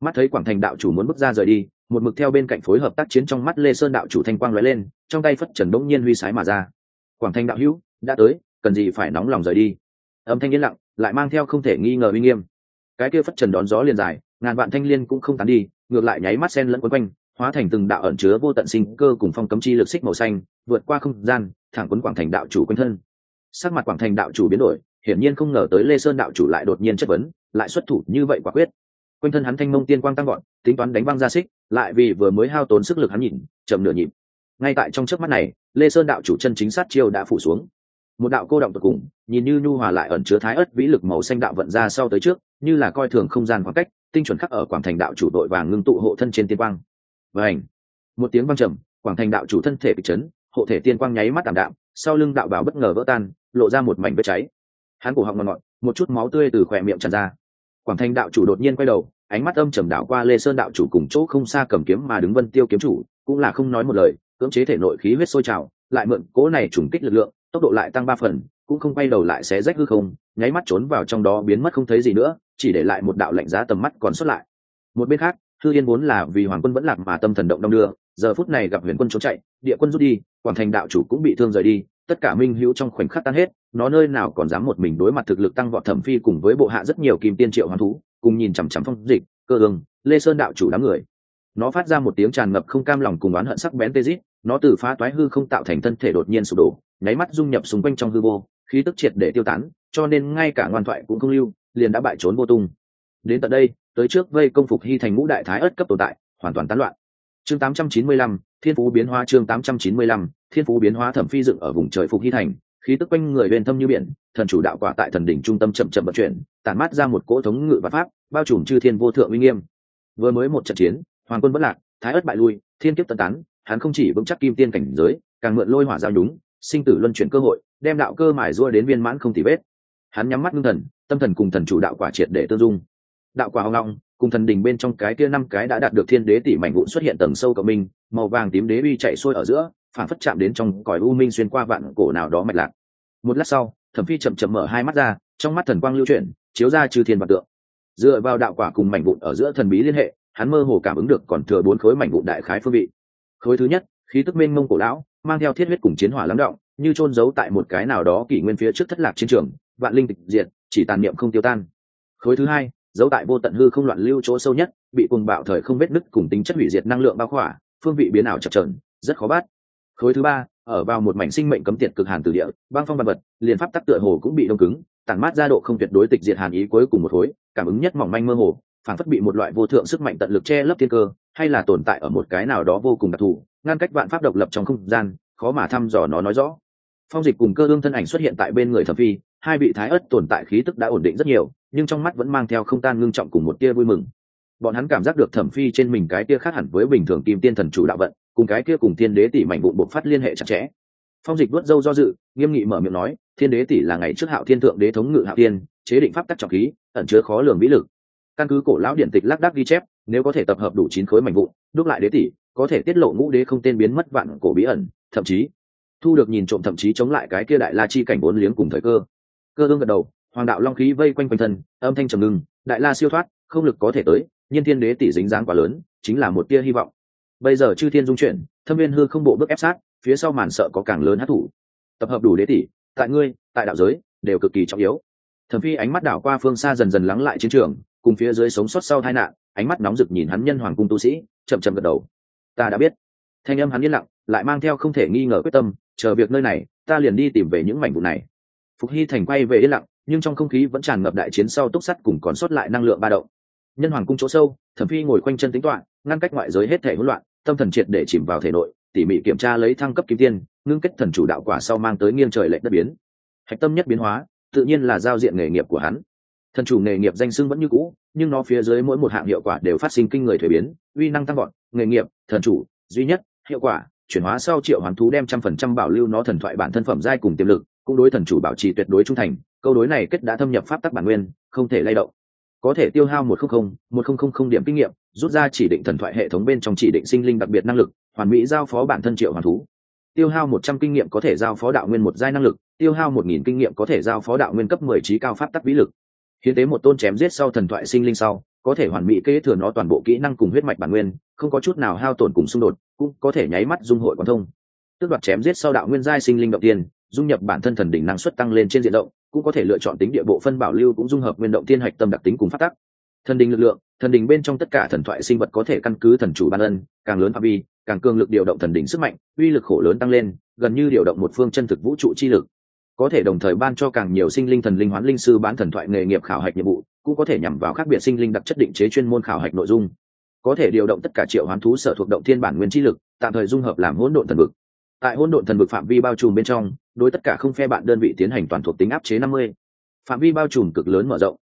Mắt thấy quảng thành đạo chủ muốn bước ra rời đi, một mực theo bên cạnh phối hợp tác chiến trong mắt lê sơn đạo chủ thanh quang lóe lên, trong tay phất trần đống nhiên huy sái mà ra. Quảng thành đạo hữu, đã tới, cần gì phải nóng lòng rời đi? Âm thanh yên lặng, lại mang theo không thể nghi ngờ uy nghiêm. Cái kia phất trần đón gió liền dài, ngàn vạn thanh liên cũng không tán đi, ngược lại nháy mắt sen lẫn quấn quanh hóa thành từng đạo ẩn chứa vô tận sinh cơ cùng phong cấm chi lực xích màu xanh, vượt qua không gian, thẳng quấn quảng thành đạo chủ quanh thân. Sắc mặt quảng thành đạo chủ biến đổi, hiển nhiên không ngờ tới lê sơn đạo chủ lại đột nhiên chất vấn, lại xuất thủ như vậy quả quyết. Quanh thân hắn thanh mông tiên quang tăng gọn tính toán đánh văng ra xích, lại vì vừa mới hao tốn sức lực hắn nhìn, chậm nửa nhịp. Ngay tại trong trước mắt này, lê sơn đạo chủ chân chính sát chiêu đã phủ xuống. Một đạo cô động tột cùng, nhìn như nhu hòa lại ẩn chứa thái ớt vĩ lực màu xanh đạo vận ra sau tới trước, như là coi thường không gian khoảng cách, tinh chuẩn khắc ở quảng thành đạo chủ đội và ngưng tụ hộ thân trên tiên quang và ảnh. Một tiếng văng trầm, quảng thành đạo chủ thân thể bị chấn, hộ thể tiên quang nháy mắt tạm đạm, sau lưng đạo bảo bất ngờ vỡ tan, lộ ra một mảnh vết cháy. Hắn cổ họng ngọt ngọt, một chút máu tươi từ khỏe miệng tràn ra. Quảng thành đạo chủ đột nhiên quay đầu, ánh mắt âm trầm đạo qua lê sơn đạo chủ cùng chỗ không xa cầm kiếm mà đứng vân tiêu kiếm chủ, cũng là không nói một lời, cưỡng chế thể nội khí huyết sôi trào, lại mượn cỗ này trùng kích lực lượng, tốc độ lại tăng ba phần, cũng không quay đầu lại xé rách hư không, nháy mắt trốn vào trong đó biến mất không thấy gì nữa, chỉ để lại một đạo lạnh giá tầm mắt còn xuất lại. Một bên khác thư yên vốn là vì hoàng quân vẫn lạc mà tâm thần động đong đưa, giờ phút này gặp huyền quân trốn chạy, địa quân rút đi, quảng thành đạo chủ cũng bị thương rời đi, tất cả minh hữu trong khoảnh khắc tan hết, nó nơi nào còn dám một mình đối mặt thực lực tăng vọt thẩm phi cùng với bộ hạ rất nhiều kim tiên triệu hoàng thú, cùng nhìn chằm chằm phong dịch, cơ ương lê sơn đạo chủ đám người. Nó phát ra một tiếng tràn ngập không cam lòng cùng oán hận sắc bén tê dít, nó từ phá toái hư không tạo thành thân thể đột nhiên sụp đổ, nháy mắt dung nhập xung quanh trong hư vô, khí tức triệt để tiêu tán, cho nên ngay cả ngoan thoại cũng không lưu, liền đã bại trốn vô tung đến tận đây tới trước vây công phục hy thành ngũ đại thái ớt cấp tồn tại hoàn toàn tán loạn. Chương 895, thiên phú biến hóa chương 895, thiên phú biến hóa thẩm phi dựng ở vùng trời phục hy thành khí tức quanh người bên thâm như biển thần chủ đạo quả tại thần đỉnh trung tâm chậm chậm vận chuyển tản mát ra một cỗ thống ngự và pháp bao trùm chư thiên vô thượng uy nghiêm. Vừa mới một trận chiến hoàng quân bất lạc thái ớt bại lui thiên kiếp tân tán hắn không chỉ vững chắc kim tiên cảnh giới càng mượn lôi hỏa giao nhúng sinh tử luân chuyển cơ hội đem đạo cơ mài rua đến viên mãn không tỉ vết. Hắn nhắm mắt ngưng thần tâm thần cùng thần chủ đạo quả triệt để tương dung đạo quả hồng long, cùng thần đình bên trong cái kia năm cái đã đạt được thiên đế tỷ mảnh vụn xuất hiện tầng sâu cộng minh, màu vàng tím đế uy chạy xuôi ở giữa, phản phất chạm đến trong cõi u minh xuyên qua vạn cổ nào đó mạch lạc. Một lát sau, thẩm phi chậm chậm mở hai mắt ra, trong mắt thần quang lưu chuyển, chiếu ra trừ thiên vật tượng. Dựa vào đạo quả cùng mảnh vụn ở giữa thần bí liên hệ, hắn mơ hồ cảm ứng được còn thừa bốn khối mảnh vụn đại khái phương vị. Khối thứ nhất, khí tức mênh mông cổ lão, mang theo thiết huyết cùng chiến hỏa lắng động, như trôn giấu tại một cái nào đó kỷ nguyên phía trước thất lạc chiến trường, vạn linh tịch diệt, chỉ tàn niệm không tiêu tan. Khối thứ hai giấu tại vô tận hư không loạn lưu chỗ sâu nhất, bị cùng bạo thời không vết nứt cùng tính chất hủy diệt năng lượng bao khỏa, phương vị biến ảo chập trờn rất khó bắt. Khối thứ ba, ở vào một mảnh sinh mệnh cấm tiệt cực hàn từ địa, băng phong vật vật, liền pháp tắc tựa hồ cũng bị đông cứng, tản mát ra độ không tuyệt đối tịch diệt hàn ý cuối cùng một khối, cảm ứng nhất mỏng manh mơ hồ, phản phất bị một loại vô thượng sức mạnh tận lực che lấp thiên cơ, hay là tồn tại ở một cái nào đó vô cùng đặc thù, ngăn cách vạn pháp độc lập trong không gian, khó mà thăm dò nó nói rõ. Phong dịch cùng cơ ương thân ảnh xuất hiện tại bên người thẩm phi hai vị thái ất tồn tại khí tức đã ổn định rất nhiều, nhưng trong mắt vẫn mang theo không tan ngưng trọng cùng một tia vui mừng. Bọn hắn cảm giác được thẩm phi trên mình cái tia khác hẳn với bình thường kim tiên thần chủ đạo vận, cùng cái kia cùng thiên đế tỷ mảnh bụng bộc phát liên hệ chặt chẽ. Phong dịch đuốt dâu do dự, nghiêm nghị mở miệng nói, thiên đế tỷ là ngày trước hạo thiên thượng đế thống ngự hạo tiên chế định pháp tắc trọng khí, ẩn chứa khó lường vĩ lực. Căn cứ cổ lão điện tịch lác đác ghi chép, nếu có thể tập hợp đủ chín khối mảnh vụn, đúc lại đế tỷ, có thể tiết lộ ngũ đế không tên biến mất vạn cổ bí ẩn, thậm chí thu được nhìn trộm thậm chí chống lại cái kia đại la chi cảnh bốn liếng cùng thời cơ cơ ương gật đầu, hoàng đạo long khí vây quanh quanh thân, âm thanh trầm ngưng, đại la siêu thoát, không lực có thể tới, nhiên thiên đế tỷ dính dáng quá lớn, chính là một tia hy vọng. Bây giờ chư thiên dung chuyển, thâm viên hư không bộ bước ép sát, phía sau màn sợ có càng lớn hát thủ tập hợp đủ đế tỷ, tại ngươi, tại đạo giới, đều cực kỳ trọng yếu. Thẩm phi ánh mắt đảo qua phương xa dần dần lắng lại chiến trường, cùng phía dưới sống sót sau tai nạn, ánh mắt nóng rực nhìn hắn nhân hoàng cung tu sĩ, chậm chậm gật đầu. Ta đã biết. Thanh âm hắn yên lặng, lại mang theo không thể nghi ngờ quyết tâm, chờ việc nơi này, ta liền đi tìm về những mảnh vụ này phục hy thành quay về yên lặng, nhưng trong không khí vẫn tràn ngập đại chiến sau túc sắt cùng còn sót lại năng lượng ba động. Nhân hoàng cung chỗ sâu, thẩm phi ngồi quanh chân tính toán, ngăn cách ngoại giới hết thể hỗn loạn, tâm thần triệt để chìm vào thể nội, tỉ mỉ kiểm tra lấy thăng cấp kim tiên, ngưng kết thần chủ đạo quả sau mang tới nghiêng trời lệch đất biến. Hạch tâm nhất biến hóa, tự nhiên là giao diện nghề nghiệp của hắn. Thần chủ nghề nghiệp danh xưng vẫn như cũ, nhưng nó phía dưới mỗi một hạng hiệu quả đều phát sinh kinh người thuế biến, uy năng tăng gọn nghề nghiệp, thần chủ, duy nhất, hiệu quả, chuyển hóa sau triệu hoàn thú đem trăm phần trăm bảo lưu nó thần thoại bản thân phẩm giai cùng tiềm lực cũng đối thần chủ bảo trì tuyệt đối trung thành, câu đối này kết đã thâm nhập pháp tắc bản nguyên, không thể lay động. Có thể tiêu hao một không không, một không không không điểm kinh nghiệm, rút ra chỉ định thần thoại hệ thống bên trong chỉ định sinh linh đặc biệt năng lực, hoàn mỹ giao phó bản thân triệu hoàn thú. Tiêu hao một trăm kinh nghiệm có thể giao phó đạo nguyên một giai năng lực, tiêu hao một nghìn kinh nghiệm có thể giao phó đạo nguyên cấp mười trí cao pháp tắc vĩ lực. Hiến tế một tôn chém giết sau thần thoại sinh linh sau, có thể hoàn mỹ kế thừa nó toàn bộ kỹ năng cùng huyết mạch bản nguyên, không có chút nào hao tổn cùng xung đột, cũng có thể nháy mắt dung hội quan thông. Tức đoạt chém giết sau đạo nguyên giai sinh linh động tiên dung nhập bản thân thần đỉnh năng suất tăng lên trên diện rộng, cũng có thể lựa chọn tính địa bộ phân bảo lưu cũng dung hợp nguyên động tiên hạch tâm đặc tính cùng phát tắc thần đình lực lượng, thần đình bên trong tất cả thần thoại sinh vật có thể căn cứ thần chủ ban ân, càng lớn phạm vi, càng cường lực điều động thần đỉnh sức mạnh, uy lực khổ lớn tăng lên, gần như điều động một phương chân thực vũ trụ chi lực. Có thể đồng thời ban cho càng nhiều sinh linh thần linh hoán linh sư bán thần thoại nghề nghiệp khảo hạch nhiệm vụ, cũng có thể nhằm vào khác biệt sinh linh đặc chất định chế chuyên môn khảo hạch nội dung. Có thể điều động tất cả triệu hoán thú sở thuộc động thiên bản nguyên chi lực, tạm thời dung hợp làm hỗn độn thần vực. Tại hỗn độn thần vực phạm vi bao trùm bên trong đối tất cả không phe bạn đơn vị tiến hành toàn thuộc tính áp chế năm mươi. Phạm vi bao trùm cực lớn mở rộng.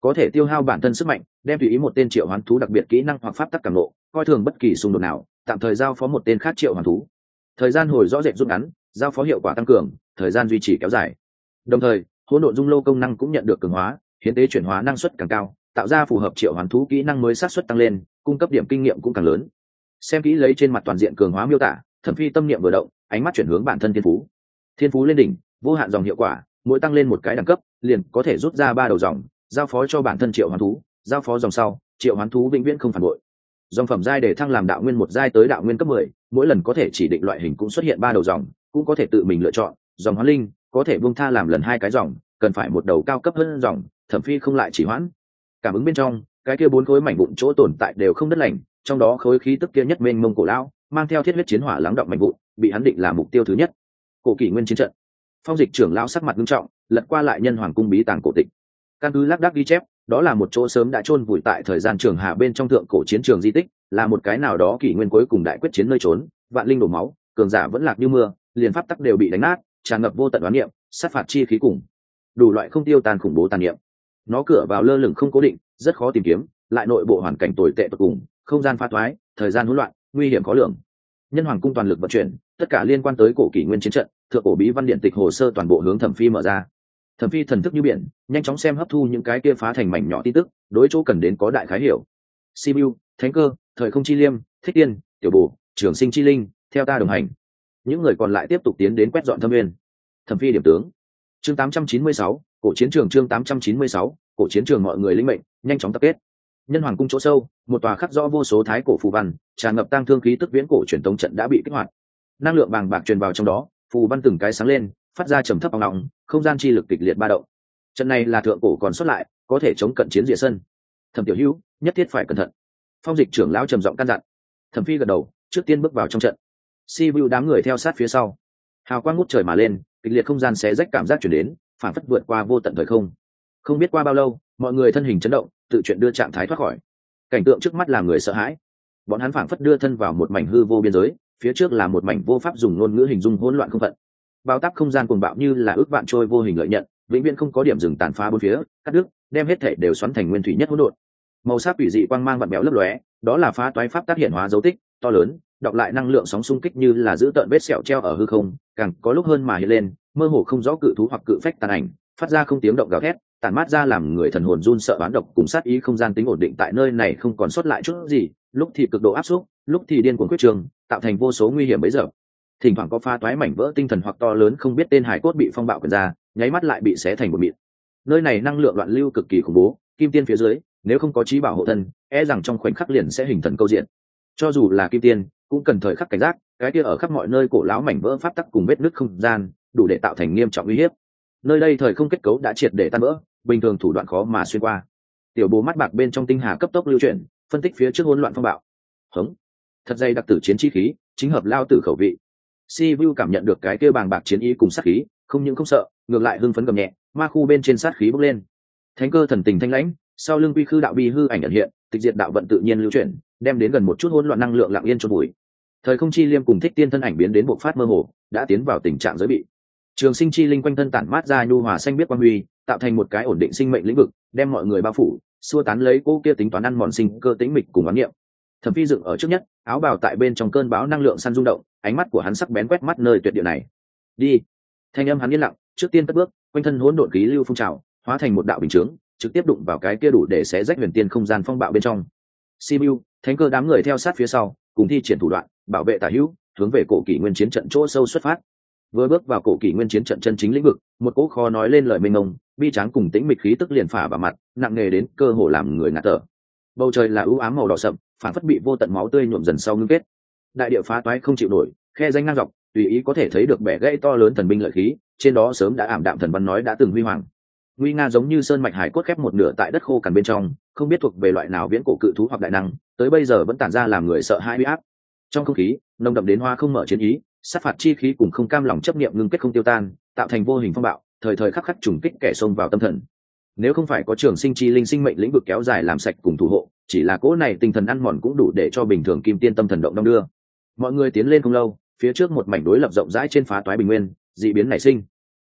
Có thể tiêu hao bản thân sức mạnh đem tùy ý một tên triệu hoán thú đặc biệt kỹ năng hoặc pháp tắc cảm lộ, coi thường bất kỳ xung đột nào tạm thời giao phó một tên khác triệu hoán thú. Thời gian hồi rõ rệt rút ngắn giao phó hiệu quả tăng cường thời gian duy trì kéo dài. Đồng thời hỗn độn dung lô công năng cũng nhận được cường hóa hiến tế chuyển hóa năng suất càng cao tạo ra phù hợp triệu hoán thú kỹ năng mới sát xuất tăng lên cung cấp điểm kinh nghiệm cũng càng lớn. Xem kỹ lấy trên mặt toàn diện cường hóa miêu tả thẩm phi tâm niệm vừa động ánh mắt chuyển hướng bản thân thiên phú thiên phú lên đỉnh, vô hạn dòng hiệu quả, mỗi tăng lên một cái đẳng cấp, liền có thể rút ra ba đầu dòng, giao phó cho bản thân triệu hoán thú, giao phó dòng sau, triệu hoán thú vĩnh viễn không phản bội. Dòng phẩm giai để thăng làm đạo nguyên một giai tới đạo nguyên cấp mười, mỗi lần có thể chỉ định loại hình cũng xuất hiện ba đầu dòng, cũng có thể tự mình lựa chọn. Dòng hóa linh, có thể buông tha làm lần hai cái dòng, cần phải một đầu cao cấp hơn dòng thẩm phi không lại chỉ hoãn. Cảm ứng bên trong, cái kia bốn khối mảnh vụn chỗ tồn tại đều không đất lành, trong đó khối khí tức kia nhất mênh mông cổ lão, mang theo thiết huyết chiến hỏa lắng động mảnh vụn, bị hắn định là mục tiêu thứ nhất cổ kỷ nguyên chiến trận. Phong dịch trưởng lão sắc mặt nghiêm trọng, lật qua lại nhân hoàng cung bí tàng cổ tịch. Căn cứ lác đác ghi chép, đó là một chỗ sớm đã chôn vùi tại thời gian trường hạ bên trong thượng cổ chiến trường di tích, là một cái nào đó kỷ nguyên cuối cùng đại quyết chiến nơi trốn, vạn linh đổ máu, cường giả vẫn lạc như mưa, liền pháp tắc đều bị đánh nát, tràn ngập vô tận đoán niệm, sát phạt chi khí cùng. Đủ loại không tiêu tan khủng bố tàn niệm. Nó cửa vào lơ lửng không cố định, rất khó tìm kiếm, lại nội bộ hoàn cảnh tồi tệ tột cùng, không gian pha thoái, thời gian hỗn loạn, nguy hiểm khó lường. Nhân hoàng cung toàn lực vận chuyển tất cả liên quan tới cổ kỷ nguyên chiến trận thượng cổ bí văn điện tịch hồ sơ toàn bộ hướng thẩm phi mở ra. Thẩm phi thần thức như biển nhanh chóng xem hấp thu những cái kia phá thành mảnh nhỏ tin tức đối chỗ cần đến có đại khái hiểu. Simu thánh cơ thời không chi liêm thích tiên tiểu bồ trường sinh chi linh theo ta đồng hành. Những người còn lại tiếp tục tiến đến quét dọn thâm viên. Thẩm phi điểm tướng. Chương 896, cổ chiến trường chương 896, cổ chiến trường mọi người linh mệnh nhanh chóng tập kết. Nhân hoàng cung chỗ sâu một tòa khắc rõ vô số thái cổ phù văn tràn ngập tăng thương khí tức viễn cổ truyền thống trận đã bị kích hoạt năng lượng bàng bạc truyền vào trong đó, phù văn từng cái sáng lên, phát ra trầm thấp vào ngọng không gian chi lực kịch liệt ba động. Trận này là thượng cổ còn xuất lại, có thể chống cận chiến rìa sân. Thẩm tiểu hữu, nhất thiết phải cẩn thận. Phong dịch trưởng lão trầm giọng căn dặn. Thẩm phi gật đầu, trước tiên bước vào trong trận. Si vu đám người theo sát phía sau. Hào quang ngút trời mà lên, kịch liệt không gian xé rách cảm giác chuyển đến, phản phất vượt qua vô tận thời không. Không biết qua bao lâu, mọi người thân hình chấn động, tự chuyện đưa trạng thái thoát khỏi. Cảnh tượng trước mắt làm người sợ hãi. Bọn hắn phảng phất đưa thân vào một mảnh hư vô biên giới phía trước là một mảnh vô pháp dùng ngôn ngữ hình dung hỗn loạn không phận. Bao tác không gian cuồng bạo như là ước vạn trôi vô hình lợi nhận, vĩnh viễn không có điểm dừng tàn phá bốn phía, cắt đứt, đem hết thể đều xoắn thành nguyên thủy nhất hỗn độn. Màu sắc quỷ dị quang mang vặn béo lấp lóe, đó là phá toái pháp tác hiện hóa dấu tích, to lớn, đọc lại năng lượng sóng xung kích như là giữ tợn vết sẹo treo ở hư không, càng có lúc hơn mà hiện lên, mơ hồ không rõ cự thú hoặc cự phách tàn ảnh, phát ra không tiếng động gào thét, tản mát ra làm người thần hồn run sợ bán độc cùng sát ý không gian tính ổn định tại nơi này không còn sót lại chút gì, lúc thì cực độ áp suất lúc thì điên cuồng quyết trường, tạo thành vô số nguy hiểm bấy giờ. Thỉnh thoảng có pha toái mảnh vỡ tinh thần hoặc to lớn không biết tên hải cốt bị phong bạo quần ra, nháy mắt lại bị xé thành một mịn. Nơi này năng lượng loạn lưu cực kỳ khủng bố, kim tiên phía dưới, nếu không có trí bảo hộ thân e rằng trong khoảnh khắc liền sẽ hình thần câu diện. Cho dù là kim tiên, cũng cần thời khắc cảnh giác, cái kia ở khắp mọi nơi cổ lão mảnh vỡ pháp tắc cùng vết nứt không gian, đủ để tạo thành nghiêm trọng uy hiếp. Nơi đây thời không kết cấu đã triệt để tan vỡ, bình thường thủ đoạn khó mà xuyên qua. Tiểu bố mắt bạc bên trong tinh hà cấp tốc lưu chuyển, phân tích phía trước hỗn loạn phong bạo. Hống thật dây đặc tử chiến chi khí, chính hợp lao tử khẩu vị. Si vu cảm nhận được cái kia bàng bạc chiến ý cùng sát khí, không những không sợ, ngược lại hưng phấn gầm nhẹ, ma khu bên trên sát khí bốc lên. Thánh cơ thần tình thanh lãnh, sau lưng quy khư đạo bi hư ảnh ẩn hiện, tịch diệt đạo vận tự nhiên lưu chuyển, đem đến gần một chút hỗn loạn năng lượng lặng yên cho bụi thời không chi liêm cùng thích tiên thân ảnh biến đến bộ phát mơ hồ, đã tiến vào tình trạng giới bị. Trường sinh chi linh quanh thân tản mát ra nhu hòa xanh biết quang huy, tạo thành một cái ổn định sinh mệnh lĩnh vực, đem mọi người bao phủ, xua tán lấy cô kia tính toán ăn mòn sinh cơ tính mịch cùng quán niệm. Thẩm phi dựng ở trước nhất áo bào tại bên trong cơn bão năng lượng săn rung động, ánh mắt của hắn sắc bén quét mắt nơi tuyệt địa này. Đi. Thanh âm hắn yên lặng, trước tiên cất bước, quanh thân hỗn độn khí lưu phun trào, hóa thành một đạo bình chướng, trực tiếp đụng vào cái kia đủ để xé rách huyền tiên không gian phong bạo bên trong. Simu, thánh cơ đám người theo sát phía sau, cùng thi triển thủ đoạn, bảo vệ tả hữu, hướng về cổ kỷ nguyên chiến trận chỗ sâu xuất phát. Vừa bước vào cổ kỷ nguyên chiến trận chân chính lĩnh vực, một cỗ kho nói lên lời mênh mông, bi tráng cùng tĩnh mịch khí tức liền phả vào mặt, nặng nề đến cơ hồ làm người ngạt thở. Bầu trời là ưu ám màu đỏ sậm phản phất bị vô tận máu tươi nhuộm dần sau ngưng kết. Đại địa phá toái không chịu nổi, khe danh ngang dọc, tùy ý có thể thấy được bẻ gãy to lớn thần binh lợi khí, trên đó sớm đã ảm đạm thần văn nói đã từng huy hoàng. Nguy nga giống như sơn mạch hải cốt khép một nửa tại đất khô cằn bên trong, không biết thuộc về loại nào viễn cổ cự thú hoặc đại năng, tới bây giờ vẫn tản ra làm người sợ hãi huy áp. Trong không khí, nồng đậm đến hoa không mở chiến ý, sát phạt chi khí cùng không cam lòng chấp niệm ngưng kết không tiêu tan, tạo thành vô hình phong bạo, thời thời khắc khắc trùng kích kẻ xông vào tâm thần. Nếu không phải có trường sinh chi linh sinh mệnh lĩnh vực kéo dài làm sạch cùng thủ hộ chỉ là cỗ này tinh thần ăn mòn cũng đủ để cho bình thường kim tiên tâm thần động đong đưa. Mọi người tiến lên không lâu, phía trước một mảnh đối lập rộng rãi trên phá toái bình nguyên dị biến nảy sinh.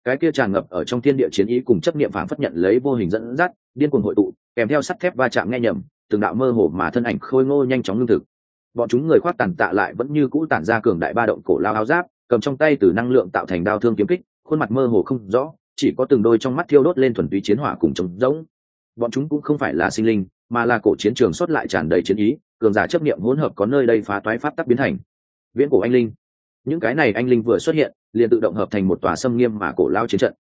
Cái kia tràn ngập ở trong thiên địa chiến ý cùng chấp niệm phản phất nhận lấy vô hình dẫn dắt, điên cuồng hội tụ, kèm theo sắt thép va chạm nghe nhầm, từng đạo mơ hồ mà thân ảnh khôi ngô nhanh chóng lương thực. Bọn chúng người khoác tàn tạ lại vẫn như cũ tản ra cường đại ba động cổ lao áo giáp, cầm trong tay từ năng lượng tạo thành đao thương kiếm kích, khuôn mặt mơ hồ không rõ, chỉ có từng đôi trong mắt thiêu đốt lên thuần túy chiến hỏa cùng trống rỗng. Bọn chúng cũng không phải là sinh linh mà là cổ chiến trường xuất lại tràn đầy chiến ý, cường giả chấp niệm hỗn hợp có nơi đây phá toái pháp tắc biến thành. Viễn cổ anh linh. Những cái này anh linh vừa xuất hiện, liền tự động hợp thành một tòa xâm nghiêm mà cổ lao chiến trận.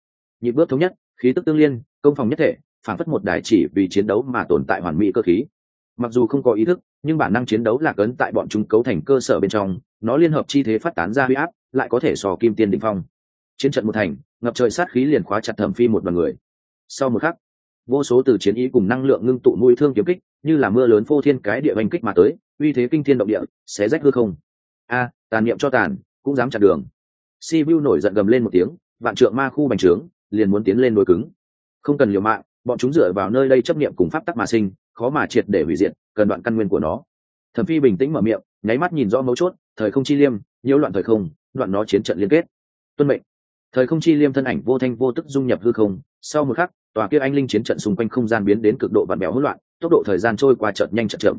Nhịp bước thống nhất, khí tức tương liên, công phòng nhất thể, phản phất một đài chỉ vì chiến đấu mà tồn tại hoàn mỹ cơ khí. Mặc dù không có ý thức, nhưng bản năng chiến đấu là cấn tại bọn chúng cấu thành cơ sở bên trong, nó liên hợp chi thế phát tán ra huy áp, lại có thể sò kim tiên định phong. Chiến trận một thành, ngập trời sát khí liền khóa chặt thẩm phi một đoàn người. Sau một khắc vô số từ chiến ý cùng năng lượng ngưng tụ mũi thương kiếm kích, như là mưa lớn phô thiên cái địa oanh kích mà tới, uy thế kinh thiên động địa, xé rách hư không. A, tàn niệm cho tàn, cũng dám chặn đường. Si vu nổi giận gầm lên một tiếng, vạn trượng ma khu bành trướng, liền muốn tiến lên đôi cứng. Không cần liều mạng, bọn chúng dựa vào nơi đây chấp niệm cùng pháp tắc mà sinh, khó mà triệt để hủy diệt, cần đoạn căn nguyên của nó. Thẩm phi bình tĩnh mở miệng, nháy mắt nhìn rõ mấu chốt, thời không chi liêm, nhiễu loạn thời không, đoạn nó chiến trận liên kết. Tuân mệnh. Thời không chi liêm thân ảnh vô thanh vô tức dung nhập hư không, sau một khắc tòa kia anh linh chiến trận xung quanh không gian biến đến cực độ vặn bèo hỗn loạn, tốc độ thời gian trôi qua chợt nhanh chợt chậm.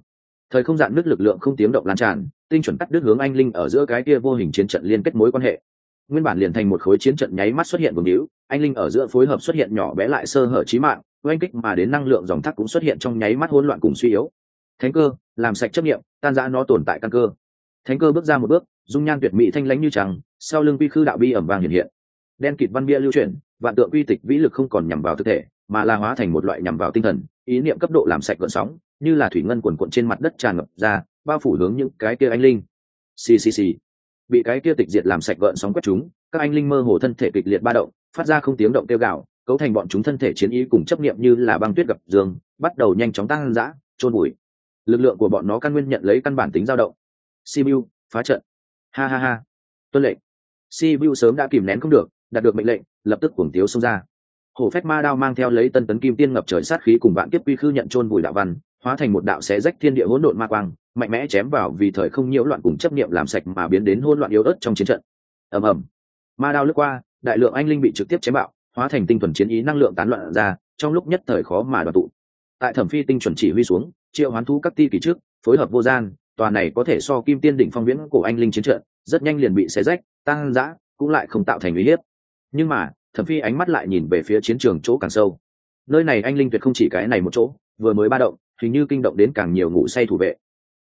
Thời không dạn nứt lực lượng không tiếng động lan tràn, tinh chuẩn cắt đứt hướng anh linh ở giữa cái kia vô hình chiến trận liên kết mối quan hệ. Nguyên bản liền thành một khối chiến trận nháy mắt xuất hiện vương hữu anh linh ở giữa phối hợp xuất hiện nhỏ bé lại sơ hở trí mạng, oanh kích mà đến năng lượng dòng thác cũng xuất hiện trong nháy mắt hỗn loạn cùng suy yếu. Thánh cơ, làm sạch chấp nghiệm tan giã nó tồn tại căn cơ. Thánh cơ bước ra một bước, dung nhan tuyệt mỹ thanh lãnh như trắng sau lưng vi khư đạo bi ẩm vàng hiện hiện. Đen kịt văn bia lưu chuyển vạn tượng quy tịch vĩ lực không còn nhằm vào thực thể, mà là hóa thành một loại nhằm vào tinh thần, ý niệm cấp độ làm sạch gợn sóng, như là thủy ngân quần quận trên mặt đất tràn ngập ra, bao phủ hướng những cái kia anh linh. Xì xì xì. Bị cái kia tịch diệt làm sạch gợn sóng quét chúng, các anh linh mơ hồ thân thể kịch liệt ba động, phát ra không tiếng động kêu gạo cấu thành bọn chúng thân thể chiến ý cùng chấp niệm như là băng tuyết gặp dương, bắt đầu nhanh chóng tăng dã trôn bụi. Lực lượng của bọn nó căn nguyên nhận lấy căn bản tính dao động. Sibiu, phá trận. Ha ha ha. Tuân lệnh. Sibiu sớm đã kìm nén không được, đạt được mệnh lệnh lập tức cuồng tiếu xông ra. Hổ phách ma đao mang theo lấy tân tấn kim tiên ngập trời sát khí cùng vạn kiếp quy khư nhận chôn bụi đạo văn, hóa thành một đạo xé rách thiên địa hỗn độn ma quang, mạnh mẽ chém vào vì thời không nhiễu loạn cùng chấp niệm làm sạch mà biến đến hỗn loạn yếu ớt trong chiến trận. Ầm ầm. Ma đao lướt qua, đại lượng anh linh bị trực tiếp chém bạo, hóa thành tinh thuần chiến ý năng lượng tán loạn ra, trong lúc nhất thời khó mà đoàn tụ. Tại thẩm phi tinh chuẩn chỉ huy xuống, triệu hoán thú các ti kỳ trước, phối hợp vô gian, tòa này có thể so kim tiên đỉnh phong viễn của anh linh chiến trận, rất nhanh liền bị xé rách tăng dã cũng lại không tạo thành uy hiếp nhưng mà, thẩm phi ánh mắt lại nhìn về phía chiến trường chỗ càng sâu. Nơi này anh linh tuyệt không chỉ cái này một chỗ, vừa mới ba động, hình như kinh động đến càng nhiều ngủ say thủ vệ.